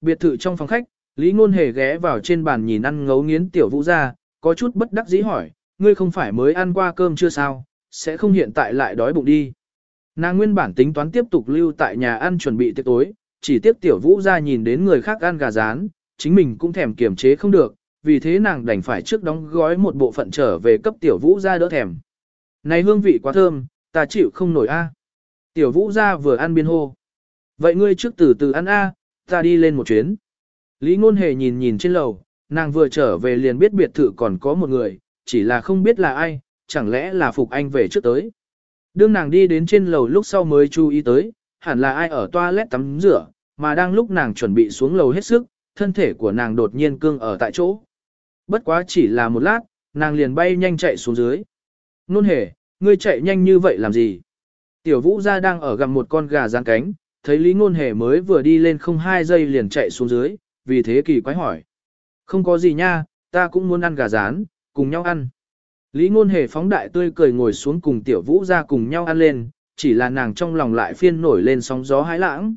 Biệt thự trong phòng khách, Lý Ngôn Hề ghé vào trên bàn nhìn ăn ngấu nghiến tiểu vũ ra, có chút bất đắc dĩ hỏi, ngươi không phải mới ăn qua cơm chưa sao, sẽ không hiện tại lại đói bụng đi. Nàng nguyên bản tính toán tiếp tục lưu tại nhà ăn chuẩn bị tiệc tối, chỉ tiếp tiểu vũ ra nhìn đến người khác ăn gà rán, chính mình cũng thèm kiềm chế không được, vì thế nàng đành phải trước đóng gói một bộ phận trở về cấp tiểu vũ ra đỡ thèm. Này hương vị quá thơm, ta chịu không nổi a. Tiểu vũ ra vừa ăn biên hô. Vậy ngươi trước từ từ ăn a, ta đi lên một chuyến. Lý ngôn hề nhìn nhìn trên lầu, nàng vừa trở về liền biết biệt thự còn có một người, chỉ là không biết là ai, chẳng lẽ là Phục Anh về trước tới. Đương nàng đi đến trên lầu lúc sau mới chú ý tới, hẳn là ai ở toilet tắm rửa, mà đang lúc nàng chuẩn bị xuống lầu hết sức, thân thể của nàng đột nhiên cương ở tại chỗ. Bất quá chỉ là một lát, nàng liền bay nhanh chạy xuống dưới. Nôn hề, ngươi chạy nhanh như vậy làm gì? Tiểu vũ gia đang ở gặm một con gà rán cánh, thấy Lý Ngôn Hề mới vừa đi lên không hai giây liền chạy xuống dưới, vì thế kỳ quái hỏi. Không có gì nha, ta cũng muốn ăn gà rán, cùng nhau ăn. Lý Ngôn Hề phóng đại tươi cười ngồi xuống cùng Tiểu Vũ gia cùng nhau ăn lên, chỉ là nàng trong lòng lại phiên nổi lên sóng gió hái lãng.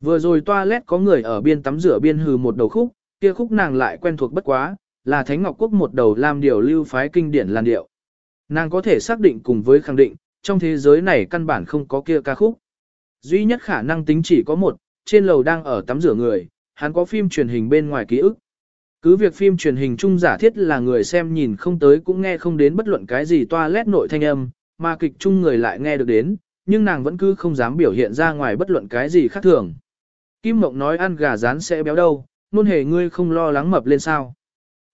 Vừa rồi toilet có người ở biên tắm rửa biên hừ một đầu khúc, kia khúc nàng lại quen thuộc bất quá, là Thánh Ngọc Quốc một đầu làm điều lưu phái kinh điển làn điệu. Nàng có thể xác định cùng với khẳng định, trong thế giới này căn bản không có kia ca khúc. Duy nhất khả năng tính chỉ có một, trên lầu đang ở tắm rửa người, hắn có phim truyền hình bên ngoài ký ức. Cứ việc phim truyền hình chung giả thiết là người xem nhìn không tới cũng nghe không đến bất luận cái gì toilet nội thanh âm, mà kịch chung người lại nghe được đến, nhưng nàng vẫn cứ không dám biểu hiện ra ngoài bất luận cái gì khác thường. Kim Mộng nói ăn gà rán sẽ béo đâu, luôn hề ngươi không lo lắng mập lên sao.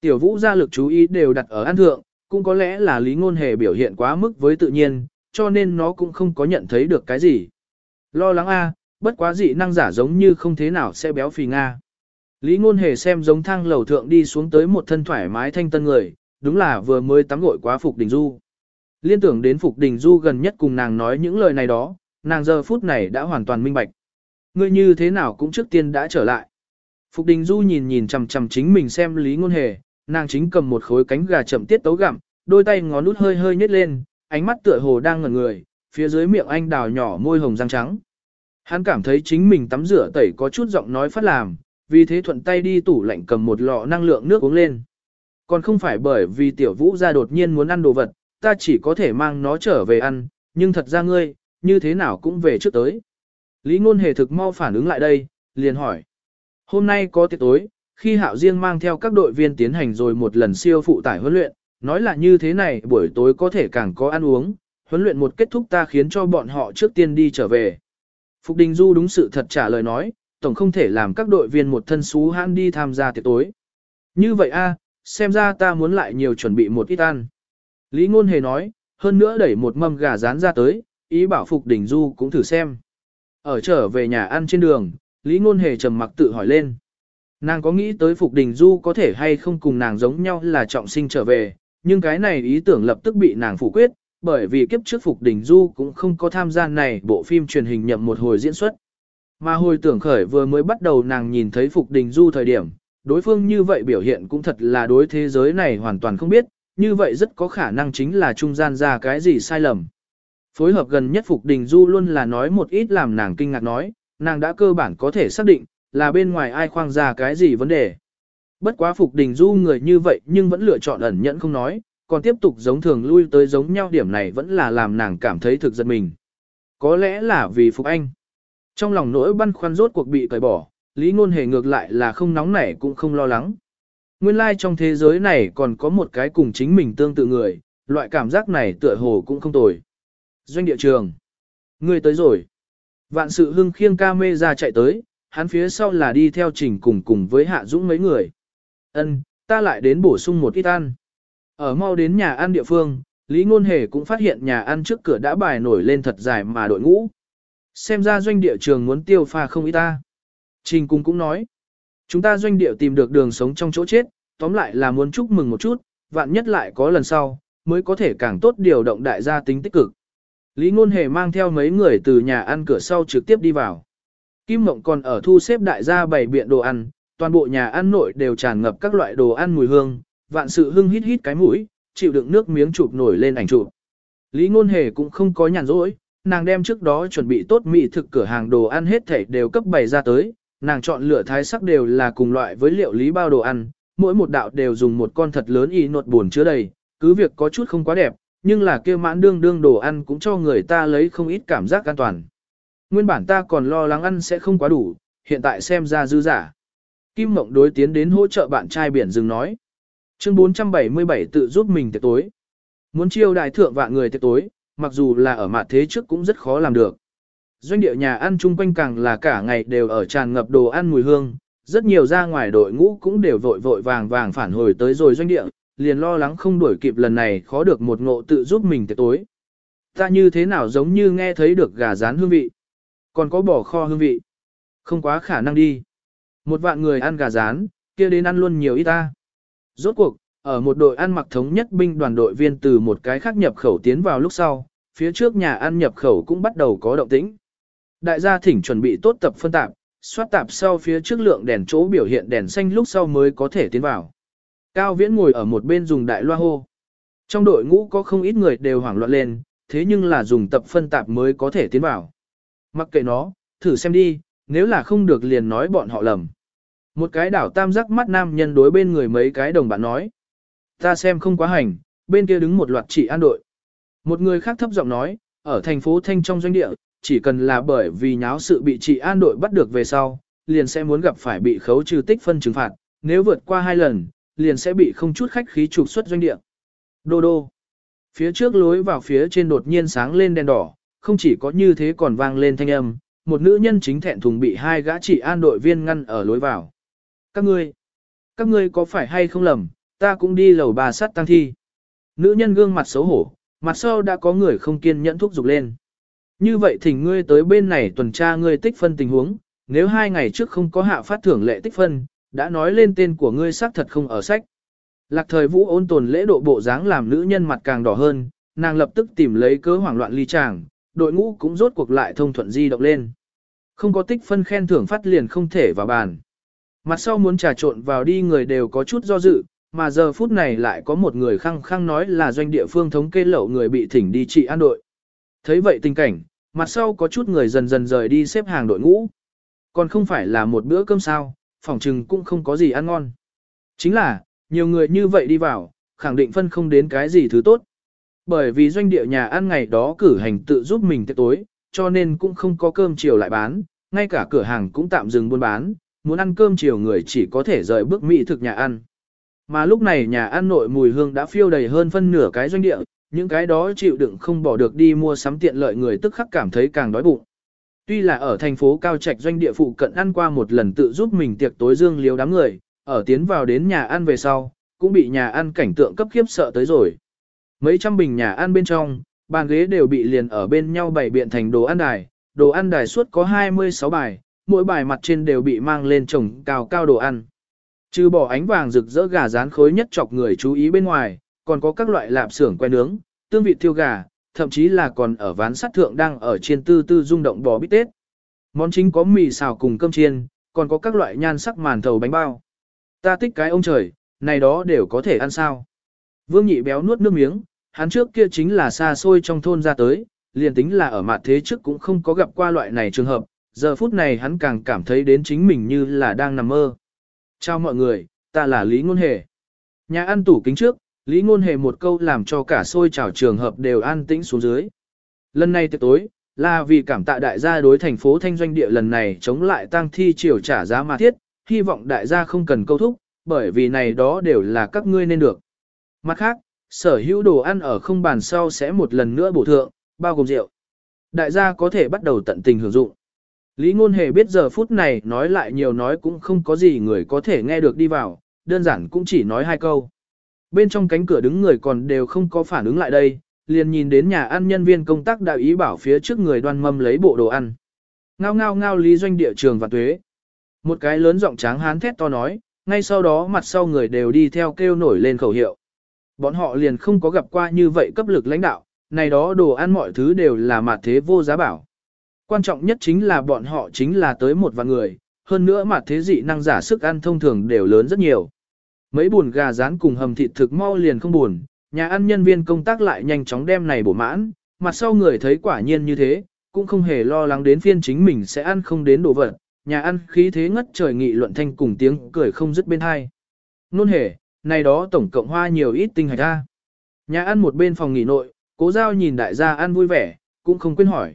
Tiểu vũ gia lực chú ý đều đặt ở ăn thượng, cũng có lẽ là lý ngôn hề biểu hiện quá mức với tự nhiên, cho nên nó cũng không có nhận thấy được cái gì. Lo lắng a, bất quá dị năng giả giống như không thế nào sẽ béo phì nga. Lý ngôn hề xem giống thang lầu thượng đi xuống tới một thân thoải mái thanh tân người, đúng là vừa mới tắm gội quá Phục Đình Du. Liên tưởng đến Phục Đình Du gần nhất cùng nàng nói những lời này đó, nàng giờ phút này đã hoàn toàn minh bạch. Ngươi như thế nào cũng trước tiên đã trở lại. Phục Đình Du nhìn nhìn chằm chằm chính mình xem Lý ngôn hề, nàng chính cầm một khối cánh gà chậm tiết tấu gặm, đôi tay ngón út hơi hơi nhếch lên, ánh mắt tựa hồ đang ngẩn người, phía dưới miệng anh đào nhỏ môi hồng răng trắng. Hắn cảm thấy chính mình tắm rửa tẩy có chút giọng nói phát làm, vì thế thuận tay đi tủ lạnh cầm một lọ năng lượng nước uống lên. Còn không phải bởi vì tiểu vũ ra đột nhiên muốn ăn đồ vật, ta chỉ có thể mang nó trở về ăn, nhưng thật ra ngươi, như thế nào cũng về trước tới. Lý ngôn hề thực mau phản ứng lại đây, liền hỏi. Hôm nay có tiệc tối, khi hạo riêng mang theo các đội viên tiến hành rồi một lần siêu phụ tải huấn luyện, nói là như thế này buổi tối có thể càng có ăn uống, huấn luyện một kết thúc ta khiến cho bọn họ trước tiên đi trở về. Phục Đình Du đúng sự thật trả lời nói, tổng không thể làm các đội viên một thân xú hãn đi tham gia tiệc tối. Như vậy a, xem ra ta muốn lại nhiều chuẩn bị một ít ăn. Lý Ngôn Hề nói, hơn nữa đẩy một mâm gà rán ra tới, ý bảo Phục Đình Du cũng thử xem. Ở trở về nhà ăn trên đường, Lý Ngôn Hề trầm mặc tự hỏi lên. Nàng có nghĩ tới Phục Đình Du có thể hay không cùng nàng giống nhau là trọng sinh trở về, nhưng cái này ý tưởng lập tức bị nàng phủ quyết, bởi vì kiếp trước Phục Đình Du cũng không có tham gia này bộ phim truyền hình nhậm một hồi diễn xuất. Mà hồi tưởng khởi vừa mới bắt đầu nàng nhìn thấy Phục Đình Du thời điểm, đối phương như vậy biểu hiện cũng thật là đối thế giới này hoàn toàn không biết, như vậy rất có khả năng chính là trung gian ra cái gì sai lầm. Phối hợp gần nhất Phục Đình Du luôn là nói một ít làm nàng kinh ngạc nói, nàng đã cơ bản có thể xác định, là bên ngoài ai khoang ra cái gì vấn đề. Bất quá Phục Đình Du người như vậy nhưng vẫn lựa chọn ẩn nhẫn không nói, còn tiếp tục giống thường lui tới giống nhau điểm này vẫn là làm nàng cảm thấy thực giật mình. Có lẽ là vì Phục Anh. Trong lòng nỗi băn khoăn rốt cuộc bị cởi bỏ, Lý Ngôn Hề ngược lại là không nóng nảy cũng không lo lắng. Nguyên lai like trong thế giới này còn có một cái cùng chính mình tương tự người, loại cảm giác này tựa hồ cũng không tồi. Doanh địa trường. Người tới rồi. Vạn sự hưng khiêng ca mê ra chạy tới, hắn phía sau là đi theo trình cùng cùng với Hạ Dũng mấy người. Ân, ta lại đến bổ sung một ít ăn. Ở mau đến nhà ăn địa phương, Lý Ngôn Hề cũng phát hiện nhà ăn trước cửa đã bài nổi lên thật dài mà đội ngũ. Xem ra doanh địa trường muốn tiêu pha không ít ta. Trình Cung cũng nói, chúng ta doanh địa tìm được đường sống trong chỗ chết, tóm lại là muốn chúc mừng một chút, vạn nhất lại có lần sau, mới có thể càng tốt điều động đại gia tính tích cực. Lý Ngôn Hề mang theo mấy người từ nhà ăn cửa sau trực tiếp đi vào. Kim Mộng còn ở thu xếp đại gia bày biện đồ ăn, toàn bộ nhà ăn nội đều tràn ngập các loại đồ ăn mùi hương, vạn sự hưng hít hít cái mũi, chịu đựng nước miếng chụp nổi lên ảnh chụp. Lý Ngôn Hề cũng không có nhàn rỗi, nàng đem trước đó chuẩn bị tốt mỹ thực cửa hàng đồ ăn hết thảy đều cấp bày ra tới, nàng chọn lựa thái sắc đều là cùng loại với liệu lý bao đồ ăn, mỗi một đạo đều dùng một con thật lớn y nột buồn chứa đầy, cứ việc có chút không quá đẹp, nhưng là kia mãn đương đương đồ ăn cũng cho người ta lấy không ít cảm giác an toàn. Nguyên bản ta còn lo lắng ăn sẽ không quá đủ, hiện tại xem ra dư giả. Kim Mộng đối tiến đến hỗ trợ bạn trai biển dừng nói. Chương 477 tự giúp mình tiệc tối. Muốn chiêu đại thượng vạn người tiệc tối, mặc dù là ở mặt thế trước cũng rất khó làm được. Doanh địa nhà ăn chung quanh càng là cả ngày đều ở tràn ngập đồ ăn mùi hương, rất nhiều ra ngoài đội ngũ cũng đều vội vội vàng vàng phản hồi tới rồi doanh địa, liền lo lắng không đuổi kịp lần này khó được một ngộ tự giúp mình tiệc tối. Ta như thế nào giống như nghe thấy được gà rán hương vị, còn có bò kho hương vị. Không quá khả năng đi. Một vạn người ăn gà rán, kia đến ăn luôn nhiều ít ta. Rốt cuộc, ở một đội ăn mặc thống nhất binh đoàn đội viên từ một cái khác nhập khẩu tiến vào lúc sau, phía trước nhà ăn nhập khẩu cũng bắt đầu có động tĩnh. Đại gia thỉnh chuẩn bị tốt tập phân tạp, soát tạp sau phía trước lượng đèn chỗ biểu hiện đèn xanh lúc sau mới có thể tiến vào. Cao Viễn ngồi ở một bên dùng đại loa hô. Trong đội ngũ có không ít người đều hoảng loạn lên, thế nhưng là dùng tập phân tạp mới có thể tiến vào. Mặc kệ nó, thử xem đi, nếu là không được liền nói bọn họ lầm. Một cái đảo tam giác mắt nam nhân đối bên người mấy cái đồng bạn nói. Ta xem không quá hành, bên kia đứng một loạt chỉ an đội. Một người khác thấp giọng nói, ở thành phố Thanh trong doanh địa, chỉ cần là bởi vì nháo sự bị trị an đội bắt được về sau, liền sẽ muốn gặp phải bị khấu trừ tích phân trừng phạt, nếu vượt qua hai lần, liền sẽ bị không chút khách khí trục xuất doanh địa. Đô đô. Phía trước lối vào phía trên đột nhiên sáng lên đèn đỏ, không chỉ có như thế còn vang lên thanh âm, một nữ nhân chính thẹn thùng bị hai gã trị an đội viên ngăn ở lối vào. Các ngươi, các ngươi có phải hay không lầm, ta cũng đi lầu bà sắt tăng thi. Nữ nhân gương mặt xấu hổ, mặt sau đã có người không kiên nhẫn thúc giục lên. Như vậy thỉnh ngươi tới bên này tuần tra ngươi tích phân tình huống, nếu hai ngày trước không có hạ phát thưởng lệ tích phân, đã nói lên tên của ngươi xác thật không ở sách. Lạc thời vũ ôn tồn lễ độ bộ dáng làm nữ nhân mặt càng đỏ hơn, nàng lập tức tìm lấy cớ hoảng loạn ly tràng, đội ngũ cũng rốt cuộc lại thông thuận di động lên. Không có tích phân khen thưởng phát liền không thể vào bàn. Mặt sau muốn trà trộn vào đi người đều có chút do dự, mà giờ phút này lại có một người khăng khăng nói là doanh địa phương thống kê lậu người bị thỉnh đi trị an đội. Thấy vậy tình cảnh, mặt sau có chút người dần dần rời đi xếp hàng đội ngũ. Còn không phải là một bữa cơm sao, phòng trừng cũng không có gì ăn ngon. Chính là, nhiều người như vậy đi vào, khẳng định phân không đến cái gì thứ tốt. Bởi vì doanh địa nhà ăn ngày đó cử hành tự giúp mình tiệc tối, cho nên cũng không có cơm chiều lại bán, ngay cả cửa hàng cũng tạm dừng buôn bán, muốn ăn cơm chiều người chỉ có thể rời bước mỹ thực nhà ăn. Mà lúc này nhà ăn nội mùi hương đã phiêu đầy hơn phân nửa cái doanh địa, những cái đó chịu đựng không bỏ được đi mua sắm tiện lợi người tức khắc cảm thấy càng đói bụng. Tuy là ở thành phố Cao Trạch doanh địa phụ cận ăn qua một lần tự giúp mình tiệc tối dương liếu đám người, ở tiến vào đến nhà ăn về sau, cũng bị nhà ăn cảnh tượng cấp khiếp sợ tới rồi. Mấy trăm bình nhà ăn bên trong, bàn ghế đều bị liền ở bên nhau bày biện thành đồ ăn đài, đồ ăn đài suốt có 26 bài, mỗi bài mặt trên đều bị mang lên trồng cao cao đồ ăn. Trừ bỏ ánh vàng rực rỡ gà rán khối nhất chọc người chú ý bên ngoài, còn có các loại lạp xưởng que nướng, tương vị thiêu gà, thậm chí là còn ở ván sắt thượng đang ở trên tư tư rung động bò bít tết. Món chính có mì xào cùng cơm chiên, còn có các loại nhan sắc màn thầu bánh bao. Ta thích cái ông trời, này đó đều có thể ăn sao. Vương nhị béo nuốt nước miếng, hắn trước kia chính là xa xôi trong thôn ra tới, liền tính là ở mặt thế trước cũng không có gặp qua loại này trường hợp, giờ phút này hắn càng cảm thấy đến chính mình như là đang nằm mơ. Chào mọi người, ta là Lý Ngôn Hề. Nhà ăn tủ kính trước, Lý Ngôn Hề một câu làm cho cả xôi chảo trường hợp đều an tĩnh xuống dưới. Lần này tiệc tối, là vì cảm tạ đại gia đối thành phố thanh doanh địa lần này chống lại tăng thi triều trả giá mà thiết, hy vọng đại gia không cần câu thúc, bởi vì này đó đều là các ngươi nên được. Mặt khác, sở hữu đồ ăn ở không bàn sau sẽ một lần nữa bổ thượng, bao gồm rượu. Đại gia có thể bắt đầu tận tình hưởng dụng. Lý Ngôn Hề biết giờ phút này nói lại nhiều nói cũng không có gì người có thể nghe được đi vào, đơn giản cũng chỉ nói hai câu. Bên trong cánh cửa đứng người còn đều không có phản ứng lại đây, liền nhìn đến nhà ăn nhân viên công tác đạo ý bảo phía trước người đoan mâm lấy bộ đồ ăn. Ngao ngao ngao lý doanh địa trường và tuế. Một cái lớn giọng tráng hán thét to nói, ngay sau đó mặt sau người đều đi theo kêu nổi lên khẩu hiệu. Bọn họ liền không có gặp qua như vậy cấp lực lãnh đạo, này đó đồ ăn mọi thứ đều là mặt thế vô giá bảo. Quan trọng nhất chính là bọn họ chính là tới một vạn người, hơn nữa mà thế dị năng giả sức ăn thông thường đều lớn rất nhiều. Mấy buồn gà rán cùng hầm thịt thực mau liền không buồn, nhà ăn nhân viên công tác lại nhanh chóng đem này bổ mãn, mặt sau người thấy quả nhiên như thế, cũng không hề lo lắng đến phiên chính mình sẽ ăn không đến đồ vật, nhà ăn khí thế ngất trời nghị luận thanh cùng tiếng cười không dứt bên hai. Nôn hề, này đó tổng cộng hoa nhiều ít tinh hạch ra. Nhà ăn một bên phòng nghỉ nội, cố giao nhìn đại gia ăn vui vẻ, cũng không quên hỏi.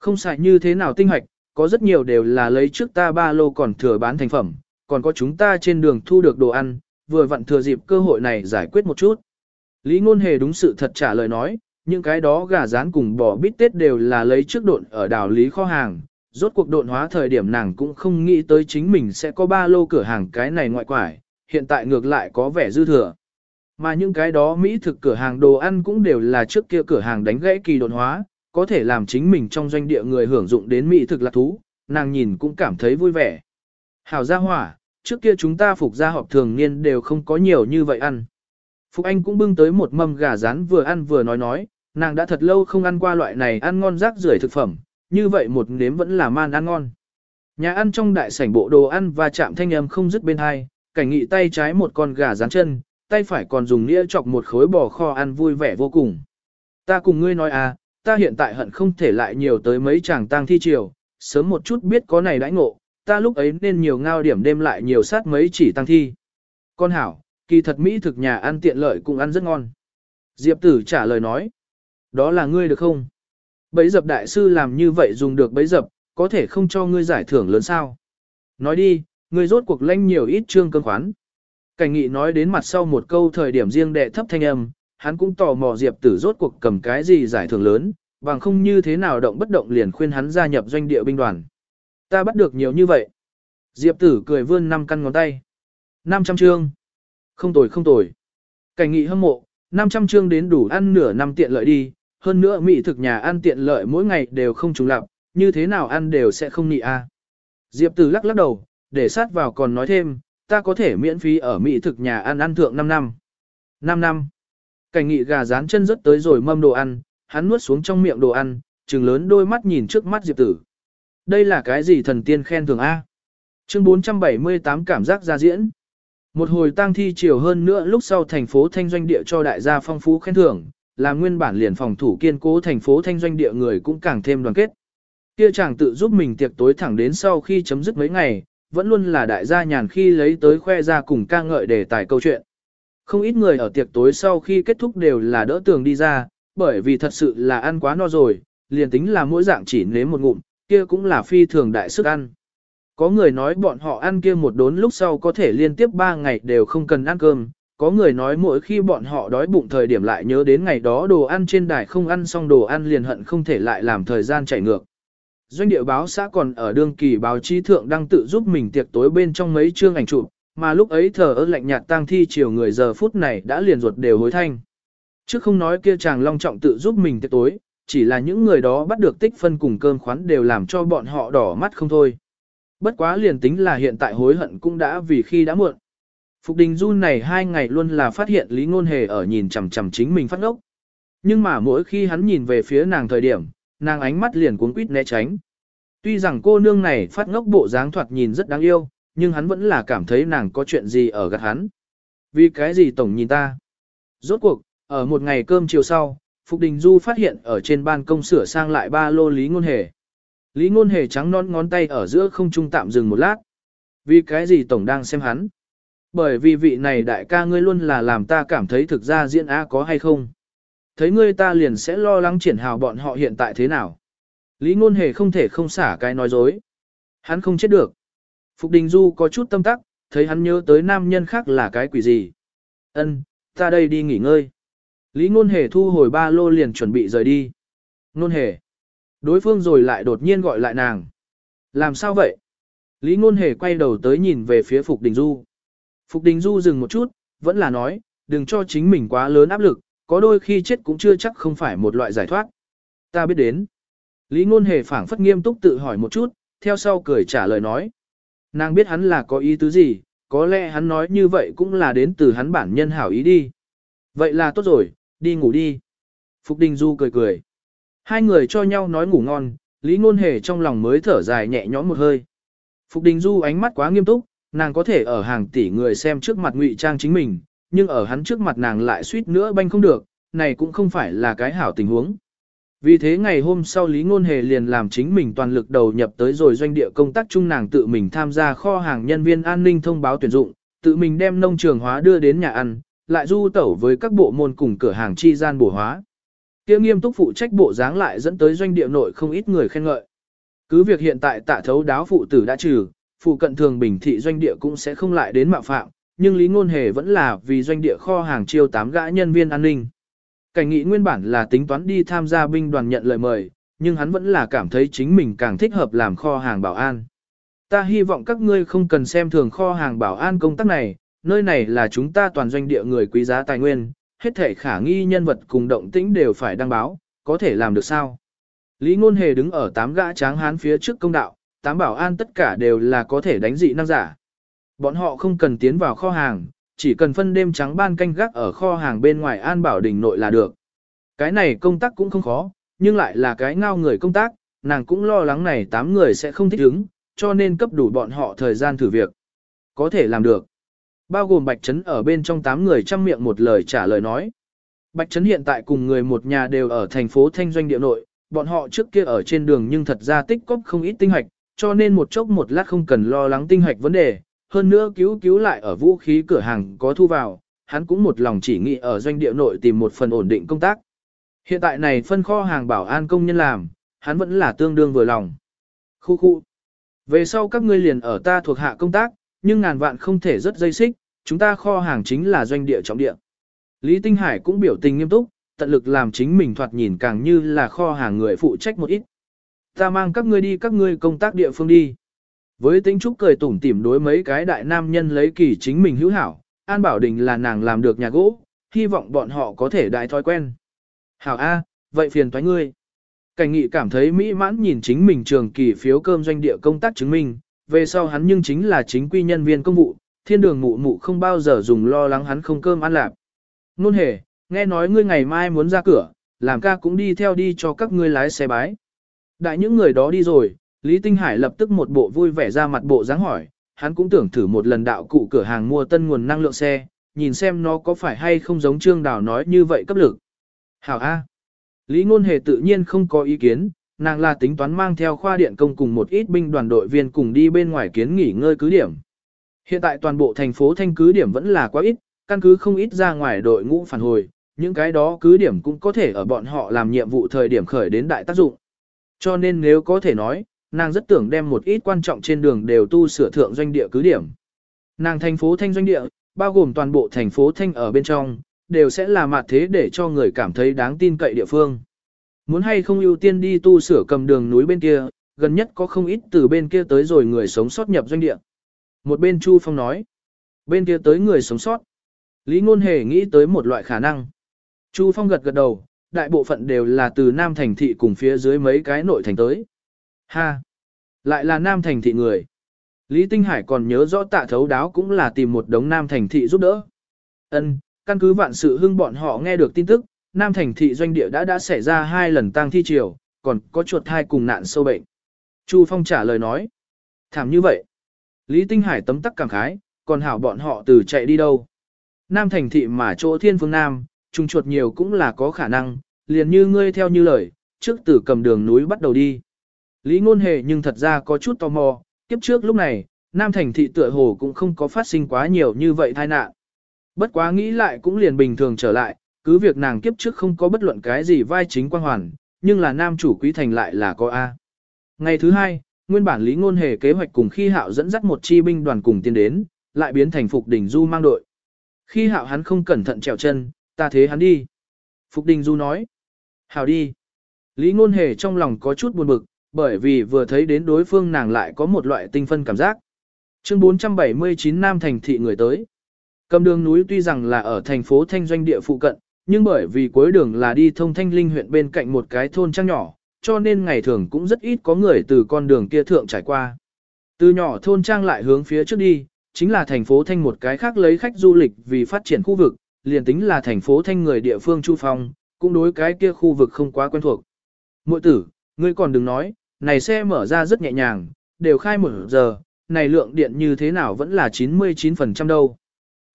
Không xài như thế nào tinh hạch, có rất nhiều đều là lấy trước ta ba lô còn thừa bán thành phẩm, còn có chúng ta trên đường thu được đồ ăn, vừa vặn thừa dịp cơ hội này giải quyết một chút. Lý ngôn hề đúng sự thật trả lời nói, những cái đó gà rán cùng bò bít tết đều là lấy trước độn ở đảo Lý kho hàng, rốt cuộc độn hóa thời điểm nàng cũng không nghĩ tới chính mình sẽ có ba lô cửa hàng cái này ngoại quải, hiện tại ngược lại có vẻ dư thừa. Mà những cái đó Mỹ thực cửa hàng đồ ăn cũng đều là trước kia cửa hàng đánh gãy kỳ độn hóa, có thể làm chính mình trong doanh địa người hưởng dụng đến Mỹ thực lạc thú, nàng nhìn cũng cảm thấy vui vẻ. Hảo gia hỏa, trước kia chúng ta phục gia họp thường niên đều không có nhiều như vậy ăn. Phục Anh cũng bưng tới một mâm gà rán vừa ăn vừa nói nói, nàng đã thật lâu không ăn qua loại này ăn ngon rác rưởi thực phẩm, như vậy một nếm vẫn là man ăn ngon. Nhà ăn trong đại sảnh bộ đồ ăn và chạm thanh âm không dứt bên hai, cảnh nghị tay trái một con gà rán chân, tay phải còn dùng nĩa chọc một khối bò kho ăn vui vẻ vô cùng. Ta cùng ngươi nói à, ta hiện tại hận không thể lại nhiều tới mấy chàng tang thi triều, sớm một chút biết có này đãi ngộ, ta lúc ấy nên nhiều ngao điểm đêm lại nhiều sát mấy chỉ tang thi. Con hảo, kỳ thật Mỹ thực nhà ăn tiện lợi cũng ăn rất ngon. Diệp tử trả lời nói, đó là ngươi được không? Bấy dập đại sư làm như vậy dùng được bấy dập, có thể không cho ngươi giải thưởng lớn sao? Nói đi, ngươi rốt cuộc lanh nhiều ít trương cơn khoán. Cảnh nghị nói đến mặt sau một câu thời điểm riêng đệ thấp thanh âm, hắn cũng tò mò Diệp tử rốt cuộc cầm cái gì giải thưởng lớn, bằng không như thế nào động bất động liền khuyên hắn gia nhập doanh địa binh đoàn. Ta bắt được nhiều như vậy. Diệp tử cười vươn năm căn ngón tay. 500 chương. Không tồi không tồi. Cảnh nghị hâm mộ, 500 chương đến đủ ăn nửa năm tiện lợi đi, hơn nữa mỹ thực nhà ăn tiện lợi mỗi ngày đều không trùng lặp, như thế nào ăn đều sẽ không nị a. Diệp tử lắc lắc đầu, để sát vào còn nói thêm, ta có thể miễn phí ở mỹ thực nhà ăn ăn thượng 5 năm. 5 năm. Cảnh nghị gà rán chân rất tới rồi mâm đồ ăn, hắn nuốt xuống trong miệng đồ ăn, trừng lớn đôi mắt nhìn trước mắt Diệp tử. Đây là cái gì thần tiên khen thường A? Chương 478 cảm giác ra diễn. Một hồi tang thi chiều hơn nữa lúc sau thành phố thanh doanh địa cho đại gia phong phú khen thưởng, là nguyên bản liền phòng thủ kiên cố thành phố thanh doanh địa người cũng càng thêm đoàn kết. Kia chàng tự giúp mình tiệc tối thẳng đến sau khi chấm dứt mấy ngày, vẫn luôn là đại gia nhàn khi lấy tới khoe ra cùng ca ngợi đề tài câu chuyện. Không ít người ở tiệc tối sau khi kết thúc đều là đỡ tường đi ra, bởi vì thật sự là ăn quá no rồi, liền tính là mỗi dạng chỉ nếm một ngụm, kia cũng là phi thường đại sức ăn. Có người nói bọn họ ăn kia một đốn lúc sau có thể liên tiếp 3 ngày đều không cần ăn cơm, có người nói mỗi khi bọn họ đói bụng thời điểm lại nhớ đến ngày đó đồ ăn trên đài không ăn xong đồ ăn liền hận không thể lại làm thời gian chạy ngược. Doanh địa báo xã còn ở đương kỳ báo chí thượng đang tự giúp mình tiệc tối bên trong mấy chương ảnh chụp, mà lúc ấy thờ ơ lạnh nhạt tang thi chiều người giờ phút này đã liền ruột đều hối thanh. Chứ không nói kia chàng long trọng tự giúp mình tiệc tối, chỉ là những người đó bắt được tích phân cùng cơm khoán đều làm cho bọn họ đỏ mắt không thôi. Bất quá liền tính là hiện tại hối hận cũng đã vì khi đã muộn. Phục Đình Du này hai ngày luôn là phát hiện Lý Ngôn Hề ở nhìn chằm chằm chính mình phát ngốc. Nhưng mà mỗi khi hắn nhìn về phía nàng thời điểm, nàng ánh mắt liền cuốn quýt né tránh. Tuy rằng cô nương này phát ngốc bộ dáng thoạt nhìn rất đáng yêu, nhưng hắn vẫn là cảm thấy nàng có chuyện gì ở gạt hắn. Vì cái gì tổng nhìn ta? Rốt cuộc, ở một ngày cơm chiều sau, Phục Đình Du phát hiện ở trên ban công sửa sang lại ba lô Lý Ngôn Hề. Lý Ngôn Hề trắng non ngón tay ở giữa không trung tạm dừng một lát. Vì cái gì tổng đang xem hắn? Bởi vì vị này đại ca ngươi luôn là làm ta cảm thấy thực ra diễn á có hay không. Thấy ngươi ta liền sẽ lo lắng triển hào bọn họ hiện tại thế nào. Lý Ngôn Hề không thể không xả cái nói dối. Hắn không chết được. Phục Đình Du có chút tâm tắc, thấy hắn nhớ tới nam nhân khác là cái quỷ gì. Ân, ta đây đi nghỉ ngơi. Lý Ngôn Hề thu hồi ba lô liền chuẩn bị rời đi. Ngôn Hề. Đối phương rồi lại đột nhiên gọi lại nàng. Làm sao vậy? Lý Ngôn Hề quay đầu tới nhìn về phía Phục Đình Du. Phục Đình Du dừng một chút, vẫn là nói, đừng cho chính mình quá lớn áp lực, có đôi khi chết cũng chưa chắc không phải một loại giải thoát. Ta biết đến. Lý Ngôn Hề phảng phất nghiêm túc tự hỏi một chút, theo sau cười trả lời nói. Nàng biết hắn là có ý tứ gì, có lẽ hắn nói như vậy cũng là đến từ hắn bản nhân hảo ý đi. Vậy là tốt rồi, đi ngủ đi. Phục Đình Du cười cười. Hai người cho nhau nói ngủ ngon, Lý Ngôn Hề trong lòng mới thở dài nhẹ nhõm một hơi. Phục Đình Du ánh mắt quá nghiêm túc, nàng có thể ở hàng tỷ người xem trước mặt ngụy trang chính mình, nhưng ở hắn trước mặt nàng lại suýt nữa banh không được, này cũng không phải là cái hảo tình huống. Vì thế ngày hôm sau Lý Ngôn Hề liền làm chính mình toàn lực đầu nhập tới rồi doanh địa công tác chung nàng tự mình tham gia kho hàng nhân viên an ninh thông báo tuyển dụng, tự mình đem nông trường hóa đưa đến nhà ăn, lại du tẩu với các bộ môn cùng cửa hàng chi gian bổ hóa. Kia nghiêm túc phụ trách bộ dáng lại dẫn tới doanh địa nội không ít người khen ngợi. Cứ việc hiện tại tạ thấu đáo phụ tử đã trừ, phụ cận thường bình thị doanh địa cũng sẽ không lại đến mạo phạm, nhưng Lý Ngôn Hề vẫn là vì doanh địa kho hàng chiêu tám gã nhân viên an ninh. Cảnh nghị nguyên bản là tính toán đi tham gia binh đoàn nhận lời mời, nhưng hắn vẫn là cảm thấy chính mình càng thích hợp làm kho hàng bảo an. Ta hy vọng các ngươi không cần xem thường kho hàng bảo an công tác này, nơi này là chúng ta toàn doanh địa người quý giá tài nguyên, hết thể khả nghi nhân vật cùng động tĩnh đều phải đăng báo, có thể làm được sao? Lý Ngôn Hề đứng ở tám gã tráng hán phía trước công đạo, tám bảo an tất cả đều là có thể đánh dị năng giả. Bọn họ không cần tiến vào kho hàng, chỉ cần phân đêm trắng ban canh gác ở kho hàng bên ngoài an bảo đỉnh nội là được. Cái này công tác cũng không khó, nhưng lại là cái ngao người công tác, nàng cũng lo lắng này tám người sẽ không thích ứng, cho nên cấp đủ bọn họ thời gian thử việc. Có thể làm được. Bao gồm Bạch Trấn ở bên trong tám người chăm miệng một lời trả lời nói. Bạch Trấn hiện tại cùng người một nhà đều ở thành phố Thanh Doanh địa nội, bọn họ trước kia ở trên đường nhưng thật ra tích cóp không ít tinh hoạch, cho nên một chốc một lát không cần lo lắng tinh hoạch vấn đề, hơn nữa cứu cứu lại ở vũ khí cửa hàng có thu vào, hắn cũng một lòng chỉ nghĩ ở doanh địa nội tìm một phần ổn định công tác. Hiện tại này phân kho hàng bảo an công nhân làm, hắn vẫn là tương đương vừa lòng. Khu khu. Về sau các ngươi liền ở ta thuộc hạ công tác, nhưng ngàn vạn không thể rất dây xích, chúng ta kho hàng chính là doanh địa trọng địa. Lý Tinh Hải cũng biểu tình nghiêm túc, tận lực làm chính mình thoạt nhìn càng như là kho hàng người phụ trách một ít. Ta mang các ngươi đi các ngươi công tác địa phương đi. Với tính trúc cười tủm tỉm đối mấy cái đại nam nhân lấy kỳ chính mình hữu hảo, An Bảo Đình là nàng làm được nhà gỗ, hy vọng bọn họ có thể đại thói quen. Hảo A, vậy phiền toái ngươi. Cảnh nghị cảm thấy mỹ mãn nhìn chính mình trường kỳ phiếu cơm doanh địa công tác chứng minh, về sau hắn nhưng chính là chính quy nhân viên công vụ, thiên đường mụ mụ không bao giờ dùng lo lắng hắn không cơm ăn lạp. Nôn hề, nghe nói ngươi ngày mai muốn ra cửa, làm ca cũng đi theo đi cho các ngươi lái xe bái. Đại những người đó đi rồi, Lý Tinh Hải lập tức một bộ vui vẻ ra mặt bộ dáng hỏi, hắn cũng tưởng thử một lần đạo cụ cửa hàng mua tân nguồn năng lượng xe, nhìn xem nó có phải hay không giống Trương Đào nói như vậy cấp lực. Hảo A. Lý Ngôn Hề tự nhiên không có ý kiến, nàng là tính toán mang theo khoa điện công cùng một ít binh đoàn đội viên cùng đi bên ngoài kiến nghỉ ngơi cứ điểm. Hiện tại toàn bộ thành phố thanh cứ điểm vẫn là quá ít, căn cứ không ít ra ngoài đội ngũ phản hồi, những cái đó cứ điểm cũng có thể ở bọn họ làm nhiệm vụ thời điểm khởi đến đại tác dụng. Cho nên nếu có thể nói, nàng rất tưởng đem một ít quan trọng trên đường đều tu sửa thượng doanh địa cứ điểm. Nàng thành phố thanh doanh địa, bao gồm toàn bộ thành phố thanh ở bên trong, đều sẽ là mặt thế để cho người cảm thấy đáng tin cậy địa phương. Muốn hay không ưu tiên đi tu sửa cầm đường núi bên kia, gần nhất có không ít từ bên kia tới rồi người sống sót nhập doanh địa. Một bên Chu Phong nói, bên kia tới người sống sót. Lý Ngôn Hề nghĩ tới một loại khả năng. Chu Phong gật gật đầu, đại bộ phận đều là từ Nam Thành Thị cùng phía dưới mấy cái nội thành tới. Ha! Lại là Nam Thành Thị người. Lý Tinh Hải còn nhớ rõ tạ thấu đáo cũng là tìm một đống Nam Thành Thị giúp đỡ. Ân, căn cứ vạn sự hưng bọn họ nghe được tin tức, Nam Thành Thị doanh địa đã đã xảy ra hai lần tang thi triều, còn có chuột thai cùng nạn sâu bệnh. Chu Phong trả lời nói. Thảm như vậy. Lý Tinh Hải tấm tắc cảm khái, còn hảo bọn họ từ chạy đi đâu. Nam Thành Thị mà chỗ thiên phương Nam, trùng chuột nhiều cũng là có khả năng, liền như ngươi theo như lời, trước từ cầm đường núi bắt đầu đi. Lý ngôn hề nhưng thật ra có chút tò mò, kiếp trước lúc này, Nam Thành thị tựa hồ cũng không có phát sinh quá nhiều như vậy tai nạn. Bất quá nghĩ lại cũng liền bình thường trở lại, cứ việc nàng kiếp trước không có bất luận cái gì vai chính quan hoàn, nhưng là nam chủ quý thành lại là có A. Ngày thứ hai, nguyên bản Lý Ngôn Hề kế hoạch cùng khi hạo dẫn dắt một chi binh đoàn cùng tiến đến, lại biến thành Phục Đình Du mang đội. Khi hạo hắn không cẩn thận trèo chân, ta thế hắn đi. Phục Đình Du nói. Hảo đi. Lý Ngôn Hề trong lòng có chút buồn bực, bởi vì vừa thấy đến đối phương nàng lại có một loại tinh phân cảm giác. Chương 479 Nam thành thị người tới. Cầm đường núi tuy rằng là ở thành phố Thanh Doanh địa phụ cận, nhưng bởi vì cuối đường là đi thông Thanh Linh huyện bên cạnh một cái thôn trang nhỏ, cho nên ngày thường cũng rất ít có người từ con đường kia thượng trải qua. Từ nhỏ thôn trang lại hướng phía trước đi, chính là thành phố Thanh một cái khác lấy khách du lịch vì phát triển khu vực, liền tính là thành phố Thanh người địa phương Chu Phong, cũng đối cái kia khu vực không quá quen thuộc. Muội tử, ngươi còn đừng nói, này xe mở ra rất nhẹ nhàng, đều khai một giờ, này lượng điện như thế nào vẫn là 99% đâu.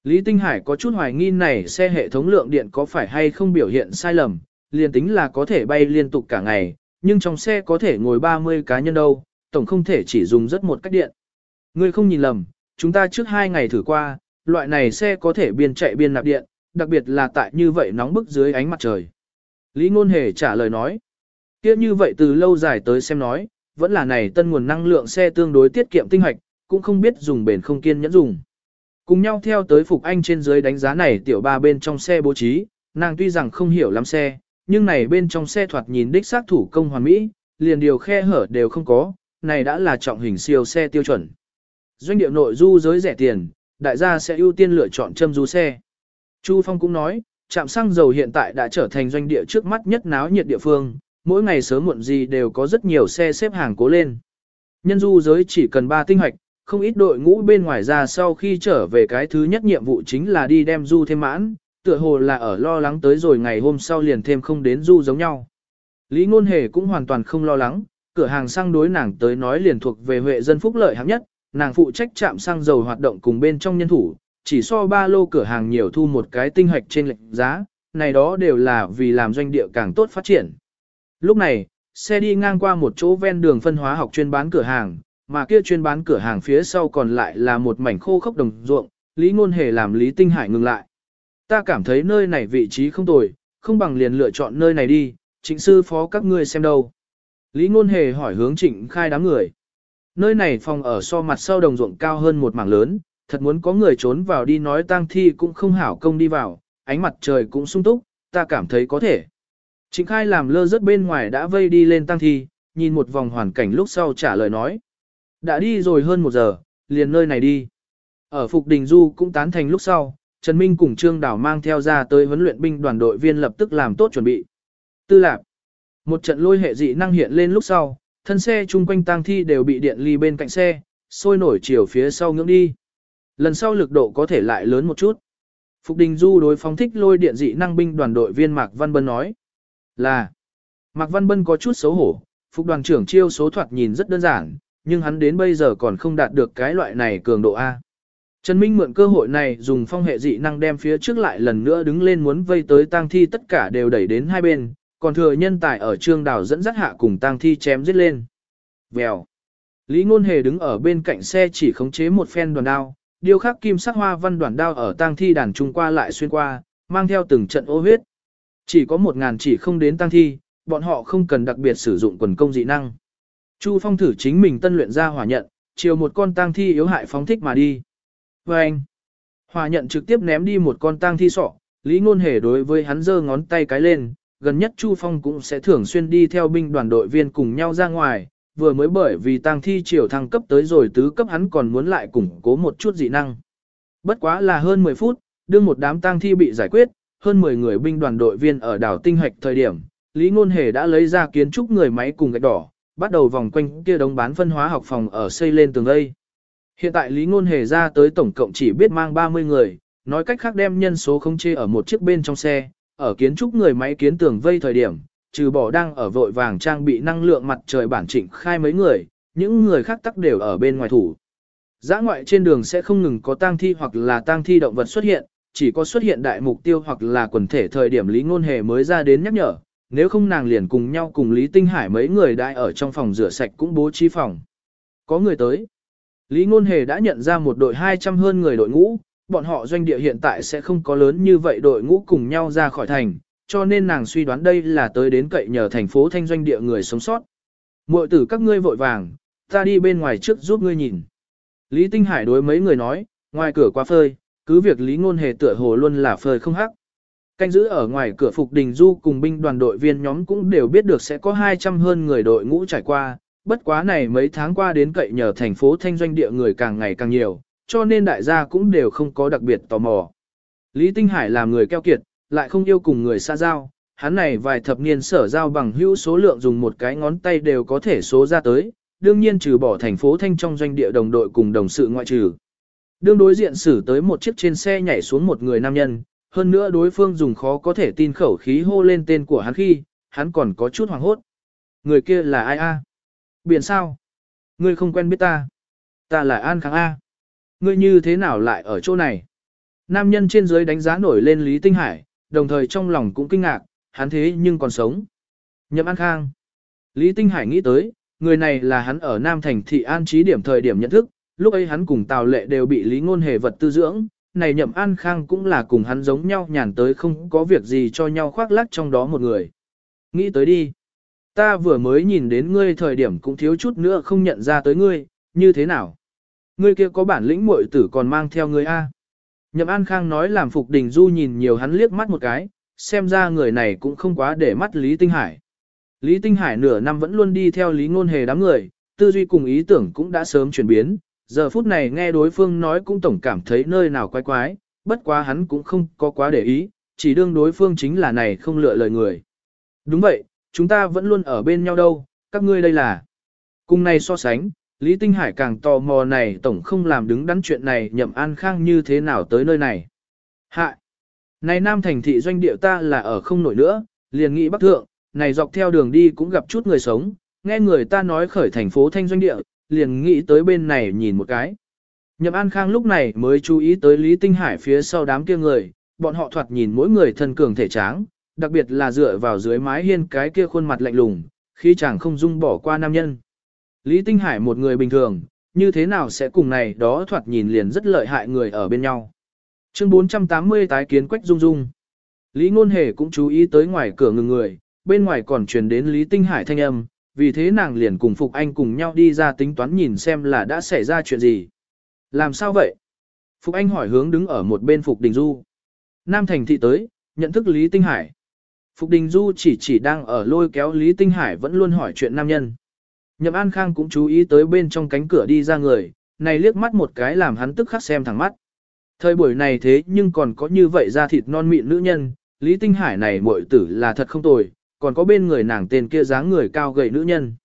Lý Tinh Hải có chút hoài nghi này xe hệ thống lượng điện có phải hay không biểu hiện sai lầm, liền tính là có thể bay liên tục cả ngày, nhưng trong xe có thể ngồi 30 cá nhân đâu, tổng không thể chỉ dùng rất một cách điện. Ngươi không nhìn lầm, chúng ta trước hai ngày thử qua, loại này xe có thể biên chạy biên nạp điện, đặc biệt là tại như vậy nóng bức dưới ánh mặt trời. Lý Ngôn Hề trả lời nói, kia như vậy từ lâu dài tới xem nói, vẫn là này tân nguồn năng lượng xe tương đối tiết kiệm tinh hoạch, cũng không biết dùng bền không kiên nhẫn dùng. Cùng nhau theo tới Phục Anh trên dưới đánh giá này tiểu ba bên trong xe bố trí, nàng tuy rằng không hiểu lắm xe, nhưng này bên trong xe thoạt nhìn đích xác thủ công hoàn mỹ, liền điều khe hở đều không có, này đã là trọng hình siêu xe tiêu chuẩn. Doanh điệu nội du giới rẻ tiền, đại gia sẽ ưu tiên lựa chọn châm du xe. Chu Phong cũng nói, trạm xăng dầu hiện tại đã trở thành doanh địa trước mắt nhất náo nhiệt địa phương, mỗi ngày sớm muộn gì đều có rất nhiều xe xếp hàng cố lên. Nhân du giới chỉ cần 3 tinh hoạch, không ít đội ngũ bên ngoài ra sau khi trở về cái thứ nhất nhiệm vụ chính là đi đem du thêm mãn, tựa hồ là ở lo lắng tới rồi ngày hôm sau liền thêm không đến du giống nhau. Lý Ngôn Hề cũng hoàn toàn không lo lắng, cửa hàng xăng đối nàng tới nói liền thuộc về huệ dân phúc lợi hạng nhất, nàng phụ trách chạm xăng dầu hoạt động cùng bên trong nhân thủ, chỉ so ba lô cửa hàng nhiều thu một cái tinh hoạch trên lệnh giá, này đó đều là vì làm doanh địa càng tốt phát triển. Lúc này, xe đi ngang qua một chỗ ven đường phân hóa học chuyên bán cửa hàng, mà kia chuyên bán cửa hàng phía sau còn lại là một mảnh khô khốc đồng ruộng, Lý Ngôn Hề làm Lý Tinh Hải ngừng lại. Ta cảm thấy nơi này vị trí không tồi, không bằng liền lựa chọn nơi này đi, trịnh sư phó các ngươi xem đâu. Lý Ngôn Hề hỏi hướng trịnh khai đám người. Nơi này phòng ở so mặt sau đồng ruộng cao hơn một mảng lớn, thật muốn có người trốn vào đi nói tang thi cũng không hảo công đi vào, ánh mặt trời cũng sung túc, ta cảm thấy có thể. Trịnh khai làm lơ rất bên ngoài đã vây đi lên tang thi, nhìn một vòng hoàn cảnh lúc sau trả lời nói. Đã đi rồi hơn một giờ, liền nơi này đi. Ở Phục Đình Du cũng tán thành lúc sau, Trần Minh cùng Trương Đảo mang theo ra tới huấn luyện binh đoàn đội viên lập tức làm tốt chuẩn bị. Tư lạc. Một trận lôi hệ dị năng hiện lên lúc sau, thân xe chung quanh tang thi đều bị điện ly bên cạnh xe, sôi nổi chiều phía sau ngưỡng đi. Lần sau lực độ có thể lại lớn một chút. Phục Đình Du đối phóng thích lôi điện dị năng binh đoàn đội viên Mạc Văn Bân nói là Mạc Văn Bân có chút xấu hổ, Phục đoàn trưởng chiêu số thoạt nhìn rất đơn giản, nhưng hắn đến bây giờ còn không đạt được cái loại này cường độ A. Trần Minh mượn cơ hội này dùng phong hệ dị năng đem phía trước lại lần nữa đứng lên muốn vây tới tang thi tất cả đều đẩy đến hai bên, còn thừa nhân tài ở trương đảo dẫn dắt hạ cùng tang thi chém giết lên. Vèo. Lý Ngôn Hề đứng ở bên cạnh xe chỉ khống chế một phen đoàn đao, điêu khắc kim sắc hoa văn đoàn đao ở tang thi đàn trung qua lại xuyên qua, mang theo từng trận ô huyết. Chỉ có một ngàn chỉ không đến tăng thi, bọn họ không cần đặc biệt sử dụng quần công dị năng. Chu Phong thử chính mình tân luyện ra hỏa nhận, chiều một con tang thi yếu hại phóng thích mà đi. Và anh, hỏa nhận trực tiếp ném đi một con tang thi sọ, Lý Ngôn Hề đối với hắn giơ ngón tay cái lên, gần nhất Chu Phong cũng sẽ thường xuyên đi theo binh đoàn đội viên cùng nhau ra ngoài, vừa mới bởi vì tang thi chiều thăng cấp tới rồi tứ cấp hắn còn muốn lại củng cố một chút dị năng. Bất quá là hơn 10 phút, đương một đám tang thi bị giải quyết, hơn 10 người binh đoàn đội viên ở đảo Tinh Hạch thời điểm, Lý Ngôn Hề đã lấy ra kiến trúc người máy cùng gạch đỏ, bắt đầu vòng quanh kia đống bán phân hóa học phòng ở xây lên tường đây. Hiện tại Lý Ngôn Hề ra tới tổng cộng chỉ biết mang 30 người, nói cách khác đem nhân số không chê ở một chiếc bên trong xe, ở kiến trúc người máy kiến tường vây thời điểm, trừ bỏ đang ở vội vàng trang bị năng lượng mặt trời bản chỉnh khai mấy người, những người khác tắc đều ở bên ngoài thủ. Giã ngoại trên đường sẽ không ngừng có tang thi hoặc là tang thi động vật xuất hiện, chỉ có xuất hiện đại mục tiêu hoặc là quần thể thời điểm Lý Ngôn Hề mới ra đến nhắc nhở, nếu không nàng liền cùng nhau cùng Lý Tinh Hải mấy người đại ở trong phòng rửa sạch cũng bố trí phòng. Có người tới. Lý Ngôn Hề đã nhận ra một đội 200 hơn người đội ngũ, bọn họ doanh địa hiện tại sẽ không có lớn như vậy đội ngũ cùng nhau ra khỏi thành, cho nên nàng suy đoán đây là tới đến cậy nhờ thành phố thanh doanh địa người sống sót. Muội tử các ngươi vội vàng, ta đi bên ngoài trước giúp ngươi nhìn. Lý Tinh Hải đối mấy người nói, ngoài cửa quá phơi, cứ việc Lý Ngôn Hề tựa hồ luôn là phơi không hắc. Canh giữ ở ngoài cửa Phục Đình Du cùng binh đoàn đội viên nhóm cũng đều biết được sẽ có 200 hơn người đội ngũ trải qua, bất quá này mấy tháng qua đến cậy nhờ thành phố thanh doanh địa người càng ngày càng nhiều, cho nên đại gia cũng đều không có đặc biệt tò mò. Lý Tinh Hải làm người keo kiệt, lại không yêu cùng người xa giao, hắn này vài thập niên sở giao bằng hữu số lượng dùng một cái ngón tay đều có thể số ra tới, đương nhiên trừ bỏ thành phố thanh trong doanh địa đồng đội cùng đồng sự ngoại trừ. Đương đối diện xử tới một chiếc trên xe nhảy xuống một người nam nhân, hơn nữa đối phương dùng khó có thể tin khẩu khí hô lên tên của hắn khi, hắn còn có chút hoảng hốt. Người kia là ai a? Biển sao? Ngươi không quen biết ta. Ta là An Kháng A. Ngươi như thế nào lại ở chỗ này? Nam nhân trên dưới đánh giá nổi lên Lý Tinh Hải, đồng thời trong lòng cũng kinh ngạc, hắn thế nhưng còn sống. Nhậm An Khang. Lý Tinh Hải nghĩ tới, người này là hắn ở Nam Thành thị an trí điểm thời điểm nhận thức, lúc ấy hắn cùng Tào Lệ đều bị Lý Ngôn Hề vật tư dưỡng, này Nhậm An Khang cũng là cùng hắn giống nhau nhàn tới không có việc gì cho nhau khoác lác trong đó một người. Nghĩ tới đi. Ta vừa mới nhìn đến ngươi thời điểm cũng thiếu chút nữa không nhận ra tới ngươi, như thế nào? Ngươi kia có bản lĩnh muội tử còn mang theo ngươi A. Nhậm An Khang nói làm Phục Đình Du nhìn nhiều hắn liếc mắt một cái, xem ra người này cũng không quá để mắt Lý Tinh Hải. Lý Tinh Hải nửa năm vẫn luôn đi theo Lý Ngôn Hề đám người, tư duy cùng ý tưởng cũng đã sớm chuyển biến, giờ phút này nghe đối phương nói cũng tổng cảm thấy nơi nào quái quái, bất quá hắn cũng không có quá để ý, chỉ đương đối phương chính là này không lựa lời người. Đúng vậy, chúng ta vẫn luôn ở bên nhau đâu, các ngươi đây là. Cùng này so sánh, Lý Tinh Hải càng tò mò này tổng không làm đứng đắn chuyện này nhậm an khang như thế nào tới nơi này. Hạ! Này Nam thành thị doanh địa ta là ở không nổi nữa, liền nghĩ bắc thượng, này dọc theo đường đi cũng gặp chút người sống, nghe người ta nói khởi thành phố thanh doanh địa, liền nghĩ tới bên này nhìn một cái. Nhậm An Khang lúc này mới chú ý tới Lý Tinh Hải phía sau đám kia người, bọn họ thoạt nhìn mỗi người thân cường thể tráng, đặc biệt là dựa vào dưới mái hiên cái kia khuôn mặt lạnh lùng, khi chàng không dung bỏ qua nam nhân. Lý Tinh Hải một người bình thường, như thế nào sẽ cùng này đó thoạt nhìn liền rất lợi hại người ở bên nhau. Chương 480 tái kiến Quách Dung Dung. Lý Ngôn Hề cũng chú ý tới ngoài cửa ngừng người, bên ngoài còn truyền đến Lý Tinh Hải thanh âm, vì thế nàng liền cùng Phục Anh cùng nhau đi ra tính toán nhìn xem là đã xảy ra chuyện gì. Làm sao vậy? Phục Anh hỏi hướng đứng ở một bên Phục Đình Du. Nam Thành thị tới, nhận thức Lý Tinh Hải. Phục Đình Du chỉ chỉ đang ở lôi kéo Lý Tinh Hải vẫn luôn hỏi chuyện nam nhân. Nhậm An Khang cũng chú ý tới bên trong cánh cửa đi ra người, này liếc mắt một cái làm hắn tức khắc xem thẳng mắt. Thời buổi này thế nhưng còn có như vậy ra thịt non mịn nữ nhân, Lý Tinh Hải này muội tử là thật không tồi, còn có bên người nàng tên kia dáng người cao gầy nữ nhân.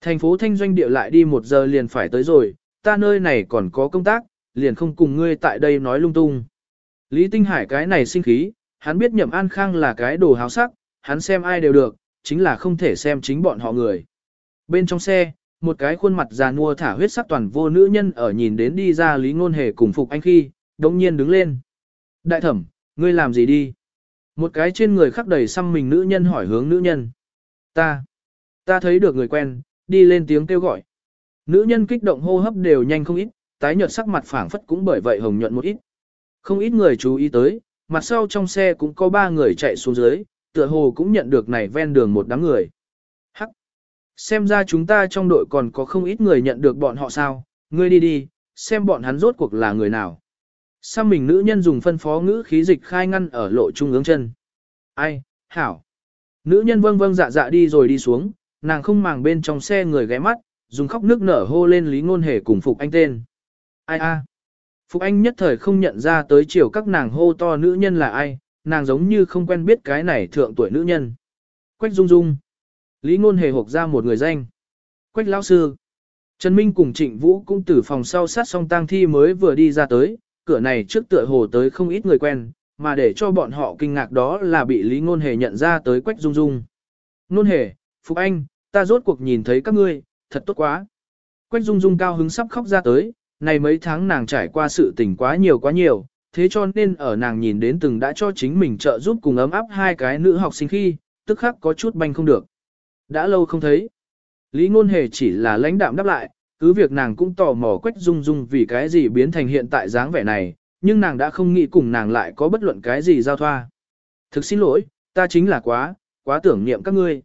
Thành phố Thanh Doanh địa lại đi một giờ liền phải tới rồi, ta nơi này còn có công tác, liền không cùng ngươi tại đây nói lung tung. Lý Tinh Hải cái này sinh khí, hắn biết Nhậm An Khang là cái đồ háo sắc, hắn xem ai đều được, chính là không thể xem chính bọn họ người. Bên trong xe, một cái khuôn mặt già nua thả huyết sắc toàn vô nữ nhân ở nhìn đến đi ra Lý Ngôn Hề cùng Phục Anh khi, đống nhiên đứng lên. Đại thẩm, ngươi làm gì đi? Một cái trên người khắc đầy xăm mình nữ nhân hỏi hướng nữ nhân. Ta, ta thấy được người quen, đi lên tiếng kêu gọi. Nữ nhân kích động hô hấp đều nhanh không ít, tái nhợt sắc mặt phảng phất cũng bởi vậy hồng nhuận một ít. Không ít người chú ý tới, mặt sau trong xe cũng có ba người chạy xuống dưới, tựa hồ cũng nhận được này ven đường một đám người. Hắc! Xem ra chúng ta trong đội còn có không ít người nhận được bọn họ sao, ngươi đi đi, xem bọn hắn rốt cuộc là người nào. Sao mình nữ nhân dùng phân phó ngữ khí dịch khai ngăn ở lộ trung ương chân. Ai, hảo. Nữ nhân vâng vâng dạ dạ đi rồi đi xuống, nàng không màng bên trong xe người ghé mắt, dùng khóc nước nở hô lên lý ngôn hề cùng Phục Anh tên. Ai a? Phục Anh nhất thời không nhận ra tới chiều các nàng hô to nữ nhân là ai, nàng giống như không quen biết cái này thượng tuổi nữ nhân. Quách Dung Dung. Lý ngôn hề hộp ra một người danh. Quách Lão Sư. Trần Minh cùng Trịnh Vũ cũng từ phòng sau sát song tang thi mới vừa đi ra tới, cửa này trước tựa hồ tới không ít người quen, mà để cho bọn họ kinh ngạc đó là bị Lý Ngôn Hề nhận ra tới Quách Dung Dung. Ngôn Hề, Phục Anh, ta rốt cuộc nhìn thấy các ngươi, thật tốt quá. Quách Dung Dung cao hứng sắp khóc ra tới, này mấy tháng nàng trải qua sự tình quá nhiều quá nhiều, thế cho nên ở nàng nhìn đến từng đã cho chính mình trợ giúp cùng ấm áp hai cái nữ học sinh khi, tức khắc có chút banh không được. Đã lâu không thấy. Lý Ngôn Hề chỉ là lãnh đạm đáp lại, cứ việc nàng cũng tò mò Quách Dung Dung vì cái gì biến thành hiện tại dáng vẻ này, nhưng nàng đã không nghĩ cùng nàng lại có bất luận cái gì giao thoa. Thực xin lỗi, ta chính là quá, quá tưởng niệm các ngươi.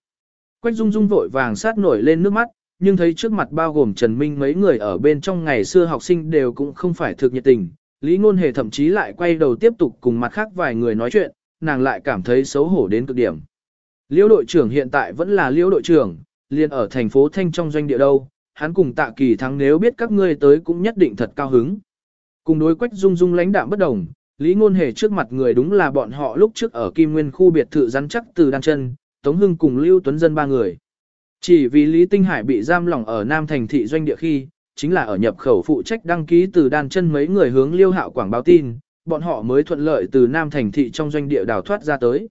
Quách Dung Dung vội vàng sát nổi lên nước mắt, nhưng thấy trước mặt bao gồm Trần Minh mấy người ở bên trong ngày xưa học sinh đều cũng không phải thực nhiệt tình. Lý Ngôn Hề thậm chí lại quay đầu tiếp tục cùng mặt khác vài người nói chuyện, nàng lại cảm thấy xấu hổ đến cực điểm. Liễu đội trưởng hiện tại vẫn là liễu đội trưởng, liền ở thành phố Thanh trong doanh địa đâu, hắn cùng tạ kỳ thắng nếu biết các ngươi tới cũng nhất định thật cao hứng. Cùng đối quách dung dung lãnh đạm bất đồng, Lý Ngôn Hề trước mặt người đúng là bọn họ lúc trước ở Kim Nguyên khu biệt thự rắn chắc từ đan chân, Tống Hưng cùng Lưu Tuấn Dân ba người. Chỉ vì Lý Tinh Hải bị giam lỏng ở Nam Thành thị doanh địa khi, chính là ở nhập khẩu phụ trách đăng ký từ đan chân mấy người hướng Liêu Hạo quảng báo tin, bọn họ mới thuận lợi từ Nam Thành thị trong doanh địa đào thoát ra tới.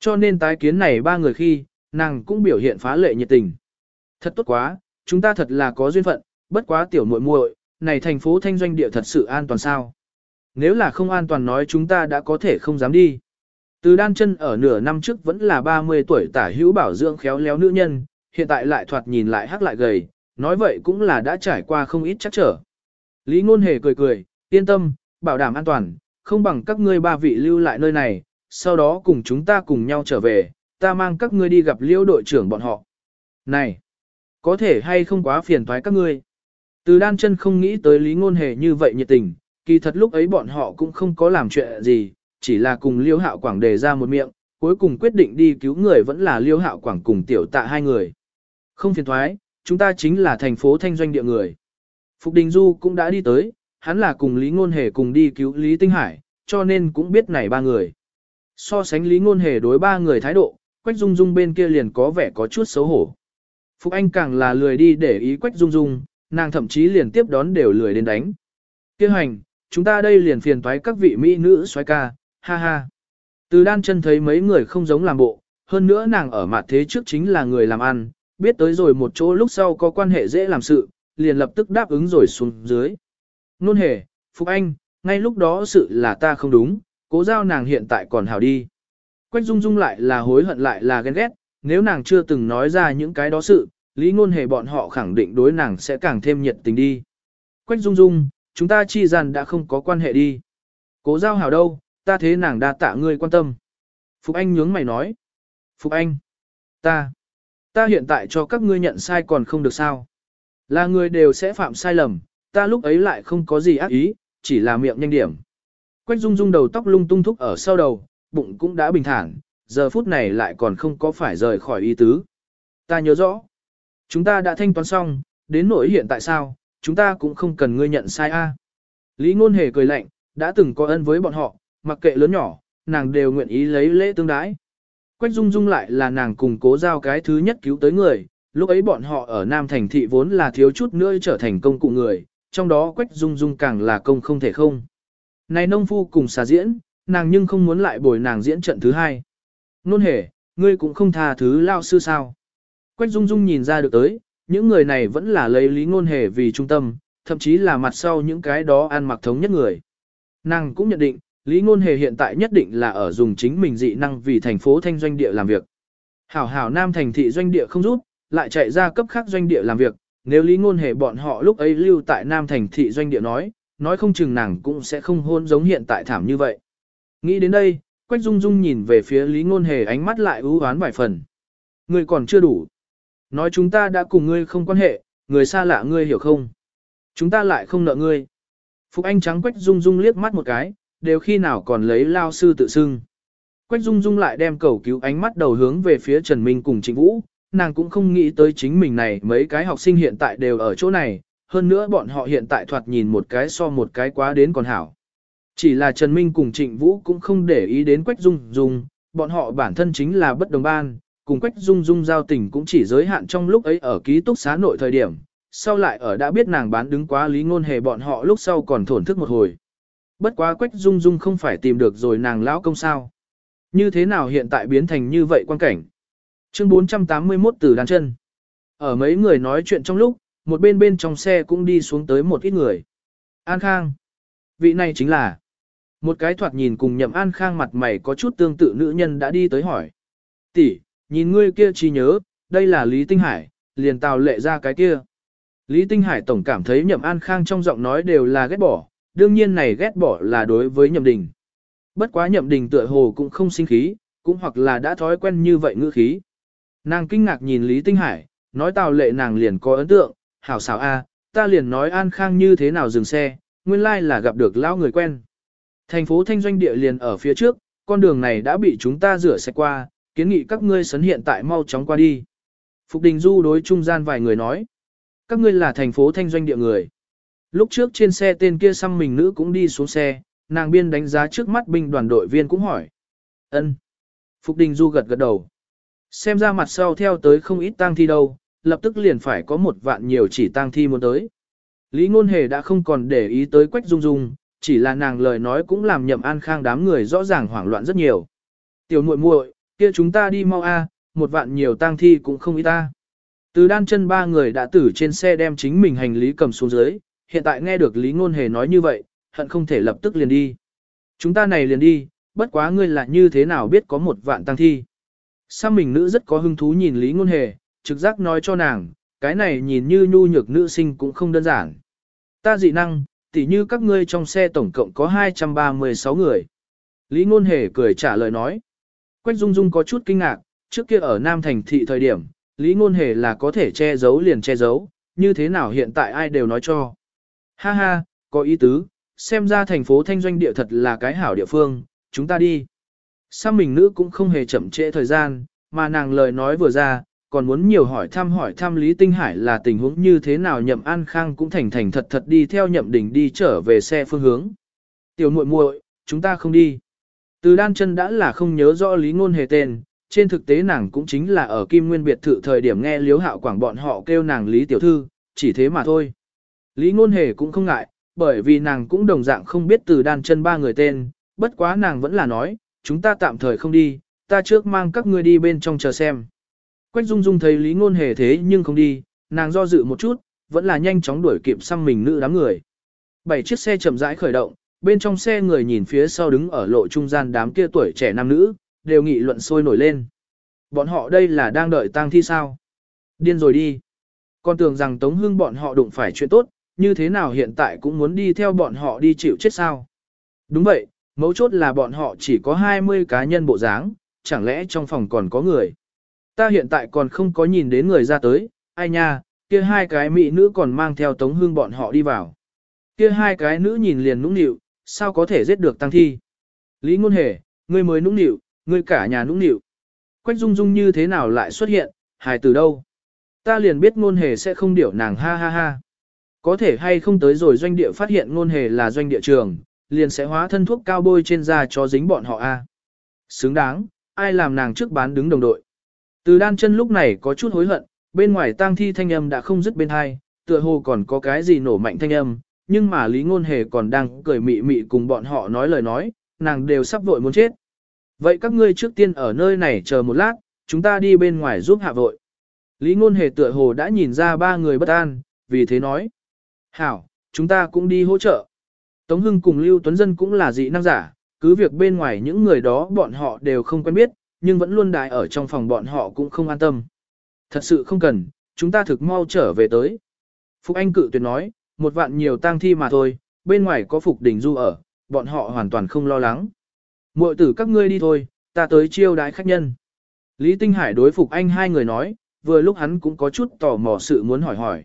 Cho nên tái kiến này ba người khi, nàng cũng biểu hiện phá lệ nhiệt tình. Thật tốt quá, chúng ta thật là có duyên phận, bất quá tiểu muội muội, này thành phố thanh doanh địa thật sự an toàn sao? Nếu là không an toàn nói chúng ta đã có thể không dám đi. Từ đan chân ở nửa năm trước vẫn là 30 tuổi tả hữu bảo dưỡng khéo léo nữ nhân, hiện tại lại thoạt nhìn lại hắc lại gầy, nói vậy cũng là đã trải qua không ít chắc trở. Lý ngôn hề cười cười, yên tâm, bảo đảm an toàn, không bằng các ngươi ba vị lưu lại nơi này, sau đó cùng chúng ta cùng nhau trở về, ta mang các ngươi đi gặp liêu đội trưởng bọn họ. Này, có thể hay không quá phiền thoái các ngươi. Từ đan chân không nghĩ tới lý ngôn hề như vậy nhiệt tình, kỳ thật lúc ấy bọn họ cũng không có làm chuyện gì, chỉ là cùng liêu hạo quảng đề ra một miệng, cuối cùng quyết định đi cứu người vẫn là liêu hạo quảng cùng tiểu tạ hai người. Không phiền thoái, chúng ta chính là thành phố thanh doanh địa người. Phục Đình Du cũng đã đi tới, hắn là cùng Lý Ngôn Hề cùng đi cứu Lý Tinh Hải, cho nên cũng biết này ba người. So sánh Lý Ngôn Hề đối ba người thái độ, Quách Dung Dung bên kia liền có vẻ có chút xấu hổ. Phúc Anh càng là lười đi để ý Quách Dung Dung, nàng thậm chí liền tiếp đón đều lười đến đánh. Kêu hành, chúng ta đây liền phiền toái các vị mỹ nữ xoái ca, ha ha. Từ đan chân thấy mấy người không giống làm bộ, hơn nữa nàng ở mặt thế trước chính là người làm ăn, biết tới rồi một chỗ lúc sau có quan hệ dễ làm sự, liền lập tức đáp ứng rồi xuống dưới. Nôn hề, Phúc Anh, ngay lúc đó sự là ta không đúng, cố giao nàng hiện tại còn hảo đi. Quách Dung Dung lại là hối hận lại là ghen ghét, nếu nàng chưa từng nói ra những cái đó sự, lý ngôn hề bọn họ khẳng định đối nàng sẽ càng thêm nhiệt tình đi. Quách Dung Dung, chúng ta chi rằng đã không có quan hệ đi. Cố giao hảo đâu, ta thế nàng đa tạ ngươi quan tâm. Phục Anh nhướng mày nói. Phục Anh, ta, ta hiện tại cho các ngươi nhận sai còn không được sao. Là người đều sẽ phạm sai lầm, ta lúc ấy lại không có gì ác ý, chỉ là miệng nhanh điểm. Quách Dung Dung đầu tóc lung tung thúc ở sau đầu, bụng cũng đã bình thản, giờ phút này lại còn không có phải rời khỏi ý tứ. Ta nhớ rõ, chúng ta đã thanh toán xong, đến nỗi hiện tại sao, chúng ta cũng không cần ngươi nhận sai a. Lý Ngôn Hề cười lạnh, đã từng có ân với bọn họ, mặc kệ lớn nhỏ, nàng đều nguyện ý lấy lễ tương đái. Quách Dung Dung lại là nàng cùng cố giao cái thứ nhất cứu tới người, lúc ấy bọn họ ở Nam Thành Thị vốn là thiếu chút nữa trở thành công cụ người, trong đó Quách Dung Dung càng là công không thể không. Này nông phu cùng xà diễn, nàng nhưng không muốn lại bồi nàng diễn trận thứ hai. Nôn hề, ngươi cũng không tha thứ lao sư sao. Quách Dung Dung nhìn ra được tới, những người này vẫn là lấy lý ngôn hề vì trung tâm, thậm chí là mặt sau những cái đó ăn mặc thống nhất người. Nàng cũng nhận định, Lý Ngôn Hề hiện tại nhất định là ở dùng chính mình dị năng vì thành phố thanh doanh địa làm việc. Hảo hảo nam thành thị doanh địa không rút, lại chạy ra cấp khác doanh địa làm việc, nếu Lý Ngôn Hề bọn họ lúc ấy lưu tại nam thành thị doanh địa nói, nói không chừng nàng cũng sẽ không hôn giống hiện tại thảm như vậy. Nghĩ đến đây, Quách Dung Dung nhìn về phía Lý Ngôn Hề ánh mắt lại ưu hoán vài phần. Ngươi còn chưa đủ. Nói chúng ta đã cùng ngươi không quan hệ, người xa lạ ngươi hiểu không? Chúng ta lại không nợ ngươi. Phục Anh trắng Quách Dung Dung liếc mắt một cái, đều khi nào còn lấy lao sư tự xưng. Quách Dung Dung lại đem cầu cứu ánh mắt đầu hướng về phía Trần Minh cùng Trịnh Vũ, nàng cũng không nghĩ tới chính mình này mấy cái học sinh hiện tại đều ở chỗ này, hơn nữa bọn họ hiện tại thoạt nhìn một cái so một cái quá đến còn hảo. Chỉ là Trần Minh cùng Trịnh Vũ cũng không để ý đến Quách Dung Dung, bọn họ bản thân chính là bất đồng ban, cùng Quách Dung Dung giao tình cũng chỉ giới hạn trong lúc ấy ở ký túc xá nội thời điểm, sau lại ở đã biết nàng bán đứng quá lý ngôn hề bọn họ lúc sau còn thổn thức một hồi. Bất quá Quách Dung Dung không phải tìm được rồi nàng lão công sao. Như thế nào hiện tại biến thành như vậy quan cảnh? Chương 481 từ đàn chân. Ở mấy người nói chuyện trong lúc, một bên bên trong xe cũng đi xuống tới một ít người. An Khang. Vị này chính là. Một cái thoạt nhìn cùng nhậm An Khang mặt mày có chút tương tự nữ nhân đã đi tới hỏi. tỷ, nhìn ngươi kia chi nhớ, đây là Lý Tinh Hải, liền tào lệ ra cái kia. Lý Tinh Hải tổng cảm thấy nhậm An Khang trong giọng nói đều là ghét bỏ, đương nhiên này ghét bỏ là đối với nhậm đình. Bất quá nhậm đình tựa hồ cũng không sinh khí, cũng hoặc là đã thói quen như vậy ngữ khí. Nàng kinh ngạc nhìn Lý Tinh Hải, nói tào lệ nàng liền có ấn tượng, hảo xảo a, ta liền nói An Khang như thế nào dừng xe, nguyên lai là gặp được lão người quen. Thành phố Thanh Doanh địa liền ở phía trước, con đường này đã bị chúng ta rửa sạch qua, kiến nghị các ngươi sấn hiện tại mau chóng qua đi. Phục Đình Du đối trung gian vài người nói, các ngươi là thành phố Thanh Doanh địa người. Lúc trước trên xe tên kia xăm mình nữ cũng đi xuống xe, nàng biên đánh giá trước mắt binh đoàn đội viên cũng hỏi. ân Phục Đình Du gật gật đầu. Xem ra mặt sau theo tới không ít tang thi đâu, lập tức liền phải có một vạn nhiều chỉ tang thi muốn tới. Lý Ngôn Hề đã không còn để ý tới Quách Dung Dung, chỉ là nàng lời nói cũng làm nhậm an khang đám người rõ ràng hoảng loạn rất nhiều. Tiểu muội muội, kia chúng ta đi mau a, một vạn nhiều tang thi cũng không ít ta. Từ đan chân ba người đã tử trên xe đem chính mình hành lý cầm xuống dưới, hiện tại nghe được Lý Ngôn Hề nói như vậy, hận không thể lập tức liền đi. Chúng ta này liền đi, bất quá ngươi là như thế nào biết có một vạn tăng thi. Sao mình nữ rất có hứng thú nhìn Lý Ngôn Hề, trực giác nói cho nàng, cái này nhìn như nhu nhược nữ sinh cũng không đơn giản. Ta dị năng, tỉ như các ngươi trong xe tổng cộng có 236 người. Lý Ngôn Hề cười trả lời nói. Quách Dung Dung có chút kinh ngạc, trước kia ở Nam Thành thị thời điểm, Lý Ngôn Hề là có thể che giấu liền che giấu, như thế nào hiện tại ai đều nói cho. Ha ha, có ý tứ, xem ra thành phố Thanh Doanh địa thật là cái hảo địa phương, chúng ta đi. Sao mình nữ cũng không hề chậm trễ thời gian, mà nàng lời nói vừa ra, còn muốn nhiều hỏi thăm hỏi thăm Lý Tinh Hải là tình huống như thế nào nhậm an khang cũng thành thành thật thật đi theo nhậm đỉnh đi trở về xe phương hướng. Tiểu muội muội, chúng ta không đi. Từ đan chân đã là không nhớ rõ Lý Ngôn Hề tên, trên thực tế nàng cũng chính là ở Kim Nguyên biệt thự thời điểm nghe Liếu Hạo Quảng bọn họ kêu nàng Lý Tiểu Thư, chỉ thế mà thôi. Lý Ngôn Hề cũng không ngại, bởi vì nàng cũng đồng dạng không biết từ đan chân ba người tên, bất quá nàng vẫn là nói, chúng ta tạm thời không đi, ta trước mang các ngươi đi bên trong chờ xem. Quách Dung Dung thấy Lý Ngôn Hề thế nhưng không đi, nàng do dự một chút, vẫn là nhanh chóng đuổi kịp xăm mình nữ đám người. Bảy chiếc xe chậm rãi khởi động, bên trong xe người nhìn phía sau đứng ở lộ trung gian đám kia tuổi trẻ nam nữ, đều nghị luận sôi nổi lên. Bọn họ đây là đang đợi tang thi sao? Điên rồi đi. Con tưởng rằng Tống Hưng bọn họ đụng phải chuyện tốt, như thế nào hiện tại cũng muốn đi theo bọn họ đi chịu chết sao? Đúng vậy, mấu chốt là bọn họ chỉ có 20 cá nhân bộ dáng, chẳng lẽ trong phòng còn có người? Ta hiện tại còn không có nhìn đến người ra tới, ai nha, kia hai cái mỹ nữ còn mang theo Tống hương bọn họ đi vào. Kia hai cái nữ nhìn liền nũng nịu, sao có thể giết được tăng thi? Lý Ngôn Hề, ngươi mới nũng nịu, ngươi cả nhà nũng nịu. Quách Dung Dung như thế nào lại xuất hiện, hài từ đâu? Ta liền biết Ngôn Hề sẽ không điểu nàng ha ha ha. Có thể hay không tới rồi doanh địa phát hiện Ngôn Hề là doanh địa trường, liền sẽ hóa thân thuốc cao bôi trên da cho dính bọn họ a. Xứng đáng, ai làm nàng trước bán đứng đồng đội. Từ đan chân lúc này có chút hối hận, bên ngoài tang thi thanh âm đã không dứt bên hai, tựa hồ còn có cái gì nổ mạnh thanh âm, nhưng mà Lý Ngôn Hề còn đang cười mị mị cùng bọn họ nói lời nói, nàng đều sắp vội muốn chết. Vậy các ngươi trước tiên ở nơi này chờ một lát, chúng ta đi bên ngoài giúp hạ vội. Lý Ngôn Hề tựa hồ đã nhìn ra ba người bất an, vì thế nói. Hảo, chúng ta cũng đi hỗ trợ. Tống Hưng cùng Lưu Tuấn Dân cũng là dị năng giả, cứ việc bên ngoài những người đó bọn họ đều không quen biết, nhưng vẫn luôn đại ở trong phòng bọn họ cũng không an tâm. Thật sự không cần, chúng ta thực mau trở về tới. Phục Anh cự tuyệt nói, một vạn nhiều tang thi mà thôi, bên ngoài có Phục Đình Du ở, bọn họ hoàn toàn không lo lắng. Muội tử các ngươi đi thôi, ta tới chiêu đái khách nhân. Lý Tinh Hải đối Phục Anh hai người nói, vừa lúc hắn cũng có chút tò mò sự muốn hỏi hỏi.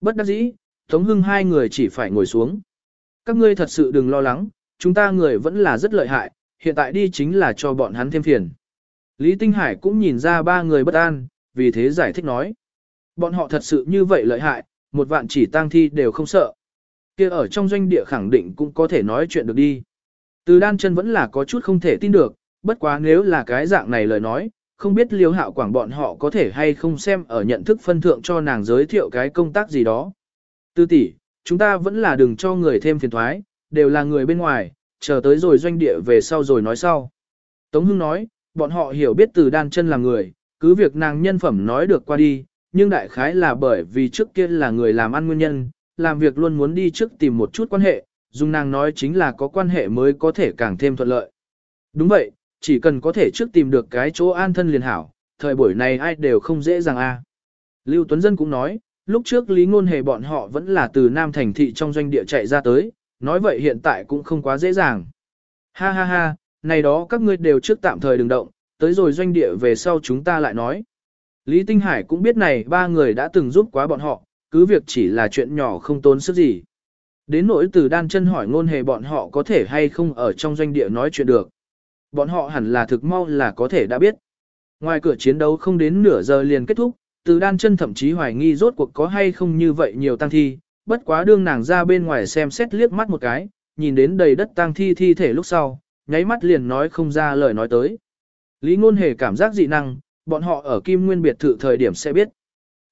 Bất đắc dĩ, Tống Hưng hai người chỉ phải ngồi xuống. Các ngươi thật sự đừng lo lắng, chúng ta người vẫn là rất lợi hại, hiện tại đi chính là cho bọn hắn thêm phiền. Lý Tinh Hải cũng nhìn ra ba người bất an, vì thế giải thích nói. Bọn họ thật sự như vậy lợi hại, một vạn chỉ tang thi đều không sợ. kia ở trong doanh địa khẳng định cũng có thể nói chuyện được đi. Từ đan chân vẫn là có chút không thể tin được, bất quá nếu là cái dạng này lời nói, không biết liêu hạo quảng bọn họ có thể hay không xem ở nhận thức phân thượng cho nàng giới thiệu cái công tác gì đó. Tư tỷ, chúng ta vẫn là đừng cho người thêm phiền thoái, đều là người bên ngoài, chờ tới rồi doanh địa về sau rồi nói sau. Tống Hưng nói, bọn họ hiểu biết từ đan chân là người, cứ việc nàng nhân phẩm nói được qua đi, nhưng đại khái là bởi vì trước kia là người làm ăn nguyên nhân, làm việc luôn muốn đi trước tìm một chút quan hệ, dùng nàng nói chính là có quan hệ mới có thể càng thêm thuận lợi. Đúng vậy, chỉ cần có thể trước tìm được cái chỗ an thân liền hảo, thời buổi này ai đều không dễ dàng a. Lưu Tuấn Dân cũng nói, lúc trước Lý Ngôn Hề bọn họ vẫn là từ Nam Thành Thị trong doanh địa chạy ra tới, nói vậy hiện tại cũng không quá dễ dàng. Ha ha ha, này đó các ngươi đều trước tạm thời đừng động, tới rồi doanh địa về sau chúng ta lại nói. Lý Tinh Hải cũng biết này ba người đã từng giúp quá bọn họ, cứ việc chỉ là chuyện nhỏ không tốn sức gì. Đến nỗi từ đan chân hỏi ngôn hề bọn họ có thể hay không ở trong doanh địa nói chuyện được. Bọn họ hẳn là thực mau là có thể đã biết. Ngoài cửa chiến đấu không đến nửa giờ liền kết thúc, từ đan chân thậm chí hoài nghi rốt cuộc có hay không như vậy nhiều tăng thi, bất quá đương nàng ra bên ngoài xem xét liếc mắt một cái, nhìn đến đầy đất tang thi thi thể lúc sau, nháy mắt liền nói không ra lời nói tới. Lý ngôn hề cảm giác dị năng, bọn họ ở Kim Nguyên biệt thự thời điểm sẽ biết.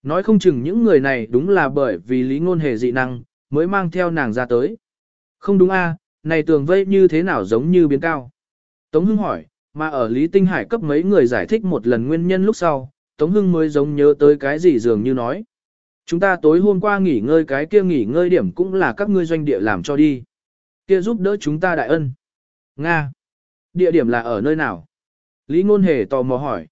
Nói không chừng những người này đúng là bởi vì lý ngôn hề dị năng, mới mang theo nàng ra tới. Không đúng a, này tường vây như thế nào giống như biến cao. Tống Hưng hỏi, mà ở Lý Tinh Hải cấp mấy người giải thích một lần nguyên nhân lúc sau, Tống Hưng mới giống nhớ tới cái gì dường như nói. Chúng ta tối hôm qua nghỉ ngơi cái kia nghỉ ngơi điểm cũng là các ngươi doanh địa làm cho đi. Kia giúp đỡ chúng ta đại ân. Nga. Địa điểm là ở nơi nào? Lý Ngôn Hề tò mò hỏi.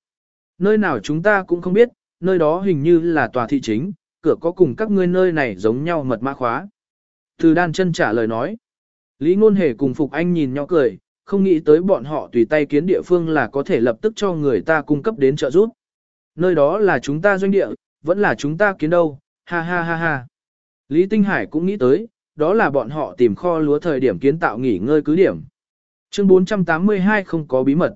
Nơi nào chúng ta cũng không biết, nơi đó hình như là tòa thị chính, cửa có cùng các ngươi nơi này giống nhau mật mã khóa. Từ đan chân trả lời nói. Lý Ngôn Hề cùng Phục Anh nhìn nhau cười, không nghĩ tới bọn họ tùy tay kiến địa phương là có thể lập tức cho người ta cung cấp đến trợ giúp. Nơi đó là chúng ta doanh địa, vẫn là chúng ta kiến đâu, ha ha ha ha. Lý Tinh Hải cũng nghĩ tới, đó là bọn họ tìm kho lúa thời điểm kiến tạo nghỉ ngơi cứ điểm. Chương 482 không có bí mật.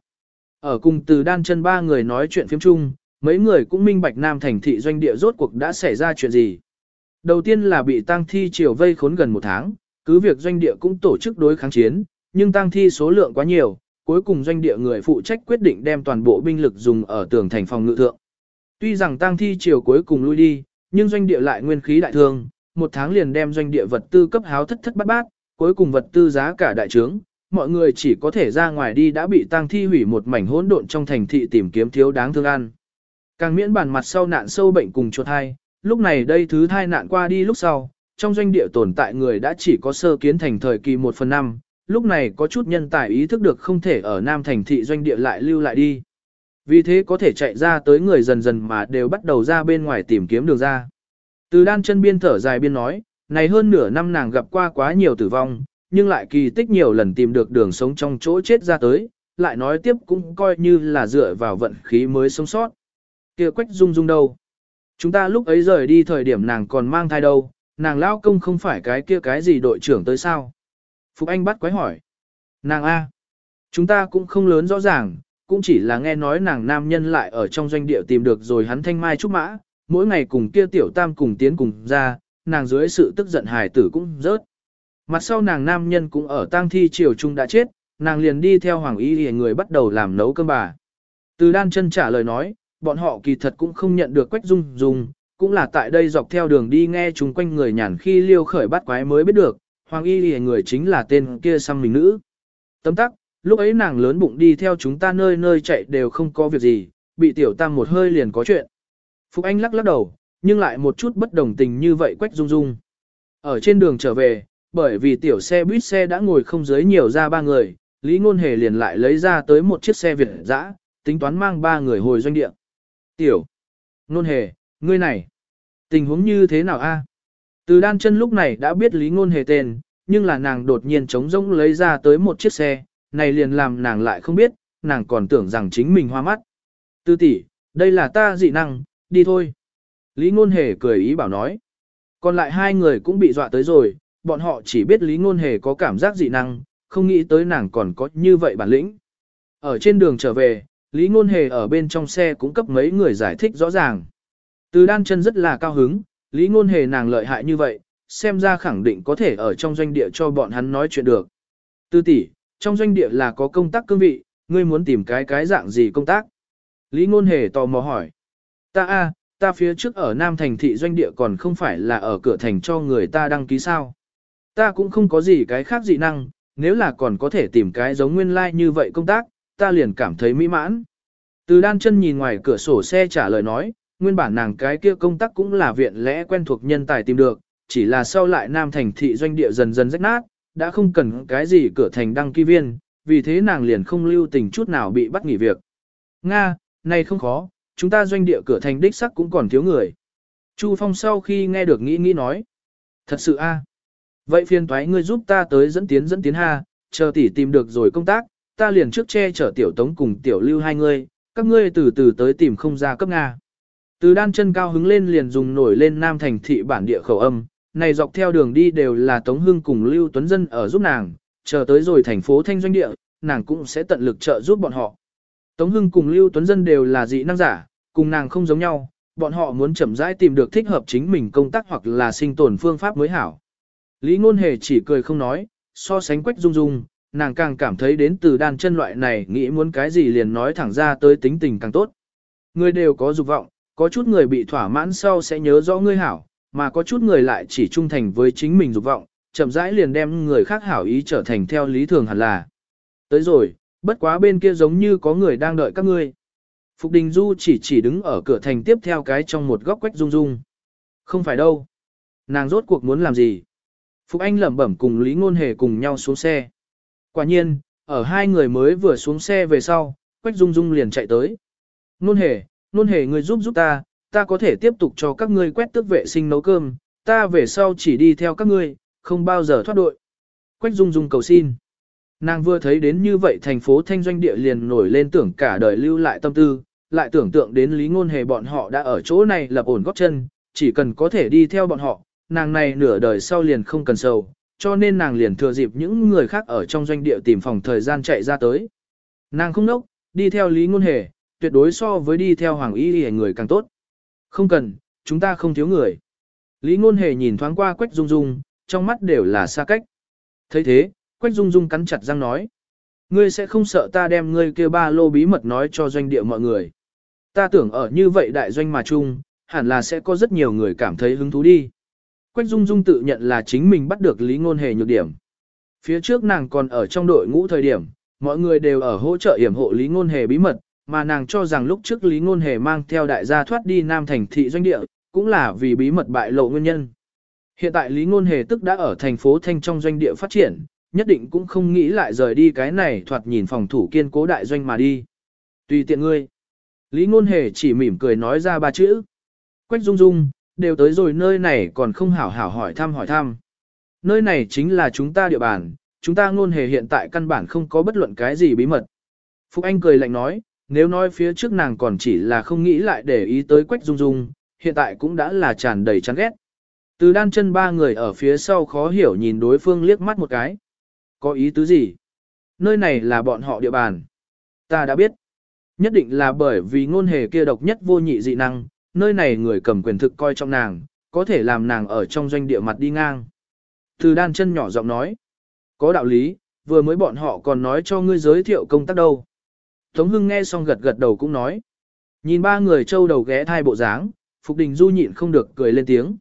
Ở cùng từ đan chân ba người nói chuyện phiếm chung, mấy người cũng minh bạch Nam thành thị doanh địa rốt cuộc đã xảy ra chuyện gì. Đầu tiên là bị tăng thi triều vây khốn gần một tháng, cứ việc doanh địa cũng tổ chức đối kháng chiến, nhưng tăng thi số lượng quá nhiều, cuối cùng doanh địa người phụ trách quyết định đem toàn bộ binh lực dùng ở tường thành phòng ngự thượng. Tuy rằng tăng thi triều cuối cùng lui đi, nhưng doanh địa lại nguyên khí đại thương, một tháng liền đem doanh địa vật tư cấp háo thất thất bát bát, cuối cùng vật tư giá cả đại trướng, mọi người chỉ có thể ra ngoài đi đã bị tang thi hủy một mảnh hỗn độn trong thành thị tìm kiếm thiếu đáng thương ăn. Càng miễn bản mặt sau nạn sâu bệnh cùng chuột thai, lúc này đây thứ thai nạn qua đi lúc sau, trong doanh địa tồn tại người đã chỉ có sơ kiến thành thời kỳ 1 phần 5, lúc này có chút nhân tài ý thức được không thể ở Nam thành thị doanh địa lại lưu lại đi. Vì thế có thể chạy ra tới người dần dần mà đều bắt đầu ra bên ngoài tìm kiếm đường ra. Từ đan chân biên thở dài biên nói, này hơn nửa năm nàng gặp qua quá nhiều tử vong, nhưng lại kỳ tích nhiều lần tìm được đường sống trong chỗ chết ra tới, lại nói tiếp cũng coi như là dựa vào vận khí mới sống sót. kia quách dung dung đâu? Chúng ta lúc ấy rời đi thời điểm nàng còn mang thai đâu, nàng lao công không phải cái kia cái gì đội trưởng tới sao? Phục Anh bắt quái hỏi. Nàng A. Chúng ta cũng không lớn rõ ràng, cũng chỉ là nghe nói nàng nam nhân lại ở trong doanh địa tìm được rồi hắn thanh mai trúc mã, mỗi ngày cùng kia tiểu tam cùng tiến cùng ra, nàng dưới sự tức giận hài tử cũng rớt. Mặt sau nàng nam nhân cũng ở tang thi triều trung đã chết, nàng liền đi theo hoàng y hề người bắt đầu làm nấu cơm bà. Từ đan chân trả lời nói, bọn họ kỳ thật cũng không nhận được quách dung dung, cũng là tại đây dọc theo đường đi nghe chúng quanh người nhàn khi liêu khởi bắt quái mới biết được, hoàng y hề người chính là tên kia xăm mình nữ. Tấm tắc, lúc ấy nàng lớn bụng đi theo chúng ta nơi nơi chạy đều không có việc gì, bị tiểu tam một hơi liền có chuyện. phục Anh lắc lắc đầu, nhưng lại một chút bất đồng tình như vậy quách dung dung. Ở trên đường trở về, bởi vì tiểu xe buýt xe đã ngồi không dưới nhiều ra ba người, Lý Ngôn Hề liền lại lấy ra tới một chiếc xe Việt dã, tính toán mang ba người hồi doanh địa. Tiểu, Ngôn Hề, ngươi này, tình huống như thế nào a? Từ đan chân lúc này đã biết Lý Ngôn Hề tên, nhưng là nàng đột nhiên trống rỗng lấy ra tới một chiếc xe, này liền làm nàng lại không biết, nàng còn tưởng rằng chính mình hoa mắt. Tư tỷ, đây là ta dị năng, đi thôi. Lý Ngôn Hề cười ý bảo nói. Còn lại hai người cũng bị dọa tới rồi, bọn họ chỉ biết Lý Ngôn Hề có cảm giác dị năng, không nghĩ tới nàng còn có như vậy bản lĩnh. Ở trên đường trở về, Lý Ngôn Hề ở bên trong xe cũng cấp mấy người giải thích rõ ràng. Từ đan chân rất là cao hứng, Lý Ngôn Hề nàng lợi hại như vậy, xem ra khẳng định có thể ở trong doanh địa cho bọn hắn nói chuyện được. Tư tỷ, trong doanh địa là có công tác cương vị, ngươi muốn tìm cái cái dạng gì công tác? Lý Ngôn Hề tò mò hỏi. Ta a, ta phía trước ở Nam Thành thị doanh địa còn không phải là ở cửa thành cho người ta đăng ký sao? Ta cũng không có gì cái khác dị năng, nếu là còn có thể tìm cái giống nguyên lai like như vậy công tác, ta liền cảm thấy mỹ mãn. Từ đan chân nhìn ngoài cửa sổ xe trả lời nói, nguyên bản nàng cái kia công tác cũng là viện lẽ quen thuộc nhân tài tìm được, chỉ là sau lại Nam Thành thị doanh địa dần dần rách nát, đã không cần cái gì cửa thành đăng ký viên, vì thế nàng liền không lưu tình chút nào bị bắt nghỉ việc. Nga, này không khó, chúng ta doanh địa cửa thành đích sắc cũng còn thiếu người. Chu Phong sau khi nghe được nghĩ nghĩ nói. Thật sự a Vậy phiền toái ngươi giúp ta tới dẫn tiến dẫn tiến ha, chờ tỷ tìm được rồi công tác, ta liền trước che chở tiểu tống cùng tiểu lưu hai ngươi, các ngươi từ từ tới tìm không ra cấp Nga. Từ đan chân cao hứng lên liền dùng nổi lên nam thành thị bản địa khẩu âm, này dọc theo đường đi đều là Tống Hưng cùng Lưu Tuấn Dân ở giúp nàng, chờ tới rồi thành phố Thanh Doanh Địa, nàng cũng sẽ tận lực trợ giúp bọn họ. Tống Hưng cùng Lưu Tuấn Dân đều là dị năng giả, cùng nàng không giống nhau, bọn họ muốn chậm rãi tìm được thích hợp chính mình công tác hoặc là sinh tồn phương pháp mới hảo. Lý Ngôn Hề chỉ cười không nói, so sánh quách dung dung, nàng càng cảm thấy đến từ đan chân loại này nghĩ muốn cái gì liền nói thẳng ra tới tính tình càng tốt. Người đều có dục vọng, có chút người bị thỏa mãn sau sẽ nhớ rõ ngươi hảo, mà có chút người lại chỉ trung thành với chính mình dục vọng, chậm rãi liền đem người khác hảo ý trở thành theo lý thường hẳn là. Tới rồi, bất quá bên kia giống như có người đang đợi các ngươi. Phục Đình Du chỉ chỉ đứng ở cửa thành tiếp theo cái trong một góc quách dung dung. Không phải đâu. Nàng rốt cuộc muốn làm gì? Phục Anh lẩm bẩm cùng Lý Ngôn Hề cùng nhau xuống xe. Quả nhiên, ở hai người mới vừa xuống xe về sau, Quách Dung Dung liền chạy tới. Ngôn hề, Ngôn hề người giúp giúp ta, ta có thể tiếp tục cho các ngươi quét tước vệ sinh nấu cơm, ta về sau chỉ đi theo các ngươi, không bao giờ thoát đội. Quách Dung Dung cầu xin. Nàng vừa thấy đến như vậy thành phố thanh doanh địa liền nổi lên tưởng cả đời lưu lại tâm tư, lại tưởng tượng đến lý ngôn hề bọn họ đã ở chỗ này lập ổn góp chân, chỉ cần có thể đi theo bọn họ, nàng này nửa đời sau liền không cần sầu, cho nên nàng liền thừa dịp những người khác ở trong doanh địa tìm phòng thời gian chạy ra tới. Nàng không nốc, đi theo lý ngôn hề, tuyệt đối so với đi theo hoàng y người càng tốt. Không cần, chúng ta không thiếu người. Lý ngôn hề nhìn thoáng qua quách dung dung, trong mắt đều là xa cách. thấy thế, quách dung dung cắn chặt răng nói. Ngươi sẽ không sợ ta đem ngươi kia ba lô bí mật nói cho doanh địa mọi người. Ta tưởng ở như vậy đại doanh mà chung, hẳn là sẽ có rất nhiều người cảm thấy hứng thú đi. Quách Dung Dung tự nhận là chính mình bắt được Lý Ngôn Hề nhược điểm. Phía trước nàng còn ở trong đội ngũ thời điểm, mọi người đều ở hỗ trợ yểm hộ Lý Ngôn Hề bí mật, mà nàng cho rằng lúc trước Lý Ngôn Hề mang theo đại gia thoát đi Nam thành thị doanh địa, cũng là vì bí mật bại lộ nguyên nhân. Hiện tại Lý Ngôn Hề tức đã ở thành phố Thanh trong doanh địa phát triển, nhất định cũng không nghĩ lại rời đi cái này thoạt nhìn phòng thủ kiên cố đại doanh mà đi. Tùy tiện ngươi. Lý Ngôn Hề chỉ mỉm cười nói ra ba chữ. Quách Dung Dung, đều tới rồi nơi này còn không hảo hảo hỏi thăm hỏi thăm. Nơi này chính là chúng ta địa bàn, chúng ta Ngôn Hề hiện tại căn bản không có bất luận cái gì bí mật. Phúc Anh cười lạnh nói, nếu nói phía trước nàng còn chỉ là không nghĩ lại để ý tới Quách Dung Dung, hiện tại cũng đã là tràn đầy chán ghét. Từ đan chân ba người ở phía sau khó hiểu nhìn đối phương liếc mắt một cái. Có ý tứ gì? Nơi này là bọn họ địa bàn. Ta đã biết. Nhất định là bởi vì ngôn hề kia độc nhất vô nhị dị năng, nơi này người cầm quyền thực coi trọng nàng, có thể làm nàng ở trong doanh địa mặt đi ngang. Từ đan chân nhỏ giọng nói. Có đạo lý, vừa mới bọn họ còn nói cho ngươi giới thiệu công tác đâu. Tống Hưng nghe xong gật gật đầu cũng nói. Nhìn ba người trâu đầu ghé thai bộ dáng, Phục Đình Du nhịn không được cười lên tiếng.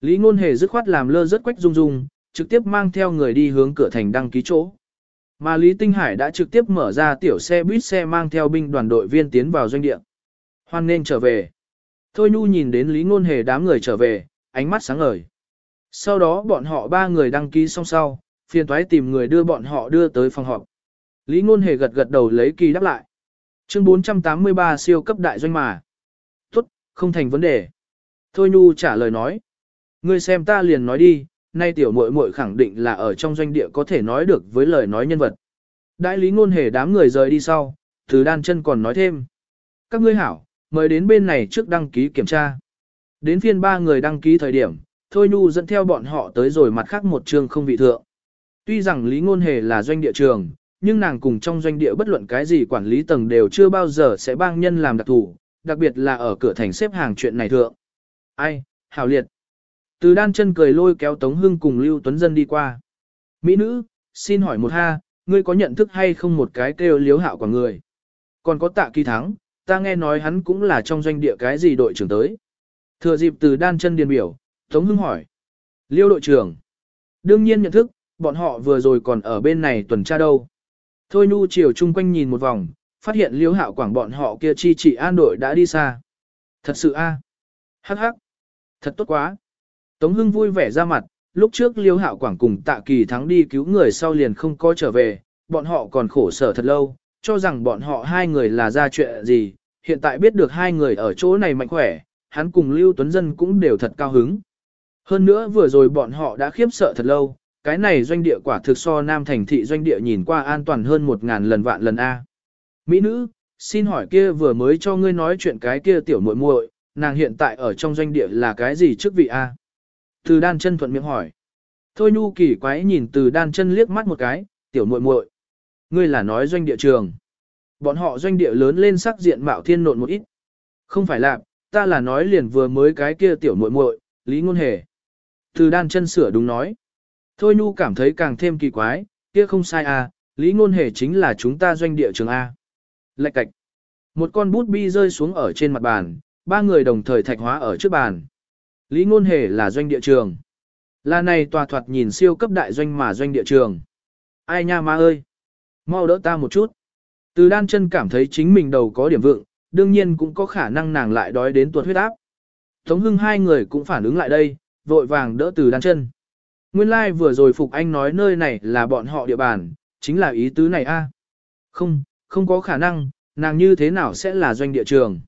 Lý Ngôn Hề dứt khoát làm lơ rất quách rung rung, trực tiếp mang theo người đi hướng cửa thành đăng ký chỗ. Mà Lý Tinh Hải đã trực tiếp mở ra tiểu xe buýt xe mang theo binh đoàn đội viên tiến vào doanh địa. Hoan nên trở về. Thôi Nhu nhìn đến Lý Ngôn Hề đám người trở về, ánh mắt sáng ngời. Sau đó bọn họ ba người đăng ký xong sau, phiền toái tìm người đưa bọn họ đưa tới phòng họp. Lý Ngôn Hề gật gật đầu lấy kỳ đáp lại. Chương 483 siêu cấp đại doanh mà. Tốt, không thành vấn đề. Thôi Nhu trả lời nói. Ngươi xem ta liền nói đi, nay tiểu muội muội khẳng định là ở trong doanh địa có thể nói được với lời nói nhân vật. Đại lý ngôn hề đám người rời đi sau, từ đan chân còn nói thêm. Các ngươi hảo, mời đến bên này trước đăng ký kiểm tra. Đến phiên ba người đăng ký thời điểm, Thôi Nhu dẫn theo bọn họ tới rồi mặt khác một trường không vị thượng. Tuy rằng Lý Ngôn Hề là doanh địa trường, nhưng nàng cùng trong doanh địa bất luận cái gì quản lý tầng đều chưa bao giờ sẽ bang nhân làm đặc thủ, đặc biệt là ở cửa thành xếp hàng chuyện này thượng. Ai, hảo liệt. Từ đan chân cười lôi kéo Tống Hưng cùng Lưu Tuấn Dân đi qua. Mỹ nữ, xin hỏi một ha, ngươi có nhận thức hay không một cái kêu liếu hạo của người? Còn có tạ kỳ thắng, ta nghe nói hắn cũng là trong doanh địa cái gì đội trưởng tới. Thừa dịp từ đan chân điền biểu, Tống Hưng hỏi. Liêu đội trưởng. Đương nhiên nhận thức, bọn họ vừa rồi còn ở bên này tuần tra đâu. Thôi nu chiều chung quanh nhìn một vòng, phát hiện liêu hạo quảng bọn họ kia chi trị an đội đã đi xa. Thật sự a, à? Hắc hắc. Thật tốt quá. Tống Hưng vui vẻ ra mặt, lúc trước Liêu Hạo Quảng cùng Tạ Kỳ thắng đi cứu người sau liền không có trở về, bọn họ còn khổ sở thật lâu, cho rằng bọn họ hai người là ra chuyện gì, hiện tại biết được hai người ở chỗ này mạnh khỏe, hắn cùng Lưu Tuấn Dân cũng đều thật cao hứng. Hơn nữa vừa rồi bọn họ đã khiếp sợ thật lâu, cái này doanh địa quả thực so Nam Thành thị doanh địa nhìn qua an toàn hơn một ngàn lần vạn lần A. Mỹ nữ, xin hỏi kia vừa mới cho ngươi nói chuyện cái kia tiểu muội muội, nàng hiện tại ở trong doanh địa là cái gì trước vị A? Từ đan chân thuận miệng hỏi. Thôi nhu kỳ quái nhìn từ đan chân liếc mắt một cái, tiểu muội muội, Ngươi là nói doanh địa trường. Bọn họ doanh địa lớn lên sắc diện mạo thiên nộn một ít. Không phải là, ta là nói liền vừa mới cái kia tiểu muội muội, lý ngôn hề. Từ đan chân sửa đúng nói. Thôi nhu cảm thấy càng thêm kỳ quái, kia không sai à, lý ngôn hề chính là chúng ta doanh địa trường A. Lạch cạch. Một con bút bi rơi xuống ở trên mặt bàn, ba người đồng thời thạch hóa ở trước bàn. Lý Ngôn Hề là doanh địa trường. Là này tòa thoạt nhìn siêu cấp đại doanh mà doanh địa trường. Ai nha ma ơi! Mau đỡ ta một chút. Từ đan chân cảm thấy chính mình đầu có điểm vượng, đương nhiên cũng có khả năng nàng lại đói đến tuột huyết áp. Tống hưng hai người cũng phản ứng lại đây, vội vàng đỡ từ đan chân. Nguyên lai like vừa rồi Phục Anh nói nơi này là bọn họ địa bàn, chính là ý tứ này a. Không, không có khả năng, nàng như thế nào sẽ là doanh địa trường.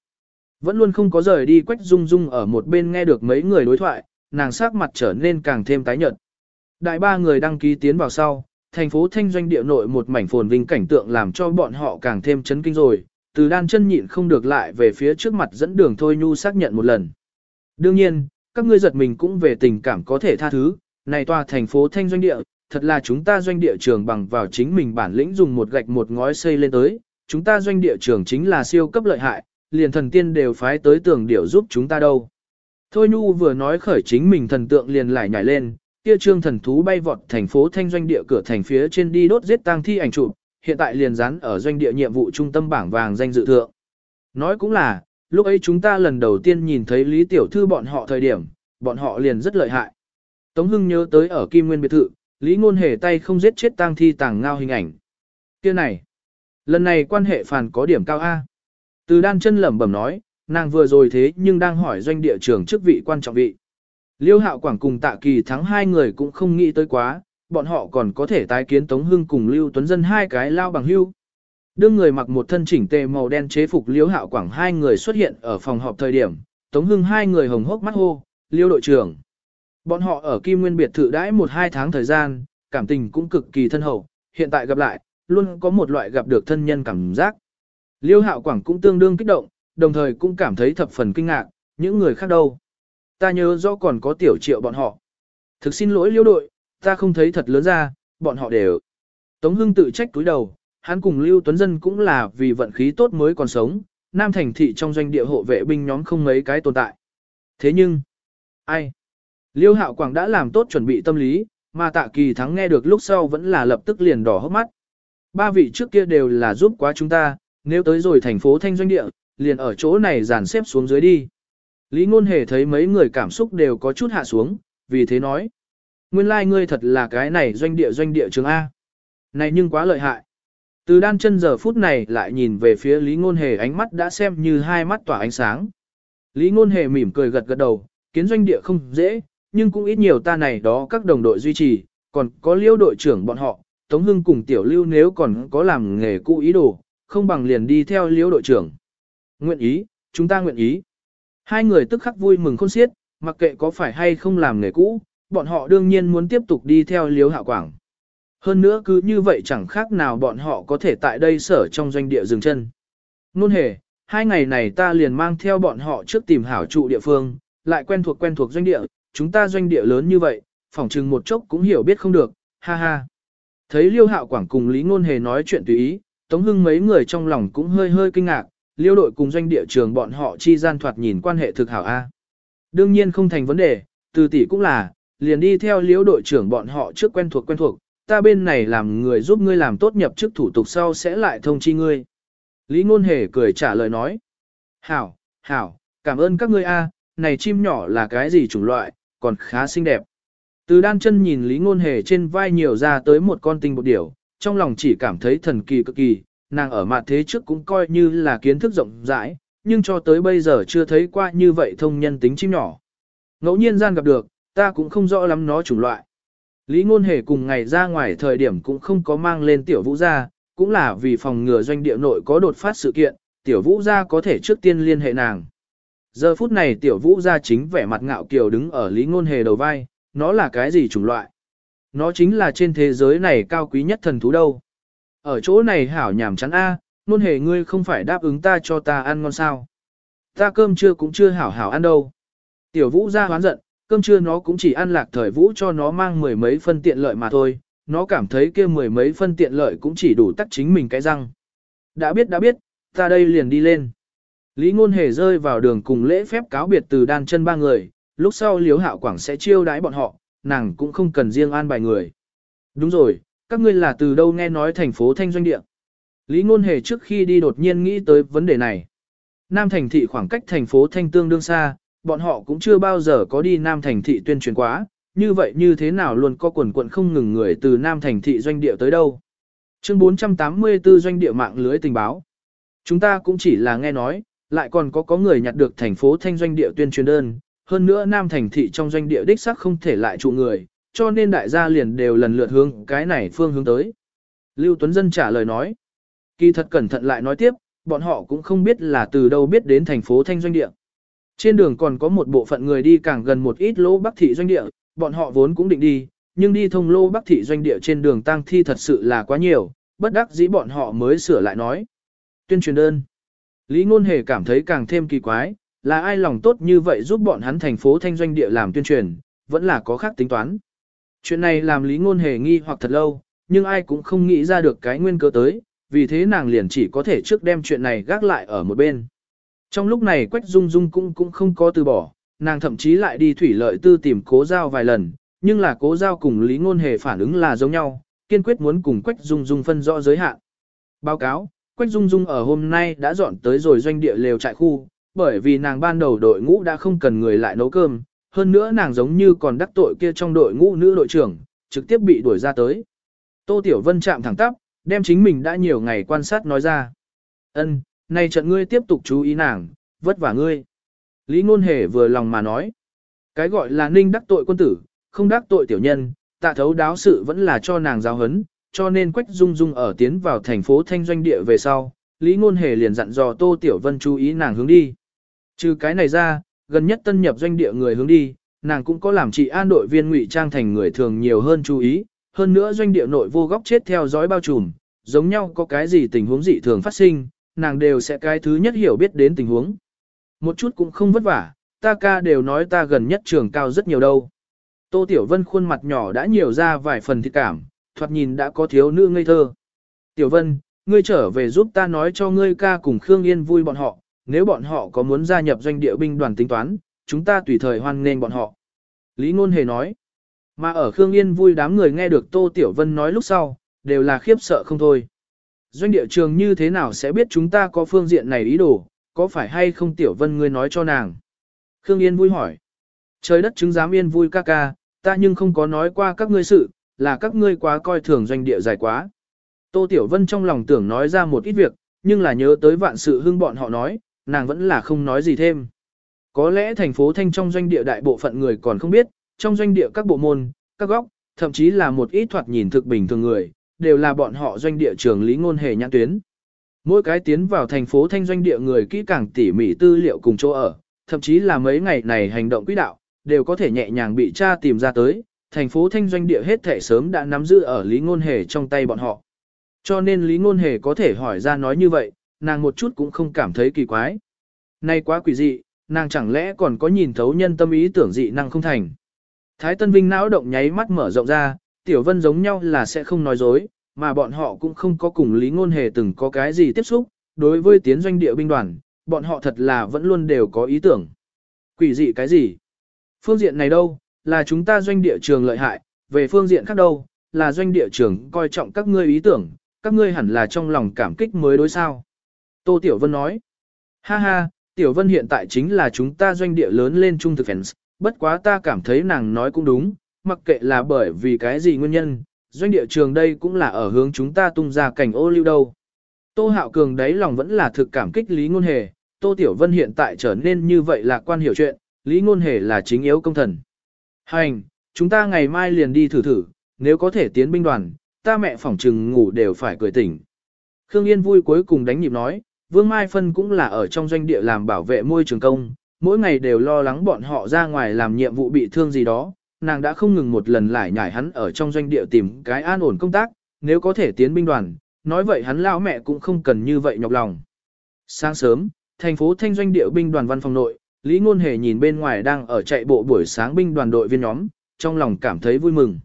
Vẫn luôn không có rời đi quách dung dung ở một bên nghe được mấy người đối thoại, nàng sắc mặt trở nên càng thêm tái nhợt. Đại ba người đăng ký tiến vào sau, thành phố thanh doanh địa nội một mảnh phồn vinh cảnh tượng làm cho bọn họ càng thêm chấn kinh rồi, từ đan chân nhịn không được lại về phía trước mặt dẫn đường thôi nhu xác nhận một lần. Đương nhiên, các ngươi giật mình cũng về tình cảm có thể tha thứ, này tòa thành phố thanh doanh địa, thật là chúng ta doanh địa trường bằng vào chính mình bản lĩnh dùng một gạch một ngói xây lên tới, chúng ta doanh địa trường chính là siêu cấp lợi hại, liền thần tiên đều phái tới tưởng điểu giúp chúng ta đâu. Thôi Nhu vừa nói khởi chính mình thần tượng liền lại nhảy lên, kia trương thần thú bay vọt thành phố thanh doanh địa cửa thành phía trên đi đốt giết tang thi ảnh chụp, hiện tại liền dán ở doanh địa nhiệm vụ trung tâm bảng vàng danh dự thượng. Nói cũng là, lúc ấy chúng ta lần đầu tiên nhìn thấy Lý Tiểu Thư bọn họ thời điểm, bọn họ liền rất lợi hại. Tống Hưng nhớ tới ở Kim Nguyên biệt thự, Lý Ngôn Hề tay không giết chết tang thi tàng ngao hình ảnh. Kia này, lần này quan hệ phản có điểm cao A. Từ đan chân lẩm bẩm nói, nàng vừa rồi thế nhưng đang hỏi doanh địa trưởng chức vị quan trọng vị. Liêu Hạo Quảng cùng Tạ Kỳ thắng hai người cũng không nghĩ tới quá, bọn họ còn có thể tái kiến Tống Hưng cùng Lưu Tuấn Dân hai cái lao bằng hưu. Đương người mặc một thân chỉnh tề màu đen chế phục Liêu Hạo Quảng hai người xuất hiện ở phòng họp thời điểm, Tống Hưng hai người hồng hốc mắt hô, Liêu đội trưởng. Bọn họ ở Kim Nguyên biệt thự đãi một hai tháng thời gian, cảm tình cũng cực kỳ thân hậu, hiện tại gặp lại, luôn có một loại gặp được thân nhân cảm giác. Liêu Hạo Quảng cũng tương đương kích động, đồng thời cũng cảm thấy thập phần kinh ngạc, những người khác đâu. Ta nhớ rõ còn có tiểu triệu bọn họ. Thực xin lỗi liêu đội, ta không thấy thật lớn ra, bọn họ đều. Tống Hưng tự trách túi đầu, hắn cùng Lưu Tuấn Dân cũng là vì vận khí tốt mới còn sống, Nam Thành Thị trong doanh địa hộ vệ binh nhóm không mấy cái tồn tại. Thế nhưng, ai? Liêu Hạo Quảng đã làm tốt chuẩn bị tâm lý, mà tạ kỳ thắng nghe được lúc sau vẫn là lập tức liền đỏ hốc mắt. Ba vị trước kia đều là giúp quá chúng ta, nếu tới rồi thành phố Thanh Doanh Địa, liền ở chỗ này dàn xếp xuống dưới đi. Lý Ngôn Hề thấy mấy người cảm xúc đều có chút hạ xuống, vì thế nói. Nguyên lai like ngươi thật là cái này doanh địa doanh địa trường A. Này nhưng quá lợi hại. Từ đan chân giờ phút này lại nhìn về phía Lý Ngôn Hề ánh mắt đã xem như hai mắt tỏa ánh sáng. Lý Ngôn Hề mỉm cười gật gật đầu, kiến doanh địa không dễ, nhưng cũng ít nhiều ta này đó các đồng đội duy trì, còn có liêu đội trưởng bọn họ, Tống Hưng cùng Tiểu Lưu nếu còn có làm nghề cũ ý đồ, không bằng liền đi theo liêu đội trưởng. Nguyện ý, chúng ta nguyện ý. Hai người tức khắc vui mừng khôn xiết, mặc kệ có phải hay không làm nghề cũ, bọn họ đương nhiên muốn tiếp tục đi theo liếu hạ quảng. Hơn nữa cứ như vậy chẳng khác nào bọn họ có thể tại đây sở trong doanh địa dừng chân. Nôn hề, hai ngày này ta liền mang theo bọn họ trước tìm hảo trụ địa phương, lại quen thuộc quen thuộc doanh địa, chúng ta doanh địa lớn như vậy, phỏng chừng một chốc cũng hiểu biết không được, ha ha. Thấy Liêu Hạo Quảng cùng Lý Ngôn Hề nói chuyện tùy ý, Tống Hưng mấy người trong lòng cũng hơi hơi kinh ngạc, Liêu đội cùng doanh địa trường bọn họ chi gian thoạt nhìn quan hệ thực hảo a. Đương nhiên không thành vấn đề, từ tỷ cũng là, liền đi theo Liêu đội trưởng bọn họ trước quen thuộc quen thuộc, ta bên này làm người giúp ngươi làm tốt nhập chức thủ tục sau sẽ lại thông chi ngươi. Lý Ngôn Hề cười trả lời nói. Hảo, hảo, cảm ơn các ngươi a, này chim nhỏ là cái gì chủng loại, còn khá xinh đẹp. Từ đan chân nhìn Lý Ngôn Hề trên vai nhiều ra tới một con tinh bột điểu, trong lòng chỉ cảm thấy thần kỳ cực kỳ, nàng ở mặt thế trước cũng coi như là kiến thức rộng rãi, nhưng cho tới bây giờ chưa thấy qua như vậy thông nhân tính chim nhỏ. Ngẫu nhiên gian gặp được, ta cũng không rõ lắm nó chủng loại. Lý Ngôn Hề cùng ngày ra ngoài thời điểm cũng không có mang lên tiểu vũ Gia, cũng là vì phòng ngừa doanh địa nội có đột phát sự kiện, tiểu vũ Gia có thể trước tiên liên hệ nàng. Giờ phút này tiểu vũ Gia chính vẻ mặt ngạo kiều đứng ở Lý Ngôn Hề đầu vai, nó là cái gì chủng loại? Nó chính là trên thế giới này cao quý nhất thần thú đâu. Ở chỗ này hảo nhảm chán a, nôn hề ngươi không phải đáp ứng ta cho ta ăn ngon sao. Ta cơm trưa cũng chưa hảo hảo ăn đâu. Tiểu vũ ra hoán giận, cơm trưa nó cũng chỉ ăn lạc thời vũ cho nó mang mười mấy phân tiện lợi mà thôi, nó cảm thấy kia mười mấy phân tiện lợi cũng chỉ đủ tắt chính mình cái răng. Đã biết đã biết, ta đây liền đi lên. Lý ngôn hề rơi vào đường cùng lễ phép cáo biệt từ đan chân ba người, lúc sau liếu hạo quảng sẽ chiêu đái bọn họ, nàng cũng không cần riêng an bài người. Đúng rồi, các ngươi là từ đâu nghe nói thành phố thanh doanh địa. Lý Ngôn Hề trước khi đi đột nhiên nghĩ tới vấn đề này. Nam thành thị khoảng cách thành phố thanh tương đương xa, bọn họ cũng chưa bao giờ có đi Nam thành thị tuyên truyền quá, như vậy như thế nào luôn có quần quận không ngừng người từ Nam thành thị doanh địa tới đâu. Chương 484 doanh địa mạng lưới tình báo. Chúng ta cũng chỉ là nghe nói, lại còn có có người nhặt được thành phố thanh doanh địa tuyên truyền đơn, hơn nữa Nam thành thị trong doanh địa đích xác không thể lại trụ người, cho nên đại gia liền đều lần lượt hướng cái này phương hướng tới. Lưu Tuấn Dân trả lời nói. Kỳ thật cẩn thận lại nói tiếp, bọn họ cũng không biết là từ đâu biết đến thành phố Thanh Doanh Địa. Trên đường còn có một bộ phận người đi càng gần một ít lỗ bắc thị doanh địa, bọn họ vốn cũng định đi, nhưng đi thông lô bắc thị doanh địa trên đường tăng thi thật sự là quá nhiều, bất đắc dĩ bọn họ mới sửa lại nói. Tuyên truyền đơn. Lý Ngôn Hề cảm thấy càng thêm kỳ quái, là ai lòng tốt như vậy giúp bọn hắn thành phố thanh doanh địa làm tuyên truyền, vẫn là có khác tính toán. Chuyện này làm Lý Ngôn Hề nghi hoặc thật lâu, nhưng ai cũng không nghĩ ra được cái nguyên cớ tới, vì thế nàng liền chỉ có thể trước đem chuyện này gác lại ở một bên. Trong lúc này Quách Dung Dung cũng cũng không có từ bỏ, nàng thậm chí lại đi thủy lợi tư tìm cố giao vài lần, nhưng là cố giao cùng Lý Ngôn Hề phản ứng là giống nhau, kiên quyết muốn cùng Quách Dung Dung phân rõ giới hạn. Báo cáo, Quách Dung Dung ở hôm nay đã dọn tới rồi doanh địa lều trại khu, bởi vì nàng ban đầu đội ngũ đã không cần người lại nấu cơm, hơn nữa nàng giống như còn đắc tội kia trong đội ngũ nữ đội trưởng, trực tiếp bị đuổi ra tới. Tô Tiểu Vân chạm thẳng tắp, đem chính mình đã nhiều ngày quan sát nói ra. Ân, nay trận ngươi tiếp tục chú ý nàng, vất vả ngươi. Lý Ngôn Hề vừa lòng mà nói. Cái gọi là ninh đắc tội quân tử, không đắc tội tiểu nhân, tạ thấu đáo sự vẫn là cho nàng giáo hấn, cho nên Quách Dung Dung ở tiến vào thành phố Thanh Doanh Địa về sau, Lý Ngôn Hề liền dặn dò Tô Tiểu Vân chú ý nàng hướng đi. Trừ cái này ra, gần nhất tân nhập doanh địa người hướng đi, nàng cũng có làm trị an đội viên ngụy trang thành người thường nhiều hơn chú ý, hơn nữa doanh địa nội vô góc chết theo dõi bao trùm, giống nhau có cái gì tình huống dị thường phát sinh, nàng đều sẽ cái thứ nhất hiểu biết đến tình huống. Một chút cũng không vất vả, ta ca đều nói ta gần nhất trường cao rất nhiều đâu. Tô Tiểu Vân khuôn mặt nhỏ đã nhiều ra vài phần thịt cảm, thoạt nhìn đã có thiếu nữ ngây thơ. Tiểu Vân, ngươi trở về giúp ta nói cho ngươi ca cùng Khương Yên vui bọn họ, nếu bọn họ có muốn gia nhập doanh địa binh đoàn tính toán, chúng ta tùy thời hoan nghênh bọn họ. Lý Ngôn Hề nói, mà ở Khương Yên vui đám người nghe được Tô Tiểu Vân nói lúc sau, đều là khiếp sợ không thôi. Doanh địa trường như thế nào sẽ biết chúng ta có phương diện này ý đồ, có phải hay không Tiểu Vân ngươi nói cho nàng? Khương Yên vui hỏi. Trời đất chứng giám yên vui ca ca, ta nhưng không có nói qua các ngươi sự, là các ngươi quá coi thường doanh địa dài quá. Tô Tiểu Vân trong lòng tưởng nói ra một ít việc, nhưng là nhớ tới vạn sự hưng bọn họ nói, nàng vẫn là không nói gì thêm. Có lẽ thành phố Thanh trong doanh địa đại bộ phận người còn không biết, trong doanh địa các bộ môn, các góc, thậm chí là một ít thoạt nhìn thực bình thường người, đều là bọn họ doanh địa trường lý ngôn hề nhãn tuyến. Mỗi cái tiến vào thành phố Thanh doanh địa người kỹ càng tỉ mỉ tư liệu cùng chỗ ở, thậm chí là mấy ngày này hành động quỹ đạo, đều có thể nhẹ nhàng bị tra tìm ra tới, thành phố Thanh doanh địa hết thể sớm đã nắm giữ ở Lý Ngôn Hề trong tay bọn họ. Cho nên Lý Ngôn Hề có thể hỏi ra nói như vậy, nàng một chút cũng không cảm thấy kỳ quái. Nay quá quỷ dị, nàng chẳng lẽ còn có nhìn thấu nhân tâm ý tưởng dị năng không thành. Thái Tân Vinh não động nháy mắt mở rộng ra, Tiểu Vân giống nhau là sẽ không nói dối, mà bọn họ cũng không có cùng Lý Ngôn Hề từng có cái gì tiếp xúc, đối với tiến doanh địa binh đoàn, bọn họ thật là vẫn luôn đều có ý tưởng. Quỷ dị cái gì? Phương diện này đâu, là chúng ta doanh địa trường lợi hại, về phương diện khác đâu, là doanh địa trường coi trọng các ngươi ý tưởng, các ngươi hẳn là trong lòng cảm kích mới đối sao. Tô Tiểu Vân nói, ha ha, Tiểu Vân hiện tại chính là chúng ta doanh địa lớn lên trung thực fans, bất quá ta cảm thấy nàng nói cũng đúng, mặc kệ là bởi vì cái gì nguyên nhân, doanh địa trường đây cũng là ở hướng chúng ta tung ra cảnh ô lưu đâu. Tô Hạo Cường đấy lòng vẫn là thực cảm kích Lý Ngôn Hề, Tô Tiểu Vân hiện tại trở nên như vậy là quan hiểu chuyện, Lý Ngôn Hề là chính yếu công thần. Hành, chúng ta ngày mai liền đi thử thử, nếu có thể tiến binh đoàn, ta mẹ phỏng trừng ngủ đều phải cười tỉnh. Khương Yên vui cuối cùng đánh nhịp nói, Vương Mai Phân cũng là ở trong doanh địa làm bảo vệ môi trường công, mỗi ngày đều lo lắng bọn họ ra ngoài làm nhiệm vụ bị thương gì đó, nàng đã không ngừng một lần lại nhảy hắn ở trong doanh địa tìm cái an ổn công tác, nếu có thể tiến binh đoàn, nói vậy hắn lão mẹ cũng không cần như vậy nhọc lòng. Sáng sớm, thành phố Thanh doanh địa binh đoàn văn phòng nội, Lý Ngôn Hề nhìn bên ngoài đang ở chạy bộ buổi sáng binh đoàn đội viên nhóm, trong lòng cảm thấy vui mừng.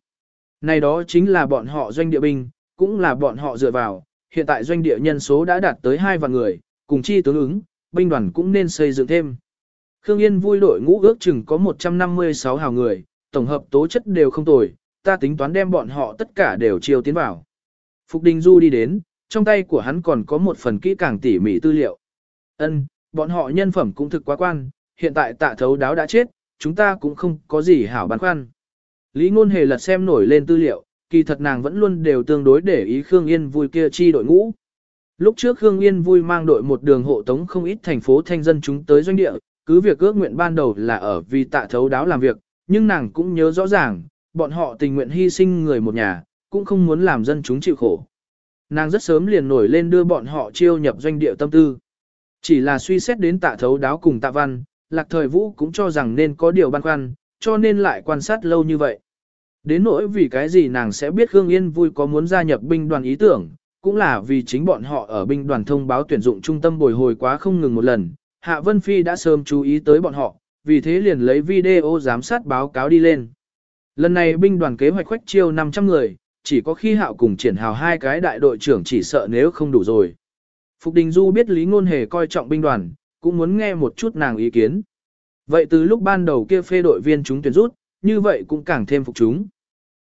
Này đó chính là bọn họ doanh địa binh, cũng là bọn họ dựa vào, hiện tại doanh địa nhân số đã đạt tới 2 vạn người, cùng chi tướng ứng, binh đoàn cũng nên xây dựng thêm. Khương Yên vui đội ngũ ước chừng có 156 hào người, tổng hợp tố chất đều không tồi, ta tính toán đem bọn họ tất cả đều chiêu tiến vào. Phục Đình Du đi đến, trong tay của hắn còn có một phần kỹ càng tỉ mỉ tư liệu. Ân, bọn họ nhân phẩm cũng thực quá quan, hiện tại tạ thấu đáo đã chết, chúng ta cũng không có gì hảo bán khoăn. Lý ngôn hề lật xem nổi lên tư liệu, kỳ thật nàng vẫn luôn đều tương đối để ý Khương Yên vui kia chi đội ngũ. Lúc trước Khương Yên vui mang đội một đường hộ tống không ít thành phố thanh dân chúng tới doanh địa, cứ việc ước nguyện ban đầu là ở vì tạ thấu đáo làm việc, nhưng nàng cũng nhớ rõ ràng, bọn họ tình nguyện hy sinh người một nhà, cũng không muốn làm dân chúng chịu khổ. Nàng rất sớm liền nổi lên đưa bọn họ chiêu nhập doanh địa tâm tư. Chỉ là suy xét đến tạ thấu đáo cùng tạ văn, lạc thời vũ cũng cho rằng nên có điều băn khoăn, cho nên lại quan sát lâu như vậy. Đến nỗi vì cái gì nàng sẽ biết Khương Yên vui có muốn gia nhập binh đoàn ý tưởng, cũng là vì chính bọn họ ở binh đoàn thông báo tuyển dụng trung tâm bồi hồi quá không ngừng một lần. Hạ Vân Phi đã sớm chú ý tới bọn họ, vì thế liền lấy video giám sát báo cáo đi lên. Lần này binh đoàn kế hoạch khoách chiêu 500 người, chỉ có khi hạo cùng triển hào hai cái đại đội trưởng chỉ sợ nếu không đủ rồi. Phục Đình Du biết Lý Ngôn Hề coi trọng binh đoàn, cũng muốn nghe một chút nàng ý kiến. Vậy từ lúc ban đầu kia phê đội viên chúng tuyển rút, như vậy cũng càng thêm phục chúng.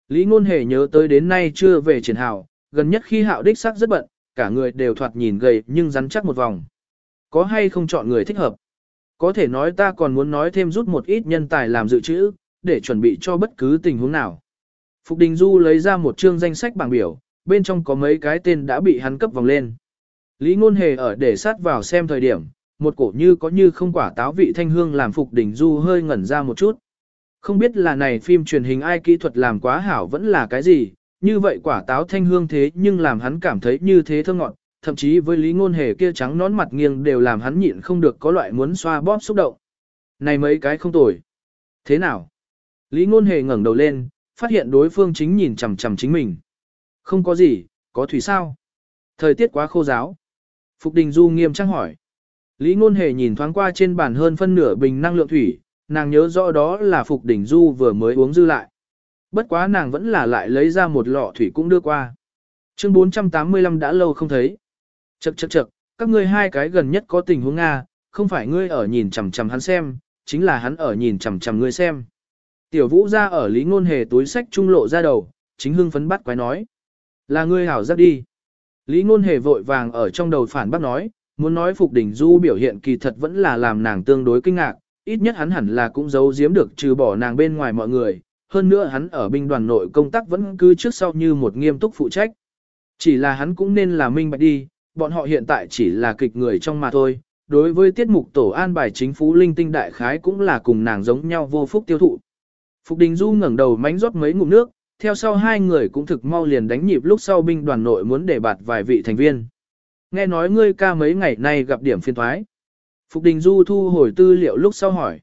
Lý Ngôn Hề nhớ tới đến nay chưa về triển hào, gần nhất khi hạo đích sắc rất bận, cả người đều thoạt nhìn gầy nhưng rắn chắc một vòng. Có hay không chọn người thích hợp? Có thể nói ta còn muốn nói thêm rút một ít nhân tài làm dự trữ, để chuẩn bị cho bất cứ tình huống nào. Phục Đình Du lấy ra một chương danh sách bảng biểu, bên trong có mấy cái tên đã bị hắn cấp vòng lên. Lý Ngôn Hề ở để sát vào xem thời điểm, một cổ như có như không quả táo vị thanh hương làm Phục Đình Du hơi ngẩn ra một chút. Không biết là này phim truyền hình ai kỹ thuật làm quá hảo vẫn là cái gì, như vậy quả táo thanh hương thế nhưng làm hắn cảm thấy như thế thơ ngọt, thậm chí với Lý Ngôn Hề kia trắng nón mặt nghiêng đều làm hắn nhịn không được có loại muốn xoa bóp xúc động. Này mấy cái không tồi. Thế nào? Lý Ngôn Hề ngẩng đầu lên, phát hiện đối phương chính nhìn chằm chằm chính mình. Không có gì, có thủy sao? Thời tiết quá khô giáo. Phục Đình Du nghiêm trang hỏi. Lý Ngôn Hề nhìn thoáng qua trên bàn hơn phân nửa bình năng lượng thủy, nàng nhớ rõ đó là Phục Đình Du vừa mới uống dư lại. Bất quá nàng vẫn là lại lấy ra một lọ thủy cũng đưa qua. Chương 485 đã lâu không thấy. Chậc chậc chậc, các ngươi hai cái gần nhất có tình huống Nga, không phải ngươi ở nhìn chằm chằm hắn xem, chính là hắn ở nhìn chằm chằm ngươi xem. Tiểu vũ ra ở lý ngôn hề túi sách trung lộ ra đầu, chính hưng phấn bắt quái nói. Là ngươi hảo giác đi. Lý ngôn hề vội vàng ở trong đầu phản bác nói, muốn nói Phục Đình Du biểu hiện kỳ thật vẫn là làm nàng tương đối kinh ngạc, ít nhất hắn hẳn là cũng giấu giếm được trừ bỏ nàng bên ngoài mọi người, hơn nữa hắn ở binh đoàn nội công tác vẫn cứ trước sau như một nghiêm túc phụ trách. Chỉ là hắn cũng nên là minh bạch đi, bọn họ hiện tại chỉ là kịch người trong mà thôi, đối với tiết mục tổ an bài chính phú linh tinh đại khái cũng là cùng nàng giống nhau vô phúc tiêu thụ. Phục Đình Du ngẩng đầu mánh rót mấy ngụm nước, theo sau hai người cũng thực mau liền đánh nhịp lúc sau binh đoàn nội muốn để bạt vài vị thành viên. Nghe nói ngươi ca mấy ngày nay gặp điểm phiên thoái. Phục Đình Du thu hồi tư liệu lúc sau hỏi.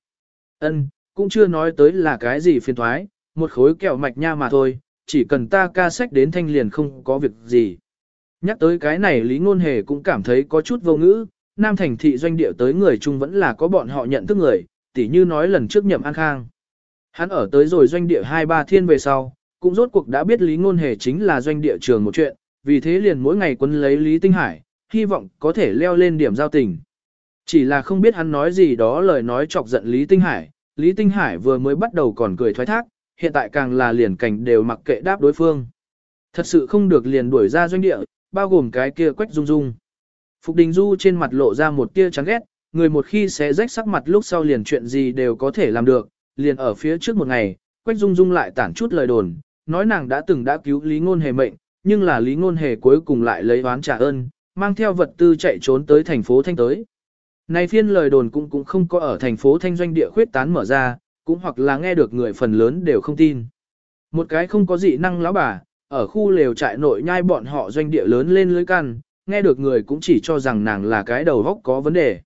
Ân, cũng chưa nói tới là cái gì phiền thoái, một khối kẹo mạch nha mà thôi, chỉ cần ta ca sách đến thanh liền không có việc gì. Nhắc tới cái này Lý Ngôn Hề cũng cảm thấy có chút vô ngữ, Nam Thành thị doanh địa tới người chung vẫn là có bọn họ nhận thức người, tỉ như nói lần trước nhậm an khang. Hắn ở tới rồi doanh địa hai ba thiên về sau, cũng rốt cuộc đã biết Lý Ngôn Hề chính là doanh địa trường một chuyện, vì thế liền mỗi ngày quấn lấy Lý Tinh Hải, hy vọng có thể leo lên điểm giao tình. Chỉ là không biết hắn nói gì đó lời nói chọc giận Lý Tinh Hải, Lý Tinh Hải vừa mới bắt đầu còn cười thoái thác, hiện tại càng là liền cảnh đều mặc kệ đáp đối phương. Thật sự không được liền đuổi ra doanh địa, bao gồm cái kia quách dung dung. Phục Đình Du trên mặt lộ ra một tia chán ghét, người một khi sẽ rách sắc mặt lúc sau liền chuyện gì đều có thể làm được, liền ở phía trước một ngày, Quách Dung Dung lại tản chút lời đồn, nói nàng đã từng đã cứu Lý Ngôn Hề mệnh, nhưng là Lý Ngôn Hề cuối cùng lại lấy oán trả ơn, mang theo vật tư chạy trốn tới thành phố Thanh tới. Này phiên lời đồn cũng cũng không có ở thành phố Thanh doanh địa khuyết tán mở ra, cũng hoặc là nghe được người phần lớn đều không tin. Một cái không có dị năng lão bà, ở khu lều trại nội nhai bọn họ doanh địa lớn lên lưới căn, nghe được người cũng chỉ cho rằng nàng là cái đầu góc có vấn đề.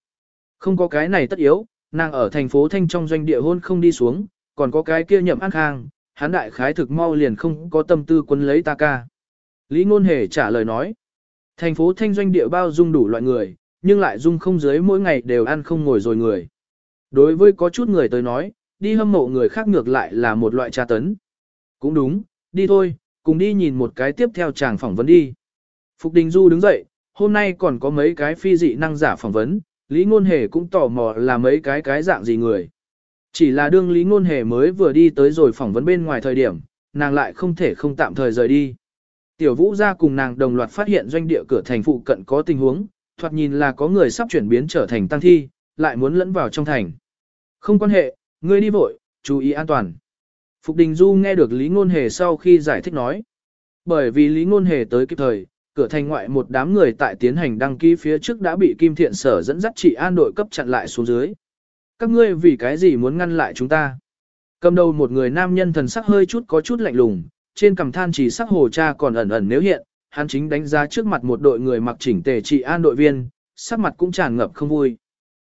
Không có cái này tất yếu, nàng ở thành phố Thanh trong doanh địa hôn không đi xuống, còn có cái kia nhậm an khang, hán đại khái thực mau liền không có tâm tư quân lấy ta ca. Lý Ngôn Hề trả lời nói, thành phố Thanh doanh địa bao dung đủ loại người, nhưng lại dung không dưới mỗi ngày đều ăn không ngồi rồi người. Đối với có chút người tới nói, đi hâm mộ người khác ngược lại là một loại tra tấn. Cũng đúng, đi thôi, cùng đi nhìn một cái tiếp theo chàng phỏng vấn đi. Phục Đình Du đứng dậy, hôm nay còn có mấy cái phi dị năng giả phỏng vấn, Lý Ngôn Hề cũng tò mò là mấy cái cái dạng gì người. Chỉ là đương Lý Ngôn Hề mới vừa đi tới rồi phỏng vấn bên ngoài thời điểm, nàng lại không thể không tạm thời rời đi. Tiểu Vũ ra cùng nàng đồng loạt phát hiện doanh địa cửa thành phụ cận có tình huống, thoạt nhìn là có người sắp chuyển biến trở thành tăng thi, lại muốn lẫn vào trong thành. Không quan hệ, ngươi đi vội, chú ý an toàn. Phục Đình Du nghe được Lý Ngôn Hề sau khi giải thích nói. Bởi vì Lý Ngôn Hề tới kịp thời, cửa thành ngoại một đám người tại tiến hành đăng ký phía trước đã bị Kim Thiện Sở dẫn dắt trị an đội cấp chặn lại xuống dưới. Các ngươi vì cái gì muốn ngăn lại chúng ta? Cầm đầu một người nam nhân thần sắc hơi chút có chút lạnh lùng, trên cằm than chỉ sắc hồ cha còn ẩn ẩn nếu hiện, hắn chính đánh giá trước mặt một đội người mặc chỉnh tề trị an đội viên, sắc mặt cũng tràn ngập không vui.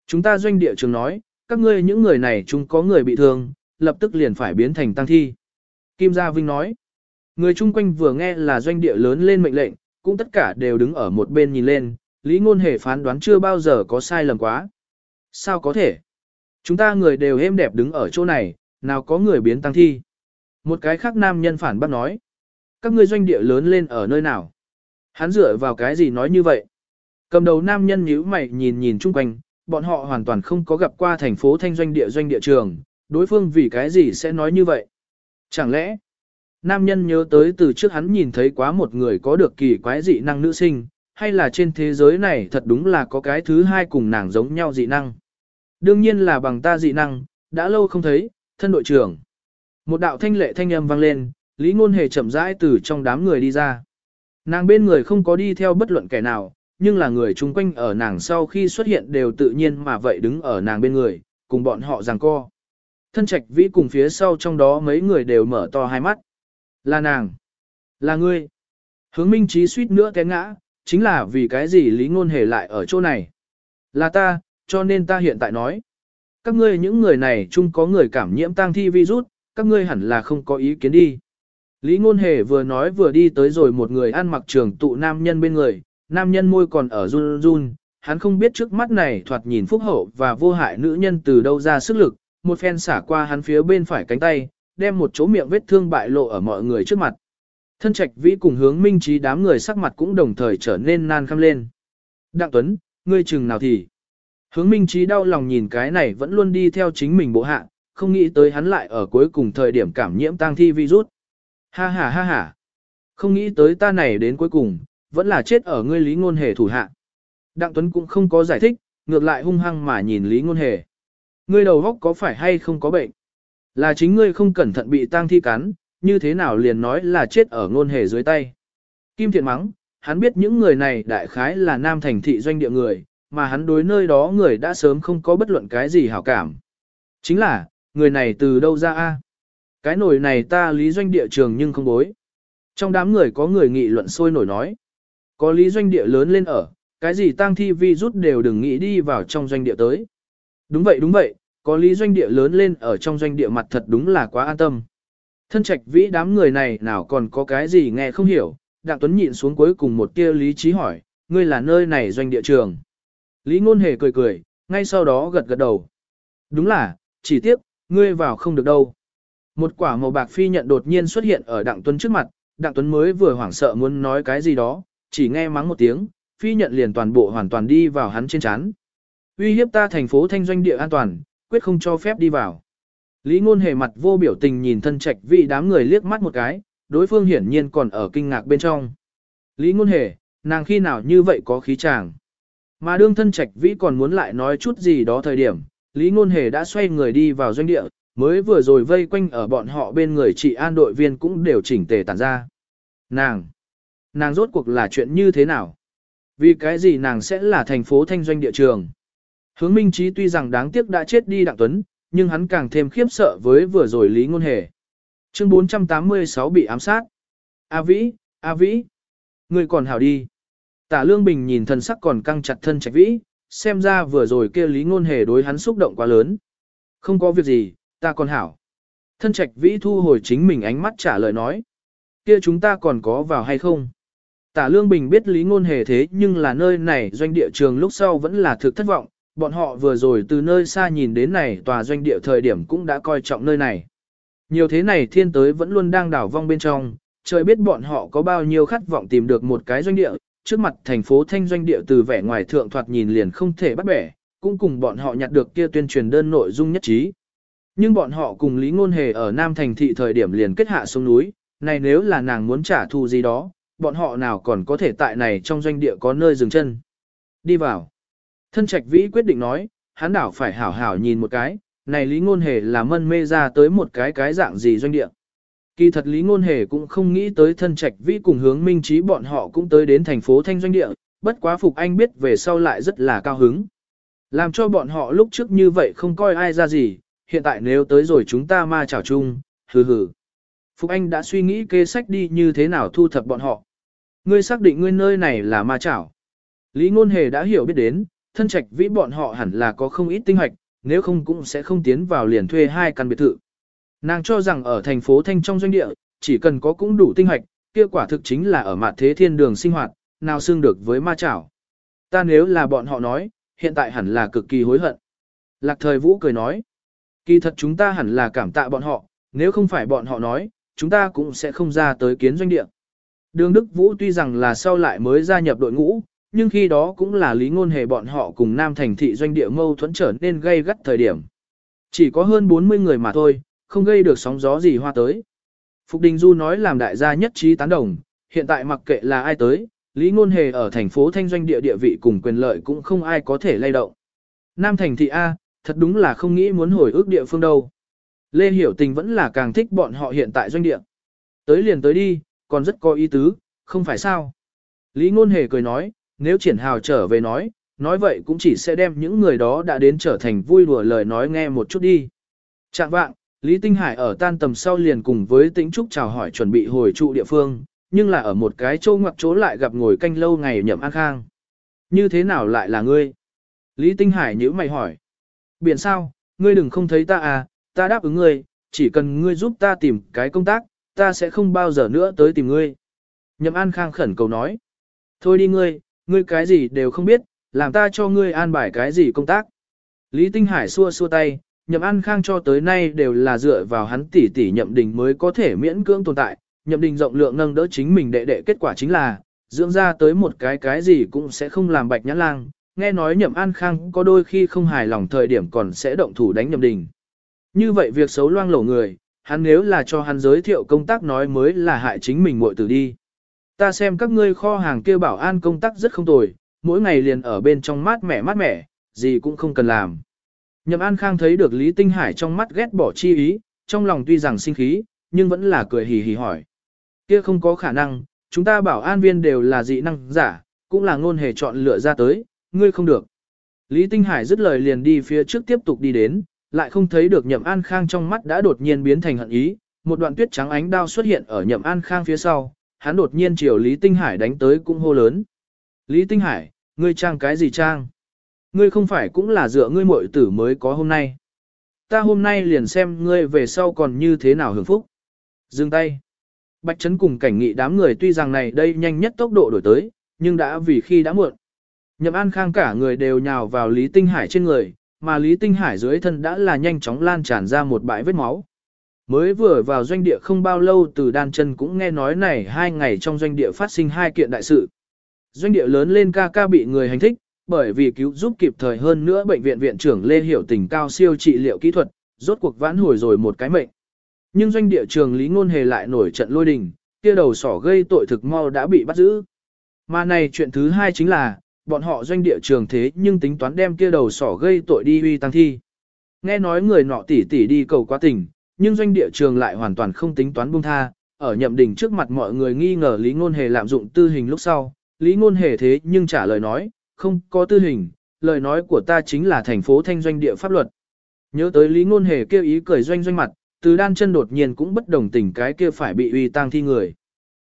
Chúng ta doanh địa trường nói, các ngươi những người này chúng có người bị thương, lập tức liền phải biến thành tăng thi. Kim Gia Vinh nói, người chung quanh vừa nghe là doanh địa lớn lên mệnh lệnh, cũng tất cả đều đứng ở một bên nhìn lên, Lý Ngôn Hề phán đoán chưa bao giờ có sai lầm quá. Sao có thể? Chúng ta người đều êm đẹp đứng ở chỗ này, nào có người biến tăng thi. Một cái khác nam nhân phản bác nói. Các ngươi doanh địa lớn lên ở nơi nào? Hắn dựa vào cái gì nói như vậy? Cầm đầu nam nhân nhíu mày nhìn nhìn chung quanh, bọn họ hoàn toàn không có gặp qua thành phố thanh doanh địa doanh địa trường, đối phương vì cái gì sẽ nói như vậy? Chẳng lẽ, nam nhân nhớ tới từ trước hắn nhìn thấy quá một người có được kỳ quái dị năng nữ sinh, hay là trên thế giới này thật đúng là có cái thứ hai cùng nàng giống nhau dị năng? Đương nhiên là bằng ta dị năng, đã lâu không thấy, thân đội trưởng. Một đạo thanh lệ thanh âm vang lên, Lý Ngôn Hề chậm rãi từ trong đám người đi ra. Nàng bên người không có đi theo bất luận kẻ nào, nhưng là người chung quanh ở nàng sau khi xuất hiện đều tự nhiên mà vậy đứng ở nàng bên người, cùng bọn họ giằng co. Thân trạch vĩ cùng phía sau trong đó mấy người đều mở to hai mắt. Là nàng. Là ngươi. Hướng minh trí suýt nữa té ngã, chính là vì cái gì lý ngôn hề lại ở chỗ này. Là ta, cho nên ta hiện tại nói. Các ngươi những người này chung có người cảm nhiễm tang thi virus, các ngươi hẳn là không có ý kiến đi. Lý ngôn hề vừa nói vừa đi tới rồi một người ăn mặc trường tụ nam nhân bên người, nam nhân môi còn ở run run, hắn không biết trước mắt này thoạt nhìn phúc hậu và vô hại nữ nhân từ đâu ra sức lực, một phen xả qua hắn phía bên phải cánh tay, đem một chỗ miệng vết thương bại lộ ở mọi người trước mặt. Thân trạch vĩ cùng hướng minh trí đám người sắc mặt cũng đồng thời trở nên nan khăm lên. Đặng Tuấn, ngươi chừng nào thì. Hướng minh trí đau lòng nhìn cái này vẫn luôn đi theo chính mình bộ hạ, không nghĩ tới hắn lại ở cuối cùng thời điểm cảm nhiễm tang thi virus. Ha ha ha ha. Không nghĩ tới ta này đến cuối cùng, vẫn là chết ở ngươi Lý Ngôn Hề thủ hạ. Đặng Tuấn cũng không có giải thích, ngược lại hung hăng mà nhìn Lý Ngôn Hề. Ngươi đầu góc có phải hay không có bệnh? Là chính ngươi không cẩn thận bị tang thi cắn, như thế nào liền nói là chết ở Ngôn Hề dưới tay. Kim Thiện mắng, hắn biết những người này đại khái là nam thành thị doanh địa người, mà hắn đối nơi đó người đã sớm không có bất luận cái gì hảo cảm. Chính là, người này từ đâu ra a? Cái nồi này ta lý doanh địa trường nhưng không bối. Trong đám người có người nghị luận sôi nổi nói. Có lý doanh địa lớn lên ở, cái gì tang thi vi rút đều đừng nghĩ đi vào trong doanh địa tới. Đúng vậy đúng vậy, có lý doanh địa lớn lên ở trong doanh địa mặt thật đúng là quá an tâm. Thân trạch vĩ đám người này nào còn có cái gì nghe không hiểu, Đặng Tuấn nhịn xuống cuối cùng một tia lý trí hỏi, ngươi là nơi này doanh địa trường. Lý ngôn hề cười cười, ngay sau đó gật gật đầu. Đúng là, chỉ tiếp, ngươi vào không được đâu. Một quả màu bạc phi nhận đột nhiên xuất hiện ở Đặng Tuấn trước mặt, Đặng Tuấn mới vừa hoảng sợ muốn nói cái gì đó, chỉ nghe mắng một tiếng, phi nhận liền toàn bộ hoàn toàn đi vào hắn trên chán. Uy hiếp ta thành phố thanh doanh địa an toàn, quyết không cho phép đi vào. Lý ngôn hề mặt vô biểu tình nhìn thân trạch vị đám người liếc mắt một cái, đối phương hiển nhiên còn ở kinh ngạc bên trong. Lý ngôn hề, nàng khi nào như vậy có khí chàng. Mà đương thân trạch vĩ còn muốn lại nói chút gì đó thời điểm, Lý ngôn hề đã xoay người đi vào doanh địa, mới vừa rồi vây quanh ở bọn họ bên người chị an đội viên cũng đều chỉnh tề tản ra. Nàng! Nàng rốt cuộc là chuyện như thế nào? Vì cái gì nàng sẽ là thành phố thanh doanh địa trường? Hướng Minh Trí tuy rằng đáng tiếc đã chết đi Đặng Tuấn, nhưng hắn càng thêm khiếp sợ với vừa rồi Lý Ngôn Hề. Chương 486 bị ám sát. A Vĩ, A Vĩ, người còn hảo đi. Tả Lương Bình nhìn thân sắc còn căng chặt thân trạch vĩ, xem ra vừa rồi kia Lý Ngôn Hề đối hắn xúc động quá lớn. Không có việc gì, ta còn hảo. Thân trạch vĩ thu hồi chính mình ánh mắt trả lời nói. Kia chúng ta còn có vào hay không? Tả Lương Bình biết Lý Ngôn Hề thế nhưng là nơi này doanh địa trường lúc sau vẫn là thực thất vọng, bọn họ vừa rồi từ nơi xa nhìn đến này tòa doanh địa thời điểm cũng đã coi trọng nơi này. Nhiều thế này thiên tới vẫn luôn đang đảo vong bên trong, trời biết bọn họ có bao nhiêu khát vọng tìm được một cái doanh địa, trước mặt thành phố thanh doanh địa từ vẻ ngoài thượng thoạt nhìn liền không thể bắt bẻ, cũng cùng bọn họ nhặt được kia tuyên truyền đơn nội dung nhất trí. Nhưng bọn họ cùng Lý Ngôn Hề ở Nam Thành thị thời điểm liền kết hạ xuống núi, này nếu là nàng muốn trả thù gì đó, bọn họ nào còn có thể tại này trong doanh địa có nơi dừng chân. Đi vào. Thân trạch vĩ quyết định nói, hắn đảo phải hảo hảo nhìn một cái, này Lý Ngôn Hề là mân mê ra tới một cái cái dạng gì doanh địa. Kỳ thật Lý Ngôn Hề cũng không nghĩ tới thân trạch vĩ cùng hướng minh trí bọn họ cũng tới đến thành phố Thanh Doanh Địa, bất quá Phục Anh biết về sau lại rất là cao hứng. Làm cho bọn họ lúc trước như vậy không coi ai ra gì, hiện tại nếu tới rồi chúng ta ma chảo chung, hừ hừ. Phục Anh đã suy nghĩ kế sách đi như thế nào thu thập bọn họ. Ngươi xác định ngươi nơi này là ma chảo. Lý Ngôn Hề đã hiểu biết đến, thân trạch vĩ bọn họ hẳn là có không ít tinh hoạch, nếu không cũng sẽ không tiến vào liền thuê hai căn biệt thự. Nàng cho rằng ở thành phố Thanh trong doanh địa, chỉ cần có cũng đủ tinh hoạch, kia quả thực chính là ở mặt thế thiên đường sinh hoạt, nào xương được với ma chảo. Ta nếu là bọn họ nói, hiện tại hẳn là cực kỳ hối hận. Lạc thời vũ cười nói, kỳ thật chúng ta hẳn là cảm tạ bọn họ, nếu không phải bọn họ nói, chúng ta cũng sẽ không ra tới kiến doanh địa. Đường Đức Vũ tuy rằng là sau lại mới gia nhập đội ngũ, nhưng khi đó cũng là lý ngôn hề bọn họ cùng Nam Thành thị doanh địa mâu thuẫn trở nên gây gắt thời điểm. Chỉ có hơn 40 người mà thôi, không gây được sóng gió gì hoa tới. Phục Đình Du nói làm đại gia nhất trí tán đồng, hiện tại mặc kệ là ai tới, Lý Ngôn Hề ở thành phố Thanh Doanh địa địa vị cùng quyền lợi cũng không ai có thể lay động. Nam Thành thị A, thật đúng là không nghĩ muốn hồi ước địa phương đâu. Lê Hiểu Tình vẫn là càng thích bọn họ hiện tại doanh địa. Tới liền tới đi, còn rất có ý tứ, không phải sao. Lý Ngôn Hề cười nói, nếu triển hào trở về nói, nói vậy cũng chỉ sẽ đem những người đó đã đến trở thành vui đùa lời nói nghe một chút đi. Trạng vạng, Lý Tinh Hải ở tan tầm sau liền cùng với Tĩnh Trúc chào hỏi chuẩn bị hồi trụ địa phương, nhưng là ở một cái chỗ ngoặc chỗ lại gặp ngồi canh lâu ngày nhậm an khang. Như thế nào lại là ngươi? Lý Tinh Hải nhíu mày hỏi. Biển sao, ngươi đừng không thấy ta à, ta đáp ứng ngươi, chỉ cần ngươi giúp ta tìm cái công tác, ta sẽ không bao giờ nữa tới tìm ngươi. Nhậm An Khang khẩn cầu nói. Thôi đi ngươi, ngươi cái gì đều không biết, làm ta cho ngươi an bài cái gì công tác. Lý Tinh Hải xua xua tay, Nhậm An Khang cho tới nay đều là dựa vào hắn tỷ tỷ Nhậm Đình mới có thể miễn cưỡng tồn tại. Nhậm Đình rộng lượng nâng đỡ chính mình đệ đệ kết quả chính là, dưỡng ra tới một cái cái gì cũng sẽ không làm bạch nhãn lang. Nghe nói Nhậm An Khang có đôi khi không hài lòng thời điểm còn sẽ động thủ đánh Nhậm Đình. Như vậy việc xấu loang lổ người, hắn nếu là cho hắn giới thiệu công tác nói mới là hại chính mình muội tử đi. Ta xem các ngươi kho hàng kia bảo an công tác rất không tồi, mỗi ngày liền ở bên trong mát mẻ mát mẻ, gì cũng không cần làm. Nhậm An Khang thấy được Lý Tinh Hải trong mắt ghét bỏ chi ý, trong lòng tuy rằng sinh khí, nhưng vẫn là cười hì hì hỏi. Kia không có khả năng, chúng ta bảo an viên đều là dị năng giả, cũng là ngôn hề chọn lựa ra tới, ngươi không được. Lý Tinh Hải dứt lời liền đi phía trước tiếp tục đi đến, lại không thấy được Nhậm An Khang trong mắt đã đột nhiên biến thành hận ý, một đoạn tuyết trắng ánh đao xuất hiện ở Nhậm An Khang phía sau, hắn đột nhiên chiều Lý Tinh Hải đánh tới cũng hô lớn. Lý Tinh Hải, ngươi trang cái gì trang? Ngươi không phải cũng là dựa ngươi muội tử mới có hôm nay. Ta hôm nay liền xem ngươi về sau còn như thế nào hưởng phúc. Dừng tay. Bạch Trấn cùng cảnh nghị đám người tuy rằng này đây nhanh nhất tốc độ đổi tới, nhưng đã vì khi đã muộn. Nhậm An Khang cả người đều nhào vào Lý Tinh Hải trên người, mà Lý Tinh Hải dưới thân đã là nhanh chóng lan tràn ra một bãi vết máu. Mới vừa vào doanh địa không bao lâu từ đan chân cũng nghe nói này hai ngày trong doanh địa phát sinh hai kiện đại sự. Doanh địa lớn lên ca ca bị người hành thích, bởi vì cứu giúp kịp thời hơn nữa bệnh viện viện trưởng Lê Hiểu tình cao siêu trị liệu kỹ thuật, rốt cuộc vãn hồi rồi một cái mệnh. Nhưng doanh địa trường Lý Ngôn Hề lại nổi trận lôi đình, kia đầu sỏ gây tội thực mau đã bị bắt giữ. Mà này chuyện thứ hai chính là, bọn họ doanh địa trường thế nhưng tính toán đem kia đầu sỏ gây tội đi uy tăng thi. Nghe nói người nọ tỷ tỷ đi cầu quá tỉnh nhưng doanh địa trường lại hoàn toàn không tính toán buông tha, ở nhậm đình trước mặt mọi người nghi ngờ Lý Ngôn Hề lạm dụng tư hình lúc sau, Lý Ngôn Hề thế nhưng trả lời nói, không có tư hình, lời nói của ta chính là thành phố thanh doanh địa pháp luật. Nhớ tới Lý Ngôn Hề kêu ý cười doanh doanh mặt, từ đan chân đột nhiên cũng bất đồng tình cái kia phải bị uy tăng thi người.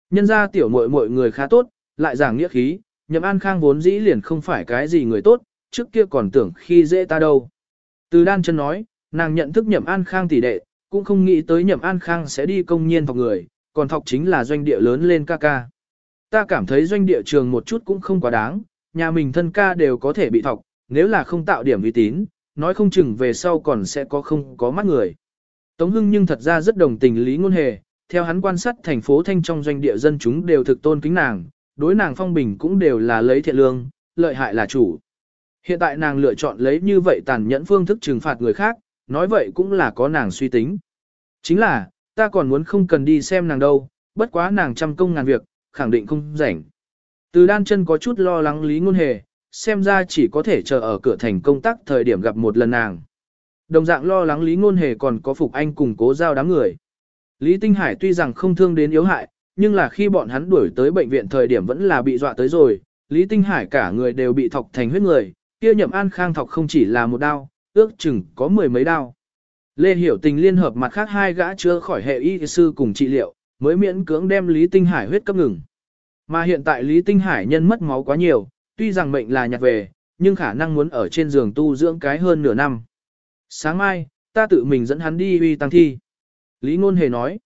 Nhân ra tiểu muội muội người khá tốt, lại giảng nghĩa khí, nhậm an khang vốn dĩ liền không phải cái gì người tốt, trước kia còn tưởng khi dễ ta đâu. Từ đan chân nói, nàng nhận thức nhậm an khang tỷ đệ, cũng không nghĩ tới nhậm an khang sẽ đi công nhiên thọc người, còn thọc chính là doanh địa lớn lên ca ca. Ta cảm thấy doanh địa trường một chút cũng không quá đáng, nhà mình thân ca đều có thể bị thọc, nếu là không tạo điểm uy tín, nói không chừng về sau còn sẽ có không có mắt người. Tống Hưng nhưng thật ra rất đồng tình Lý Ngôn Hề, theo hắn quan sát thành phố Thanh trong doanh địa dân chúng đều thực tôn kính nàng, đối nàng phong bình cũng đều là lấy thiện lương, lợi hại là chủ. Hiện tại nàng lựa chọn lấy như vậy tàn nhẫn phương thức trừng phạt người khác, nói vậy cũng là có nàng suy tính. Chính là, ta còn muốn không cần đi xem nàng đâu, bất quá nàng trăm công ngàn việc, khẳng định không rảnh. Từ đan chân có chút lo lắng lý ngôn hề, xem ra chỉ có thể chờ ở cửa thành công tác thời điểm gặp một lần nàng. Đồng dạng lo lắng lý ngôn hề còn có phục anh cùng cố giao đám người. Lý Tinh Hải tuy rằng không thương đến yếu hại, nhưng là khi bọn hắn đuổi tới bệnh viện thời điểm vẫn là bị dọa tới rồi, Lý Tinh Hải cả người đều bị thọc thành huyết người, kia nhậm an khang thọc không chỉ là một đao, ước chừng có mười mấy đao. Lê Hiểu Tình liên hợp mặt khác hai gã chữa khỏi hệ y sư cùng trị liệu, mới miễn cưỡng đem Lý Tinh Hải huyết cấp ngừng. Mà hiện tại Lý Tinh Hải nhân mất máu quá nhiều, tuy rằng mệnh là nhặt về, nhưng khả năng muốn ở trên giường tu dưỡng cái hơn nửa năm. Sáng mai, ta tự mình dẫn hắn đi uy tăng thi. Lý Ngôn Hề nói,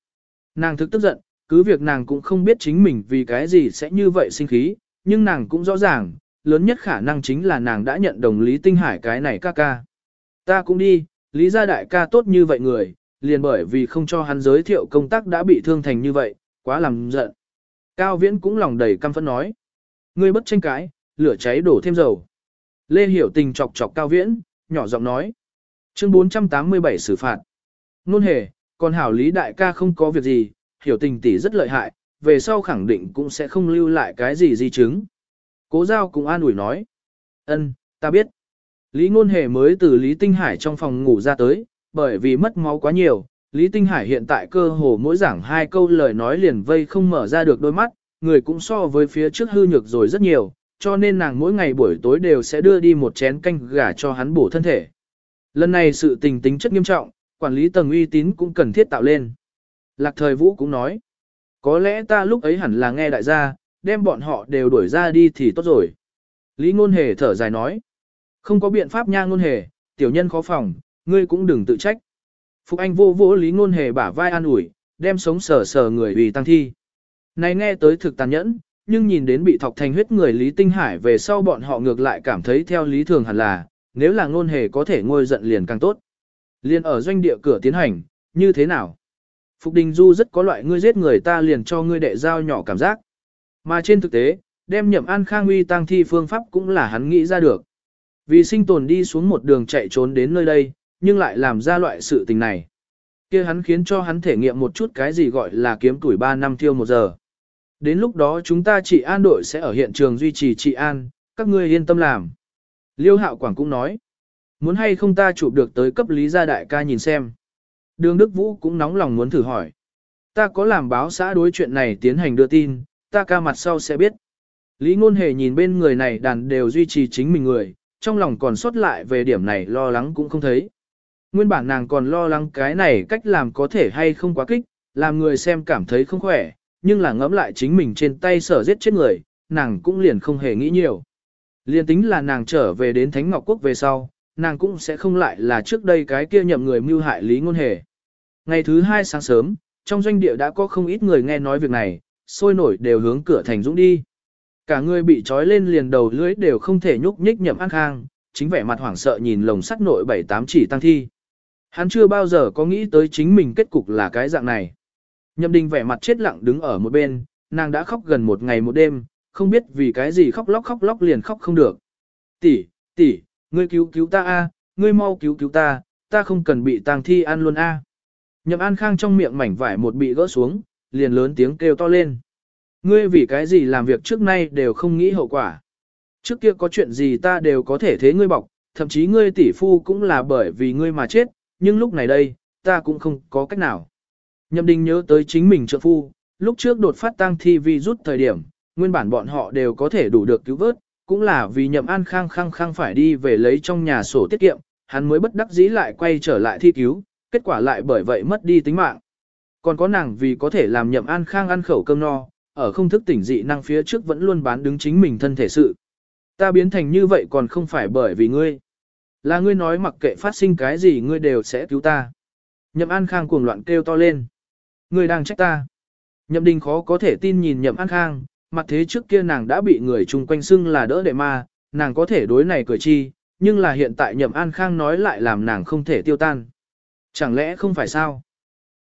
nàng thực tức giận, cứ việc nàng cũng không biết chính mình vì cái gì sẽ như vậy sinh khí, nhưng nàng cũng rõ ràng, lớn nhất khả năng chính là nàng đã nhận đồng Lý Tinh Hải cái này ca ca. Ta cũng đi, Lý gia đại ca tốt như vậy người, liền bởi vì không cho hắn giới thiệu công tác đã bị thương thành như vậy, quá làm giận. Cao Viễn cũng lòng đầy căm phẫn nói. Ngươi bất tranh cãi, lửa cháy đổ thêm dầu. Lê Hiểu Tình chọc chọc Cao Viễn, nhỏ giọng nói. Chương 487 xử phạt. Nôn hề, còn hảo lý đại ca không có việc gì, hiểu tình tỷ rất lợi hại, về sau khẳng định cũng sẽ không lưu lại cái gì di chứng. Cố giao cũng an ủi nói. ân, ta biết. Lý ngôn hề mới từ Lý Tinh Hải trong phòng ngủ ra tới, bởi vì mất máu quá nhiều. Lý Tinh Hải hiện tại cơ hồ mỗi giảng hai câu lời nói liền vây không mở ra được đôi mắt, người cũng so với phía trước hư nhược rồi rất nhiều, cho nên nàng mỗi ngày buổi tối đều sẽ đưa đi một chén canh gà cho hắn bổ thân thể. Lần này sự tình tính chất nghiêm trọng, quản lý tầng uy tín cũng cần thiết tạo lên. Lạc thời vũ cũng nói, có lẽ ta lúc ấy hẳn là nghe đại gia, đem bọn họ đều đuổi ra đi thì tốt rồi. Lý ngôn hề thở dài nói, không có biện pháp nha ngôn hề, tiểu nhân khó phòng, ngươi cũng đừng tự trách. Phục Anh vô vỗ Lý ngôn hề bả vai an ủi, đem sống sờ sờ người vì tăng thi. Này nghe tới thực tàn nhẫn, nhưng nhìn đến bị thọc thành huyết người Lý Tinh Hải về sau bọn họ ngược lại cảm thấy theo lý thường hẳn là, nếu là ngôn hề có thể ngôi giận liền càng tốt. Liền ở doanh địa cửa tiến hành, như thế nào? Phục Đình Du rất có loại ngươi giết người ta liền cho ngươi đệ giao nhỏ cảm giác. Mà trên thực tế, đem nhậm an khang uy tăng thi phương pháp cũng là hắn nghĩ ra được. Vì sinh tồn đi xuống một đường chạy trốn đến nơi đây, nhưng lại làm ra loại sự tình này. kia hắn khiến cho hắn thể nghiệm một chút cái gì gọi là kiếm tuổi 3 năm thiêu một giờ. Đến lúc đó chúng ta trị an đội sẽ ở hiện trường duy trì trị an, các ngươi yên tâm làm. Liêu Hạo Quảng cũng nói, muốn hay không ta chụp được tới cấp lý gia đại ca nhìn xem. Đường Đức Vũ cũng nóng lòng muốn thử hỏi. Ta có làm báo xã đối chuyện này tiến hành đưa tin, ta ca mặt sau sẽ biết. Lý Ngôn Hề nhìn bên người này đàn đều duy trì chính mình người, trong lòng còn sót lại về điểm này lo lắng cũng không thấy. Nguyên bản nàng còn lo lắng cái này cách làm có thể hay không quá kích, làm người xem cảm thấy không khỏe, nhưng là ngẫm lại chính mình trên tay sở giết chết người, nàng cũng liền không hề nghĩ nhiều. Liên tính là nàng trở về đến Thánh Ngọc Quốc về sau, nàng cũng sẽ không lại là trước đây cái kia nhậm người mưu hại Lý Ngôn Hề. Ngày thứ hai sáng sớm, trong doanh địa đã có không ít người nghe nói việc này, sôi nổi đều hướng cửa thành dũng đi. Cả người bị trói lên liền đầu lưới đều không thể nhúc nhích nhậm an khang, chính vẻ mặt hoảng sợ nhìn lồng sắt nội bảy tám chỉ tăng thi. Hắn chưa bao giờ có nghĩ tới chính mình kết cục là cái dạng này. Nhậm đình vẻ mặt chết lặng đứng ở một bên, nàng đã khóc gần một ngày một đêm, không biết vì cái gì khóc lóc khóc lóc liền khóc không được. Tỷ, tỷ, ngươi cứu cứu ta a, ngươi mau cứu cứu ta, ta không cần bị tang thi ăn luôn a. Nhậm An Khang trong miệng mảnh vải một bị gỡ xuống, liền lớn tiếng kêu to lên. Ngươi vì cái gì làm việc trước nay đều không nghĩ hậu quả. Trước kia có chuyện gì ta đều có thể thế ngươi bọc, thậm chí ngươi tỷ phu cũng là bởi vì ngươi mà chết, nhưng lúc này đây, ta cũng không có cách nào. Nhậm Đình nhớ tới chính mình trợ phu, lúc trước đột phát tang thi vi rút thời điểm, nguyên bản bọn họ đều có thể đủ được cứu vớt, cũng là vì nhậm an khang khang khang phải đi về lấy trong nhà sổ tiết kiệm, hắn mới bất đắc dĩ lại quay trở lại thi cứu, kết quả lại bởi vậy mất đi tính mạng. Còn có nàng vì có thể làm nhậm an khang ăn khẩu cơm no, ở không thức tỉnh dị năng phía trước vẫn luôn bán đứng chính mình thân thể sự. Ta biến thành như vậy còn không phải bởi vì ngươi. Là ngươi nói mặc kệ phát sinh cái gì ngươi đều sẽ cứu ta. Nhậm An Khang cuồng loạn kêu to lên. Ngươi đang trách ta. Nhậm Đình khó có thể tin nhìn Nhậm An Khang, mặt thế trước kia nàng đã bị người chung quanh xưng là đỡ đệ ma, nàng có thể đối này cười chi, nhưng là hiện tại Nhậm An Khang nói lại làm nàng không thể tiêu tan. Chẳng lẽ không phải sao?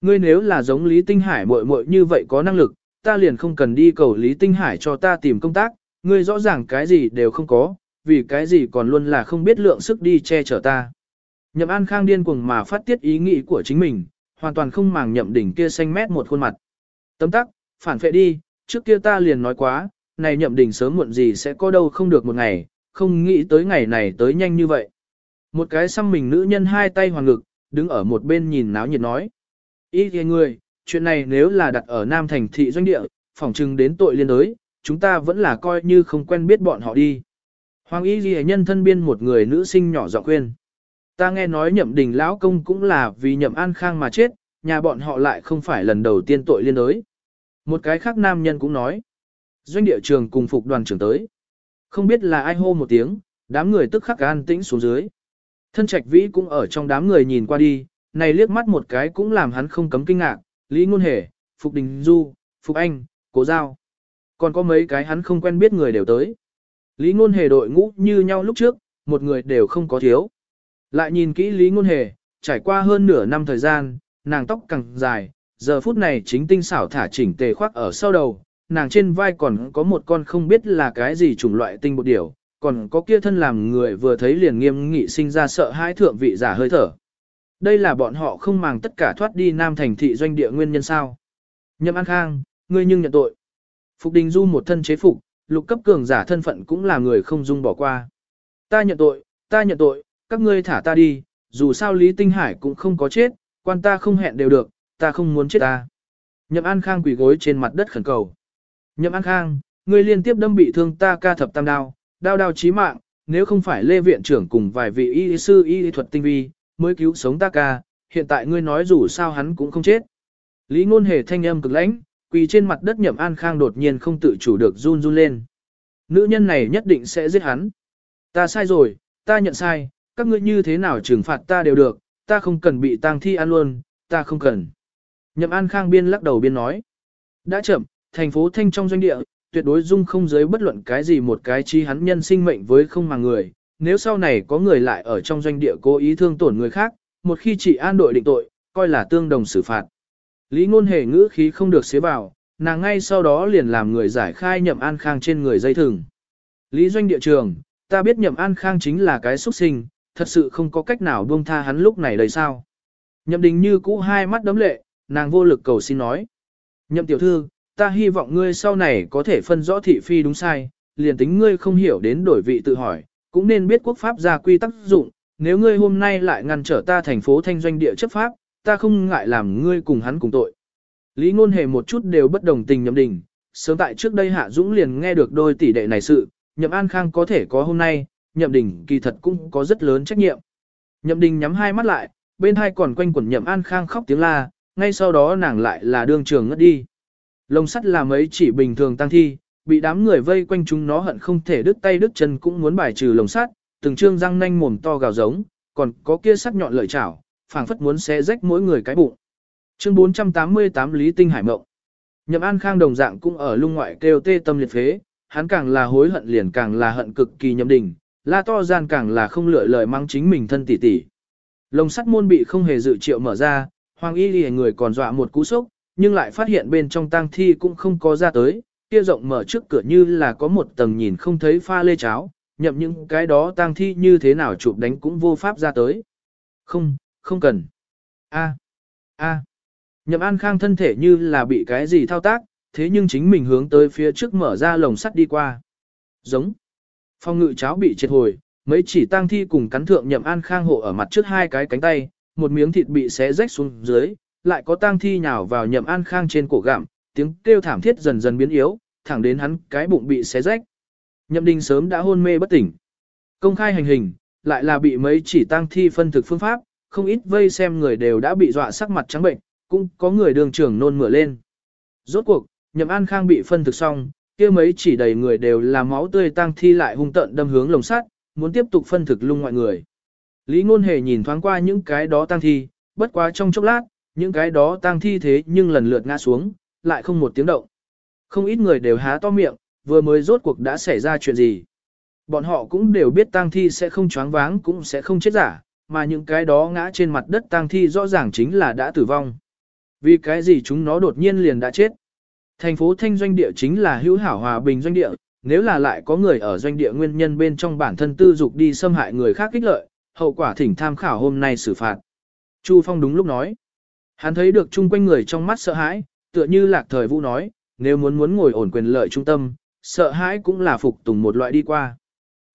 Ngươi nếu là giống Lý Tinh Hải muội muội như vậy có năng lực, ta liền không cần đi cầu Lý Tinh Hải cho ta tìm công tác, ngươi rõ ràng cái gì đều không có, vì cái gì còn luôn là không biết lượng sức đi che chở ta. Nhậm An Khang điên cuồng mà phát tiết ý nghĩ của chính mình, hoàn toàn không màng nhậm đỉnh kia xanh mét một khuôn mặt. Tấm tắc, phản phệ đi, trước kia ta liền nói quá, này nhậm đình sớm muộn gì sẽ có đâu không được một ngày, không nghĩ tới ngày này tới nhanh như vậy. Một cái xăm mình nữ nhân hai tay hoàng ngực, đứng ở một bên nhìn náo nhiệt nói. Ý kìa người, chuyện này nếu là đặt ở Nam Thành thị doanh địa, phỏng chừng đến tội liên đới, chúng ta vẫn là coi như không quen biết bọn họ đi. Hoàng y ghi nhân thân biên một người nữ sinh nhỏ giọng khuyên. Ta nghe nói nhậm đình lão công cũng là vì nhậm an khang mà chết, nhà bọn họ lại không phải lần đầu tiên tội liên đới. Một cái khác nam nhân cũng nói. Doanh địa trường cùng phục đoàn trưởng tới. Không biết là ai hô một tiếng, đám người tức khắc an tĩnh xuống dưới. Thân trạch vĩ cũng ở trong đám người nhìn qua đi, này liếc mắt một cái cũng làm hắn không cấm kinh ngạc, Lý Ngôn Hề, Phục Đình Du, Phục Anh, Cố Giao. Còn có mấy cái hắn không quen biết người đều tới. Lý Ngôn Hề đội ngũ như nhau lúc trước, một người đều không có thiếu. Lại nhìn kỹ Lý Ngôn Hề, trải qua hơn nửa năm thời gian, nàng tóc càng dài, giờ phút này chính tinh xảo thả chỉnh tề khoác ở sau đầu, nàng trên vai còn có một con không biết là cái gì chủng loại tinh bột điểu, còn có kia thân làm người vừa thấy liền nghiêm nghị sinh ra sợ hãi thượng vị giả hơi thở. Đây là bọn họ không màng tất cả thoát đi Nam thành thị doanh địa nguyên nhân sao. Nhậm An Khang, ngươi nhưng nhận tội. Phục Đình Du một thân chế phục, lục cấp cường giả thân phận cũng là người không dung bỏ qua. Ta nhận tội, ta nhận tội, các ngươi thả ta đi, dù sao Lý Tinh Hải cũng không có chết, quan ta không hẹn đều được, ta không muốn chết ta. Nhậm An Khang quỳ gối trên mặt đất khẩn cầu. Nhậm An Khang, ngươi liên tiếp đâm bị thương ta ca thập tam đao, đao đao chí mạng, nếu không phải Lê Viện trưởng cùng vài vị y sư y thuật tinh vi, mới cứu sống ta ca, hiện tại ngươi nói dù sao hắn cũng không chết. Lý ngôn hề thanh âm cực lãnh, quỳ trên mặt đất Nhậm An Khang đột nhiên không tự chủ được run run lên. Nữ nhân này nhất định sẽ giết hắn. Ta sai rồi, ta nhận sai, các ngươi như thế nào trừng phạt ta đều được, ta không cần bị tang thi ăn luôn, ta không cần. Nhậm An Khang biên lắc đầu biên nói. Đã chậm, thành phố Thanh trong doanh địa, tuyệt đối dung không giới bất luận cái gì một cái chi hắn nhân sinh mệnh với không mà người. Nếu sau này có người lại ở trong doanh địa cố ý thương tổn người khác, một khi chỉ an đội định tội, coi là tương đồng xử phạt. Lý ngôn hề ngữ khí không được xế vào, nàng ngay sau đó liền làm người giải khai nhậm an khang trên người dây thừng. Lý doanh địa trường, ta biết nhậm an khang chính là cái xuất sinh, thật sự không có cách nào buông tha hắn lúc này đầy sao. Nhậm đình như cũ hai mắt đấm lệ, nàng vô lực cầu xin nói. Nhậm tiểu thư, ta hy vọng ngươi sau này có thể phân rõ thị phi đúng sai, liền tính ngươi không hiểu đến đổi vị tự hỏi, cũng nên biết quốc pháp ra quy tắc dụng, nếu ngươi hôm nay lại ngăn trở ta thành phố thanh doanh địa chấp pháp, ta không ngại làm ngươi cùng hắn cùng tội. Lý ngôn hề một chút đều bất đồng tình nhậm đình, sớm tại trước đây Hạ Dũng liền nghe được đôi tỷ đệ này sự, nhậm an khang có thể có hôm nay, nhậm đình kỳ thật cũng có rất lớn trách nhiệm. Nhậm đình nhắm hai mắt lại, bên hai còn quanh quẩn nhậm an khang khóc tiếng la, ngay sau đó nàng lại là đương trường ngất đi. Lồng sắt là mấy chỉ bình thường tăng thi, bị đám người vây quanh chúng nó hận không thể đứt tay đứt chân cũng muốn bài trừ lồng sắt, từng trương răng nanh mồm to gào giống, còn có kia sắc nhọn lợi chảo, phảng phất muốn xé rách mỗi người cái bụng. Chương 488 Lý Tinh Hải Mộng Nhậm An Khang đồng dạng cũng ở lung ngoại kêu tê tâm liệt phế, hắn càng là hối hận liền càng là hận cực kỳ nhậm đình, la to gian càng là không lựa lời mang chính mình thân tỷ tỷ. Lồng sắt môn bị không hề dự triệu mở ra, hoàng y lìa người còn dọa một cú sốc, nhưng lại phát hiện bên trong tang thi cũng không có ra tới, kia rộng mở trước cửa như là có một tầng nhìn không thấy pha lê cháo, nhậm những cái đó tang thi như thế nào chụp đánh cũng vô pháp ra tới. Không, không cần. A, a. Nhậm An Khang thân thể như là bị cái gì thao tác, thế nhưng chính mình hướng tới phía trước mở ra lồng sắt đi qua. Giống. Phong ngự cháo bị triệt hồi, mấy chỉ tang thi cùng cắn thượng Nhậm An Khang hộ ở mặt trước hai cái cánh tay, một miếng thịt bị xé rách xuống dưới, lại có tang thi nhào vào Nhậm An Khang trên cổ gặm, tiếng kêu thảm thiết dần dần biến yếu, thẳng đến hắn cái bụng bị xé rách. Nhậm Đình sớm đã hôn mê bất tỉnh. Công khai hành hình, lại là bị mấy chỉ tang thi phân thực phương pháp, không ít vây xem người đều đã bị dọa sắc mặt trắng bệnh, cũng có người đường trưởng nôn mửa lên. Rốt cuộc, Nhậm An Khang bị phân thực xong, kia mấy chỉ đầy người đều là máu tươi tang thi lại hung tận đâm hướng lồng sắt, muốn tiếp tục phân thực lung ngoại người. Lý Ngôn Hề nhìn thoáng qua những cái đó tang thi, bất quá trong chốc lát, những cái đó tang thi thế nhưng lần lượt ngã xuống, lại không một tiếng động. Không ít người đều há to miệng, vừa mới rốt cuộc đã xảy ra chuyện gì. Bọn họ cũng đều biết tang thi sẽ không choáng váng cũng sẽ không chết giả, mà những cái đó ngã trên mặt đất tang thi rõ ràng chính là đã tử vong. Vì cái gì chúng nó đột nhiên liền đã chết. Thành phố Thanh doanh địa chính là hữu hảo hòa bình doanh địa, nếu là lại có người ở doanh địa nguyên nhân bên trong bản thân tư dục đi xâm hại người khác kích lợi, hậu quả thỉnh tham khảo hôm nay xử phạt. Chu Phong đúng lúc nói. Hắn thấy được chung quanh người trong mắt sợ hãi, tựa như lạc thời vũ nói, nếu muốn muốn ngồi ổn quyền lợi trung tâm, sợ hãi cũng là phục tùng một loại đi qua.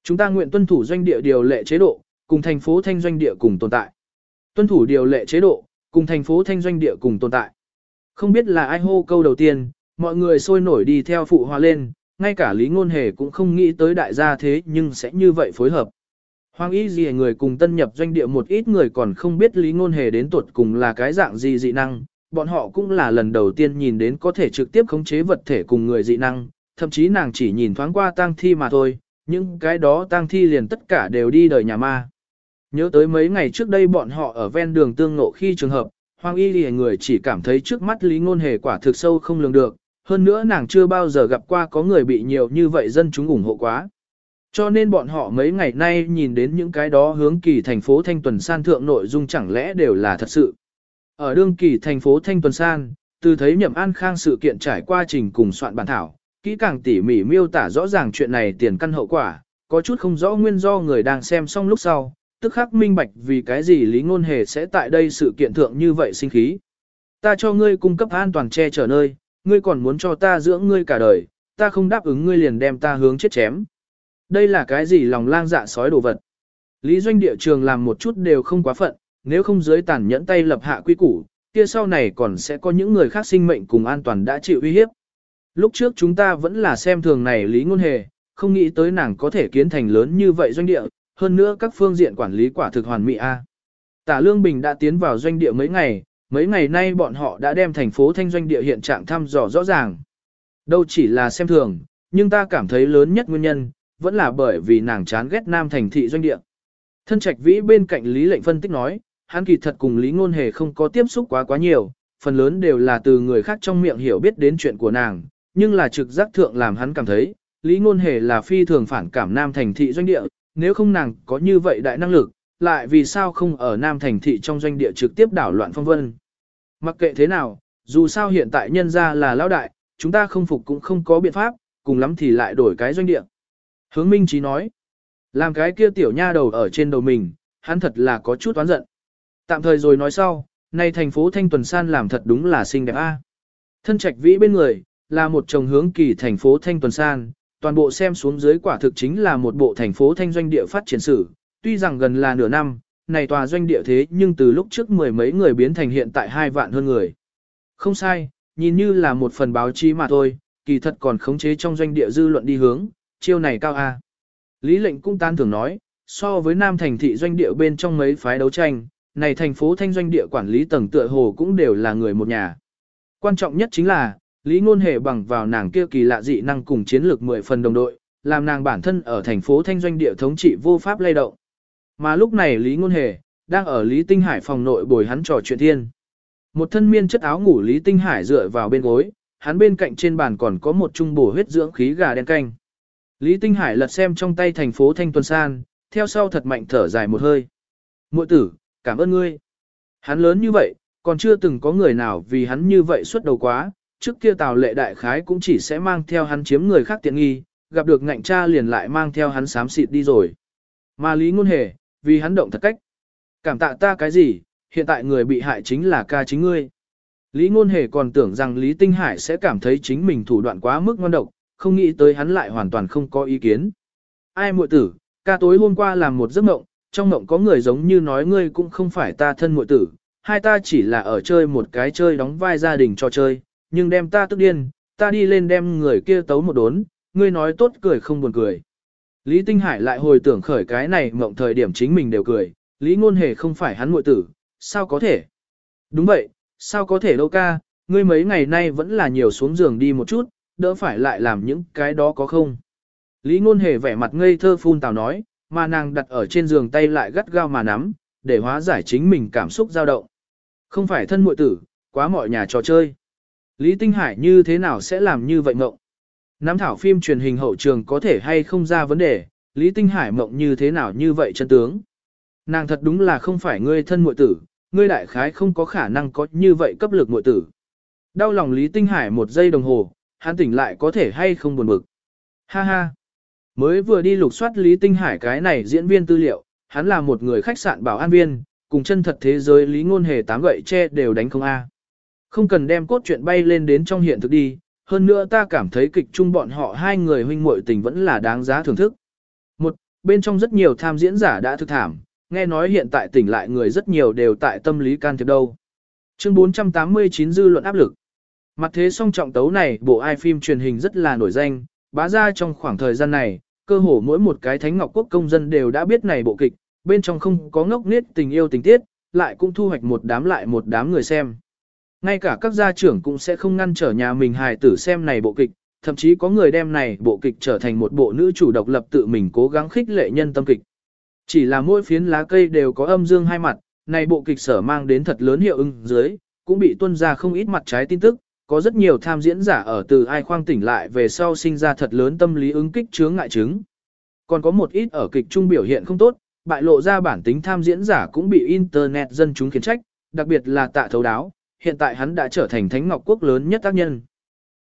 Chúng ta nguyện tuân thủ doanh địa điều lệ chế độ, cùng thành phố thanh doanh địa cùng tồn tại. Tuân thủ điều lệ chế độ, cùng thành phố thanh doanh địa cùng tồn tại. Không biết là ai hô câu đầu tiên, mọi người sôi nổi đi theo phụ hòa lên, ngay cả Lý Ngôn Hề cũng không nghĩ tới đại gia thế nhưng sẽ như vậy phối hợp. Hoàng y gì người cùng tân nhập doanh địa một ít người còn không biết Lý Ngôn Hề đến tuột cùng là cái dạng gì dị năng, bọn họ cũng là lần đầu tiên nhìn đến có thể trực tiếp khống chế vật thể cùng người dị năng, thậm chí nàng chỉ nhìn thoáng qua tang thi mà thôi, những cái đó tang thi liền tất cả đều đi đời nhà ma. Nhớ tới mấy ngày trước đây bọn họ ở ven đường tương ngộ khi trường hợp, Hoàng Y gì người chỉ cảm thấy trước mắt Lý Ngôn Hề quả thực sâu không lường được, hơn nữa nàng chưa bao giờ gặp qua có người bị nhiều như vậy dân chúng ủng hộ quá. Cho nên bọn họ mấy ngày nay nhìn đến những cái đó hướng kỳ thành phố Thanh Tuần San thượng nội dung chẳng lẽ đều là thật sự. Ở đương kỳ thành phố Thanh Tuần San, từ thấy nhậm an khang sự kiện trải qua trình cùng soạn bản thảo, kỹ càng tỉ mỉ miêu tả rõ ràng chuyện này tiền căn hậu quả, có chút không rõ nguyên do người đang xem xong lúc sau, tức khắc minh bạch vì cái gì Lý Ngôn Hề sẽ tại đây sự kiện thượng như vậy sinh khí. Ta cho ngươi cung cấp an toàn che chở nơi, ngươi còn muốn cho ta dưỡng ngươi cả đời, ta không đáp ứng ngươi liền đem ta hướng chết chém. Đây là cái gì lòng lang dạ sói đồ vật. Lý doanh địa trường làm một chút đều không quá phận, nếu không dưới tàn nhẫn tay lập hạ quy củ, kia sau này còn sẽ có những người khác sinh mệnh cùng an toàn đã chịu uy hiếp. Lúc trước chúng ta vẫn là xem thường này Lý Ngôn Hề, không nghĩ tới nàng có thể kiến thành lớn như vậy doanh địa, hơn nữa các phương diện quản lý quả thực hoàn mỹ A. Tả Lương Bình đã tiến vào doanh địa mấy ngày, mấy ngày nay bọn họ đã đem thành phố thanh doanh địa hiện trạng thăm dò rõ ràng. Đâu chỉ là xem thường, nhưng ta cảm thấy lớn nhất nguyên nhân, vẫn là bởi vì nàng chán ghét nam thành thị doanh địa. Thân trạch vĩ bên cạnh Lý lệnh phân tích nói, hắn kỳ thật cùng Lý ngôn hề không có tiếp xúc quá quá nhiều, phần lớn đều là từ người khác trong miệng hiểu biết đến chuyện của nàng, nhưng là trực giác thượng làm hắn cảm thấy, Lý ngôn hề là phi thường phản cảm nam thành thị doanh địa, nếu không nàng có như vậy đại năng lực, lại vì sao không ở nam thành thị trong doanh địa trực tiếp đảo loạn phong vân. Mặc kệ thế nào, dù sao hiện tại nhân ra là lão đại, chúng ta không phục cũng không có biện pháp, cùng lắm thì lại đổi cái doanh địa. Hướng Minh Chí nói, làm cái kia tiểu nha đầu ở trên đầu mình, hắn thật là có chút oán giận. Tạm thời rồi nói sau, nay thành phố Thanh Tuần San làm thật đúng là xinh đẹp a. Thân trạch vĩ bên người, là một chồng hướng kỳ thành phố Thanh Tuần San, toàn bộ xem xuống dưới quả thực chính là một bộ thành phố thanh doanh địa phát triển sử, tuy rằng gần là nửa năm, này tòa doanh địa thế nhưng từ lúc trước mười mấy người biến thành hiện tại hai vạn hơn người. Không sai, nhìn như là một phần báo chí mà thôi, kỳ thật còn khống chế trong doanh địa dư luận đi hướng, chiêu này cao a. Lý lệnh cũng tan thường nói, so với nam thành thị doanh địa bên trong mấy phái đấu tranh, này thành phố thanh doanh địa quản lý tầng tựa hồ cũng đều là người một nhà. Quan trọng nhất chính là, Lý Ngôn Hề bằng vào nàng kia kỳ lạ dị năng cùng chiến lược 10 phần đồng đội, làm nàng bản thân ở thành phố thanh doanh địa thống trị vô pháp lay động. Mà lúc này Lý Ngôn Hề, đang ở Lý Tinh Hải phòng nội bồi hắn trò chuyện thiên. Một thân miên chất áo ngủ Lý Tinh Hải dựa vào bên gối, hắn bên cạnh trên bàn còn có một chung bổ huyết dưỡng khí gà đen canh. Lý Tinh Hải lật xem trong tay thành phố Thanh Tuần San, theo sau thật mạnh thở dài một hơi. Muội tử, cảm ơn ngươi. Hắn lớn như vậy, còn chưa từng có người nào vì hắn như vậy suốt đầu quá, trước kia tào lệ đại khái cũng chỉ sẽ mang theo hắn chiếm người khác tiện nghi, gặp được ngạnh cha liền lại mang theo hắn sám xịt đi rồi. Mà lý ngôn hề, vì hắn động thật cách. Cảm tạ ta cái gì, hiện tại người bị hại chính là ca chính ngươi. Lý ngôn hề còn tưởng rằng Lý Tinh Hải sẽ cảm thấy chính mình thủ đoạn quá mức ngon độc, không nghĩ tới hắn lại hoàn toàn không có ý kiến. Ai muội tử, ca tối hôm qua làm một giấc mộng, trong mộng có người giống như nói ngươi cũng không phải ta thân muội tử, hai ta chỉ là ở chơi một cái chơi đóng vai gia đình cho chơi, nhưng đem ta tức điên, ta đi lên đem người kia tấu một đốn, ngươi nói tốt cười không buồn cười. Lý Tinh Hải lại hồi tưởng khởi cái này mộng thời điểm chính mình đều cười, Lý Ngôn Hề không phải hắn muội tử, sao có thể? Đúng vậy, sao có thể đâu ca, ngươi mấy ngày nay vẫn là nhiều xuống giường đi một chút, đỡ phải lại làm những cái đó có không? Lý Ngôn Hề vẻ mặt ngây thơ phun tào nói, mà nàng đặt ở trên giường tay lại gắt gao mà nắm, để hóa giải chính mình cảm xúc dao động. Không phải thân muội tử, quá mọi nhà trò chơi. Lý Tinh Hải như thế nào sẽ làm như vậy mộng? Nắm thảo phim truyền hình hậu trường có thể hay không ra vấn đề, Lý Tinh Hải mộng như thế nào như vậy chân tướng? Nàng thật đúng là không phải ngươi thân muội tử, ngươi đại khái không có khả năng có như vậy cấp lực muội tử. Đau lòng Lý Tinh Hải một giây đồng hồ, hắn tỉnh lại có thể hay không buồn bực. Ha ha! Mới vừa đi lục soát Lý Tinh Hải cái này diễn viên tư liệu, hắn là một người khách sạn bảo an viên, cùng chân thật thế giới Lý Ngôn Hề tám gậy che đều đánh không A. Không cần đem cốt truyện bay lên đến trong hiện thực đi, hơn nữa ta cảm thấy kịch chung bọn họ hai người huynh muội tình vẫn là đáng giá thưởng thức. Một, bên trong rất nhiều tham diễn giả đã thực thảm, nghe nói hiện tại tỉnh lại người rất nhiều đều tại tâm lý can thiệp đâu. Chương 489 dư luận áp lực. Mặt thế song trọng tấu này, bộ ai phim truyền hình rất là nổi danh, bá ra trong khoảng thời gian này, cơ hồ mỗi một cái thánh ngọc quốc công dân đều đã biết này bộ kịch, bên trong không có ngốc nết tình yêu tình tiết, lại cũng thu hoạch một đám lại một đám người xem. Ngay cả các gia trưởng cũng sẽ không ngăn trở nhà mình hài tử xem này bộ kịch, thậm chí có người đem này bộ kịch trở thành một bộ nữ chủ độc lập tự mình cố gắng khích lệ nhân tâm kịch. Chỉ là mỗi phiến lá cây đều có âm dương hai mặt, này bộ kịch sở mang đến thật lớn hiệu ứng dưới, cũng bị tuân ra không ít mặt trái tin tức, có rất nhiều tham diễn giả ở từ ai khoang tỉnh lại về sau sinh ra thật lớn tâm lý ứng kích chướng ngại chứng. Còn có một ít ở kịch trung biểu hiện không tốt, bại lộ ra bản tính tham diễn giả cũng bị internet dân chúng khiển trách, đặc biệt là tạ thấu đáo, hiện tại hắn đã trở thành thánh ngọc quốc lớn nhất tác nhân.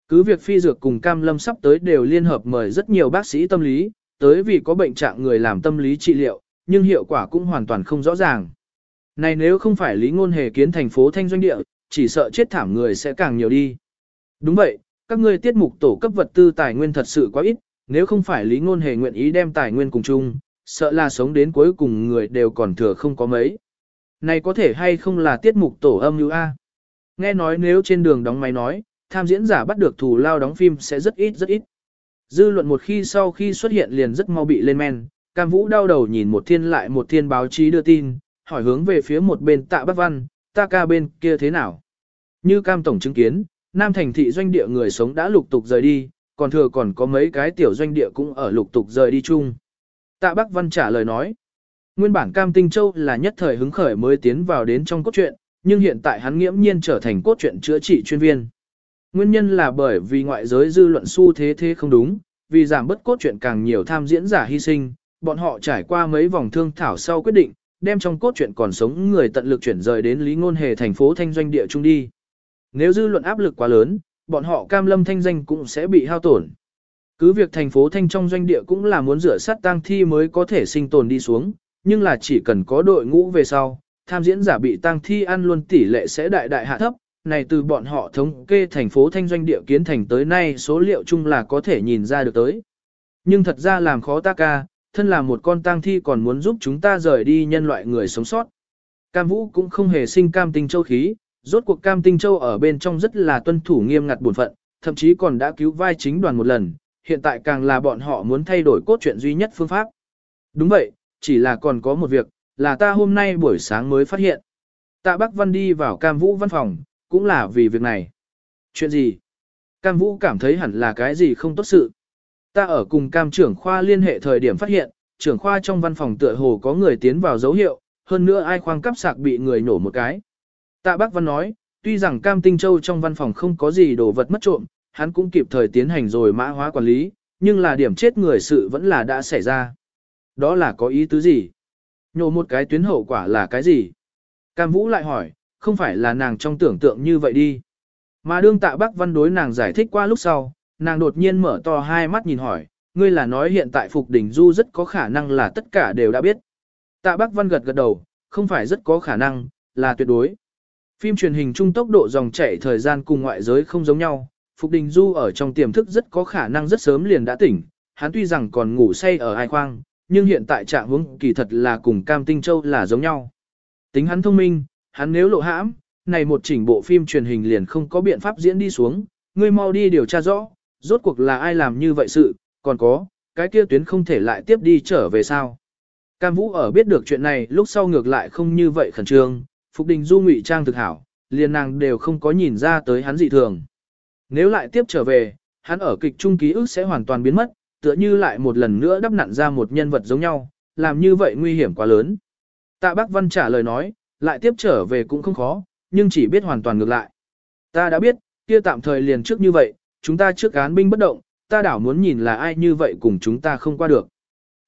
Cứ việc phi dược cùng cam lâm sắp tới đều liên hợp mời rất nhiều bác sĩ tâm lý, tới vì có bệnh trạng người làm tâm lý trị liệu, nhưng hiệu quả cũng hoàn toàn không rõ ràng. Này nếu không phải lý ngôn hề kiến thành phố thanh doanh địa, chỉ sợ chết thảm người sẽ càng nhiều đi. Đúng vậy, các ngươi tiết mục tổ cấp vật tư tài nguyên thật sự quá ít, nếu không phải lý ngôn hề nguyện ý đem tài nguyên cùng chung, sợ là sống đến cuối cùng người đều còn thừa không có mấy. Này có thể hay không là tiết mục tổ âm như A. Nghe nói nếu trên đường đóng máy nói, tham diễn giả bắt được thù lao đóng phim sẽ rất ít rất ít. Dư luận một khi sau khi xuất hiện liền rất mau bị lên men, Cam Vũ đau đầu nhìn một thiên lại một thiên báo chí đưa tin, hỏi hướng về phía một bên tạ bác Văn, ta ca bên kia thế nào? Như Cam Tổng chứng kiến, Nam thành thị doanh địa người sống đã lục tục rời đi, còn thừa còn có mấy cái tiểu doanh địa cũng ở lục tục rời đi chung. Tạ Bắc Văn trả lời nói, nguyên bản Cam Tinh Châu là nhất thời hứng khởi mới tiến vào đến trong cốt truyện, nhưng hiện tại hắn nghiễm nhiên trở thành cốt truyện chữa trị chuyên viên. Nguyên nhân là bởi vì ngoại giới dư luận xu thế thế không đúng, vì giảm bất cốt truyện càng nhiều tham diễn giả hy sinh, bọn họ trải qua mấy vòng thương thảo sau quyết định, đem trong cốt truyện còn sống người tận lực chuyển rời đến Lý Ngôn Hề thành phố thanh doanh địa trung đi. Nếu dư luận áp lực quá lớn, bọn họ cam lâm thanh danh cũng sẽ bị hao tổn. Cứ việc thành phố thanh trong doanh địa cũng là muốn rửa sát tang thi mới có thể sinh tồn đi xuống, nhưng là chỉ cần có đội ngũ về sau, tham diễn giả bị tang thi ăn luôn tỷ lệ sẽ đại đại hạ thấp, này từ bọn họ thống kê thành phố thanh doanh địa kiến thành tới nay số liệu chung là có thể nhìn ra được tới. Nhưng thật ra làm khó ta ca, thân là một con tang thi còn muốn giúp chúng ta rời đi nhân loại người sống sót. Cam Vũ cũng không hề sinh cam tinh châu khí, rốt cuộc cam tinh châu ở bên trong rất là tuân thủ nghiêm ngặt bổn phận, thậm chí còn đã cứu vai chính đoàn một lần, hiện tại càng là bọn họ muốn thay đổi cốt truyện duy nhất phương pháp. Đúng vậy, chỉ là còn có một việc, là ta hôm nay buổi sáng mới phát hiện. Tạ Bắc Văn đi vào Cam Vũ văn phòng, cũng là vì việc này. Chuyện gì? Cam Vũ cảm thấy hẳn là cái gì không tốt sự. Ta ở cùng Cam trưởng khoa liên hệ thời điểm phát hiện, trưởng khoa trong văn phòng tựa hồ có người tiến vào dấu hiệu, hơn nữa ai khoang cắp sạc bị người nổ một cái. Tạ Bắc Văn nói, tuy rằng Cam Tinh Châu trong văn phòng không có gì đồ vật mất trộm, hắn cũng kịp thời tiến hành rồi mã hóa quản lý, nhưng là điểm chết người sự vẫn là đã xảy ra. Đó là có ý tứ gì? Nhổ một cái tuyến hậu quả là cái gì? Cam Vũ lại hỏi, không phải là nàng trong tưởng tượng như vậy đi. Mà đương tạ Bắc Văn đối nàng giải thích qua lúc sau, nàng đột nhiên mở to hai mắt nhìn hỏi, ngươi là nói hiện tại Phục đình Du rất có khả năng là tất cả đều đã biết. Tạ Bắc Văn gật gật đầu, không phải rất có khả năng, là tuyệt đối. Phim truyền hình trung tốc độ dòng chảy thời gian cùng ngoại giới không giống nhau, Phục Đình Du ở trong tiềm thức rất có khả năng rất sớm liền đã tỉnh, hắn tuy rằng còn ngủ say ở ai khoang, nhưng hiện tại trạng huống kỳ thật là cùng Cam Tinh Châu là giống nhau. Tính hắn thông minh, hắn nếu lộ hãm, này một chỉnh bộ phim truyền hình liền không có biện pháp diễn đi xuống, ngươi mau đi điều tra rõ, rốt cuộc là ai làm như vậy sự, còn có, cái kia tuyến không thể lại tiếp đi trở về sao. Cam Vũ ở biết được chuyện này lúc sau ngược lại không như vậy khẩn trương, Phục Đình Du ngụy trang thực hảo, liền nàng đều không có nhìn ra tới hắn dị thường. Nếu lại tiếp trở về, hắn ở kịch trung ký ức sẽ hoàn toàn biến mất, tựa như lại một lần nữa đắp nặn ra một nhân vật giống nhau, làm như vậy nguy hiểm quá lớn. Tạ Bác Văn trả lời nói, lại tiếp trở về cũng không khó, nhưng chỉ biết hoàn toàn ngược lại. Ta đã biết, kia tạm thời liền trước như vậy, chúng ta trước án binh bất động, ta đảo muốn nhìn là ai như vậy cùng chúng ta không qua được.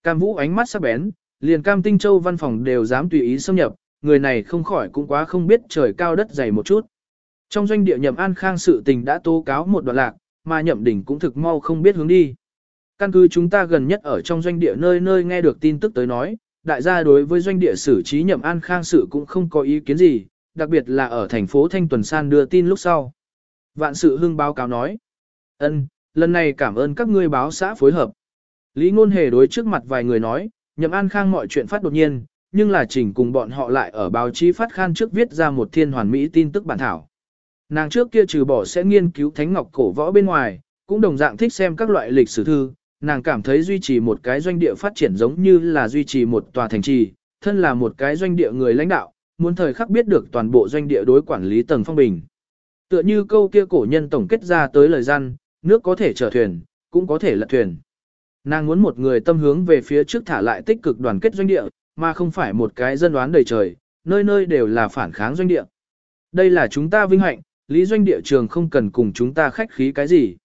Cam Vũ ánh mắt sắc bén, liền Cam Tinh Châu văn phòng đều dám tùy ý xâm nhập, người này không khỏi cũng quá không biết trời cao đất dày một chút. Trong doanh địa nhậm an khang sự tình đã tố cáo một đoạn lạc, mà nhậm đỉnh cũng thực mau không biết hướng đi. Căn cứ chúng ta gần nhất ở trong doanh địa nơi nơi nghe được tin tức tới nói, đại gia đối với doanh địa xử trí nhậm an khang sự cũng không có ý kiến gì, đặc biệt là ở thành phố Thanh Tuần San đưa tin lúc sau. Vạn sự hưng báo cáo nói, ân, lần này cảm ơn các ngươi báo xã phối hợp. Lý Ngôn Hề đối trước mặt vài người nói, nhậm an khang mọi chuyện phát đột nhiên, nhưng là chỉnh cùng bọn họ lại ở báo chí phát khan trước viết ra một thiên hoàn mỹ tin tức bản thảo. Nàng trước kia trừ bỏ sẽ nghiên cứu thánh ngọc cổ võ bên ngoài, cũng đồng dạng thích xem các loại lịch sử thư, nàng cảm thấy duy trì một cái doanh địa phát triển giống như là duy trì một tòa thành trì, thân là một cái doanh địa người lãnh đạo, muốn thời khắc biết được toàn bộ doanh địa đối quản lý tầng phong bình. Tựa như câu kia cổ nhân tổng kết ra tới lời gian, nước có thể chở thuyền, cũng có thể lật thuyền. Nàng muốn một người tâm hướng về phía trước thả lại tích cực đoàn kết doanh địa, mà không phải một cái dân đoán đầy trời, nơi nơi đều là phản kháng doanh địa. Đây là chúng ta vinh hạnh, lý doanh địa trường không cần cùng chúng ta khách khí cái gì.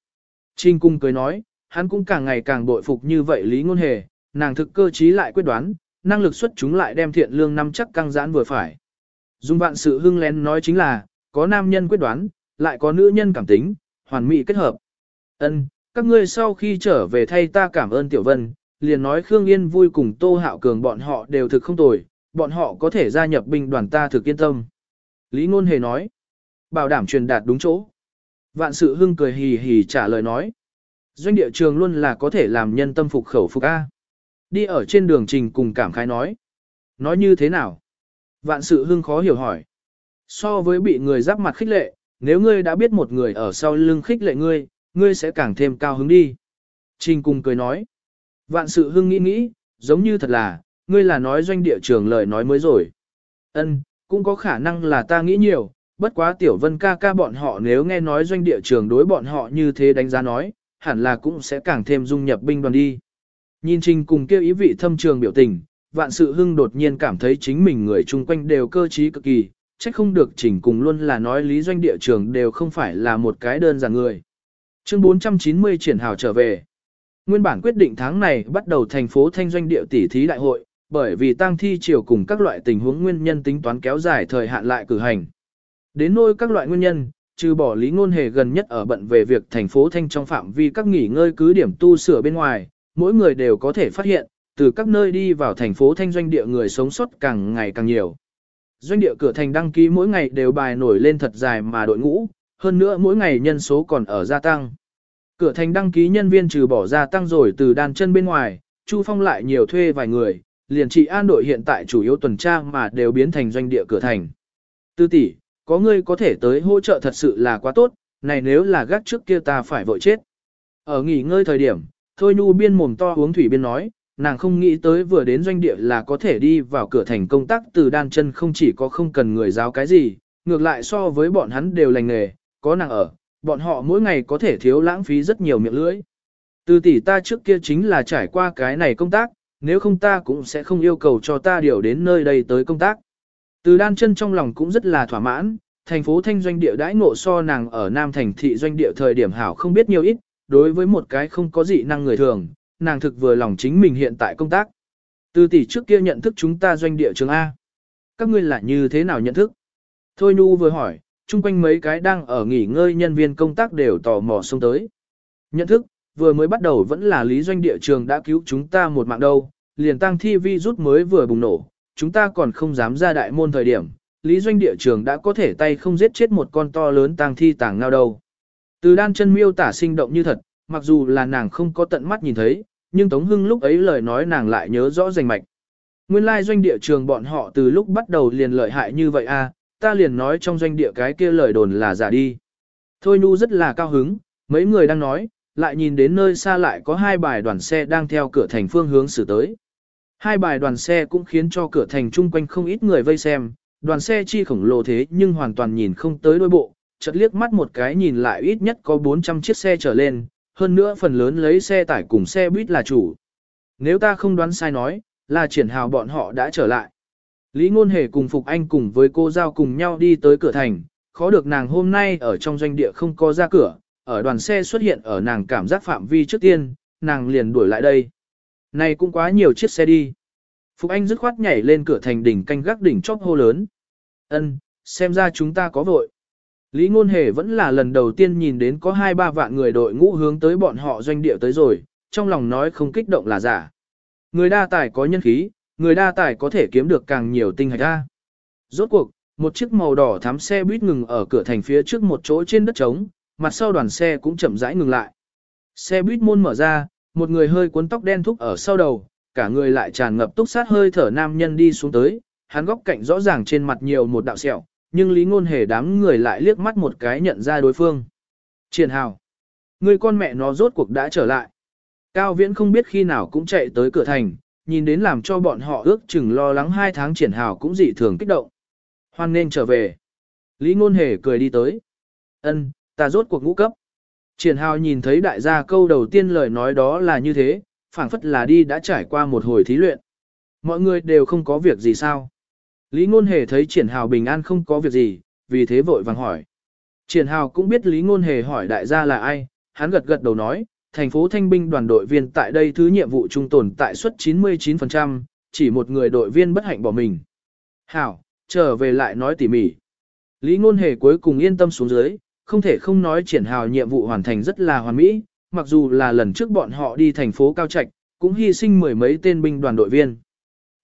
Trinh cung cười nói, hắn cũng càng ngày càng bội phục như vậy lý ngôn hề, nàng thực cơ trí lại quyết đoán, năng lực xuất chúng lại đem thiện lương năm chắc căng giãn vừa phải. Dung vạn sự hưng lén nói chính là, có nam nhân quyết đoán, lại có nữ nhân cảm tính, hoàn mỹ kết hợp. Ân, các ngươi sau khi trở về thay ta cảm ơn Tiểu Vân, liền nói Khương Yên vui cùng Tô Hạo Cường bọn họ đều thực không tồi, bọn họ có thể gia nhập binh đoàn ta thực yên tâm. Lý Ngôn Hề nói, bảo đảm truyền đạt đúng chỗ. Vạn sự hưng cười hì hì trả lời nói, doanh địa trường luôn là có thể làm nhân tâm phục khẩu phục A. Đi ở trên đường trình cùng cảm khái nói. Nói như thế nào? Vạn sự hưng khó hiểu hỏi. So với bị người giáp mặt khích lệ, nếu ngươi đã biết một người ở sau lưng khích lệ ngươi, ngươi sẽ càng thêm cao hứng đi. Trình cùng cười nói. Vạn sự hưng nghĩ nghĩ, giống như thật là, ngươi là nói doanh địa trường lời nói mới rồi. Ân, cũng có khả năng là ta nghĩ nhiều, bất quá tiểu vân ca ca bọn họ nếu nghe nói doanh địa trường đối bọn họ như thế đánh giá nói, hẳn là cũng sẽ càng thêm dung nhập binh đoàn đi. Nhìn trình cùng kêu ý vị thâm trường biểu tình, vạn sự hưng đột nhiên cảm thấy chính mình người chung quanh đều cơ trí cực kỳ, trách không được trình cùng luôn là nói lý doanh địa trường đều không phải là một cái đơn giản người. Chương 490 triển hào trở về. Nguyên bản quyết định tháng này bắt đầu thành phố thanh doanh địa tỷ thí đại hội, bởi vì tang thi chiều cùng các loại tình huống nguyên nhân tính toán kéo dài thời hạn lại cử hành. Đến nôi các loại nguyên nhân, trừ bỏ lý ngôn hề gần nhất ở bận về việc thành phố thanh trong phạm vi các nghỉ ngơi cứ điểm tu sửa bên ngoài, mỗi người đều có thể phát hiện, từ các nơi đi vào thành phố thanh doanh địa người sống sót càng ngày càng nhiều. Doanh địa cửa thành đăng ký mỗi ngày đều bài nổi lên thật dài mà đội ngũ, hơn nữa mỗi ngày nhân số còn ở gia tăng. Cửa thành đăng ký nhân viên trừ bỏ gia tăng rồi từ đàn chân bên ngoài, Chu Phong lại nhiều thuê vài người, liền trị an đội hiện tại chủ yếu tuần tra mà đều biến thành doanh địa cửa thành. Tư tỷ, có người có thể tới hỗ trợ thật sự là quá tốt, này nếu là gác trước kia ta phải vội chết. Ở nghỉ ngơi thời điểm, Thôi Nhu biên mồm to uống thủy biên nói, nàng không nghĩ tới vừa đến doanh địa là có thể đi vào cửa thành công tác từ đan chân không chỉ có không cần người giáo cái gì, ngược lại so với bọn hắn đều lành nghề, có nàng ở, bọn họ mỗi ngày có thể thiếu lãng phí rất nhiều miệng lưỡi. Từ tỷ ta trước kia chính là trải qua cái này công tác, nếu không ta cũng sẽ không yêu cầu cho ta điều đến nơi đây tới công tác. Từ đan chân trong lòng cũng rất là thỏa mãn, thành phố thanh doanh địa đãi ngộ so nàng ở Nam thành thị doanh địa thời điểm hảo không biết nhiều ít, đối với một cái không có dị năng người thường, nàng thực vừa lòng chính mình hiện tại công tác. Từ tỷ trước kia nhận thức chúng ta doanh địa trường A. Các ngươi là như thế nào nhận thức? Thôi Nhu vừa hỏi, chung quanh mấy cái đang ở nghỉ ngơi nhân viên công tác đều tò mò xông tới. Nhận thức, vừa mới bắt đầu vẫn là lý doanh địa trường đã cứu chúng ta một mạng đâu, liền tăng thi vi rút mới vừa bùng nổ, chúng ta còn không dám ra đại môn thời điểm, lý doanh địa trường đã có thể tay không giết chết một con to lớn tăng thi tàng ngao đâu. Từ đan chân miêu tả sinh động như thật, mặc dù là nàng không có tận mắt nhìn thấy, nhưng Tống Hưng lúc ấy lời nói nàng lại nhớ rõ rành mạch. Nguyên lai doanh địa trường bọn họ từ lúc bắt đầu liền lợi hại như vậy a, à, ta liền nói trong doanh địa cái kia lời đồn là giả đi. Thôi Nhu rất là cao hứng, mấy người đang nói, lại nhìn đến nơi xa lại có hai bài đoàn xe đang theo cửa thành phương hướng xử tới. Hai bài đoàn xe cũng khiến cho cửa thành chung quanh không ít người vây xem, đoàn xe chi khổng lồ thế nhưng hoàn toàn nhìn không tới đôi bộ, chợt liếc mắt một cái nhìn lại ít nhất có 400 chiếc xe trở lên, hơn nữa phần lớn lấy xe tải cùng xe buýt là chủ. Nếu ta không đoán sai nói, là triển hào bọn họ đã trở lại. Lý Ngôn Hề cùng Phục Anh cùng với cô Giao cùng nhau đi tới cửa thành, khó được nàng hôm nay ở trong doanh địa không có ra cửa, ở đoàn xe xuất hiện ở nàng cảm giác phạm vi trước tiên, nàng liền đuổi lại đây. Này cũng quá nhiều chiếc xe đi. Phục Anh dứt khoát nhảy lên cửa thành đỉnh canh gác đỉnh chóp hô lớn. Ân, xem ra chúng ta có vội. Lý Ngôn Hề vẫn là lần đầu tiên nhìn đến có hai ba vạn người đội ngũ hướng tới bọn họ doanh địa tới rồi, trong lòng nói không kích động là giả. Người đa tài có nhân khí, người đa tài có thể kiếm được càng nhiều tinh hạch ra. Rốt cuộc, một chiếc màu đỏ thám xe buýt ngừng ở cửa thành phía trước một chỗ trên đất trống, mặt sau đoàn xe cũng chậm rãi ngừng lại. Xe buýt môn mở ra, một người hơi cuốn tóc đen thúc ở sau đầu, cả người lại tràn ngập túc sát hơi thở nam nhân đi xuống tới, hắn góc cạnh rõ ràng trên mặt nhiều một đạo sẹo, nhưng Lý Ngôn Hề đám người lại liếc mắt một cái nhận ra đối phương. Triển Hào, người con mẹ nó rốt cuộc đã trở lại. Cao Viễn không biết khi nào cũng chạy tới cửa thành, nhìn đến làm cho bọn họ ước chừng lo lắng hai tháng Triển Hào cũng dị thường kích động. Hoan nên trở về. Lý Ngôn Hề cười đi tới. Ân, ta rốt cuộc ngũ cấp. Triển hào nhìn thấy đại gia câu đầu tiên lời nói đó là như thế, phảng phất là đi đã trải qua một hồi thí luyện. Mọi người đều không có việc gì sao? Lý Ngôn Hề thấy Triển Hào bình an không có việc gì, vì thế vội vàng hỏi. Triển Hào cũng biết Lý Ngôn Hề hỏi đại gia là ai, hắn gật gật đầu nói, thành phố thanh binh đoàn đội viên tại đây thứ nhiệm vụ trung tồn tại suất 99%, chỉ một người đội viên bất hạnh bỏ mình. Hảo, trở về lại nói tỉ mỉ. Lý Ngôn Hề cuối cùng yên tâm xuống dưới, không thể không nói triển hào nhiệm vụ hoàn thành rất là hoàn mỹ, mặc dù là lần trước bọn họ đi thành phố Cao Trạch, cũng hy sinh mười mấy tên binh đoàn đội viên.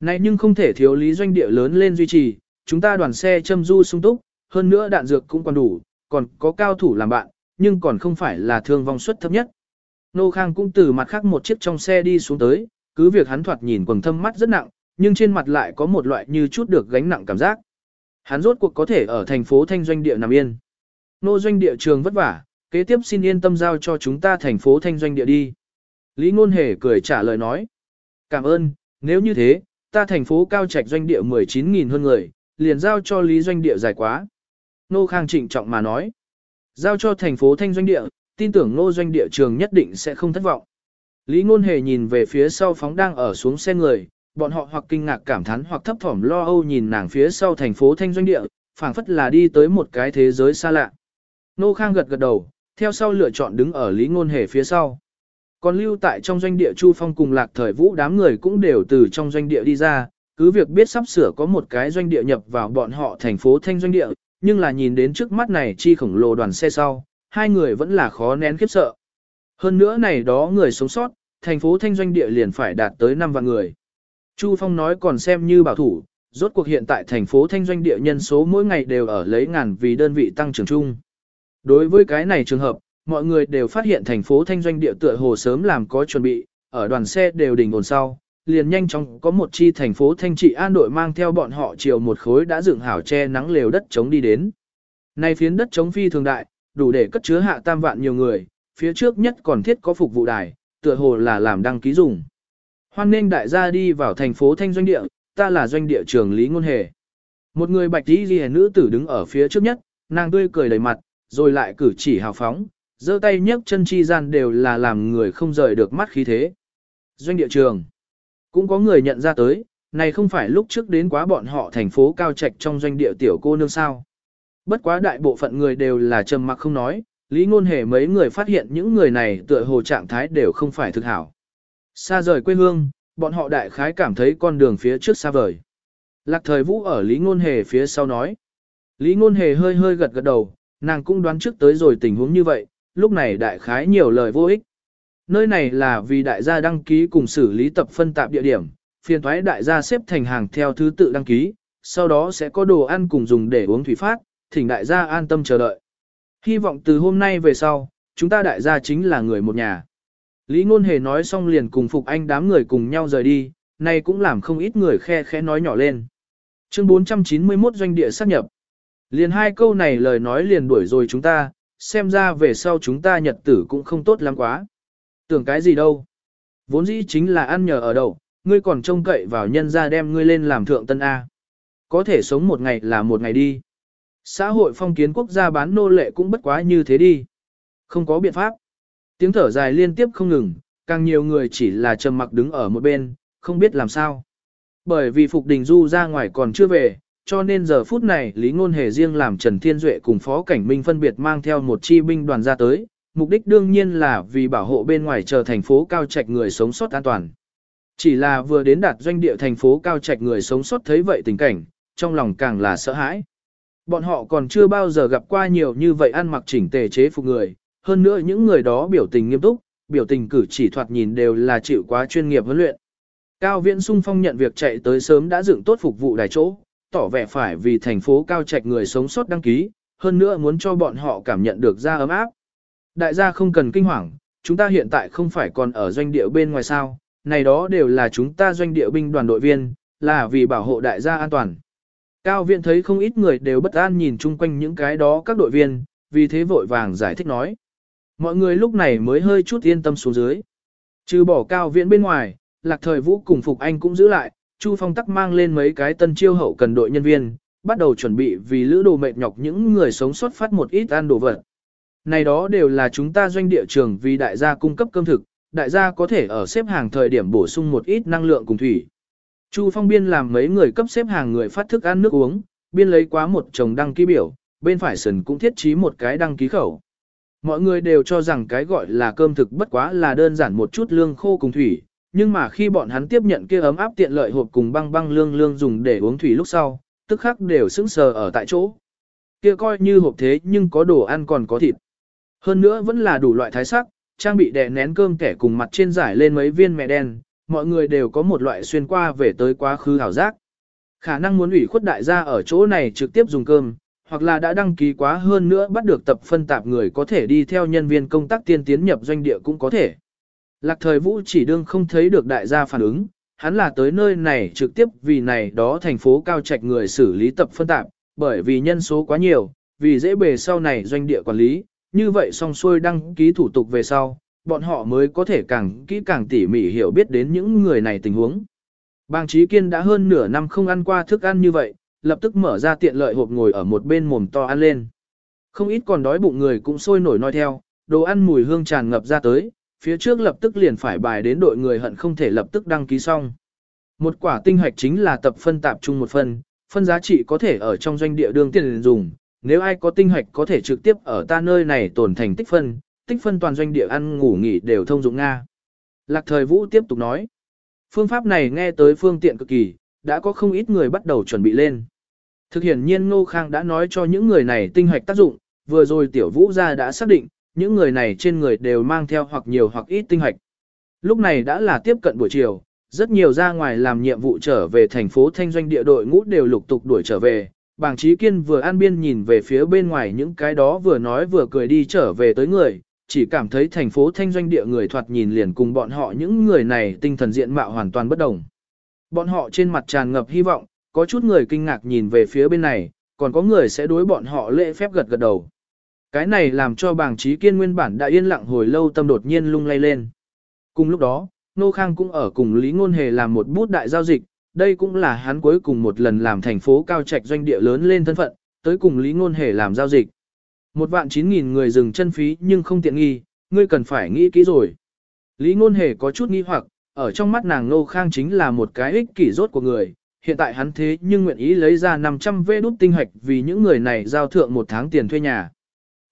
Này nhưng không thể thiếu lý doanh địa lớn lên duy trì, chúng ta đoàn xe châm du sung túc, hơn nữa đạn dược cũng còn đủ, còn có cao thủ làm bạn, nhưng còn không phải là thương vong suất thấp nhất. Nô Khang cũng từ mặt khác một chiếc trong xe đi xuống tới, cứ việc hắn thoạt nhìn quầng thâm mắt rất nặng, nhưng trên mặt lại có một loại như chút được gánh nặng cảm giác. Hắn rốt cuộc có thể ở thành phố Thanh Doanh Địa nằm yên. Nô Doanh Địa trường vất vả, kế tiếp xin yên tâm giao cho chúng ta thành phố Thanh Doanh Địa đi. Lý Ngôn Hề cười trả lời nói. Cảm ơn, nếu như thế, ta thành phố Cao Trạch Doanh Địa 19.000 hơn người, liền giao cho Lý Doanh Địa dài quá. Nô Khang trịnh trọng mà nói. Giao cho thành phố Thanh Doanh Địa, tin tưởng nô doanh địa trường nhất định sẽ không thất vọng. Lý Ngôn Hề nhìn về phía sau phóng đang ở xuống xe người, bọn họ hoặc kinh ngạc cảm thán hoặc thấp thỏm lo âu nhìn nàng phía sau thành phố Thanh Doanh Địa, phảng phất là đi tới một cái thế giới xa lạ. Nô Khang gật gật đầu, theo sau lựa chọn đứng ở Lý Ngôn Hề phía sau. Còn lưu tại trong doanh địa Chu Phong cùng Lạc Thời Vũ đám người cũng đều từ trong doanh địa đi ra, cứ việc biết sắp sửa có một cái doanh địa nhập vào bọn họ thành phố Thanh Doanh Địa, nhưng là nhìn đến trước mắt này chi khổng lồ đoàn xe sau, hai người vẫn là khó nén khiếp sợ. Hơn nữa này đó người sống sót, thành phố Thanh Doanh địa liền phải đạt tới 5 vạn người. Chu Phong nói còn xem như bảo thủ, rốt cuộc hiện tại thành phố Thanh Doanh địa nhân số mỗi ngày đều ở lấy ngàn vì đơn vị tăng trưởng chung. Đối với cái này trường hợp, mọi người đều phát hiện thành phố Thanh Doanh địa tựa hồ sớm làm có chuẩn bị, ở đoàn xe đều đình ổn sau, liền nhanh chóng có một chi thành phố Thanh Trị An đội mang theo bọn họ chiều một khối đã dựng hảo che nắng lều đất chống đi đến. Nay phiến đất chống phi thường đại, đủ để cất chứa hạ tam vạn nhiều người, phía trước nhất còn thiết có phục vụ đài, tựa hồ là làm đăng ký dùng. Hoan nên đại gia đi vào thành phố Thanh Doanh Địa, ta là doanh địa trưởng Lý Ngôn Hề. Một người bạch tí ghi nữ tử đứng ở phía trước nhất, nàng tươi cười đầy mặt, rồi lại cử chỉ hào phóng, giơ tay nhấc chân chi gian đều là làm người không rời được mắt khí thế. Doanh địa trường. Cũng có người nhận ra tới, này không phải lúc trước đến quá bọn họ thành phố cao trạch trong doanh địa tiểu cô nương sao. Bất quá đại bộ phận người đều là trầm mặc không nói, lý ngôn hề mấy người phát hiện những người này tựa hồ trạng thái đều không phải thực hảo. Xa rời quê hương, bọn họ đại khái cảm thấy con đường phía trước xa vời. Lạc thời vũ ở lý ngôn hề phía sau nói. Lý ngôn hề hơi hơi gật gật đầu, nàng cũng đoán trước tới rồi tình huống như vậy, lúc này đại khái nhiều lời vô ích. Nơi này là vì đại gia đăng ký cùng xử lý tập phân tạp địa điểm, phiền thoái đại gia xếp thành hàng theo thứ tự đăng ký, sau đó sẽ có đồ ăn cùng dùng để uống thủy phát, thỉnh đại gia an tâm chờ đợi. Hy vọng từ hôm nay về sau, chúng ta đại gia chính là người một nhà. Lý Ngôn Hề nói xong liền cùng Phục Anh đám người cùng nhau rời đi, này cũng làm không ít người khe khẽ nói nhỏ lên. Chương 491 doanh địa xác nhập. Liền hai câu này lời nói liền đuổi rồi chúng ta, xem ra về sau chúng ta nhật tử cũng không tốt lắm quá. Tưởng cái gì đâu. Vốn dĩ chính là ăn nhờ ở đậu, ngươi còn trông cậy vào nhân ra đem ngươi lên làm thượng tân A. Có thể sống một ngày là một ngày đi. Xã hội phong kiến quốc gia bán nô lệ cũng bất quá như thế đi. Không có biện pháp. Tiếng thở dài liên tiếp không ngừng, càng nhiều người chỉ là trầm mặc đứng ở một bên, không biết làm sao. Bởi vì Phục Đình Du ra ngoài còn chưa về, cho nên giờ phút này Lý Ngôn Hề riêng làm Trần Thiên Duệ cùng Phó Cảnh Minh phân biệt mang theo một chi binh đoàn ra tới, mục đích đương nhiên là vì bảo hộ bên ngoài chờ thành phố cao trạch người sống sót an toàn. Chỉ là vừa đến đạt doanh địa thành phố cao trạch người sống sót thấy vậy tình cảnh, trong lòng càng là sợ hãi. Bọn họ còn chưa bao giờ gặp qua nhiều như vậy ăn mặc chỉnh tề chế phục người, hơn nữa những người đó biểu tình nghiêm túc, biểu tình cử chỉ thoạt nhìn đều là chịu quá chuyên nghiệp huấn luyện. Cao Viễn Sung Phong nhận việc chạy tới sớm đã dựng tốt phục vụ đài chỗ, tỏ vẻ phải vì thành phố cao trạch người sống sót đăng ký, hơn nữa muốn cho bọn họ cảm nhận được ra ấm áp. Đại gia không cần kinh hoàng, chúng ta hiện tại không phải còn ở doanh địa bên ngoài sao, này đó đều là chúng ta doanh địa binh đoàn đội viên, là vì bảo hộ đại gia an toàn. Cao viện thấy không ít người đều bất an nhìn chung quanh những cái đó các đội viên, vì thế vội vàng giải thích nói. Mọi người lúc này mới hơi chút yên tâm xuống dưới. Trừ bỏ cao viện bên ngoài, lạc thời vũ cùng Phục Anh cũng giữ lại, Chu Phong tắc mang lên mấy cái tân chiêu hậu cần đội nhân viên, bắt đầu chuẩn bị vì lữ đồ mệt nhọc những người sống sót phát một ít ăn đồ vật. Này đó đều là chúng ta doanh địa trường vì đại gia cung cấp cơm thực, đại gia có thể ở xếp hàng thời điểm bổ sung một ít năng lượng cùng thủy. Chu Phong Biên làm mấy người cấp xếp hàng người phát thức ăn nước uống, biên lấy quá một chồng đăng ký biểu, bên phải sần cũng thiết trí một cái đăng ký khẩu. Mọi người đều cho rằng cái gọi là cơm thực bất quá là đơn giản một chút lương khô cùng thủy, nhưng mà khi bọn hắn tiếp nhận kia ấm áp tiện lợi hộp cùng băng băng lương lương dùng để uống thủy lúc sau, tức khắc đều sững sờ ở tại chỗ. Kia coi như hộp thế nhưng có đồ ăn còn có thịt. Hơn nữa vẫn là đủ loại thái sắc, trang bị đè nén cơm kẻ cùng mặt trên giải lên mấy viên mẹ đen, mọi người đều có một loại xuyên qua về tới quá khứ hảo giác. Khả năng muốn ủy khuất đại gia ở chỗ này trực tiếp dùng cơm, hoặc là đã đăng ký quá hơn nữa bắt được tập phân tạp người có thể đi theo nhân viên công tác tiên tiến nhập doanh địa cũng có thể. Lạc thời vũ chỉ đương không thấy được đại gia phản ứng, hắn là tới nơi này trực tiếp vì này đó thành phố cao trạch người xử lý tập phân tạp, bởi vì nhân số quá nhiều, vì dễ bề sau này doanh địa quản lý, như vậy xong xuôi đăng ký thủ tục về sau, bọn họ mới có thể càng kỹ càng tỉ mỉ hiểu biết đến những người này tình huống. Bang Trí Kiên đã hơn nửa năm không ăn qua thức ăn như vậy, lập tức mở ra tiện lợi hộp ngồi ở một bên mồm to ăn lên. Không ít còn đói bụng người cũng sôi nổi nói theo, đồ ăn mùi hương tràn ngập ra tới, phía trước lập tức liền phải bài đến đội người hận không thể lập tức đăng ký xong. Một quả tinh hạch chính là tập phân tạp chung một phần, phân giá trị có thể ở trong doanh địa đương tiền dùng, nếu ai có tinh hạch có thể trực tiếp ở ta nơi này tổn thành tích phân, tích phân toàn doanh địa ăn ngủ nghỉ đều thông dụng Nga. Lạc thời vũ tiếp tục nói, phương pháp này nghe tới phương tiện cực kỳ, đã có không ít người bắt đầu chuẩn bị lên. Thực hiện nhiên Ngô Khang đã nói cho những người này tinh hoạch tác dụng, vừa rồi tiểu vũ gia đã xác định, những người này trên người đều mang theo hoặc nhiều hoặc ít tinh hoạch. Lúc này đã là tiếp cận buổi chiều, rất nhiều ra ngoài làm nhiệm vụ trở về thành phố thanh doanh địa đội ngũ đều lục tục đuổi trở về. Bàng Trí Kiên vừa an biên nhìn về phía bên ngoài những cái đó vừa nói vừa cười đi trở về tới người, chỉ cảm thấy thành phố thanh doanh địa người thoạt nhìn liền cùng bọn họ những người này tinh thần diện mạo hoàn toàn bất đồng. Bọn họ trên mặt tràn ngập hy vọng, có chút người kinh ngạc nhìn về phía bên này, còn có người sẽ đối bọn họ lễ phép gật gật đầu. Cái này làm cho bàng trí kiên nguyên bản đã yên lặng hồi lâu tâm đột nhiên lung lay lên. Cùng lúc đó, Nô Khang cũng ở cùng Lý Ngôn Hề làm một bút đại giao dịch, đây cũng là hắn cuối cùng một lần làm thành phố cao trạch doanh địa lớn lên thân phận, tới cùng Lý Ngôn Hề làm giao dịch. Một vạn chín nghìn người dừng chân phí nhưng không tiện nghi, ngươi cần phải nghĩ kỹ rồi. Lý Ngôn Hề có chút nghi hoặc, ở trong mắt nàng Nô Khang chính là một cái ích kỷ rốt của người, hiện tại hắn thế nhưng nguyện ý lấy ra 500 vê đút tinh hạch vì những người này giao thượng một tháng tiền thuê nhà.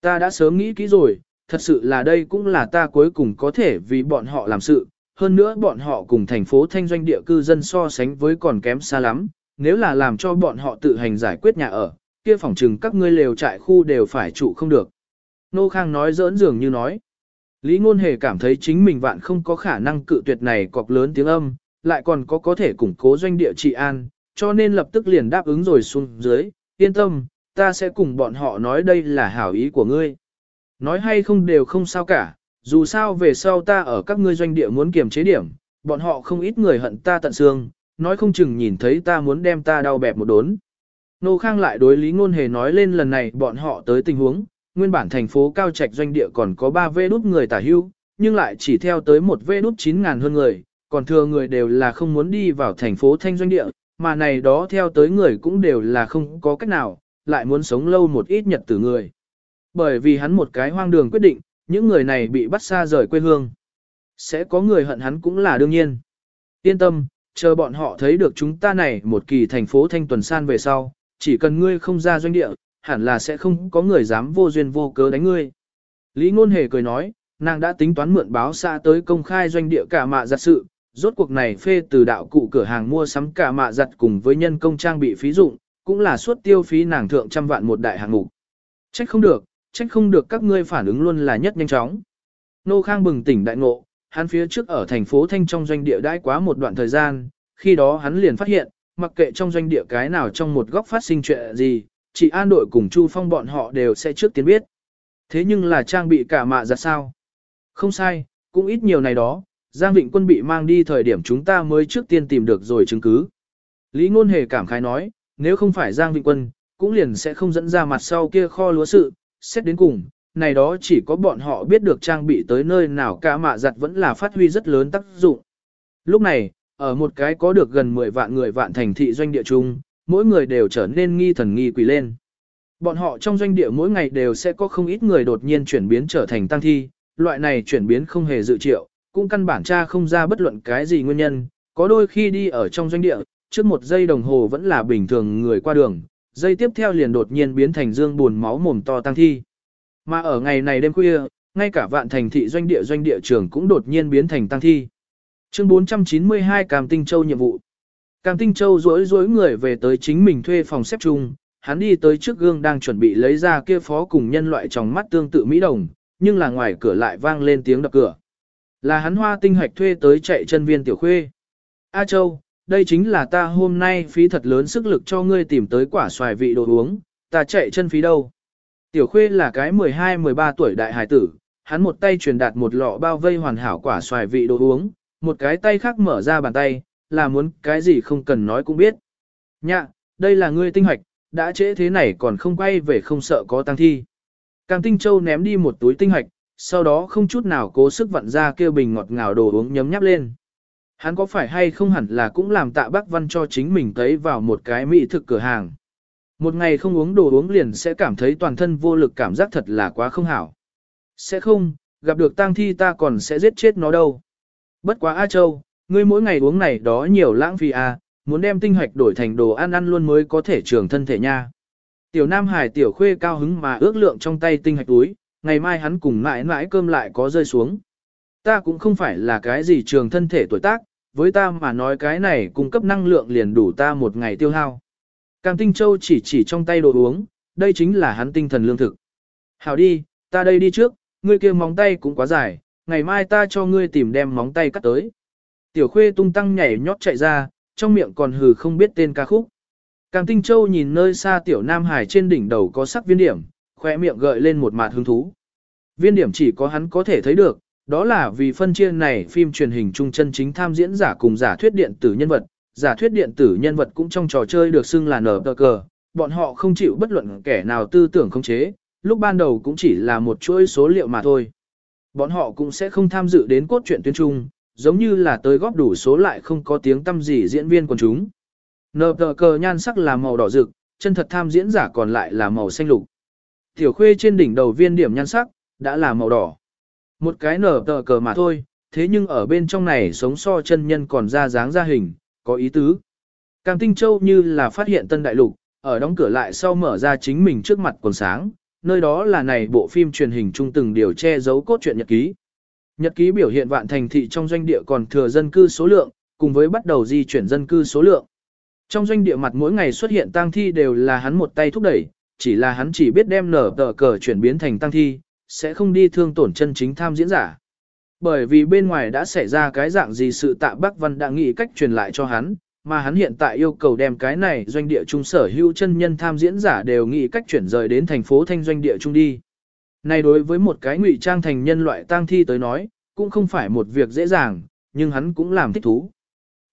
Ta đã sớm nghĩ kỹ rồi, thật sự là đây cũng là ta cuối cùng có thể vì bọn họ làm sự, hơn nữa bọn họ cùng thành phố thanh doanh địa cư dân so sánh với còn kém xa lắm, nếu là làm cho bọn họ tự hành giải quyết nhà ở, kia phòng trừng các ngươi lều trại khu đều phải trụ không được. Nô Khang nói giỡn dường như nói. Lý Ngôn Hề cảm thấy chính mình vạn không có khả năng cự tuyệt này cọc lớn tiếng âm, lại còn có có thể củng cố doanh địa trị an, cho nên lập tức liền đáp ứng rồi xuống dưới, yên tâm, ta sẽ cùng bọn họ nói đây là hảo ý của ngươi. Nói hay không đều không sao cả, dù sao về sau ta ở các ngươi doanh địa muốn kiềm chế điểm, bọn họ không ít người hận ta tận xương, nói không chừng nhìn thấy ta muốn đem ta đau bẹp một đốn. Nô Khang lại đối Lý Ngôn Hề nói lên lần này bọn họ tới tình huống, nguyên bản thành phố Cao Trạch doanh địa còn có 3 vê đút người tả hưu, nhưng lại chỉ theo tới một vê đút 9 ngàn hơn người, còn thừa người đều là không muốn đi vào thành phố Thanh doanh địa, mà này đó theo tới người cũng đều là không có cách nào, lại muốn sống lâu một ít nhật tử người. Bởi vì hắn một cái hoang đường quyết định, những người này bị bắt xa rời quê hương. Sẽ có người hận hắn cũng là đương nhiên. Yên tâm, chờ bọn họ thấy được chúng ta này một kỳ thành phố thanh tuần san về sau, chỉ cần ngươi không ra doanh địa, hẳn là sẽ không có người dám vô duyên vô cớ đánh ngươi. Lý Ngôn Hề cười nói, nàng đã tính toán mượn báo xa tới công khai doanh địa cả mạ giặt sự, rốt cuộc này phê từ đạo cụ cửa hàng mua sắm cả mạ giặt cùng với nhân công trang bị phí dụng, cũng là suốt tiêu phí nàng thượng trăm vạn một đại hạng mục. Trách không được, trách không được các ngươi phản ứng luôn là nhất nhanh chóng. Nô Khang bừng tỉnh đại ngộ, hắn phía trước ở thành phố Thanh trong doanh địa đãi quá một đoạn thời gian, khi đó hắn liền phát hiện, mặc kệ trong doanh địa cái nào trong một góc phát sinh chuyện gì, chỉ an đội cùng Chu Phong bọn họ đều sẽ trước tiên biết. Thế nhưng là trang bị cả mạ ra sao? Không sai, cũng ít nhiều này đó, Giang Vịnh quân bị mang đi thời điểm chúng ta mới trước tiên tìm được rồi chứng cứ. Lý Ngôn Hề cảm khái nói, nếu không phải Giang Vịnh quân, cũng liền sẽ không dẫn ra mặt sau kia kho lúa sự, xét đến cùng, này đó chỉ có bọn họ biết được trang bị tới nơi nào cả mạ giặt vẫn là phát huy rất lớn tác dụng. Lúc này, ở một cái có được gần 10 vạn người vạn thành thị doanh địa chung, mỗi người đều trở nên nghi thần nghi quỷ lên. Bọn họ trong doanh địa mỗi ngày đều sẽ có không ít người đột nhiên chuyển biến trở thành tăng thi, loại này chuyển biến không hề dự triệu, cũng căn bản tra không ra bất luận cái gì nguyên nhân, có đôi khi đi ở trong doanh địa, trước một giây đồng hồ vẫn là bình thường người qua đường, giây tiếp theo liền đột nhiên biến thành dương buồn máu mồm to tăng thi. Mà ở ngày này đêm khuya, ngay cả vạn thành thị doanh địa doanh địa trường cũng đột nhiên biến thành tăng thi. Chương 492 Cam Tinh Châu nhiệm vụ. Cam Tinh Châu rối rối người về tới chính mình thuê phòng xếp chung, hắn đi tới trước gương đang chuẩn bị lấy ra kia phó cùng nhân loại trong mắt tương tự Mỹ đồng, nhưng là ngoài cửa lại vang lên tiếng đập cửa. Là hắn hoa tinh hạch thuê tới chạy chân viên tiểu khuê. A Châu, đây chính là ta hôm nay phí thật lớn sức lực cho ngươi tìm tới quả xoài vị đồ uống, ta chạy chân phí đâu. Tiểu khuê là cái 12-13 tuổi đại hải tử, hắn một tay truyền đạt một lọ bao vây hoàn hảo quả xoài vị đồ uống, một cái tay khác mở ra bàn tay, là muốn cái gì không cần nói cũng biết. Nhạ, đây là ngươi tinh hoạch, đã trễ thế này còn không quay về không sợ có tăng thi. Càng Tinh Châu ném đi một túi tinh hoạch, sau đó không chút nào cố sức vặn ra kêu bình ngọt ngào đồ uống nhấm nháp lên. Hắn có phải hay không hẳn là cũng làm tạ bác văn cho chính mình tới vào một cái mỹ thực cửa hàng. Một ngày không uống đồ uống liền sẽ cảm thấy toàn thân vô lực cảm giác thật là quá không hảo. Sẽ không, gặp được tang thi ta còn sẽ giết chết nó đâu. Bất quá A Châu, ngươi mỗi ngày uống này đó nhiều lãng phí A, muốn đem tinh hoạch đổi thành đồ ăn ăn luôn mới có thể trường thân thể nha. Tiểu Nam Hải tiểu khuê cao hứng mà ước lượng trong tay tinh hoạch túi, ngày mai hắn cùng mãi mãi cơm lại có rơi xuống. Ta cũng không phải là cái gì trường thân thể tuổi tác, với ta mà nói cái này cung cấp năng lượng liền đủ ta một ngày tiêu hao. Cam Tinh Châu chỉ chỉ trong tay đồ uống, đây chính là hắn tinh thần lương thực. Hảo đi, ta đây đi trước, ngươi kia móng tay cũng quá dài, ngày mai ta cho ngươi tìm đem móng tay cắt tới. Tiểu khuê tung tăng nhảy nhót chạy ra, trong miệng còn hừ không biết tên ca khúc. Càng Tinh Châu nhìn nơi xa tiểu Nam Hải trên đỉnh đầu có sắc viên điểm, khoe miệng gợi lên một mạt hứng thú. Viên điểm chỉ có hắn có thể thấy được, đó là vì phân chia này phim truyền hình trung chân chính tham diễn giả cùng giả thuyết điện tử nhân vật, giả thuyết điện tử nhân vật cũng trong trò chơi được xưng là nở tờ cờ, bọn họ không chịu bất luận kẻ nào tư tưởng không chế, lúc ban đầu cũng chỉ là một chuỗi số liệu mà thôi. Bọn họ cũng sẽ không tham dự đến cốt truyện tuyên trung, giống như là tới góp đủ số lại không có tiếng tâm gì diễn viên quần chúng. Nờ tờ cờ nhan sắc là màu đỏ rực, chân thật tham diễn giả còn lại là màu xanh lục. Tiểu khuê trên đỉnh đầu viên điểm nhan sắc, đã là màu đỏ. Một cái nở tờ cờ mà thôi, thế nhưng ở bên trong này sống so chân nhân còn ra dáng ra hình, có ý tứ. Cam Tinh Châu như là phát hiện tân đại lục, ở đóng cửa lại sau mở ra chính mình trước mặt quần sáng, nơi đó là này bộ phim truyền hình trung từng điều che giấu cốt truyện nhật ký. Nhật ký biểu hiện vạn thành thị trong doanh địa còn thừa dân cư số lượng, cùng với bắt đầu di chuyển dân cư số lượng. Trong doanh địa mặt mỗi ngày xuất hiện tang thi đều là hắn một tay thúc đẩy, chỉ là hắn chỉ biết đem nở tờ cờ chuyển biến thành tang thi, sẽ không đi thương tổn chân chính tham diễn giả. Bởi vì bên ngoài đã xảy ra cái dạng gì sự tạ Bắc Văn đã nghĩ cách truyền lại cho hắn, mà hắn hiện tại yêu cầu đem cái này doanh địa trung sở hữu chân nhân tham diễn giả đều nghĩ cách chuyển rời đến thành phố thanh doanh địa trung đi. Này đối với một cái ngụy trang thành nhân loại tang thi tới nói, cũng không phải một việc dễ dàng, nhưng hắn cũng làm thích thú.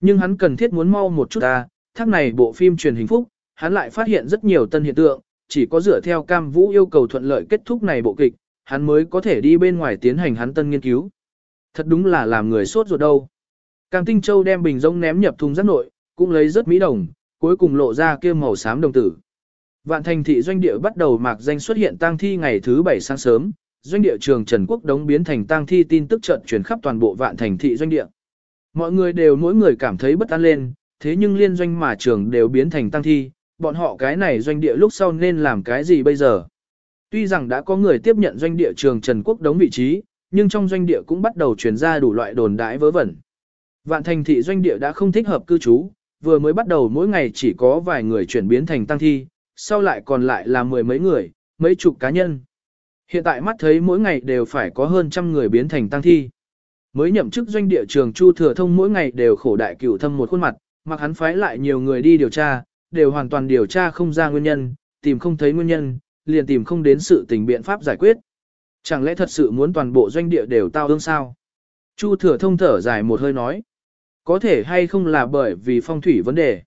Nhưng hắn cần thiết muốn mau một chút ta, thác này bộ phim truyền hình phúc, hắn lại phát hiện rất nhiều tân hiện tượng, chỉ có dựa theo cam vũ yêu cầu thuận lợi kết thúc này bộ kịch, hắn mới có thể đi bên ngoài tiến hành hắn tân nghiên cứu. Thật đúng là làm người sốt ruột đâu. Cam Tinh Châu đem bình rông ném nhập thùng rác nội, cũng lấy rất mỹ đồng, cuối cùng lộ ra kia màu xám đồng tử. Vạn thành thị doanh địa bắt đầu mạc danh xuất hiện tang thi ngày thứ bảy sáng sớm, doanh địa trường Trần Quốc đống biến thành tang thi tin tức trận truyền khắp toàn bộ vạn thành thị doanh địa. Mọi người đều mỗi người cảm thấy bất an lên, thế nhưng liên doanh mà trường đều biến thành tang thi, bọn họ cái này doanh địa lúc sau nên làm cái gì bây giờ? Tuy rằng đã có người tiếp nhận doanh địa trường Trần Quốc đống vị trí, nhưng trong doanh địa cũng bắt đầu truyền ra đủ loại đồn đãi vớ vẩn. Vạn thành thị doanh địa đã không thích hợp cư trú, vừa mới bắt đầu mỗi ngày chỉ có vài người chuyển biến thành tăng thi, sau lại còn lại là mười mấy người, mấy chục cá nhân. Hiện tại mắt thấy mỗi ngày đều phải có hơn trăm người biến thành tăng thi. Mới nhậm chức doanh địa trường Chu Thừa Thông mỗi ngày đều khổ đại cửu thâm một khuôn mặt, mặc hắn phái lại nhiều người đi điều tra, đều hoàn toàn điều tra không ra nguyên nhân, tìm không thấy nguyên nhân, liền tìm không đến sự tình biện pháp giải quyết. Chẳng lẽ thật sự muốn toàn bộ doanh địa đều tao ương sao? Chu Thừa Thông thở dài một hơi nói. Có thể hay không là bởi vì phong thủy vấn đề.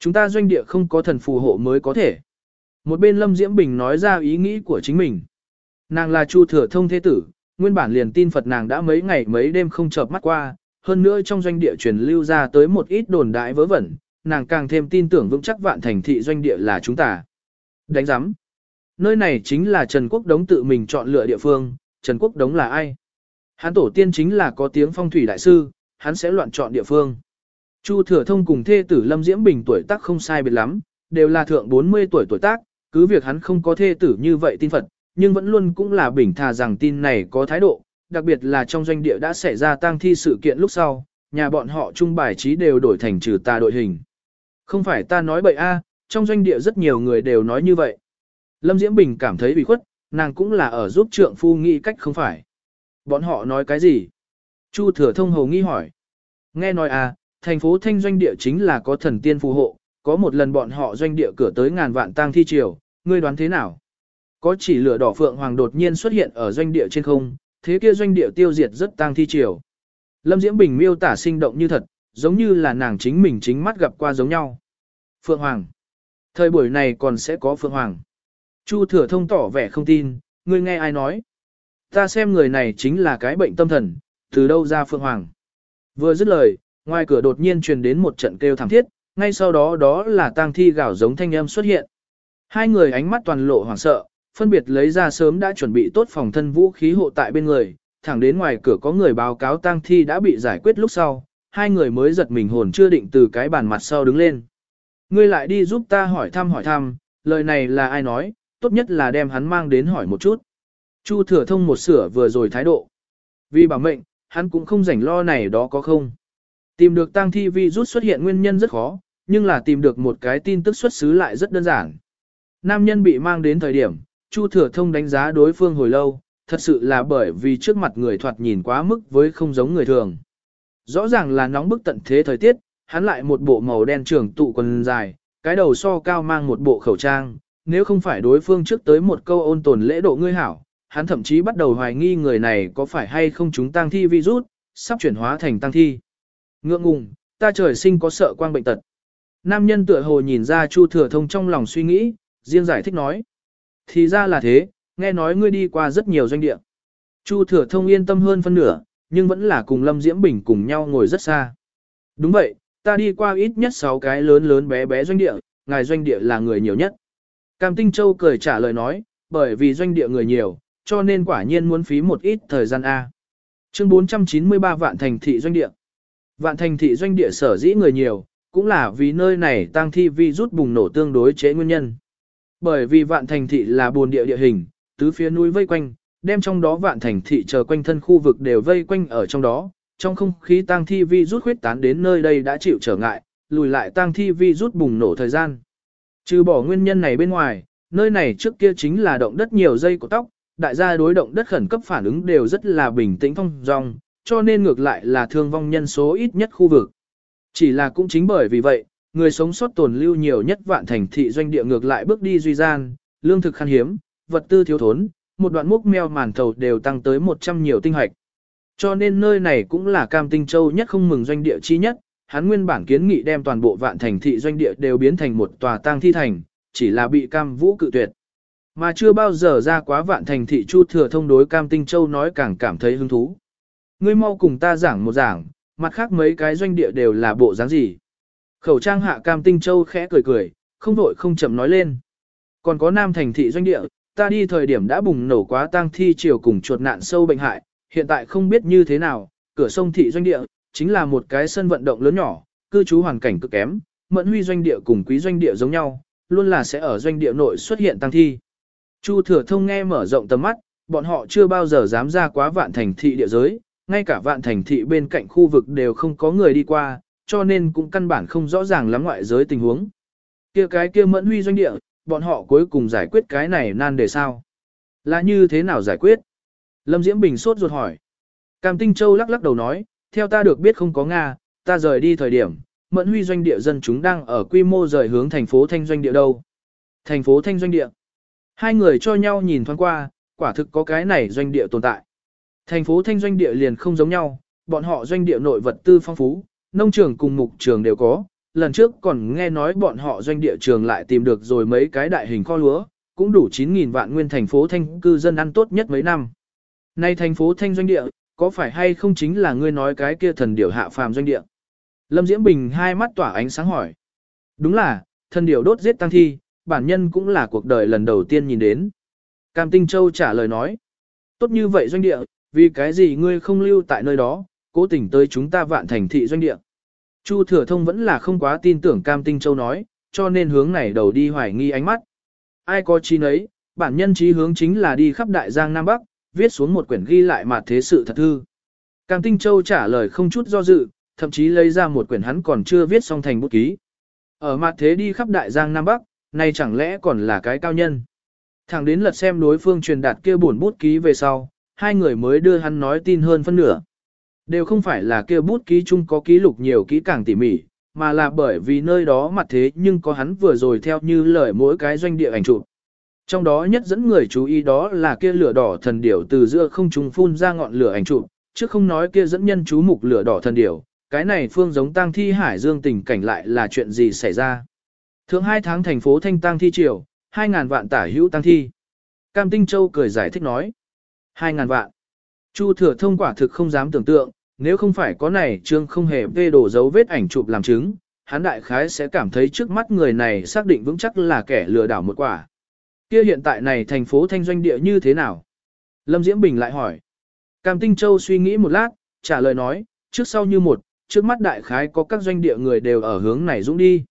Chúng ta doanh địa không có thần phù hộ mới có thể. Một bên Lâm Diễm Bình nói ra ý nghĩ của chính mình. Nàng là Chu Thừa Thông thế tử, nguyên bản liền tin Phật nàng đã mấy ngày mấy đêm không chợp mắt qua, hơn nữa trong doanh địa truyền lưu ra tới một ít đồn đại vớ vẩn, nàng càng thêm tin tưởng vững chắc vạn thành thị doanh địa là chúng ta. Đánh giám. nơi này chính là Trần Quốc Đống tự mình chọn lựa địa phương, Trần Quốc Đống là ai? Hán tổ tiên chính là có tiếng phong thủy đại sư, hắn sẽ loạn chọn địa phương. Chu Thừa Thông cùng thê tử Lâm Diễm Bình tuổi tác không sai biệt lắm, đều là thượng 40 tuổi tuổi tác, cứ việc hắn không có thê tử như vậy tin Phật, nhưng vẫn luôn cũng là bình thà rằng tin này có thái độ, đặc biệt là trong doanh địa đã xảy ra tang thi sự kiện lúc sau, nhà bọn họ trung bài trí đều đổi thành trừ tà đội hình. Không phải ta nói bậy a, trong doanh địa rất nhiều người đều nói như vậy. Lâm Diễm Bình cảm thấy bị khuất, nàng cũng là ở giúp trượng phu nghĩ cách không phải. Bọn họ nói cái gì? Chu Thừa Thông hầu nghi hỏi. Nghe nói à, thành phố Thanh doanh địa chính là có thần tiên phù hộ, có một lần bọn họ doanh địa cửa tới ngàn vạn tang thi triều, ngươi đoán thế nào? Có chỉ lửa đỏ phượng hoàng đột nhiên xuất hiện ở doanh địa trên không, thế kia doanh địa tiêu diệt rất tang thi triều. Lâm Diễm Bình miêu tả sinh động như thật, giống như là nàng chính mình chính mắt gặp qua giống nhau. Phượng Hoàng. Thời buổi này còn sẽ có Phượng Hoàng. Chu Thừa Thông tỏ vẻ không tin, ngươi nghe ai nói. Ta xem người này chính là cái bệnh tâm thần, từ đâu ra Phượng Hoàng. Vừa dứt lời, ngoài cửa đột nhiên truyền đến một trận kêu thảm thiết, ngay sau đó đó là tang thi gào giống thanh âm xuất hiện. Hai người ánh mắt toàn lộ hoảng sợ, phân biệt lấy ra sớm đã chuẩn bị tốt phòng thân vũ khí hộ tại bên người, thẳng đến ngoài cửa có người báo cáo tang thi đã bị giải quyết lúc sau, hai người mới giật mình hồn chưa định từ cái bàn mặt sau đứng lên. Ngươi lại đi giúp ta hỏi thăm hỏi thăm, lời này là ai nói, tốt nhất là đem hắn mang đến hỏi một chút. Chu thừa thông một sửa vừa rồi thái độ. Vì bảo mệnh, hắn cũng không rảnh lo này đó có không. Tìm được tang thi vi rút xuất hiện nguyên nhân rất khó, nhưng là tìm được một cái tin tức xuất xứ lại rất đơn giản. Nam nhân bị mang đến thời điểm, Chu thừa thông đánh giá đối phương hồi lâu, thật sự là bởi vì trước mặt người thoạt nhìn quá mức với không giống người thường. Rõ ràng là nóng bức tận thế thời tiết, hắn lại một bộ màu đen trưởng tụ quần dài, cái đầu so cao mang một bộ khẩu trang, nếu không phải đối phương trước tới một câu ôn tồn lễ độ ngươi hảo, hắn thậm chí bắt đầu hoài nghi người này có phải hay không chúng tang thi virus, sắp chuyển hóa thành tang thi. Ngượng ngùng, ta trời sinh có sợ quang bệnh tật. Nam nhân tựa hồ nhìn ra Chu Thừa Thông trong lòng suy nghĩ, riêng giải thích nói. Thì ra là thế, nghe nói ngươi đi qua rất nhiều doanh địa. Chu Thừa Thông yên tâm hơn phân nửa, nhưng vẫn là cùng Lâm Diễm Bình cùng nhau ngồi rất xa. Đúng vậy, ta đi qua ít nhất 6 cái lớn lớn bé bé doanh địa, ngài doanh địa là người nhiều nhất. Cam Tinh Châu cười trả lời nói, bởi vì doanh địa người nhiều, cho nên quả nhiên muốn phí một ít thời gian A. Chương 493 Vạn Thành Thị Doanh Địa Vạn Thành Thị Doanh Địa sở dĩ người nhiều, cũng là vì nơi này tăng thi vi rút bùng nổ tương đối chế nguyên nhân. Bởi vì Vạn Thành Thị là buồn địa địa hình, tứ phía núi vây quanh, đem trong đó Vạn Thành Thị chờ quanh thân khu vực đều vây quanh ở trong đó, trong không khí tăng thi vi rút khuyết tán đến nơi đây đã chịu trở ngại, lùi lại tăng thi vi rút bùng nổ thời gian. Trừ bỏ nguyên nhân này bên ngoài, nơi này trước kia chính là động đất nhiều dây của tóc, đại gia đối động đất khẩn cấp phản ứng đều rất là bình tĩnh thông dong, cho nên ngược lại là thương vong nhân số ít nhất khu vực. Chỉ là cũng chính bởi vì vậy, người sống sót tồn lưu nhiều nhất vạn thành thị doanh địa ngược lại bước đi duy gian, lương thực khan hiếm, vật tư thiếu thốn, một đoạn múc meo màn thầu đều tăng tới 100 nhiều tinh hoạch. Cho nên nơi này cũng là cam tinh châu nhất không mừng doanh địa chi nhất, hắn nguyên bản kiến nghị đem toàn bộ vạn thành thị doanh địa đều biến thành một tòa tang thi thành, chỉ là bị cam vũ cự tuyệt. Mà chưa bao giờ ra quá vạn thành thị Chu Thừa Thông đối Cam Tinh Châu nói càng cảm thấy hứng thú. Ngươi mau cùng ta giảng một giảng, mặt khác mấy cái doanh địa đều là bộ dáng gì. Khẩu trang hạ Cam Tinh Châu khẽ cười cười, không vội không chậm nói lên. Còn có Nam thành thị doanh địa, ta đi thời điểm đã bùng nổ quá tang thi chiều cùng chuột nạn sâu bệnh hại, hiện tại không biết như thế nào, cửa sông thị doanh địa, chính là một cái sân vận động lớn nhỏ, cư trú hoàn cảnh cực kém, mẫn huy doanh địa cùng quý doanh địa giống nhau, luôn là sẽ ở doanh địa nội xuất hiện tăng thi. Chu thừa thông nghe mở rộng tầm mắt, bọn họ chưa bao giờ dám ra quá vạn thành thị địa giới, ngay cả vạn thành thị bên cạnh khu vực đều không có người đi qua, cho nên cũng căn bản không rõ ràng lắm ngoại giới tình huống. Kia cái kia mẫn huy doanh địa, bọn họ cuối cùng giải quyết cái này nan đề sao? Là như thế nào giải quyết? Lâm Diễm Bình sốt ruột hỏi. Cam Tinh Châu lắc lắc đầu nói, theo ta được biết không có Nga, ta rời đi thời điểm, mẫn huy doanh địa dân chúng đang ở quy mô rời hướng thành phố Thanh Doanh địa đâu. Thành phố Thanh Doanh địa. Hai người cho nhau nhìn thoáng qua, quả thực có cái này doanh địa tồn tại. Thành phố Thanh Doanh địa liền không giống nhau, bọn họ doanh địa nội vật tư phong phú, nông trường cùng mục trường đều có. Lần trước còn nghe nói bọn họ doanh địa trường lại tìm được rồi mấy cái đại hình kho lúa, cũng đủ 9.000 vạn nguyên thành phố Thanh cư dân ăn tốt nhất mấy năm. Nay thành phố Thanh doanh địa, có phải hay không chính là ngươi nói cái kia thần điểu hạ phàm doanh địa? Lâm Diễm Bình hai mắt tỏa ánh sáng hỏi. Đúng là, thần điểu đốt giết tăng thi, bản nhân cũng là cuộc đời lần đầu tiên nhìn đến. Cam Tinh Châu trả lời nói, tốt như vậy doanh địa, vì cái gì ngươi không lưu tại nơi đó, cố tình tới chúng ta vạn thành thị doanh địa. Chu Thừa Thông vẫn là không quá tin tưởng Cam Tinh Châu nói, cho nên hướng này đầu đi hoài nghi ánh mắt. Ai có chi nấy, bản nhân trí hướng chính là đi khắp đại giang Nam Bắc, viết xuống một quyển ghi lại mặt thế sự thật thư. Cam Tinh Châu trả lời không chút do dự, thậm chí lấy ra một quyển hắn còn chưa viết xong thành bút ký. Ở mặt thế đi khắp đại giang Nam Bắc, nay chẳng lẽ còn là cái cao nhân. Thẳng đến lật xem đối phương truyền đạt kia buồn bút ký về sau, hai người mới đưa hắn nói tin hơn phân nửa. Đều không phải là kia bút ký chung có ký lục nhiều kỹ càng tỉ mỉ, mà là bởi vì nơi đó mặt thế nhưng có hắn vừa rồi theo như lời mỗi cái doanh địa ảnh chụp. Trong đó nhất dẫn người chú ý đó là kia lửa đỏ thần điểu từ giữa không trung phun ra ngọn lửa ảnh chụp, chứ không nói kia dẫn nhân chú mục lửa đỏ thần điểu, cái này phương giống tang thi hải dương tình cảnh lại là chuyện gì xảy ra. Thượng hai tháng thành phố thanh tang thi triều, 2.000 vạn tả hữu tăng thi. Cam Tinh Châu cười giải thích nói. 2.000 vạn. Chu thừa thông quả thực không dám tưởng tượng, nếu không phải có này trương không hề vê đổ dấu vết ảnh chụp làm chứng, hắn đại khái sẽ cảm thấy trước mắt người này xác định vững chắc là kẻ lừa đảo một quả. Kia hiện tại này thành phố thanh doanh địa như thế nào? Lâm Diễm Bình lại hỏi. Cam Tinh Châu suy nghĩ một lát, trả lời nói, trước sau như một, trước mắt đại khái có các doanh địa người đều ở hướng này dũng đi.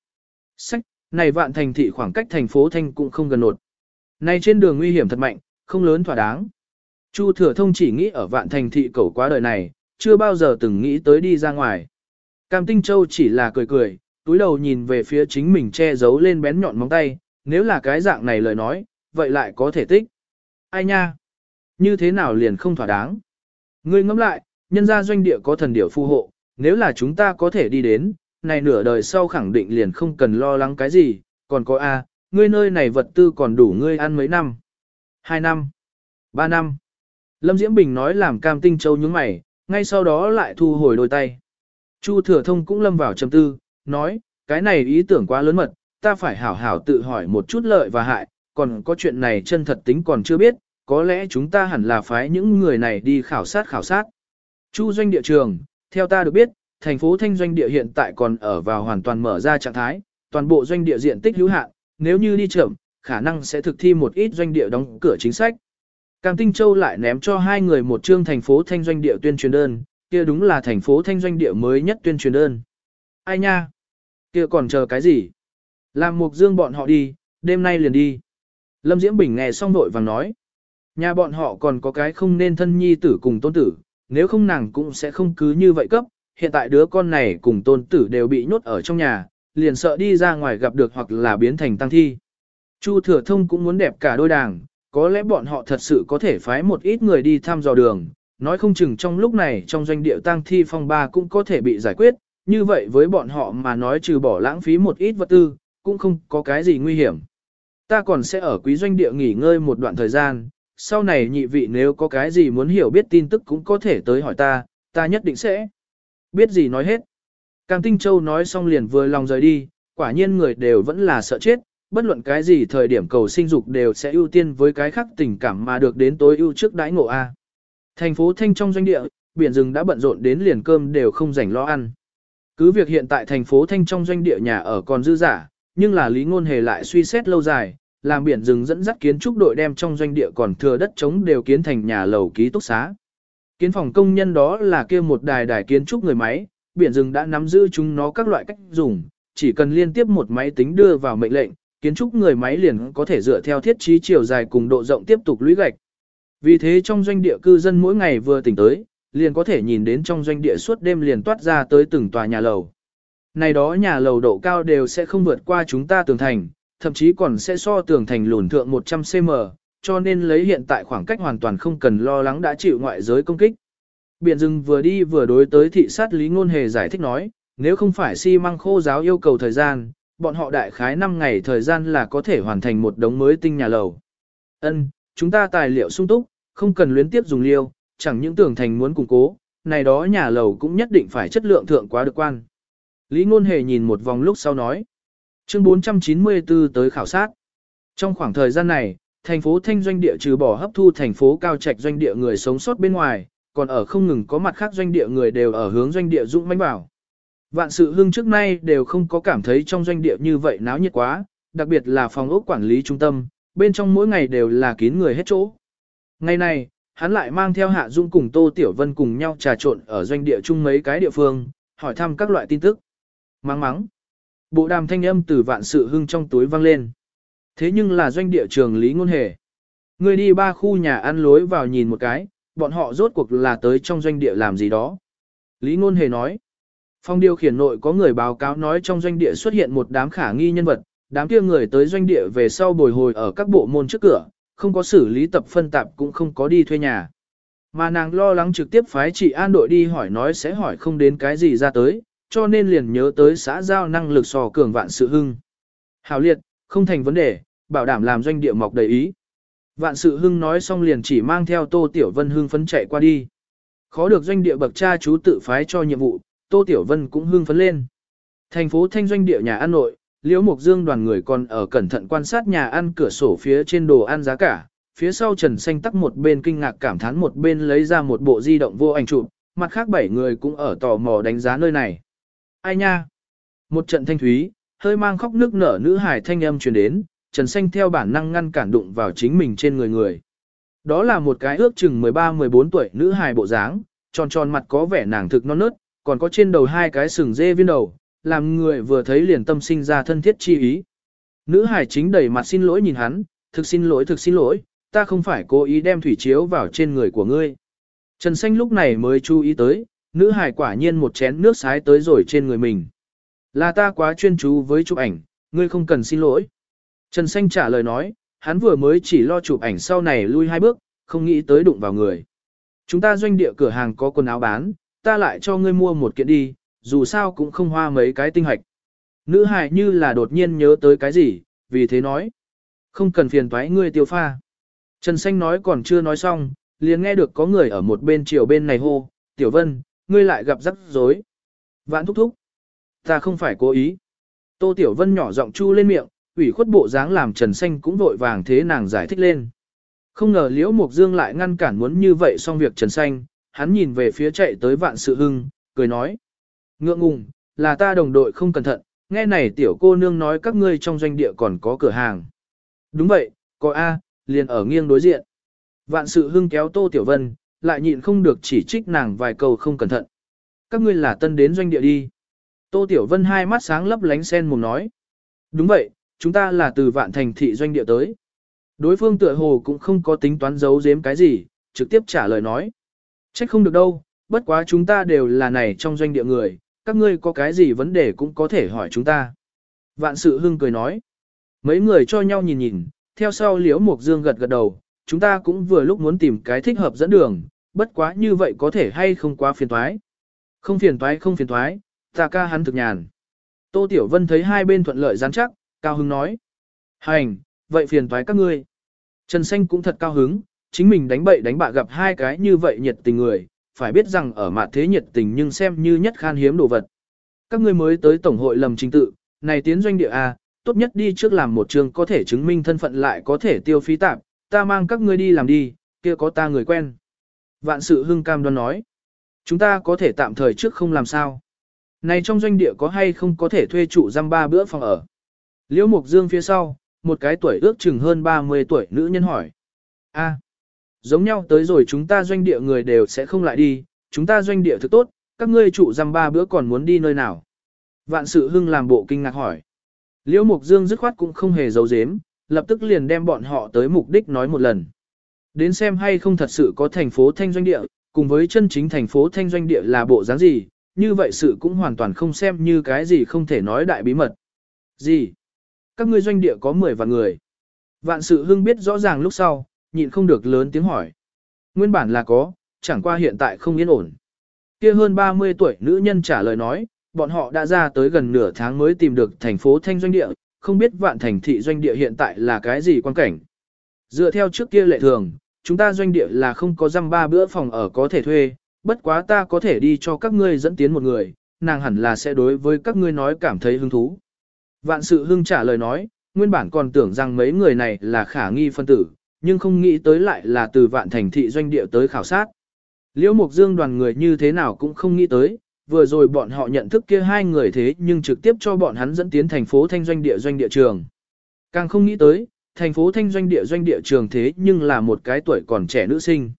Sách, này vạn thành thị khoảng cách thành phố thanh cũng không gần nột. Này trên đường nguy hiểm thật mạnh, không lớn thỏa đáng. Chu thừa thông chỉ nghĩ ở vạn thành thị cầu quá đời này, chưa bao giờ từng nghĩ tới đi ra ngoài. Cam Tinh Châu chỉ là cười cười, túi đầu nhìn về phía chính mình che giấu lên bén nhọn móng tay, nếu là cái dạng này lời nói, vậy lại có thể tích. Ai nha? Như thế nào liền không thỏa đáng? Ngươi ngẫm lại, nhân gia doanh địa có thần điểu phù hộ, nếu là chúng ta có thể đi đến, này nửa đời sau khẳng định liền không cần lo lắng cái gì, còn có A, ngươi nơi này vật tư còn đủ ngươi ăn mấy năm? Hai năm? Ba năm? Lâm Diễm Bình nói làm cam tinh châu nhướng mày, ngay sau đó lại thu hồi đôi tay. Chu Thừa Thông cũng lâm vào trầm tư, nói, cái này ý tưởng quá lớn mật, ta phải hảo hảo tự hỏi một chút lợi và hại, còn có chuyện này chân thật tính còn chưa biết, có lẽ chúng ta hẳn là phái những người này đi khảo sát khảo sát. Chu doanh địa trường, theo ta được biết, thành phố Thanh doanh địa hiện tại còn ở vào hoàn toàn mở ra trạng thái, toàn bộ doanh địa diện tích hữu hạn, nếu như đi chậm, khả năng sẽ thực thi một ít doanh địa đóng cửa chính sách. Cam Tinh Châu lại ném cho hai người một chương thành phố Thanh doanh địa tuyên truyền đơn, kia đúng là thành phố Thanh doanh địa mới nhất tuyên truyền đơn. Ai nha? Kia còn chờ cái gì? Làm Mục Dương bọn họ đi, đêm nay liền đi. Lâm Diễm Bình nghe xong vội vàng nói. Nhà bọn họ còn có cái không nên thân nhi tử cùng tôn tử, nếu không nàng cũng sẽ không cứ như vậy cấp. Hiện tại đứa con này cùng tôn tử đều bị nhốt ở trong nhà, liền sợ đi ra ngoài gặp được hoặc là biến thành tăng thi. Chu Thừa Thông cũng muốn đẹp cả đôi đảng, có lẽ bọn họ thật sự có thể phái một ít người đi thăm dò đường, nói không chừng trong lúc này trong doanh địa tăng thi phong ba cũng có thể bị giải quyết, như vậy với bọn họ mà nói trừ bỏ lãng phí một ít vật tư, cũng không có cái gì nguy hiểm. Ta còn sẽ ở quý doanh địa nghỉ ngơi một đoạn thời gian, sau này nhị vị nếu có cái gì muốn hiểu biết tin tức cũng có thể tới hỏi ta, ta nhất định sẽ. Biết gì nói hết. Càng Tinh Châu nói xong liền vừa lòng rời đi, quả nhiên người đều vẫn là sợ chết, bất luận cái gì thời điểm cầu sinh dục đều sẽ ưu tiên với cái khác tình cảm mà được đến tối ưu trước đãi ngộ A. Thành phố Thanh trong doanh địa, biển rừng đã bận rộn đến liền cơm đều không rảnh lo ăn. Cứ việc hiện tại thành phố Thanh trong doanh địa nhà ở còn dư giả, nhưng là Lý Ngôn Hề lại suy xét lâu dài, làm biển rừng dẫn dắt kiến trúc đội đem trong doanh địa còn thừa đất trống đều kiến thành nhà lầu ký túc xá. Kiến phòng công nhân đó là kia một đài đài kiến trúc người máy, biển rừng đã nắm giữ chúng nó các loại cách dùng, chỉ cần liên tiếp một máy tính đưa vào mệnh lệnh, kiến trúc người máy liền có thể dựa theo thiết trí chiều dài cùng độ rộng tiếp tục lũy gạch. Vì thế trong doanh địa cư dân mỗi ngày vừa tỉnh tới, liền có thể nhìn đến trong doanh địa suốt đêm liền toát ra tới từng tòa nhà lầu. Này đó nhà lầu độ cao đều sẽ không vượt qua chúng ta tường thành, thậm chí còn sẽ so tường thành lùn thượng 100cm, cho nên lấy hiện tại khoảng cách hoàn toàn không cần lo lắng đã chịu ngoại giới công kích. Biển rừng vừa đi vừa đối tới thị sát Lý Ngôn Hề giải thích nói, nếu không phải xi si măng khô giáo yêu cầu thời gian, bọn họ đại khái 5 ngày thời gian là có thể hoàn thành một đống mới tinh nhà lầu. Ân, chúng ta tài liệu sung túc, không cần luyến tiếp dùng liêu, chẳng những tưởng thành muốn củng cố, này đó nhà lầu cũng nhất định phải chất lượng thượng quá được quan. Lý Ngôn Hề nhìn một vòng lúc sau nói. Chương 494 tới khảo sát. Trong khoảng thời gian này, thành phố Thanh doanh địa trừ bỏ hấp thu thành phố cao trạch doanh địa người sống sót bên ngoài, còn ở không ngừng có mặt khác doanh địa người đều ở hướng doanh địa dũng mãnh bảo. Vạn sự hưng trước nay đều không có cảm thấy trong doanh địa như vậy náo nhiệt quá, đặc biệt là phòng ốc quản lý trung tâm, bên trong mỗi ngày đều là kín người hết chỗ. Ngày này, hắn lại mang theo Hạ Dung cùng Tô Tiểu Vân cùng nhau trà trộn ở doanh địa chung mấy cái địa phương, hỏi thăm các loại tin tức. Mắng mắng. Bộ đàm thanh âm từ vạn sự hưng trong túi vang lên. Thế nhưng là doanh địa trường Lý Ngôn Hề. Người đi ba khu nhà ăn lối vào nhìn một cái, bọn họ rốt cuộc là tới trong doanh địa làm gì đó. Lý Ngôn Hề nói. Phong điều khiển nội có người báo cáo nói trong doanh địa xuất hiện một đám khả nghi nhân vật, đám kia người tới doanh địa về sau bồi hồi ở các bộ môn trước cửa, không có xử lý tập phân tạp cũng không có đi thuê nhà. Mà nàng lo lắng trực tiếp phái chị an đội đi hỏi nói sẽ hỏi không đến cái gì ra tới, cho nên liền nhớ tới xã giao năng lực sò cường vạn sự hưng. hảo liệt, không thành vấn đề, bảo đảm làm doanh địa mọc đầy ý. Vạn sự hưng nói xong liền chỉ mang theo Tô Tiểu Vân hưng phấn chạy qua đi. Khó được doanh địa bậc cha chú tự phái cho nhiệm vụ, Tô Tiểu Vân cũng hưng phấn lên. Thành phố thanh doanh địa nhà ăn nội, Liễu Mục Dương đoàn người còn ở cẩn thận quan sát nhà ăn cửa sổ phía trên đồ ăn giá cả, phía sau Trần Xanh tắc một bên kinh ngạc cảm thán một bên lấy ra một bộ di động vô ảnh chụp, mặt khác bảy người cũng ở tò mò đánh giá nơi này. Ai nha? Một trận thanh thúy, hơi mang khóc nước nở nữ hải thanh âm truyền đến, Trần Xanh theo bản năng ngăn cản đụng vào chính mình trên người người. Đó là một cái ước chừng 13-14 tuổi nữ hài bộ dáng, tròn tròn mặt có vẻ nàng thực non nớt, còn có trên đầu hai cái sừng dê viên đầu, làm người vừa thấy liền tâm sinh ra thân thiết chi ý. Nữ hài chính đầy mặt xin lỗi nhìn hắn, thực xin lỗi thực xin lỗi, ta không phải cố ý đem thủy chiếu vào trên người của ngươi. Trần Xanh lúc này mới chú ý tới, nữ hài quả nhiên một chén nước sái tới rồi trên người mình. Là ta quá chuyên chú với chụp ảnh, ngươi không cần xin lỗi. Trần Xanh trả lời nói, hắn vừa mới chỉ lo chụp ảnh sau này lui hai bước, không nghĩ tới đụng vào người. Chúng ta doanh địa cửa hàng có quần áo bán, ta lại cho ngươi mua một kiện đi, dù sao cũng không hoa mấy cái tinh hạch. Nữ hài như là đột nhiên nhớ tới cái gì, vì thế nói. Không cần phiền toái ngươi tiêu pha. Trần Xanh nói còn chưa nói xong, liền nghe được có người ở một bên chiều bên này hô, Tiểu Vân, ngươi lại gặp rắc rối. Vãn thúc thúc. Ta không phải cố ý. Tô Tiểu Vân nhỏ giọng chu lên miệng, ủy khuất bộ dáng làm Trần Xanh cũng vội vàng thế nàng giải thích lên. Không ngờ Liễu Mục Dương lại ngăn cản muốn như vậy xong việc Trần Xanh, hắn nhìn về phía chạy tới vạn sự hưng, cười nói. Ngượng ngùng, là ta đồng đội không cẩn thận, nghe này tiểu cô nương nói các ngươi trong doanh địa còn có cửa hàng. Đúng vậy, có A, liền ở nghiêng đối diện. Vạn sự hưng kéo Tô Tiểu Vân, lại nhịn không được chỉ trích nàng vài câu không cẩn thận. Các ngươi là tân đến doanh địa đi. Tô Tiểu Vân hai mắt sáng lấp lánh sen mồm nói. Đúng vậy, chúng ta là từ vạn thành thị doanh địa tới. Đối phương tựa hồ cũng không có tính toán giấu giếm cái gì, trực tiếp trả lời nói. Trách không được đâu, bất quá chúng ta đều là này trong doanh địa người, các ngươi có cái gì vấn đề cũng có thể hỏi chúng ta. Vạn sự hưng cười nói. Mấy người cho nhau nhìn nhìn, theo sau liễu mục dương gật gật đầu, chúng ta cũng vừa lúc muốn tìm cái thích hợp dẫn đường, bất quá như vậy có thể hay không quá phiền toái. Không phiền toái không phiền toái, ta ca hắn thực nhàn. Tô Tiểu Vân thấy hai bên thuận lợi gián chắc, cao hứng nói. Hành, vậy phiền thoái các ngươi. Trần Xanh cũng thật cao hứng, chính mình đánh bậy đánh bạ gặp hai cái như vậy nhiệt tình người, phải biết rằng ở mặt thế nhiệt tình nhưng xem như nhất khan hiếm đồ vật. Các ngươi mới tới tổng hội lầm trình tự, này tiến doanh địa A, tốt nhất đi trước làm một trường có thể chứng minh thân phận lại có thể tiêu phí tạp, ta mang các ngươi đi làm đi, kia có ta người quen. Vạn sự hưng cam đoan nói, chúng ta có thể tạm thời trước không làm sao. Này trong doanh địa có hay không có thể thuê trụ giam ba bữa phòng ở. Liễu Mục Dương phía sau, một cái tuổi ước chừng hơn 30 tuổi nữ nhân hỏi. a giống nhau tới rồi chúng ta doanh địa người đều sẽ không lại đi, chúng ta doanh địa thực tốt, các ngươi trụ rằm ba bữa còn muốn đi nơi nào. Vạn sự hưng làm bộ kinh ngạc hỏi. Liễu Mục Dương dứt khoát cũng không hề giấu giếm, lập tức liền đem bọn họ tới mục đích nói một lần. Đến xem hay không thật sự có thành phố thanh doanh địa, cùng với chân chính thành phố thanh doanh địa là bộ dáng gì, như vậy sự cũng hoàn toàn không xem như cái gì không thể nói đại bí mật. Gì? Các ngươi doanh địa có 10 vạn người. Vạn sự hưng biết rõ ràng lúc sau, nhịn không được lớn tiếng hỏi. Nguyên bản là có, chẳng qua hiện tại không yên ổn. Kia hơn 30 tuổi nữ nhân trả lời nói, bọn họ đã ra tới gần nửa tháng mới tìm được thành phố thanh doanh địa, không biết vạn thành thị doanh địa hiện tại là cái gì quan cảnh. Dựa theo trước kia lệ thường, chúng ta doanh địa là không có răm ba bữa phòng ở có thể thuê, bất quá ta có thể đi cho các ngươi dẫn tiến một người, nàng hẳn là sẽ đối với các ngươi nói cảm thấy hứng thú. Vạn sự hưng trả lời nói, nguyên bản còn tưởng rằng mấy người này là khả nghi phân tử, nhưng không nghĩ tới lại là từ vạn thành thị doanh địa tới khảo sát. Liễu Mục Dương đoàn người như thế nào cũng không nghĩ tới, vừa rồi bọn họ nhận thức kia hai người thế nhưng trực tiếp cho bọn hắn dẫn tiến thành phố thanh doanh địa doanh địa trường. Càng không nghĩ tới, thành phố thanh doanh địa doanh địa trường thế nhưng là một cái tuổi còn trẻ nữ sinh.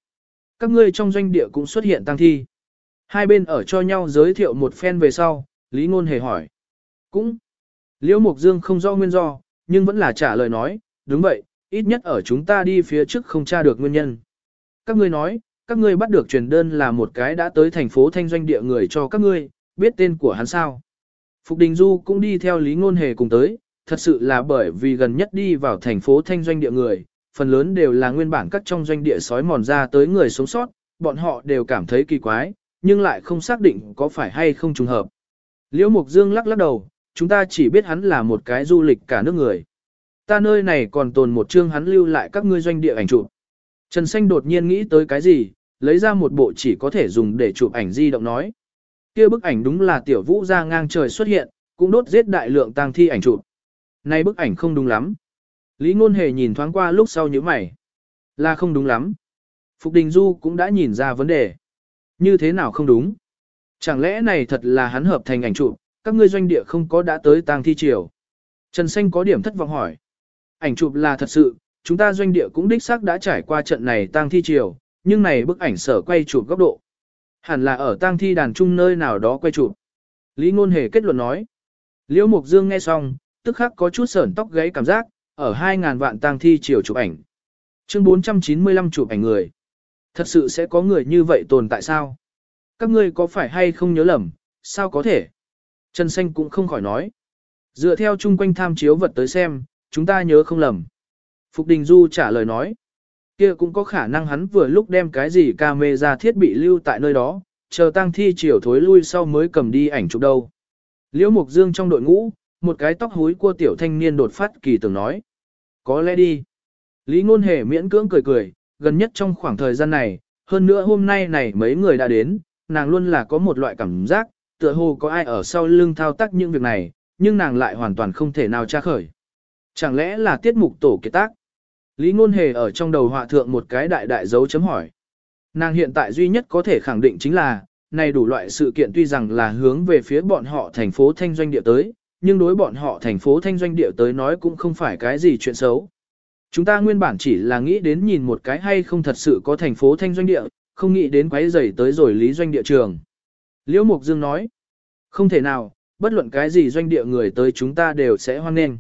Các ngươi trong doanh địa cũng xuất hiện tăng thi. Hai bên ở cho nhau giới thiệu một phen về sau, Lý Ngôn hề hỏi. Cũng, Liễu Mục Dương không rõ nguyên do, nhưng vẫn là trả lời nói, đúng vậy, ít nhất ở chúng ta đi phía trước không tra được nguyên nhân. Các ngươi nói, các ngươi bắt được truyền đơn là một cái đã tới thành phố thanh doanh địa người cho các ngươi, biết tên của hắn sao. Phục Đình Du cũng đi theo Lý Ngôn Hề cùng tới, thật sự là bởi vì gần nhất đi vào thành phố thanh doanh địa người, phần lớn đều là nguyên bản các trong doanh địa sói mòn ra tới người sống sót, bọn họ đều cảm thấy kỳ quái, nhưng lại không xác định có phải hay không trùng hợp. Liễu Mục Dương lắc lắc đầu, chúng ta chỉ biết hắn là một cái du lịch cả nước người. Ta nơi này còn tồn một chương hắn lưu lại các ngươi doanh địa ảnh chụp. Trần Xanh đột nhiên nghĩ tới cái gì, lấy ra một bộ chỉ có thể dùng để chụp ảnh di động nói. Kia bức ảnh đúng là tiểu vũ ra ngang trời xuất hiện, cũng đốt giết đại lượng tang thi ảnh chụp. Này bức ảnh không đúng lắm. Lý Ngôn Hề nhìn thoáng qua lúc sau nhíu mày. Là không đúng lắm. Phục Đình Du cũng đã nhìn ra vấn đề. Như thế nào không đúng? Chẳng lẽ này thật là hắn hợp thành ảnh chụp, các ngươi doanh địa không có đã tới tang thi triều? Trần Xanh có điểm thất vọng hỏi. Ảnh chụp là thật sự, chúng ta doanh địa cũng đích xác đã trải qua trận này tang thi triều, nhưng này bức ảnh sở quay chụp góc độ. Hẳn là ở tang thi đàn trung nơi nào đó quay chụp. Lý Ngôn Hề kết luận nói. Liễu Mục Dương nghe xong, tức khắc có chút sởn tóc gáy cảm giác, ở 2.000 vạn tang thi triều chụp ảnh. Chương 495 chụp ảnh người. Thật sự sẽ có người như vậy tồn tại sao? Các ngươi có phải hay không nhớ lầm, sao có thể? Trần Xanh cũng không khỏi nói. Dựa theo chung quanh tham chiếu vật tới xem, chúng ta nhớ không lầm. Phục Đình Du trả lời nói. kia cũng có khả năng hắn vừa lúc đem cái gì camera thiết bị lưu tại nơi đó, chờ tang thi chiều thối lui sau mới cầm đi ảnh chụp đâu. Liễu Mục Dương trong đội ngũ, một cái tóc húi của tiểu thanh niên đột phát kỳ tưởng nói. Có lẽ đi. Lý Ngôn Hề miễn cưỡng cười cười, gần nhất trong khoảng thời gian này, hơn nữa hôm nay này mấy người đã đến, nàng luôn là có một loại cảm giác, tựa hồ có ai ở sau lưng thao tác những việc này, nhưng nàng lại hoàn toàn không thể nào tra khởi. Chẳng lẽ là tiết mục tổ kế tác? Lý Ngôn Hề ở trong đầu họa thượng một cái đại đại dấu chấm hỏi. Nàng hiện tại duy nhất có thể khẳng định chính là, này đủ loại sự kiện tuy rằng là hướng về phía bọn họ thành phố thanh doanh địa tới, nhưng đối bọn họ thành phố thanh doanh địa tới nói cũng không phải cái gì chuyện xấu. Chúng ta nguyên bản chỉ là nghĩ đến nhìn một cái hay không thật sự có thành phố thanh doanh địa, không nghĩ đến quấy rầy tới rồi lý doanh địa trường. Liễu Mục Dương nói, không thể nào, bất luận cái gì doanh địa người tới chúng ta đều sẽ hoan nghênh.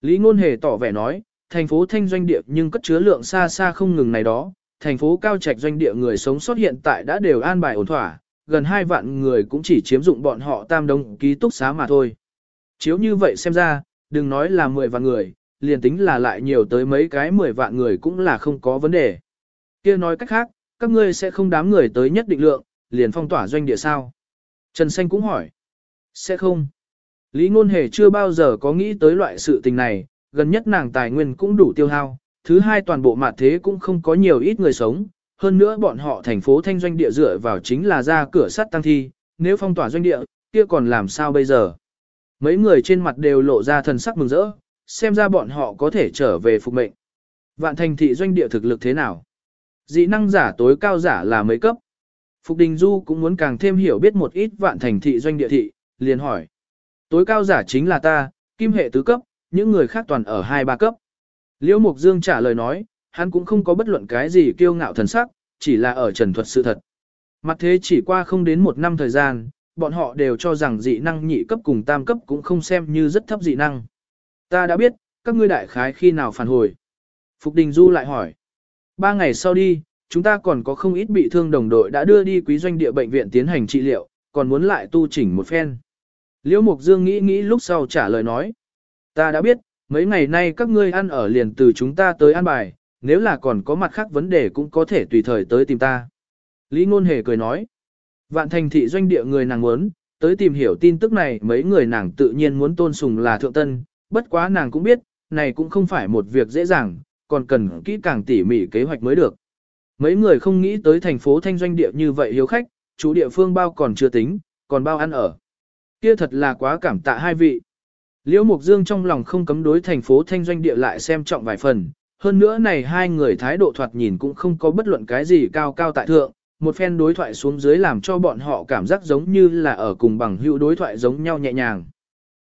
Lý Ngôn Hề tỏ vẻ nói, thành phố thanh doanh địa nhưng cất chứa lượng xa xa không ngừng này đó, thành phố cao trạch doanh địa người sống sót hiện tại đã đều an bài ổn thỏa, gần 2 vạn người cũng chỉ chiếm dụng bọn họ tam đông ký túc xá mà thôi. Chiếu như vậy xem ra, đừng nói là 10 vạn người, liền tính là lại nhiều tới mấy cái 10 vạn người cũng là không có vấn đề. kia nói cách khác, các ngươi sẽ không đám người tới nhất định lượng, liền phong tỏa doanh địa sao? Trần Xanh cũng hỏi. Sẽ không. Lý Ngôn Hề chưa bao giờ có nghĩ tới loại sự tình này, gần nhất nàng tài nguyên cũng đủ tiêu hao, thứ hai toàn bộ mặt thế cũng không có nhiều ít người sống, hơn nữa bọn họ thành phố thanh doanh địa dựa vào chính là ra cửa sắt tăng thi, nếu phong tỏa doanh địa, kia còn làm sao bây giờ? Mấy người trên mặt đều lộ ra thần sắc mừng rỡ, xem ra bọn họ có thể trở về phục mệnh. Vạn thành thị doanh địa thực lực thế nào? Dị năng giả tối cao giả là mấy cấp? Phục Đình Du cũng muốn càng thêm hiểu biết một ít vạn thành thị doanh địa thị, liền hỏi. Tối cao giả chính là ta, kim hệ tứ cấp, những người khác toàn ở hai ba cấp. Liễu Mục Dương trả lời nói, hắn cũng không có bất luận cái gì kiêu ngạo thần sắc, chỉ là ở trần thuật sự thật. Mặt thế chỉ qua không đến một năm thời gian, bọn họ đều cho rằng dị năng nhị cấp cùng tam cấp cũng không xem như rất thấp dị năng. Ta đã biết, các ngươi đại khái khi nào phản hồi. Phục Đình Du lại hỏi. Ba ngày sau đi, chúng ta còn có không ít bị thương đồng đội đã đưa đi quý doanh địa bệnh viện tiến hành trị liệu, còn muốn lại tu chỉnh một phen. Liễu Mục Dương nghĩ nghĩ lúc sau trả lời nói. Ta đã biết, mấy ngày nay các ngươi ăn ở liền từ chúng ta tới ăn bài, nếu là còn có mặt khác vấn đề cũng có thể tùy thời tới tìm ta. Lý Ngôn Hề cười nói. Vạn thành thị doanh địa người nàng muốn, tới tìm hiểu tin tức này mấy người nàng tự nhiên muốn tôn sùng là thượng tân, bất quá nàng cũng biết, này cũng không phải một việc dễ dàng, còn cần kỹ càng tỉ mỉ kế hoạch mới được. Mấy người không nghĩ tới thành phố thanh doanh địa như vậy hiếu khách, chủ địa phương bao còn chưa tính, còn bao ăn ở. Kia thật là quá cảm tạ hai vị. Liễu Mục Dương trong lòng không cấm đối thành phố thanh doanh địa lại xem trọng vài phần, hơn nữa này hai người thái độ thoạt nhìn cũng không có bất luận cái gì cao cao tại thượng, một phen đối thoại xuống dưới làm cho bọn họ cảm giác giống như là ở cùng bằng hữu đối thoại giống nhau nhẹ nhàng.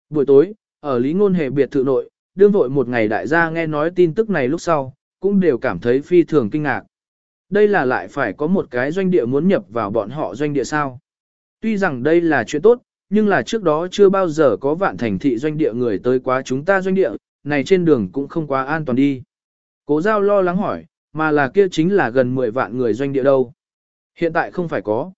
Buổi tối, ở Lý Ngôn Hề biệt thự nội, đương vội một ngày đại gia nghe nói tin tức này lúc sau, cũng đều cảm thấy phi thường kinh ngạc. Đây là lại phải có một cái doanh địa muốn nhập vào bọn họ doanh địa sao. Tuy rằng đây là chuyện tốt, nhưng là trước đó chưa bao giờ có vạn thành thị doanh địa người tới quá chúng ta doanh địa, này trên đường cũng không quá an toàn đi. Cố giao lo lắng hỏi, mà là kia chính là gần 10 vạn người doanh địa đâu. Hiện tại không phải có.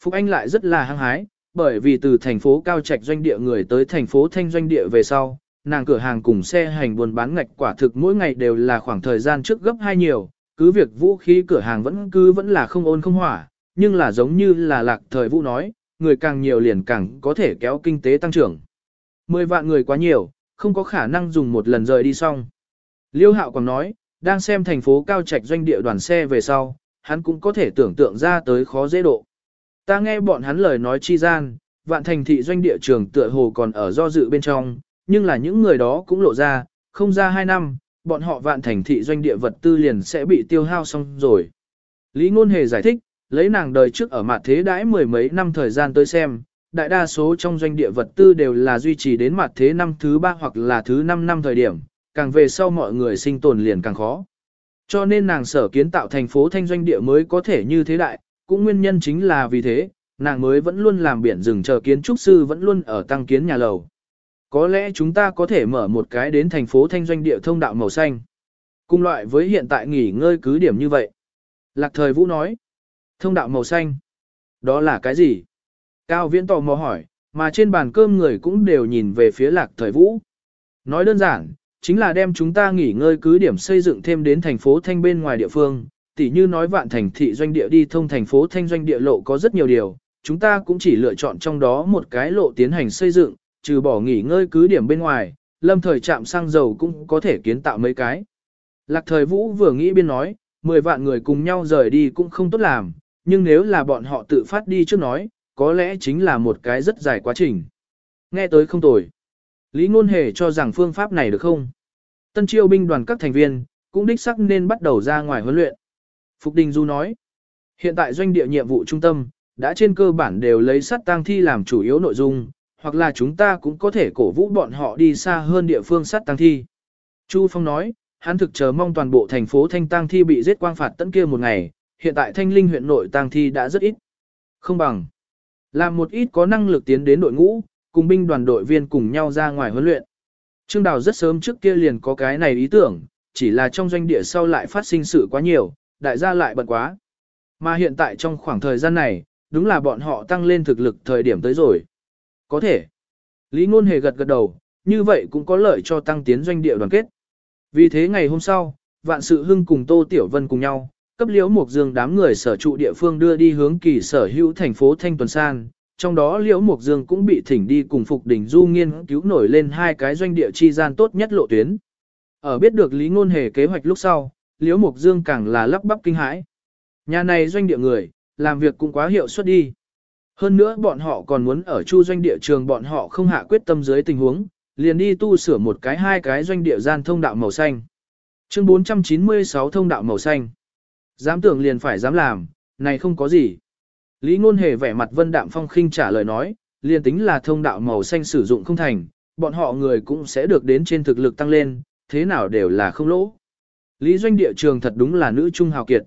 Phúc Anh lại rất là hăng hái, bởi vì từ thành phố Cao Trạch doanh địa người tới thành phố Thanh doanh địa về sau, nàng cửa hàng cùng xe hành buôn bán ngạch quả thực mỗi ngày đều là khoảng thời gian trước gấp hai nhiều, cứ việc vũ khí cửa hàng vẫn cứ vẫn là không ôn không hỏa, nhưng là giống như là lạc thời vũ nói, người càng nhiều liền càng có thể kéo kinh tế tăng trưởng. Mười vạn người quá nhiều, không có khả năng dùng một lần rời đi xong. Liêu hạo còn nói, đang xem thành phố cao trạch doanh địa đoàn xe về sau, hắn cũng có thể tưởng tượng ra tới khó dễ độ. Ta nghe bọn hắn lời nói chi gian, vạn thành thị doanh địa trường tựa hồ còn ở do dự bên trong, nhưng là những người đó cũng lộ ra, không ra hai năm, bọn họ vạn thành thị doanh địa vật tư liền sẽ bị tiêu hao xong rồi. Lý Ngôn Hề giải thích, lấy nàng đời trước ở mặt thế đãi mười mấy năm thời gian tới xem, đại đa số trong doanh địa vật tư đều là duy trì đến mặt thế năm thứ ba hoặc là thứ năm năm thời điểm, càng về sau mọi người sinh tồn liền càng khó. Cho nên nàng sở kiến tạo thành phố thanh doanh địa mới có thể như thế đại, cũng nguyên nhân chính là vì thế, nàng mới vẫn luôn làm biển rừng chờ kiến trúc sư vẫn luôn ở tăng kiến nhà lầu. Có lẽ chúng ta có thể mở một cái đến thành phố thanh doanh địa thông đạo màu xanh. Cùng loại với hiện tại nghỉ ngơi cứ điểm như vậy. Lạc thời Vũ nói, thông đạo màu xanh. Đó là cái gì? Cao Viễn tò mò hỏi, mà trên bàn cơm người cũng đều nhìn về phía lạc thời Vũ. Nói đơn giản, chính là đem chúng ta nghỉ ngơi cứ điểm xây dựng thêm đến thành phố thanh bên ngoài địa phương. Tỷ như nói vạn thành thị doanh địa đi thông thành phố thanh doanh địa lộ có rất nhiều điều, chúng ta cũng chỉ lựa chọn trong đó một cái lộ tiến hành xây dựng, trừ bỏ nghỉ ngơi cứ điểm bên ngoài, lâm thời chạm xăng dầu cũng có thể kiến tạo mấy cái. Lạc thời vũ vừa nghĩ biên nói, 10 vạn người cùng nhau rời đi cũng không tốt làm, nhưng nếu là bọn họ tự phát đi trước nói, có lẽ chính là một cái rất dài quá trình. Nghe tới không tồi. Lý Ngôn Hề cho rằng phương pháp này được không? Tân chiêu binh đoàn các thành viên, cũng đích sắc nên bắt đầu ra ngoài huấn luyện. Phục Đình Du nói, hiện tại doanh địa nhiệm vụ trung tâm, đã trên cơ bản đều lấy sát tang thi làm chủ yếu nội dung, hoặc là chúng ta cũng có thể cổ vũ bọn họ đi xa hơn địa phương sát tăng thi. Chu Phong nói, hắn thực chờ mong toàn bộ thành phố Thanh Tăng Thi bị giết quang phạt tận kia một ngày, hiện tại Thanh Linh huyện nội Tăng Thi đã rất ít. Không bằng. Làm một ít có năng lực tiến đến đội ngũ, cùng binh đoàn đội viên cùng nhau ra ngoài huấn luyện. Trương Đào rất sớm trước kia liền có cái này ý tưởng, chỉ là trong doanh địa sau lại phát sinh sự quá nhiều, đại gia lại bận quá. Mà hiện tại trong khoảng thời gian này, đúng là bọn họ tăng lên thực lực thời điểm tới rồi. Có thể. Lý Ngôn Hề gật gật đầu, như vậy cũng có lợi cho tăng tiến doanh địa đoàn kết. Vì thế ngày hôm sau, Vạn Sự Hưng cùng Tô Tiểu Vân cùng nhau, cấp liễu Mục Dương đám người sở trụ địa phương đưa đi hướng kỳ sở hữu thành phố Thanh Tuần San. Trong đó liễu Mục Dương cũng bị thỉnh đi cùng Phục Đỉnh Du nghiên cứu nổi lên hai cái doanh địa chi gian tốt nhất lộ tuyến. Ở biết được Lý Ngôn Hề kế hoạch lúc sau, liễu Mục Dương càng là lắp bắp kinh hãi. Nhà này doanh địa người, làm việc cũng quá hiệu suất đi. Hơn nữa bọn họ còn muốn ở chu doanh địa trường bọn họ không hạ quyết tâm dưới tình huống, liền đi tu sửa một cái hai cái doanh địa gian thông đạo màu xanh. Chương 496 thông đạo màu xanh. Dám tưởng liền phải dám làm, này không có gì. Lý ngôn hề vẻ mặt vân đạm phong khinh trả lời nói, liền tính là thông đạo màu xanh sử dụng không thành, bọn họ người cũng sẽ được đến trên thực lực tăng lên, thế nào đều là không lỗ. Lý doanh địa trường thật đúng là nữ trung hào kiệt.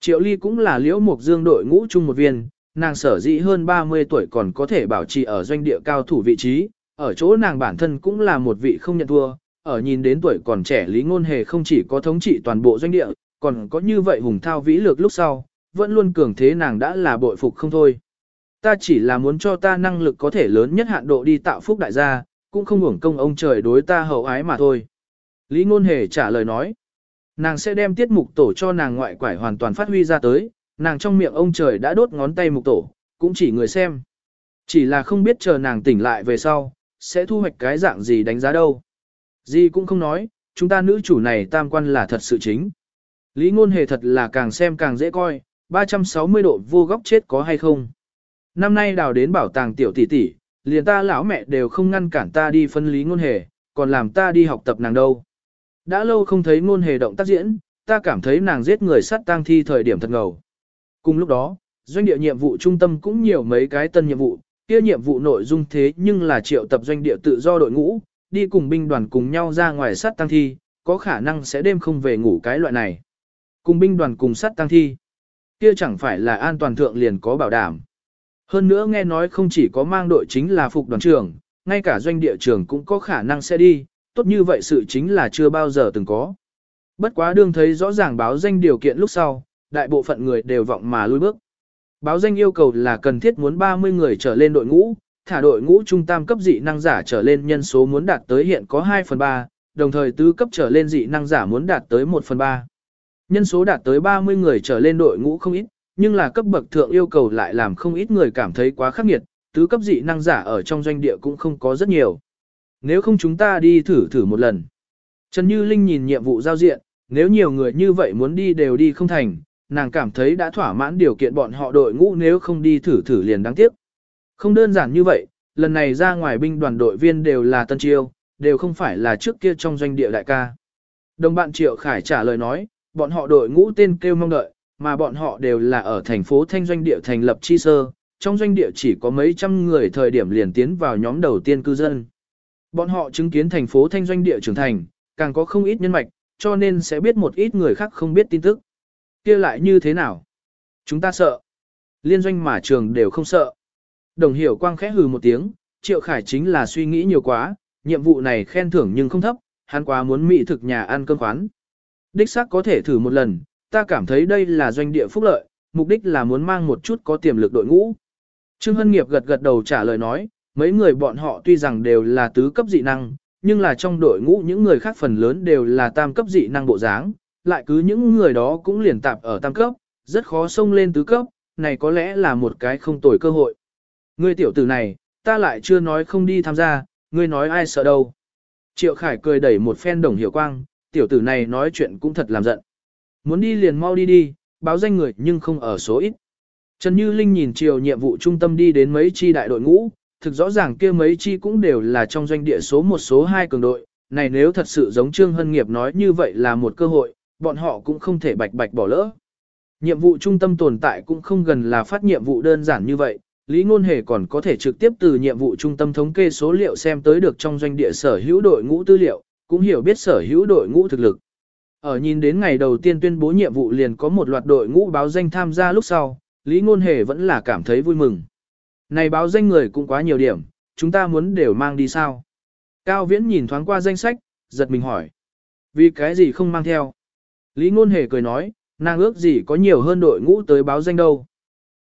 Triệu Ly cũng là liễu mục dương đội ngũ trung một viên, nàng sở dĩ hơn 30 tuổi còn có thể bảo trì ở doanh địa cao thủ vị trí, ở chỗ nàng bản thân cũng là một vị không nhận thua, ở nhìn đến tuổi còn trẻ Lý Ngôn Hề không chỉ có thống trị toàn bộ doanh địa, còn có như vậy hùng thao vĩ lược lúc sau, vẫn luôn cường thế nàng đã là bội phục không thôi. Ta chỉ là muốn cho ta năng lực có thể lớn nhất hạn độ đi tạo phúc đại gia, cũng không hưởng công ông trời đối ta hậu ái mà thôi. Lý Ngôn Hề trả lời nói, nàng sẽ đem tiết mục tổ cho nàng ngoại quải hoàn toàn phát huy ra tới, nàng trong miệng ông trời đã đốt ngón tay mục tổ, cũng chỉ người xem. Chỉ là không biết chờ nàng tỉnh lại về sau, sẽ thu hoạch cái dạng gì đánh giá đâu. Gì cũng không nói, chúng ta nữ chủ này tam quan là thật sự chính. Lý ngôn hề thật là càng xem càng dễ coi, 360 độ vô góc chết có hay không. Năm nay đào đến bảo tàng tiểu tỷ tỷ, liền ta lão mẹ đều không ngăn cản ta đi phân lý ngôn hề, còn làm ta đi học tập nàng đâu. Đã lâu không thấy ngôn hề động tác diễn, ta cảm thấy nàng giết người sát tang thi thời điểm thật ngầu. Cùng lúc đó, doanh địa nhiệm vụ trung tâm cũng nhiều mấy cái tân nhiệm vụ, kia nhiệm vụ nội dung thế nhưng là triệu tập doanh địa tự do đội ngũ, đi cùng binh đoàn cùng nhau ra ngoài sát tăng thi, có khả năng sẽ đêm không về ngủ cái loại này. Cùng binh đoàn cùng sát tăng thi. Kia chẳng phải là an toàn thượng liền có bảo đảm. Hơn nữa nghe nói không chỉ có mang đội chính là phục đoàn trưởng, ngay cả doanh địa trưởng cũng có khả năng sẽ đi, tốt như vậy sự chính là chưa bao giờ từng có. Bất quá đương thấy rõ ràng báo danh điều kiện lúc sau, đại bộ phận người đều vọng mà lui bước. Báo danh yêu cầu là cần thiết muốn 30 người trở lên đội ngũ, thả đội ngũ trung tam cấp dị năng giả trở lên nhân số muốn đạt tới hiện có 2 phần 3, đồng thời tứ cấp trở lên dị năng giả muốn đạt tới 1 phần 3. Nhân số đạt tới 30 người trở lên đội ngũ không ít, nhưng là cấp bậc thượng yêu cầu lại làm không ít người cảm thấy quá khắc nghiệt, tứ cấp dị năng giả ở trong doanh địa cũng không có rất nhiều. Nếu không chúng ta đi thử thử một lần. Trần Như Linh nhìn nhiệm vụ giao diện, nếu nhiều người như vậy muốn đi đều đi không thành, nàng cảm thấy đã thỏa mãn điều kiện bọn họ đội ngũ nếu không đi thử thử liền đáng tiếc. Không đơn giản như vậy, lần này ra ngoài binh đoàn đội viên đều là tân chiêu, đều không phải là trước kia trong doanh địa đại ca. Đồng bạn Triệu Khải trả lời nói, bọn họ đội ngũ tên kêu mong đợi, mà bọn họ đều là ở thành phố Thanh Doanh Địa thành lập chi sơ, trong doanh địa chỉ có mấy trăm người thời điểm liền tiến vào nhóm đầu tiên cư dân. Bọn họ chứng kiến thành phố Thanh Doanh Địa trưởng thành, càng có không ít nhân mạch, cho nên sẽ biết một ít người khác không biết tin tức kia lại như thế nào? Chúng ta sợ. Liên doanh mà trường đều không sợ. Đồng hiểu quang khẽ hừ một tiếng, Triệu Khải chính là suy nghĩ nhiều quá, nhiệm vụ này khen thưởng nhưng không thấp, hắn quá muốn mỹ thực nhà ăn cơm khoán. Đích xác có thể thử một lần, ta cảm thấy đây là doanh địa phúc lợi, mục đích là muốn mang một chút có tiềm lực đội ngũ. Trương Hân Nghiệp gật gật đầu trả lời nói, mấy người bọn họ tuy rằng đều là tứ cấp dị năng, nhưng là trong đội ngũ những người khác phần lớn đều là tam cấp dị năng bộ dáng, lại cứ những người đó cũng liền tạp ở tam cấp, rất khó xông lên tứ cấp, này có lẽ là một cái không tồi cơ hội. Ngươi tiểu tử này, ta lại chưa nói không đi tham gia, ngươi nói ai sợ đâu. Triệu Khải cười đẩy một phen đồng hiểu quang, tiểu tử này nói chuyện cũng thật làm giận. Muốn đi liền mau đi đi, báo danh người nhưng không ở số ít. Trần Như Linh nhìn chiều nhiệm vụ trung tâm đi đến mấy chi đại đội ngũ, thực rõ ràng kia mấy chi cũng đều là trong doanh địa số một số hai cường đội. Này nếu thật sự giống Trương Hân Nghiệp nói như vậy là một cơ hội, bọn họ cũng không thể bạch bạch bỏ lỡ. Nhiệm vụ trung tâm tồn tại cũng không gần là phát nhiệm vụ đơn giản như vậy, Lý Ngôn Hề còn có thể trực tiếp từ nhiệm vụ trung tâm thống kê số liệu xem tới được trong doanh địa sở hữu đội ngũ tư liệu, cũng hiểu biết sở hữu đội ngũ thực lực. Ở nhìn đến ngày đầu tiên tuyên bố nhiệm vụ liền có một loạt đội ngũ báo danh tham gia lúc sau, Lý Ngôn Hề vẫn là cảm thấy vui mừng. Này báo danh người cũng quá nhiều điểm, chúng ta muốn đều mang đi sao? Cao Viễn nhìn thoáng qua danh sách, giật mình hỏi. Vì cái gì không mang theo? Lý Ngôn Hề cười nói, nàng ước gì có nhiều hơn đội ngũ tới báo danh đâu.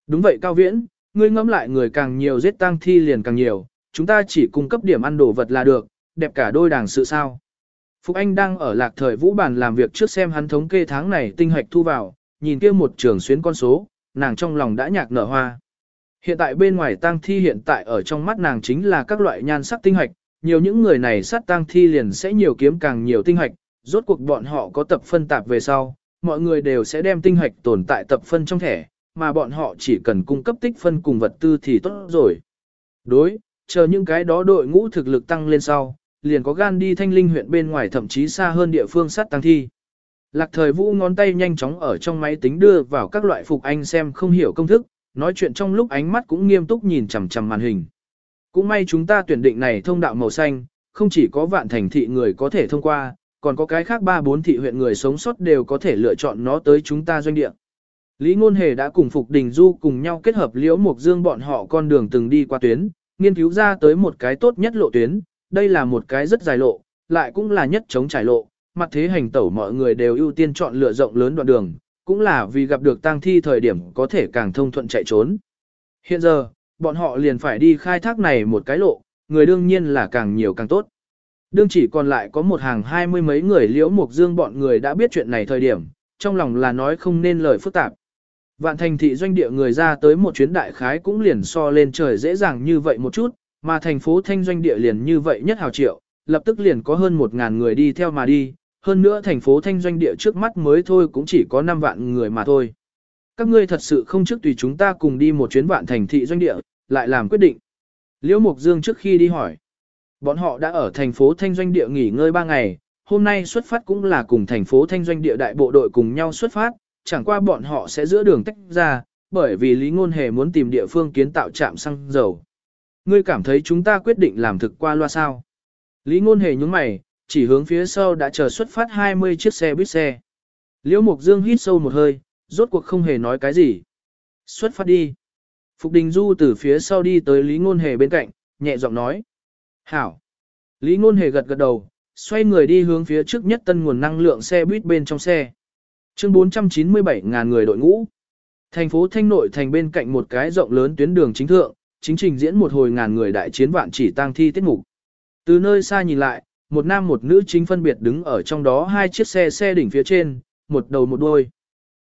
Đúng vậy Cao Viễn, ngươi ngẫm lại người càng nhiều giết tang thi liền càng nhiều, chúng ta chỉ cung cấp điểm ăn đồ vật là được, đẹp cả đôi đảng sự sao. Phục Anh đang ở lạc thời vũ bàn làm việc trước xem hắn thống kê tháng này tinh hoạch thu vào, nhìn kia một trường xuyến con số, nàng trong lòng đã nhạc nở hoa. Hiện tại bên ngoài tang thi hiện tại ở trong mắt nàng chính là các loại nhan sắc tinh hoạch, nhiều những người này sát tang thi liền sẽ nhiều kiếm càng nhiều tinh hoạch, rốt cuộc bọn họ có tập phân tạp về sau, mọi người đều sẽ đem tinh hạch tồn tại tập phân trong thẻ, mà bọn họ chỉ cần cung cấp tích phân cùng vật tư thì tốt rồi. Đối, chờ những cái đó đội ngũ thực lực tăng lên sau, liền có gan đi thanh linh huyện bên ngoài thậm chí xa hơn địa phương sát tăng thi. Lạc thời vũ ngón tay nhanh chóng ở trong máy tính đưa vào các loại phục anh xem không hiểu công thức, nói chuyện trong lúc ánh mắt cũng nghiêm túc nhìn chằm chằm màn hình. Cũng may chúng ta tuyển định này thông đạo màu xanh, không chỉ có vạn thành thị người có thể thông qua, còn có cái khác ba bốn thị huyện người sống sót đều có thể lựa chọn nó tới chúng ta doanh địa. Lý Ngôn Hề đã cùng Phục Đình Du cùng nhau kết hợp Liễu Mục Dương bọn họ con đường từng đi qua tuyến, nghiên cứu ra tới một cái tốt nhất lộ tuyến, đây là một cái rất dài lộ, lại cũng là nhất chống trải lộ, mặt thế hành tẩu mọi người đều ưu tiên chọn lựa rộng lớn đoạn đường, cũng là vì gặp được tang thi thời điểm có thể càng thông thuận chạy trốn. Hiện giờ, bọn họ liền phải đi khai thác này một cái lộ, người đương nhiên là càng nhiều càng tốt. Đương chỉ còn lại có một hàng hai mươi mấy người liễu mục dương bọn người đã biết chuyện này thời điểm, trong lòng là nói không nên lời phức tạp. Vạn thành thị doanh địa người ra tới một chuyến đại khái cũng liền so lên trời dễ dàng như vậy một chút, mà thành phố thanh doanh địa liền như vậy nhất hào triệu, lập tức liền có hơn một ngàn người đi theo mà đi, hơn nữa thành phố thanh doanh địa trước mắt mới thôi cũng chỉ có 5 vạn người mà thôi. Các ngươi thật sự không trước tùy chúng ta cùng đi một chuyến vạn thành thị doanh địa, lại làm quyết định. Liễu Mục Dương trước khi đi hỏi, bọn họ đã ở thành phố thanh doanh địa nghỉ ngơi 3 ngày, hôm nay xuất phát cũng là cùng thành phố thanh doanh địa đại bộ đội cùng nhau xuất phát, chẳng qua bọn họ sẽ giữa đường tách ra, bởi vì Lý Ngôn Hề muốn tìm địa phương kiến tạo trạm xăng dầu. Ngươi cảm thấy chúng ta quyết định làm thực qua loa sao? Lý Ngôn Hề nhướng mày, chỉ hướng phía sau đã chờ xuất phát 20 chiếc xe buýt xe. Liễu Mục Dương hít sâu một hơi, rốt cuộc không hề nói cái gì. Xuất phát đi. Phục Đình Du từ phía sau đi tới Lý Ngôn Hề bên cạnh, nhẹ giọng nói. Hảo. Lý Ngôn Hề gật gật đầu, xoay người đi hướng phía trước nhất tân nguồn năng lượng xe buýt bên trong xe. Chương 497 ngàn người đội ngũ. Thành phố Thanh Nội thành bên cạnh một cái rộng lớn tuyến đường chính thượng, chính trình diễn một hồi ngàn người đại chiến vạn chỉ tang thi tiết mục. Từ nơi xa nhìn lại, một nam một nữ chính phân biệt đứng ở trong đó hai chiếc xe xe đỉnh phía trên, một đầu một đuôi.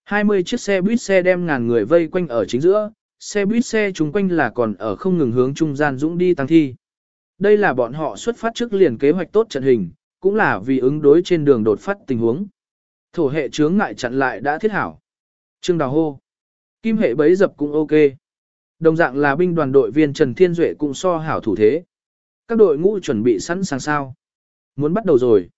20 chiếc xe buýt xe đem ngàn người vây quanh ở chính giữa, xe buýt xe chúng quanh là còn ở không ngừng hướng trung gian dũng đi tăng thi. Đây là bọn họ xuất phát trước liền kế hoạch tốt trận hình, cũng là vì ứng đối trên đường đột phát tình huống. Thổ hệ chướng ngại chặn lại đã thiết hảo. Trương Đào hô. Kim hệ bấy dập cũng ok. Đồng dạng là binh đoàn đội viên Trần Thiên Duệ cũng so hảo thủ thế. Các đội ngũ chuẩn bị sẵn sàng sao. Muốn bắt đầu rồi.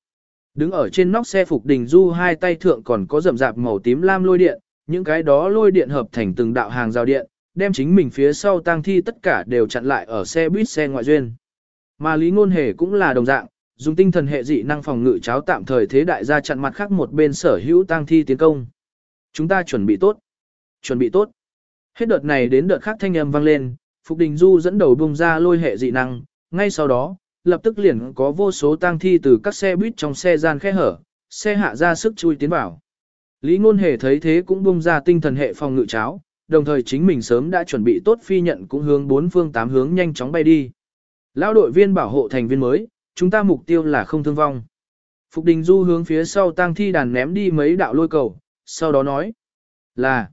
Đứng ở trên nóc xe phục đình du hai tay thượng còn có rậm rạp màu tím lam lôi điện, những cái đó lôi điện hợp thành từng đạo hàng rào điện, đem chính mình phía sau tang thi tất cả đều chặn lại ở xe buýt xe ngoại duyên. Mà Lý Ngôn Hề cũng là đồng dạng, dùng tinh thần hệ dị năng phòng ngự cháo tạm thời thế đại gia chặn mặt khác một bên sở hữu tang thi tiến công. Chúng ta chuẩn bị tốt. Chuẩn bị tốt. Hết đợt này đến đợt khác thanh âm vang lên, Phục Đình Du dẫn đầu bung ra lôi hệ dị năng, ngay sau đó, lập tức liền có vô số tang thi từ các xe buýt trong xe gian khe hở, xe hạ ra sức chui tiến vào. Lý Ngôn Hề thấy thế cũng bung ra tinh thần hệ phòng ngự cháo, đồng thời chính mình sớm đã chuẩn bị tốt phi nhận cũng hướng bốn phương tám hướng nhanh chóng bay đi. Lão đội viên bảo hộ thành viên mới, chúng ta mục tiêu là không thương vong. Phục Đình Du hướng phía sau tang thi đàn ném đi mấy đạo lôi cầu, sau đó nói là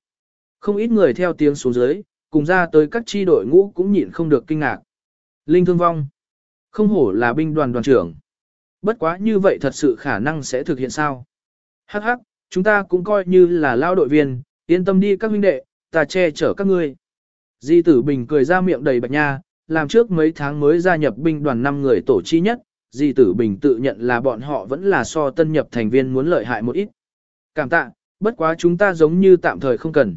không ít người theo tiếng xuống dưới, cùng ra tới các chi đội ngũ cũng nhịn không được kinh ngạc. Linh thương vong. Không hổ là binh đoàn đoàn trưởng. Bất quá như vậy thật sự khả năng sẽ thực hiện sao? Hắc hắc, chúng ta cũng coi như là lao đội viên, yên tâm đi các huynh đệ, ta che chở các ngươi. Di tử bình cười ra miệng đầy bạch nha, làm trước mấy tháng mới gia nhập binh đoàn 5 người tổ chi nhất, Di tử bình tự nhận là bọn họ vẫn là so tân nhập thành viên muốn lợi hại một ít. Cảm tạ, bất quá chúng ta giống như tạm thời không cần.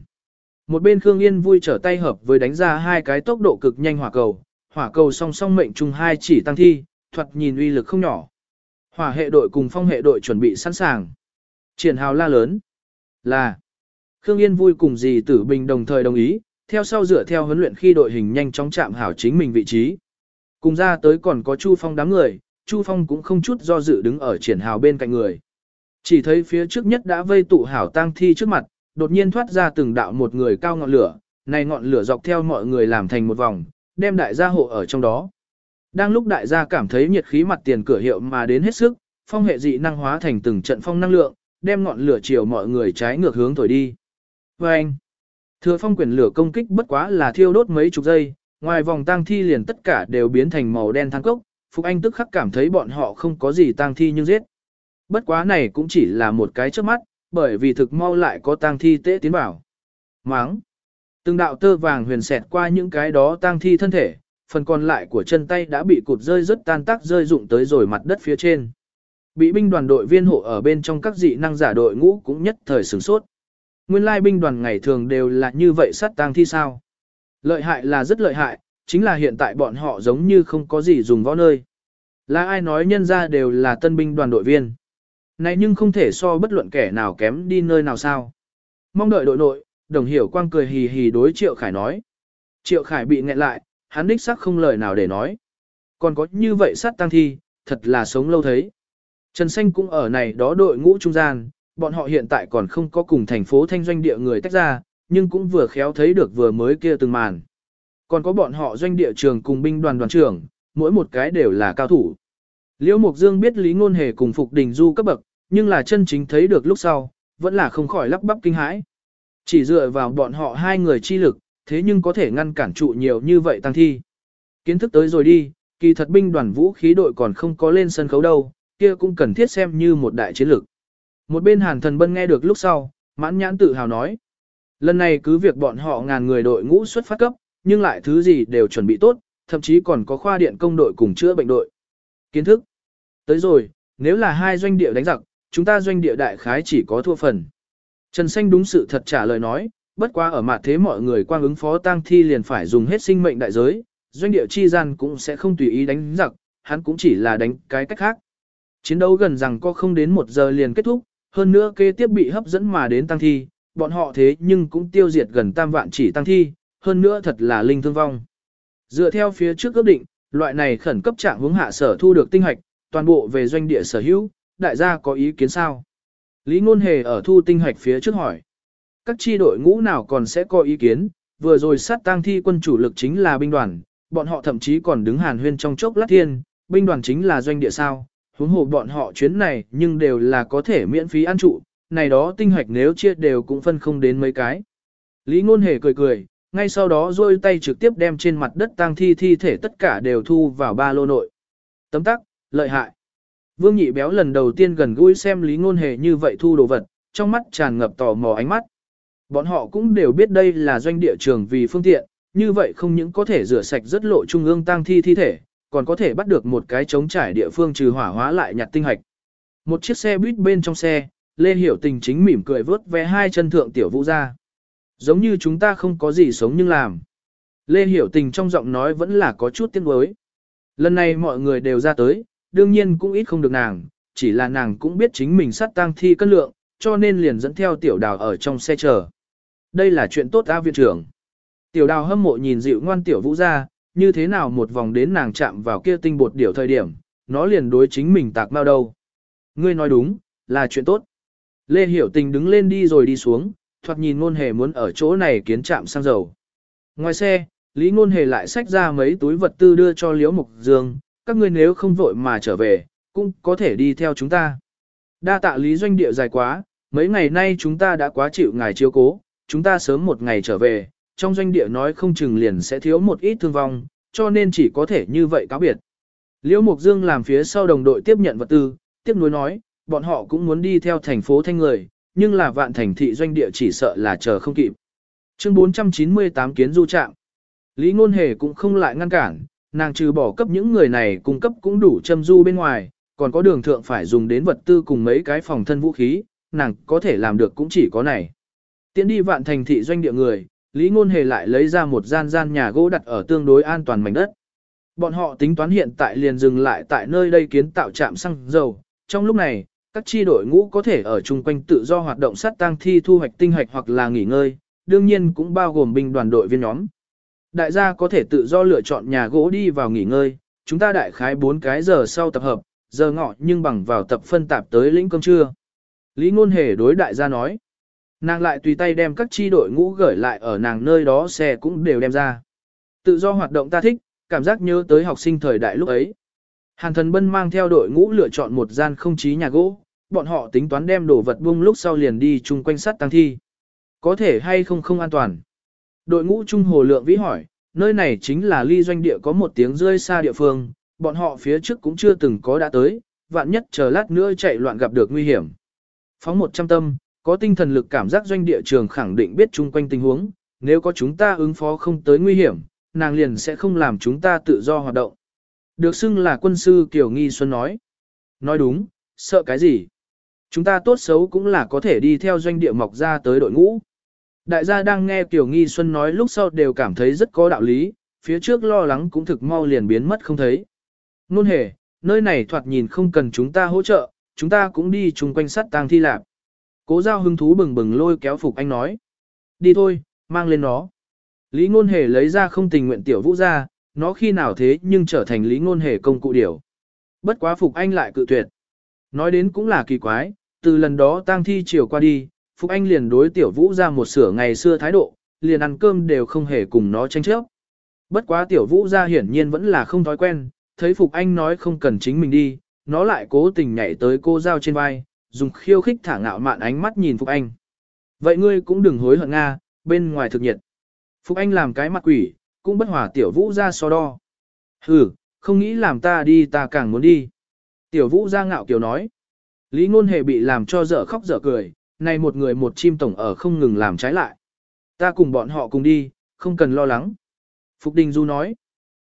Một bên Khương Yên vui trở tay hợp với đánh ra hai cái tốc độ cực nhanh hỏa cầu, hỏa cầu song song mệnh trùng hai chỉ tăng thi, thuật nhìn uy lực không nhỏ. Hỏa hệ đội cùng phong hệ đội chuẩn bị sẵn sàng. Triển hào la lớn. Là. Khương Yên vui cùng dì tử bình đồng thời đồng ý, theo sau dựa theo huấn luyện khi đội hình nhanh chóng chạm hảo chính mình vị trí. Cùng ra tới còn có Chu Phong đám người, Chu Phong cũng không chút do dự đứng ở triển hào bên cạnh người. Chỉ thấy phía trước nhất đã vây tụ hảo tang thi trước mặt, đột nhiên thoát ra từng đạo một người cao ngọn lửa, này ngọn lửa dọc theo mọi người làm thành một vòng, đem đại gia hộ ở trong đó. Đang lúc đại gia cảm thấy nhiệt khí mặt tiền cửa hiệu mà đến hết sức, phong hệ dị năng hóa thành từng trận phong năng lượng, đem ngọn lửa chiều mọi người trái ngược hướng thổi đi. Và anh, thừa phong quyển lửa công kích bất quá là thiêu đốt mấy chục giây, ngoài vòng tang thi liền tất cả đều biến thành màu đen thang cốc, Phục Anh tức khắc cảm thấy bọn họ không có gì tang thi nhưng giết. Bất quá này cũng chỉ là một cái trước mắt, bởi vì thực mau lại có tang thi tế tiến vào. Máng. Từng đạo tơ vàng huyền xẹt qua những cái đó tang thi thân thể, phần còn lại của chân tay đã bị cụt rơi rất tan tác rơi rụng tới rồi mặt đất phía trên. Bị binh đoàn đội viên hộ ở bên trong các dị năng giả đội ngũ cũng nhất thời sửng sốt. Nguyên lai binh đoàn ngày thường đều là như vậy sát tang thi sao. Lợi hại là rất lợi hại, chính là hiện tại bọn họ giống như không có gì dùng võ nơi. Là ai nói nhân ra đều là tân binh đoàn đội viên. Này nhưng không thể so bất luận kẻ nào kém đi nơi nào sao. Mong đợi đội nội, đồng hiểu quang cười hì hì đối Triệu Khải nói. Triệu Khải bị nghẹn lại, hắn đích xác không lời nào để nói. Còn có như vậy sát tăng thi, thật là sống lâu thấy. Trần Xanh cũng ở này đó đội ngũ trung gian, bọn họ hiện tại còn không có cùng thành phố thanh doanh địa người tách ra, nhưng cũng vừa khéo thấy được vừa mới kia từng màn. Còn có bọn họ doanh địa trường cùng binh đoàn đoàn trưởng, mỗi một cái đều là cao thủ. Liễu Mục Dương biết Lý Ngôn Hề cùng Phục Đình Du cấp bậc, nhưng là chân chính thấy được lúc sau, vẫn là không khỏi lắp bắp kinh hãi. Chỉ dựa vào bọn họ hai người chi lực, thế nhưng có thể ngăn cản trụ nhiều như vậy tăng thi. Kiến thức tới rồi đi, kỳ thật binh đoàn vũ khí đội còn không có lên sân khấu đâu, kia cũng cần thiết xem như một đại chiến lược. Một bên hàn thần bân nghe được lúc sau, mãn nhãn tự hào nói. Lần này cứ việc bọn họ ngàn người đội ngũ xuất phát cấp, nhưng lại thứ gì đều chuẩn bị tốt, thậm chí còn có khoa điện công đội cùng chữa bệnh đội. Kiến thức. Tới rồi, nếu là hai doanh địa đánh giặc, chúng ta doanh địa đại khái chỉ có thua phần. Trần Xanh đúng sự thật trả lời nói, bất quá ở mặt thế mọi người quang ứng phó tang thi liền phải dùng hết sinh mệnh đại giới, doanh địa chi gian cũng sẽ không tùy ý đánh giặc, hắn cũng chỉ là đánh cái cách khác. Chiến đấu gần rằng có không đến một giờ liền kết thúc, hơn nữa kế tiếp bị hấp dẫn mà đến tăng thi, bọn họ thế nhưng cũng tiêu diệt gần tam vạn chỉ tăng thi, hơn nữa thật là linh thương vong. Dựa theo phía trước ước định, loại này khẩn cấp trạng hướng hạ sở thu được tinh hoạch, toàn bộ về doanh địa sở hữu, đại gia có ý kiến sao? Lý Ngôn Hề ở thu tinh hoạch phía trước hỏi. Các chi đội ngũ nào còn sẽ có ý kiến, vừa rồi sát tang thi quân chủ lực chính là binh đoàn, bọn họ thậm chí còn đứng hàn huyên trong chốc lát thiên, binh đoàn chính là doanh địa sao, huống hồ bọn họ chuyến này nhưng đều là có thể miễn phí ăn trụ, này đó tinh hoạch nếu chia đều cũng phân không đến mấy cái. Lý Ngôn Hề cười cười, ngay sau đó rôi tay trực tiếp đem trên mặt đất tang thi thi thể tất cả đều thu vào ba lô nội. Tấm tắc, lợi hại. Vương nhị béo lần đầu tiên gần gũi xem Lý Ngôn Hề như vậy thu đồ vật, trong mắt tràn ngập tò mò ánh mắt. Bọn họ cũng đều biết đây là doanh địa trường vì phương tiện, như vậy không những có thể rửa sạch rất lộ trung ương tang thi thi thể, còn có thể bắt được một cái chống trải địa phương trừ hỏa hóa lại nhặt tinh hạch. Một chiếc xe buýt bên trong xe, Lê Hiểu Tình chính mỉm cười vớt vé hai chân thượng tiểu vũ ra. Giống như chúng ta không có gì sống nhưng làm. Lê Hiểu Tình trong giọng nói vẫn là có chút tiếc nuối. Lần này mọi người đều ra tới, đương nhiên cũng ít không được nàng, chỉ là nàng cũng biết chính mình sát tang thi cân lượng, cho nên liền dẫn theo tiểu đào ở trong xe chờ. Đây là chuyện tốt ta viện trưởng. Tiểu đào hâm mộ nhìn dịu ngoan tiểu vũ ra, như thế nào một vòng đến nàng chạm vào kia tinh bột điểu thời điểm, nó liền đối chính mình tạc mau đâu. Ngươi nói đúng, là chuyện tốt. Lê Hiểu Tình đứng lên đi rồi đi xuống, thoạt nhìn ngôn hề muốn ở chỗ này kiến chạm sang dầu. Ngoài xe, Lý ngôn hề lại xách ra mấy túi vật tư đưa cho Liễu Mục Dương, các ngươi nếu không vội mà trở về, cũng có thể đi theo chúng ta. Đa tạ Lý doanh địa dài quá, mấy ngày nay chúng ta đã quá chịu ngài chiếu cố, chúng ta sớm một ngày trở về, trong doanh địa nói không chừng liền sẽ thiếu một ít thương vong, cho nên chỉ có thể như vậy cáo biệt. Liễu Mục Dương làm phía sau đồng đội tiếp nhận vật tư, tiếp nối nói, bọn họ cũng muốn đi theo thành phố Thanh Người, nhưng là vạn thành thị doanh địa chỉ sợ là chờ không kịp. Chương 498 kiến du trạm. Lý Ngôn Hề cũng không lại ngăn cản, nàng trừ bỏ cấp những người này cung cấp cũng đủ châm du bên ngoài, còn có đường thượng phải dùng đến vật tư cùng mấy cái phòng thân vũ khí, nàng có thể làm được cũng chỉ có này. Tiến đi vạn thành thị doanh địa người, Lý Ngôn Hề lại lấy ra một gian gian nhà gỗ đặt ở tương đối an toàn mảnh đất. Bọn họ tính toán hiện tại liền dừng lại tại nơi đây kiến tạo trạm xăng dầu. Trong lúc này, các chi đội ngũ có thể ở chung quanh tự do hoạt động sát tang thi thu hoạch tinh hoạch hoặc là nghỉ ngơi, đương nhiên cũng bao gồm binh đoàn đội viên nhóm. Đại gia có thể tự do lựa chọn nhà gỗ đi vào nghỉ ngơi, chúng ta đại khái 4 cái giờ sau tập hợp, giờ ngọ nhưng bằng vào tập phân tạp tới lĩnh cơm trưa. Lý Ngôn Hề đối đại gia nói. Nàng lại tùy tay đem các chi đội ngũ gửi lại ở nàng nơi đó xe cũng đều đem ra. Tự do hoạt động ta thích, cảm giác nhớ tới học sinh thời đại lúc ấy. Hàn thần bân mang theo đội ngũ lựa chọn một gian không chí nhà gỗ, bọn họ tính toán đem đồ vật buông lúc sau liền đi chung quanh sát tăng thi. Có thể hay không không an toàn. Đội ngũ trung hồ lượng vĩ hỏi, nơi này chính là ly doanh địa có một tiếng rơi xa địa phương, bọn họ phía trước cũng chưa từng có đã tới, vạn nhất chờ lát nữa chạy loạn gặp được nguy hiểm. Phóng một trăm tâm, có tinh thần lực cảm giác doanh địa trường khẳng định biết chung quanh tình huống, nếu có chúng ta ứng phó không tới nguy hiểm, nàng liền sẽ không làm chúng ta tự do hoạt động. Được xưng là quân sư Kiều Nghi Xuân nói. Nói đúng, sợ cái gì? Chúng ta tốt xấu cũng là có thể đi theo doanh địa mọc ra tới đội ngũ. Đại gia đang nghe Kiều Nghi Xuân nói lúc sau đều cảm thấy rất có đạo lý, phía trước lo lắng cũng thực mau liền biến mất không thấy. Nôn hề, nơi này thoạt nhìn không cần chúng ta hỗ trợ, chúng ta cũng đi chung quanh sắt tang thi lạp. Cố giao hứng thú bừng bừng lôi kéo Phục Anh nói. Đi thôi, mang lên nó. Lý ngôn hề lấy ra không tình nguyện tiểu vũ ra, nó khi nào thế nhưng trở thành lý ngôn hề công cụ điểu. Bất quá Phục Anh lại cự tuyệt. Nói đến cũng là kỳ quái, từ lần đó tang thi chiều qua đi, Phục Anh liền đối tiểu vũ ra một sửa ngày xưa thái độ, liền ăn cơm đều không hề cùng nó tranh chấp. Bất quá tiểu vũ ra hiển nhiên vẫn là không thói quen, thấy Phục Anh nói không cần chính mình đi, nó lại cố tình nhảy tới cô giao trên vai, dùng khiêu khích thả ngạo mạn ánh mắt nhìn Phục Anh. Vậy ngươi cũng đừng hối hận Nga, bên ngoài thực nhiệt. Phục Anh làm cái mặt quỷ, cũng bất hòa tiểu vũ ra so đo. Hừ, không nghĩ làm ta đi ta càng muốn đi. Tiểu vũ ra ngạo kiều nói. Lý ngôn hề bị làm cho dở khóc dở cười, này một người một chim tổng ở không ngừng làm trái lại. Ta cùng bọn họ cùng đi, không cần lo lắng. Phục Đình Du nói.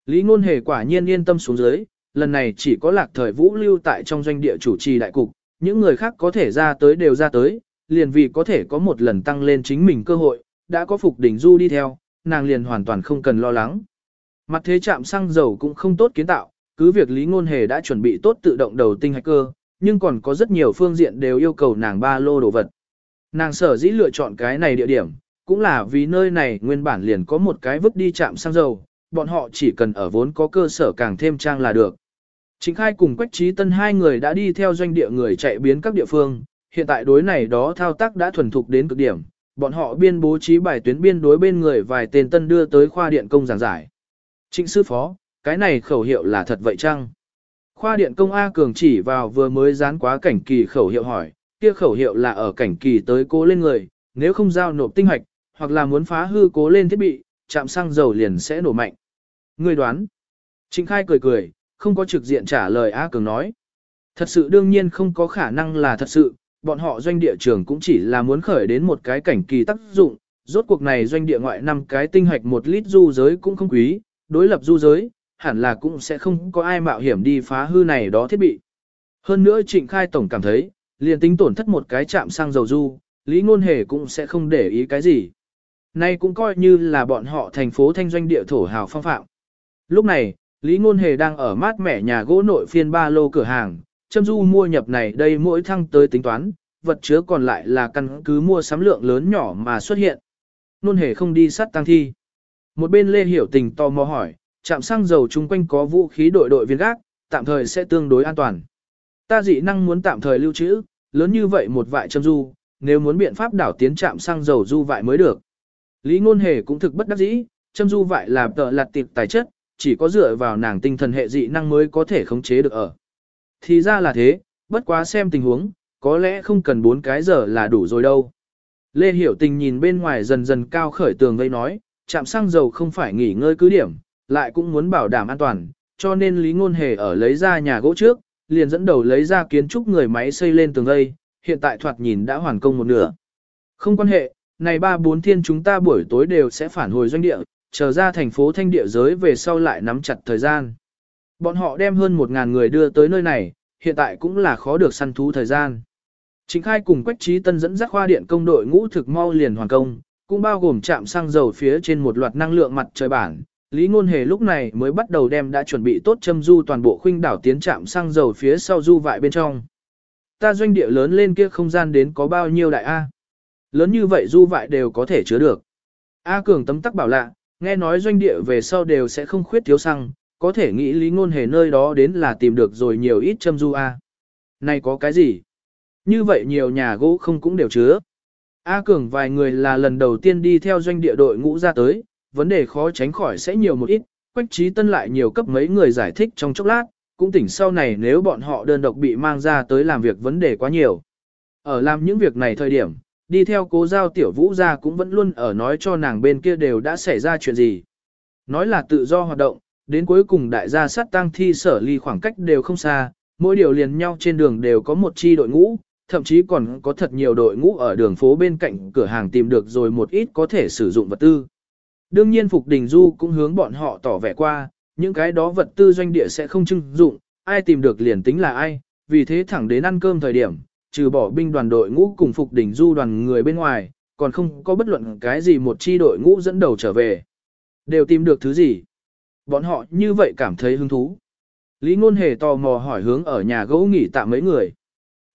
Lý ngôn hề quả nhiên yên tâm xuống dưới, lần này chỉ có lạc thời vũ lưu tại trong doanh địa chủ trì đại cục, những người khác có thể ra tới đều ra tới, liền vì có thể có một lần tăng lên chính mình cơ hội, đã có Phục Đình Du đi theo, nàng liền hoàn toàn không cần lo lắng. Mặt thế chạm xăng dầu cũng không tốt kiến tạo, cứ việc Lý Ngôn Hề đã chuẩn bị tốt tự động đầu tinh hạch cơ, nhưng còn có rất nhiều phương diện đều yêu cầu nàng ba lô đồ vật. Nàng sở dĩ lựa chọn cái này địa điểm, cũng là vì nơi này nguyên bản liền có một cái vứt đi chạm xăng dầu, bọn họ chỉ cần ở vốn có cơ sở càng thêm trang là được. Chính khai cùng Quách Trí Tân hai người đã đi theo doanh địa người chạy biến các địa phương, hiện tại đối này đó thao tác đã thuần thục đến cực điểm, bọn họ biên bố trí bài tuyến biên đối bên người vài tên tân đưa tới khoa điện công giảng giải. Trịnh sư phó, cái này khẩu hiệu là thật vậy chăng? Khoa điện công A Cường chỉ vào vừa mới dán quá cảnh kỳ khẩu hiệu hỏi, kia khẩu hiệu là ở cảnh kỳ tới cố lên người, nếu không giao nộp tinh hoạch, hoặc là muốn phá hư cố lên thiết bị, chạm xăng dầu liền sẽ nổ mạnh. Người đoán. Trịnh khai cười cười, không có trực diện trả lời A Cường nói. Thật sự đương nhiên không có khả năng là thật sự, bọn họ doanh địa trường cũng chỉ là muốn khởi đến một cái cảnh kỳ tác dụng, rốt cuộc này doanh địa ngoại năm cái tinh hạch một lít du giới cũng không quý, đối lập du giới, hẳn là cũng sẽ không có ai mạo hiểm đi phá hư này đó thiết bị. Hơn nữa trịnh khai tổng cảm thấy, liền tính tổn thất một cái chạm sang dầu du, Lý Ngôn Hề cũng sẽ không để ý cái gì. Nay cũng coi như là bọn họ thành phố thanh doanh địa thổ hào phong phạm. Lúc này, Lý Ngôn Hề đang ở mát mẻ nhà gỗ nội phiên ba lô cửa hàng, châm du mua nhập này đây mỗi thăng tới tính toán, vật chứa còn lại là căn cứ mua sắm lượng lớn nhỏ mà xuất hiện. Ngôn hề không đi sát tăng thi. Một bên Lê Hiểu Tình tò mò hỏi, trạm xăng dầu chung quanh có vũ khí đội đội viên gác, tạm thời sẽ tương đối an toàn. Ta dị năng muốn tạm thời lưu trữ, lớn như vậy một vại châm du, nếu muốn biện pháp đảo tiến trạm xăng dầu du vại mới được. Lý ngôn hề cũng thực bất đắc dĩ, châm du vại là tợ lạt tiệp tài chất, chỉ có dựa vào nàng tinh thần hệ dị năng mới có thể khống chế được ở. Thì ra là thế, bất quá xem tình huống, có lẽ không cần 4 cái giờ là đủ rồi đâu. Lê Hiểu Tình nhìn bên ngoài dần dần cao khởi tường gây nói, chạm xăng dầu không phải nghỉ ngơi cứ điểm, lại cũng muốn bảo đảm an toàn, cho nên Lý Ngôn Hề ở lấy ra nhà gỗ trước, liền dẫn đầu lấy ra kiến trúc người máy xây lên tường gây, hiện tại thoạt nhìn đã hoàn công một nửa. Không quan hệ, này ba bốn thiên chúng ta buổi tối đều sẽ phản hồi doanh địa, chờ ra thành phố thanh địa giới về sau lại nắm chặt thời gian. Bọn họ đem hơn một ngàn người đưa tới nơi này, hiện tại cũng là khó được săn thú thời gian. chính khai cùng Quách Trí Tân dẫn dắt khoa điện công đội ngũ thực mau liền hoàn công, cũng bao gồm chạm xăng dầu phía trên một loạt năng lượng mặt trời bản. Lý Ngôn Hề lúc này mới bắt đầu đem đã chuẩn bị tốt châm du toàn bộ khuynh đảo tiến chạm xăng dầu phía sau du vại bên trong. Ta doanh địa lớn lên kia không gian đến có bao nhiêu đại A. Lớn như vậy du vại đều có thể chứa được. A Cường tấm tắc bảo lạ, nghe nói doanh địa về sau đều sẽ không khuyết thiếu xăng, có thể nghĩ Lý Ngôn Hề nơi đó đến là tìm được rồi nhiều ít châm du A. Này có cái gì? Như vậy nhiều nhà gỗ không cũng đều chứa. A Cường vài người là lần đầu tiên đi theo doanh địa đội ngũ ra tới, vấn đề khó tránh khỏi sẽ nhiều một ít, Quách Trí Tân lại nhiều cấp mấy người giải thích trong chốc lát, cũng tỉnh sau này nếu bọn họ đơn độc bị mang ra tới làm việc vấn đề quá nhiều. Ở làm những việc này thời điểm, đi theo cố giao tiểu vũ ra cũng vẫn luôn ở nói cho nàng bên kia đều đã xảy ra chuyện gì. Nói là tự do hoạt động, đến cuối cùng đại gia sát tăng thi sở ly khoảng cách đều không xa, mỗi điều liền nhau trên đường đều có một chi đội ngũ, thậm chí còn có thật nhiều đội ngũ ở đường phố bên cạnh cửa hàng tìm được rồi một ít có thể sử dụng vật tư. Đương nhiên Phục Đình Du cũng hướng bọn họ tỏ vẻ qua, những cái đó vật tư doanh địa sẽ không trưng dụng, ai tìm được liền tính là ai, vì thế thẳng đến ăn cơm thời điểm, trừ bỏ binh đoàn đội ngũ cùng Phục đỉnh Du đoàn người bên ngoài, còn không có bất luận cái gì một chi đội ngũ dẫn đầu trở về. Đều tìm được thứ gì? Bọn họ như vậy cảm thấy hứng thú. Lý Ngôn Hề tò mò hỏi hướng ở nhà gỗ nghỉ tạm mấy người.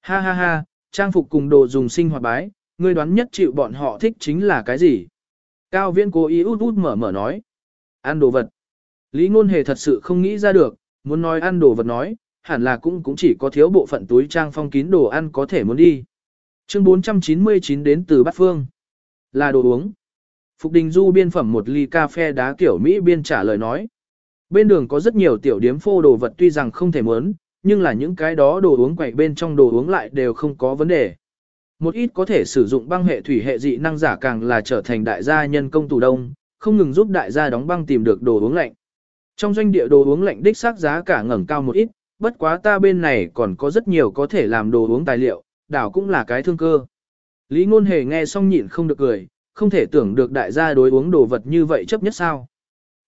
Ha ha ha, trang phục cùng đồ dùng sinh hoạt bái, ngươi đoán nhất chịu bọn họ thích chính là cái gì? Cao viễn cố ý út út mở mở nói. Ăn đồ vật. Lý ngôn hề thật sự không nghĩ ra được, muốn nói ăn đồ vật nói, hẳn là cũng cũng chỉ có thiếu bộ phận túi trang phong kín đồ ăn có thể muốn đi. Chương 499 đến từ Bát Phương. Là đồ uống. Phục Đình Du biên phẩm một ly cà phê đá kiểu Mỹ biên trả lời nói. Bên đường có rất nhiều tiểu điếm phô đồ vật tuy rằng không thể muốn, nhưng là những cái đó đồ uống quậy bên trong đồ uống lại đều không có vấn đề. Một ít có thể sử dụng băng hệ thủy hệ dị năng giả càng là trở thành đại gia nhân công tủ đông, không ngừng giúp đại gia đóng băng tìm được đồ uống lạnh. Trong doanh địa đồ uống lạnh đích xác giá cả ngẩng cao một ít, bất quá ta bên này còn có rất nhiều có thể làm đồ uống tài liệu, đảo cũng là cái thương cơ. Lý ngôn hề nghe xong nhịn không được cười, không thể tưởng được đại gia đối uống đồ vật như vậy chấp nhất sao.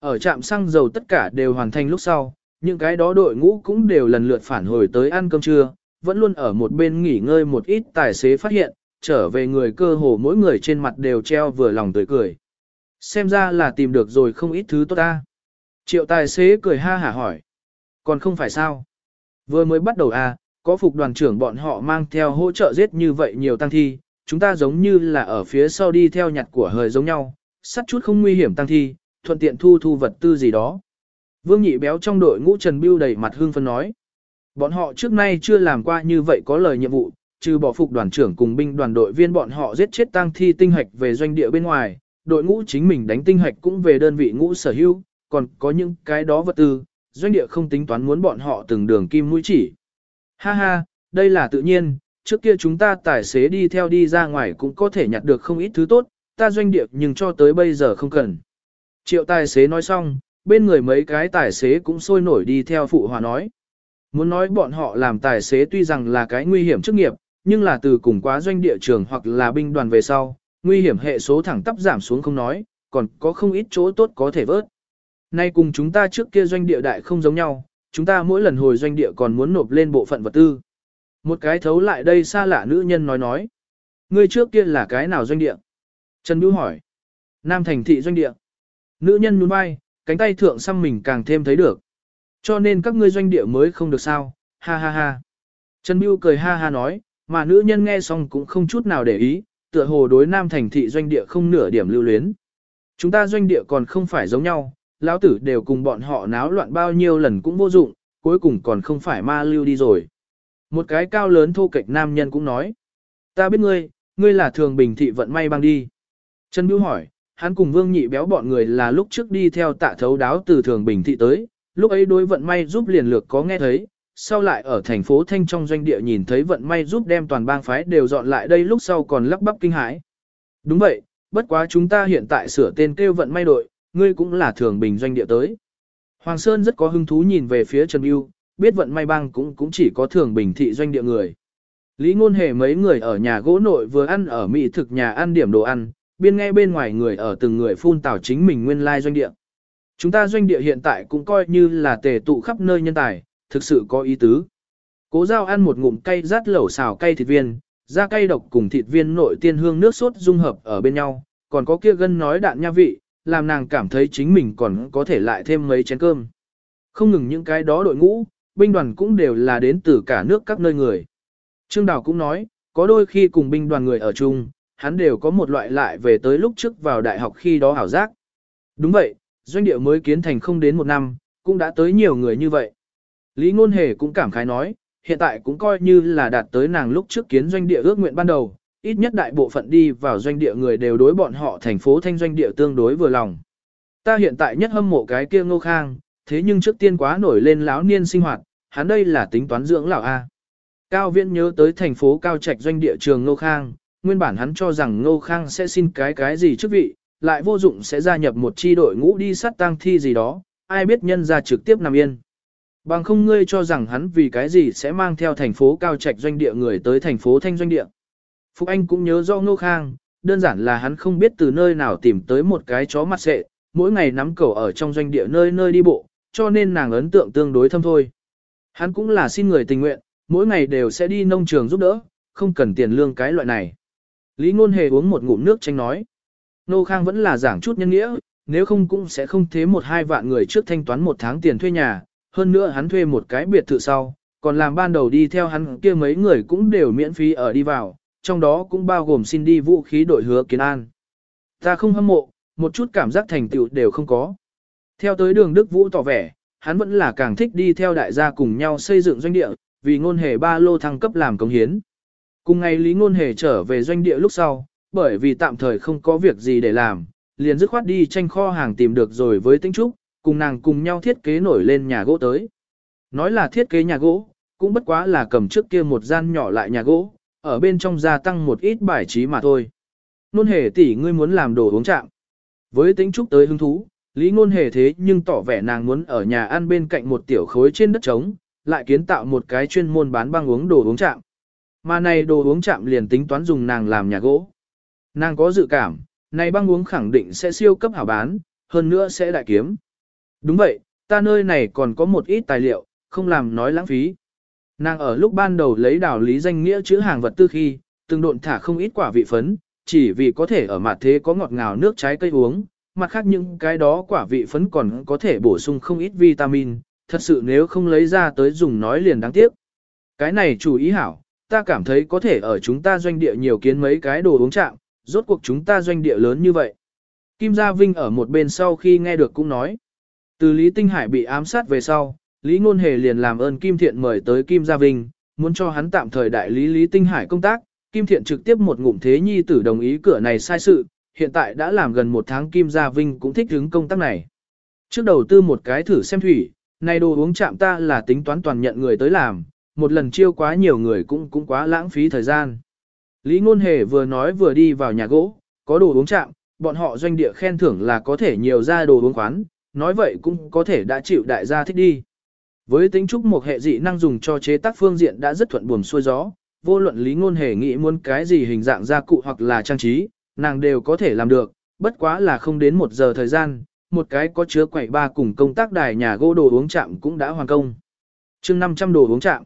Ở trạm xăng dầu tất cả đều hoàn thành lúc sau, những cái đó đội ngũ cũng đều lần lượt phản hồi tới ăn cơm trưa, vẫn luôn ở một bên nghỉ ngơi một ít tài xế phát hiện, trở về người cơ hồ mỗi người trên mặt đều treo vừa lòng tươi cười. Xem ra là tìm được rồi không ít thứ tốt ta. Triệu tài xế cười ha hả hỏi. Còn không phải sao? Vừa mới bắt đầu à, có phục đoàn trưởng bọn họ mang theo hỗ trợ giết như vậy nhiều tăng thi, chúng ta giống như là ở phía sau đi theo nhặt của hời giống nhau, sắt chút không nguy hiểm tăng thi, thuận tiện thu thu vật tư gì đó. Vương nhị béo trong đội ngũ Trần Biêu đầy mặt hương phân nói. Bọn họ trước nay chưa làm qua như vậy có lời nhiệm vụ, trừ bỏ phục đoàn trưởng cùng binh đoàn đội viên bọn họ giết chết tăng thi tinh hạch về doanh địa bên ngoài, đội ngũ chính mình đánh tinh hạch cũng về đơn vị ngũ sở hữu, còn có những cái đó vật tư, doanh địa không tính toán muốn bọn họ từng đường kim mũi chỉ. Ha ha, đây là tự nhiên, trước kia chúng ta tài xế đi theo đi ra ngoài cũng có thể nhặt được không ít thứ tốt, ta doanh địa nhưng cho tới bây giờ không cần. Triệu tài xế nói xong, bên người mấy cái tài xế cũng sôi nổi đi theo phụ hòa nói. Muốn nói bọn họ làm tài xế tuy rằng là cái nguy hiểm chức nghiệp, nhưng là từ cùng quá doanh địa trường hoặc là binh đoàn về sau, nguy hiểm hệ số thẳng tắp giảm xuống không nói, còn có không ít chỗ tốt có thể vớt. Nay cùng chúng ta trước kia doanh địa đại không giống nhau, chúng ta mỗi lần hồi doanh địa còn muốn nộp lên bộ phận vật tư. Một cái thấu lại đây xa lạ nữ nhân nói nói. Ngươi trước kia là cái nào doanh địa? Trần Bưu hỏi. Nam thành thị doanh địa. Nữ nhân nhún vai, cánh tay thượng xăm mình càng thêm thấy được. Cho nên các ngươi doanh địa mới không được sao, ha ha ha. Trần Bưu cười ha ha nói, mà nữ nhân nghe xong cũng không chút nào để ý, tựa hồ đối nam thành thị doanh địa không nửa điểm lưu luyến. Chúng ta doanh địa còn không phải giống nhau, lão tử đều cùng bọn họ náo loạn bao nhiêu lần cũng vô dụng, cuối cùng còn không phải ma lưu đi rồi. Một cái cao lớn thô kệch nam nhân cũng nói, ta biết ngươi, ngươi là thường bình thị vận may băng đi. Trần Bưu hỏi, hắn cùng vương nhị béo bọn người là lúc trước đi theo tạ thấu đáo từ thường bình thị tới, lúc ấy đối vận may giúp liền lược có nghe thấy, sau lại ở thành phố Thanh trong doanh địa nhìn thấy vận may giúp đem toàn bang phái đều dọn lại đây lúc sau còn lắp bắp kinh hãi. Đúng vậy, bất quá chúng ta hiện tại sửa tên kêu vận may đội, ngươi cũng là thường bình doanh địa tới. Hoàng Sơn rất có hứng thú nhìn về phía Trần Yêu, biết vận may bang cũng cũng chỉ có thường bình thị doanh địa người. Lý ngôn hề mấy người ở nhà gỗ nội vừa ăn ở mỹ thực nhà ăn điểm đồ ăn, biên nghe bên ngoài người ở từng người phun tảo chính mình nguyên lai like doanh địa. Chúng ta doanh địa hiện tại cũng coi như là tề tụ khắp nơi nhân tài, thực sự có ý tứ. Cố giao ăn một ngụm cay rát lẩu xào cay thịt viên, da cay độc cùng thịt viên nội tiên hương nước sốt dung hợp ở bên nhau, còn có kia gân nói đạn nha vị, làm nàng cảm thấy chính mình còn có thể lại thêm mấy chén cơm. Không ngừng những cái đó đội ngũ, binh đoàn cũng đều là đến từ cả nước các nơi người. Trương Đào cũng nói, có đôi khi cùng binh đoàn người ở chung, hắn đều có một loại lại về tới lúc trước vào đại học khi đó hảo giác. Đúng vậy, doanh địa mới kiến thành không đến một năm, cũng đã tới nhiều người như vậy. Lý Ngôn Hề cũng cảm khái nói, hiện tại cũng coi như là đạt tới nàng lúc trước kiến doanh địa ước nguyện ban đầu, ít nhất đại bộ phận đi vào doanh địa người đều đối bọn họ thành phố thanh doanh địa tương đối vừa lòng. Ta hiện tại nhất hâm mộ cái kia ngô khang, thế nhưng trước tiên quá nổi lên lão niên sinh hoạt, hắn đây là tính toán dưỡng lão A. Cao Viễn nhớ tới thành phố Cao Trạch doanh địa trường Ngô Khang, nguyên bản hắn cho rằng Ngô Khang sẽ xin cái cái gì chức vị, lại vô dụng sẽ gia nhập một chi đội ngũ đi sát tang thi gì đó, ai biết nhân ra trực tiếp nằm yên. Bằng không ngươi cho rằng hắn vì cái gì sẽ mang theo thành phố cao trạch doanh địa người tới thành phố thanh doanh địa. Phúc Anh cũng nhớ do Ngô Khang, đơn giản là hắn không biết từ nơi nào tìm tới một cái chó mặt sệ, mỗi ngày nắm cầu ở trong doanh địa nơi nơi đi bộ, cho nên nàng ấn tượng tương đối thâm thôi. Hắn cũng là xin người tình nguyện, mỗi ngày đều sẽ đi nông trường giúp đỡ, không cần tiền lương cái loại này. Lý Ngôn Hề uống một ngụm nước tranh nói. Nô Khang vẫn là giảng chút nhân nghĩa, nếu không cũng sẽ không thế một hai vạn người trước thanh toán một tháng tiền thuê nhà, hơn nữa hắn thuê một cái biệt thự sau, còn làm ban đầu đi theo hắn kia mấy người cũng đều miễn phí ở đi vào, trong đó cũng bao gồm xin đi vũ khí đội hứa kiến an. Ta không hâm mộ, một chút cảm giác thành tựu đều không có. Theo tới đường Đức Vũ tỏ vẻ, hắn vẫn là càng thích đi theo đại gia cùng nhau xây dựng doanh địa, vì ngôn hề ba lô thăng cấp làm công hiến. Cùng ngày Lý Ngôn Hề trở về doanh địa lúc sau, bởi vì tạm thời không có việc gì để làm, liền dứt khoát đi tranh kho hàng tìm được rồi với Tĩnh Trúc, cùng nàng cùng nhau thiết kế nổi lên nhà gỗ tới. Nói là thiết kế nhà gỗ, cũng bất quá là cầm trước kia một gian nhỏ lại nhà gỗ, ở bên trong gia tăng một ít bài trí mà thôi. Nôn hề tỷ ngươi muốn làm đồ uống chạm. Với tính trúc tới hứng thú, lý ngôn hề thế nhưng tỏ vẻ nàng muốn ở nhà ăn bên cạnh một tiểu khối trên đất trống, lại kiến tạo một cái chuyên môn bán băng uống đồ uống chạm. Mà này đồ uống chạm liền tính toán dùng nàng làm nhà gỗ. Nàng có dự cảm, này băng uống khẳng định sẽ siêu cấp hảo bán, hơn nữa sẽ đại kiếm. Đúng vậy, ta nơi này còn có một ít tài liệu, không làm nói lãng phí. Nàng ở lúc ban đầu lấy đảo lý danh nghĩa chữ hàng vật tư khi, từng độn thả không ít quả vị phấn, chỉ vì có thể ở mặt thế có ngọt ngào nước trái cây uống, mặt khác những cái đó quả vị phấn còn có thể bổ sung không ít vitamin, thật sự nếu không lấy ra tới dùng nói liền đáng tiếc. Cái này chủ ý hảo, ta cảm thấy có thể ở chúng ta doanh địa nhiều kiến mấy cái đồ uống chạm, rốt cuộc chúng ta doanh địa lớn như vậy. Kim Gia Vinh ở một bên sau khi nghe được cũng nói. Từ Lý Tinh Hải bị ám sát về sau, Lý Ngôn Hề liền làm ơn Kim Thiện mời tới Kim Gia Vinh, muốn cho hắn tạm thời đại lý Lý Tinh Hải công tác. Kim Thiện trực tiếp một ngụm thế nhi tử đồng ý cửa này sai sự, hiện tại đã làm gần một tháng Kim Gia Vinh cũng thích hứng công tác này. Trước đầu tư một cái thử xem thủy, này đồ uống chạm ta là tính toán toàn nhận người tới làm, một lần chiêu quá nhiều người cũng cũng quá lãng phí thời gian. Lý Ngôn Hề vừa nói vừa đi vào nhà gỗ, có đồ uống chạm, bọn họ doanh địa khen thưởng là có thể nhiều ra đồ uống khoán, nói vậy cũng có thể đã chịu đại gia thích đi. Với tính trúc một hệ dị năng dùng cho chế tác phương diện đã rất thuận buồm xuôi gió, vô luận lý ngôn hề nghĩ muốn cái gì hình dạng gia cụ hoặc là trang trí, nàng đều có thể làm được, bất quá là không đến một giờ thời gian, một cái có chứa quẩy ba cùng công tác đài nhà gỗ đồ uống chạm cũng đã hoàn công. chương 500 đồ uống chạm.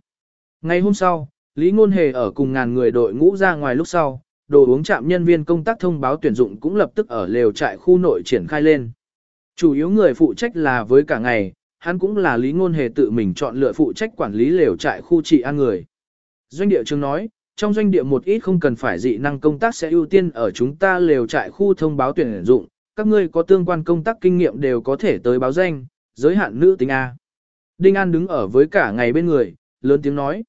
Ngày hôm sau, Lý Ngôn Hề ở cùng ngàn người đội ngũ ra ngoài lúc sau, đồ uống chạm nhân viên công tác thông báo tuyển dụng cũng lập tức ở lều trại khu nội triển khai lên. Chủ yếu người phụ trách là với cả ngày, hắn cũng là Lý Ngôn Hề tự mình chọn lựa phụ trách quản lý lều trại khu trị an người. Doanh địa trường nói, trong doanh địa một ít không cần phải dị năng công tác sẽ ưu tiên ở chúng ta lều trại khu thông báo tuyển dụng, các ngươi có tương quan công tác kinh nghiệm đều có thể tới báo danh, giới hạn nữ tính A. Đinh An đứng ở với cả ngày bên người, lớn tiếng nói.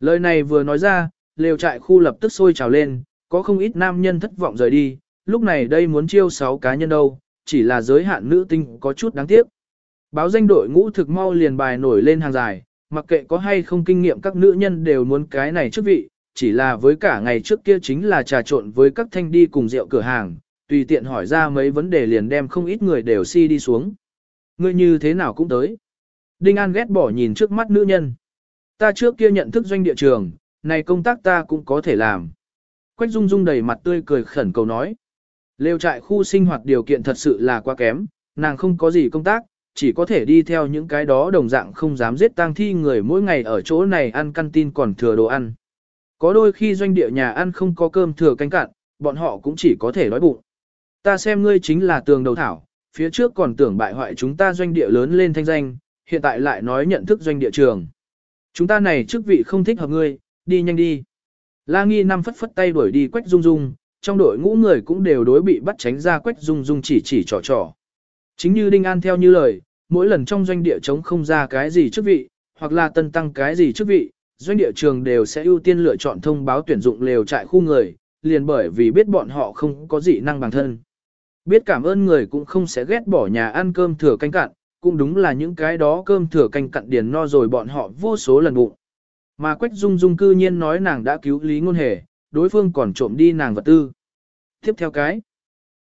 Lời này vừa nói ra, lều trại khu lập tức sôi trào lên, có không ít nam nhân thất vọng rời đi, lúc này đây muốn chiêu 6 cá nhân đâu, chỉ là giới hạn nữ tinh có chút đáng tiếc. Báo danh đội ngũ thực mau liền bài nổi lên hàng dài, mặc kệ có hay không kinh nghiệm các nữ nhân đều muốn cái này chức vị, chỉ là với cả ngày trước kia chính là trà trộn với các thanh đi cùng rượu cửa hàng, tùy tiện hỏi ra mấy vấn đề liền đem không ít người đều si đi xuống. Ngươi như thế nào cũng tới. Đinh An ghét bỏ nhìn trước mắt nữ nhân. Ta trước kia nhận thức doanh địa trường, này công tác ta cũng có thể làm. Quách Dung Dung đầy mặt tươi cười khẩn cầu nói. Lêu trại khu sinh hoạt điều kiện thật sự là quá kém, nàng không có gì công tác, chỉ có thể đi theo những cái đó đồng dạng không dám giết tang thi người mỗi ngày ở chỗ này ăn căn tin còn thừa đồ ăn. Có đôi khi doanh địa nhà ăn không có cơm thừa canh cạn, bọn họ cũng chỉ có thể đói bụng. Ta xem ngươi chính là tường đầu thảo, phía trước còn tưởng bại hoại chúng ta doanh địa lớn lên thanh danh, hiện tại lại nói nhận thức doanh địa trường. Chúng ta này chức vị không thích hợp ngươi, đi nhanh đi. La Nghi năm phất phất tay đuổi đi Quách Dung Dung, trong đội ngũ người cũng đều đối bị bắt tránh ra Quách Dung Dung chỉ chỉ trò trò. Chính như Đinh An theo như lời, mỗi lần trong doanh địa chống không ra cái gì chức vị, hoặc là tân tăng cái gì chức vị, doanh địa trường đều sẽ ưu tiên lựa chọn thông báo tuyển dụng lều trại khu người, liền bởi vì biết bọn họ không có dị năng bằng thân. Biết cảm ơn người cũng không sẽ ghét bỏ nhà ăn cơm thừa canh cạn cũng đúng là những cái đó cơm thừa canh cặn điền no rồi bọn họ vô số lần bụng. Mà Quách Dung Dung cư nhiên nói nàng đã cứu Lý Ngôn Hề, đối phương còn trộm đi nàng vật tư. Tiếp theo cái,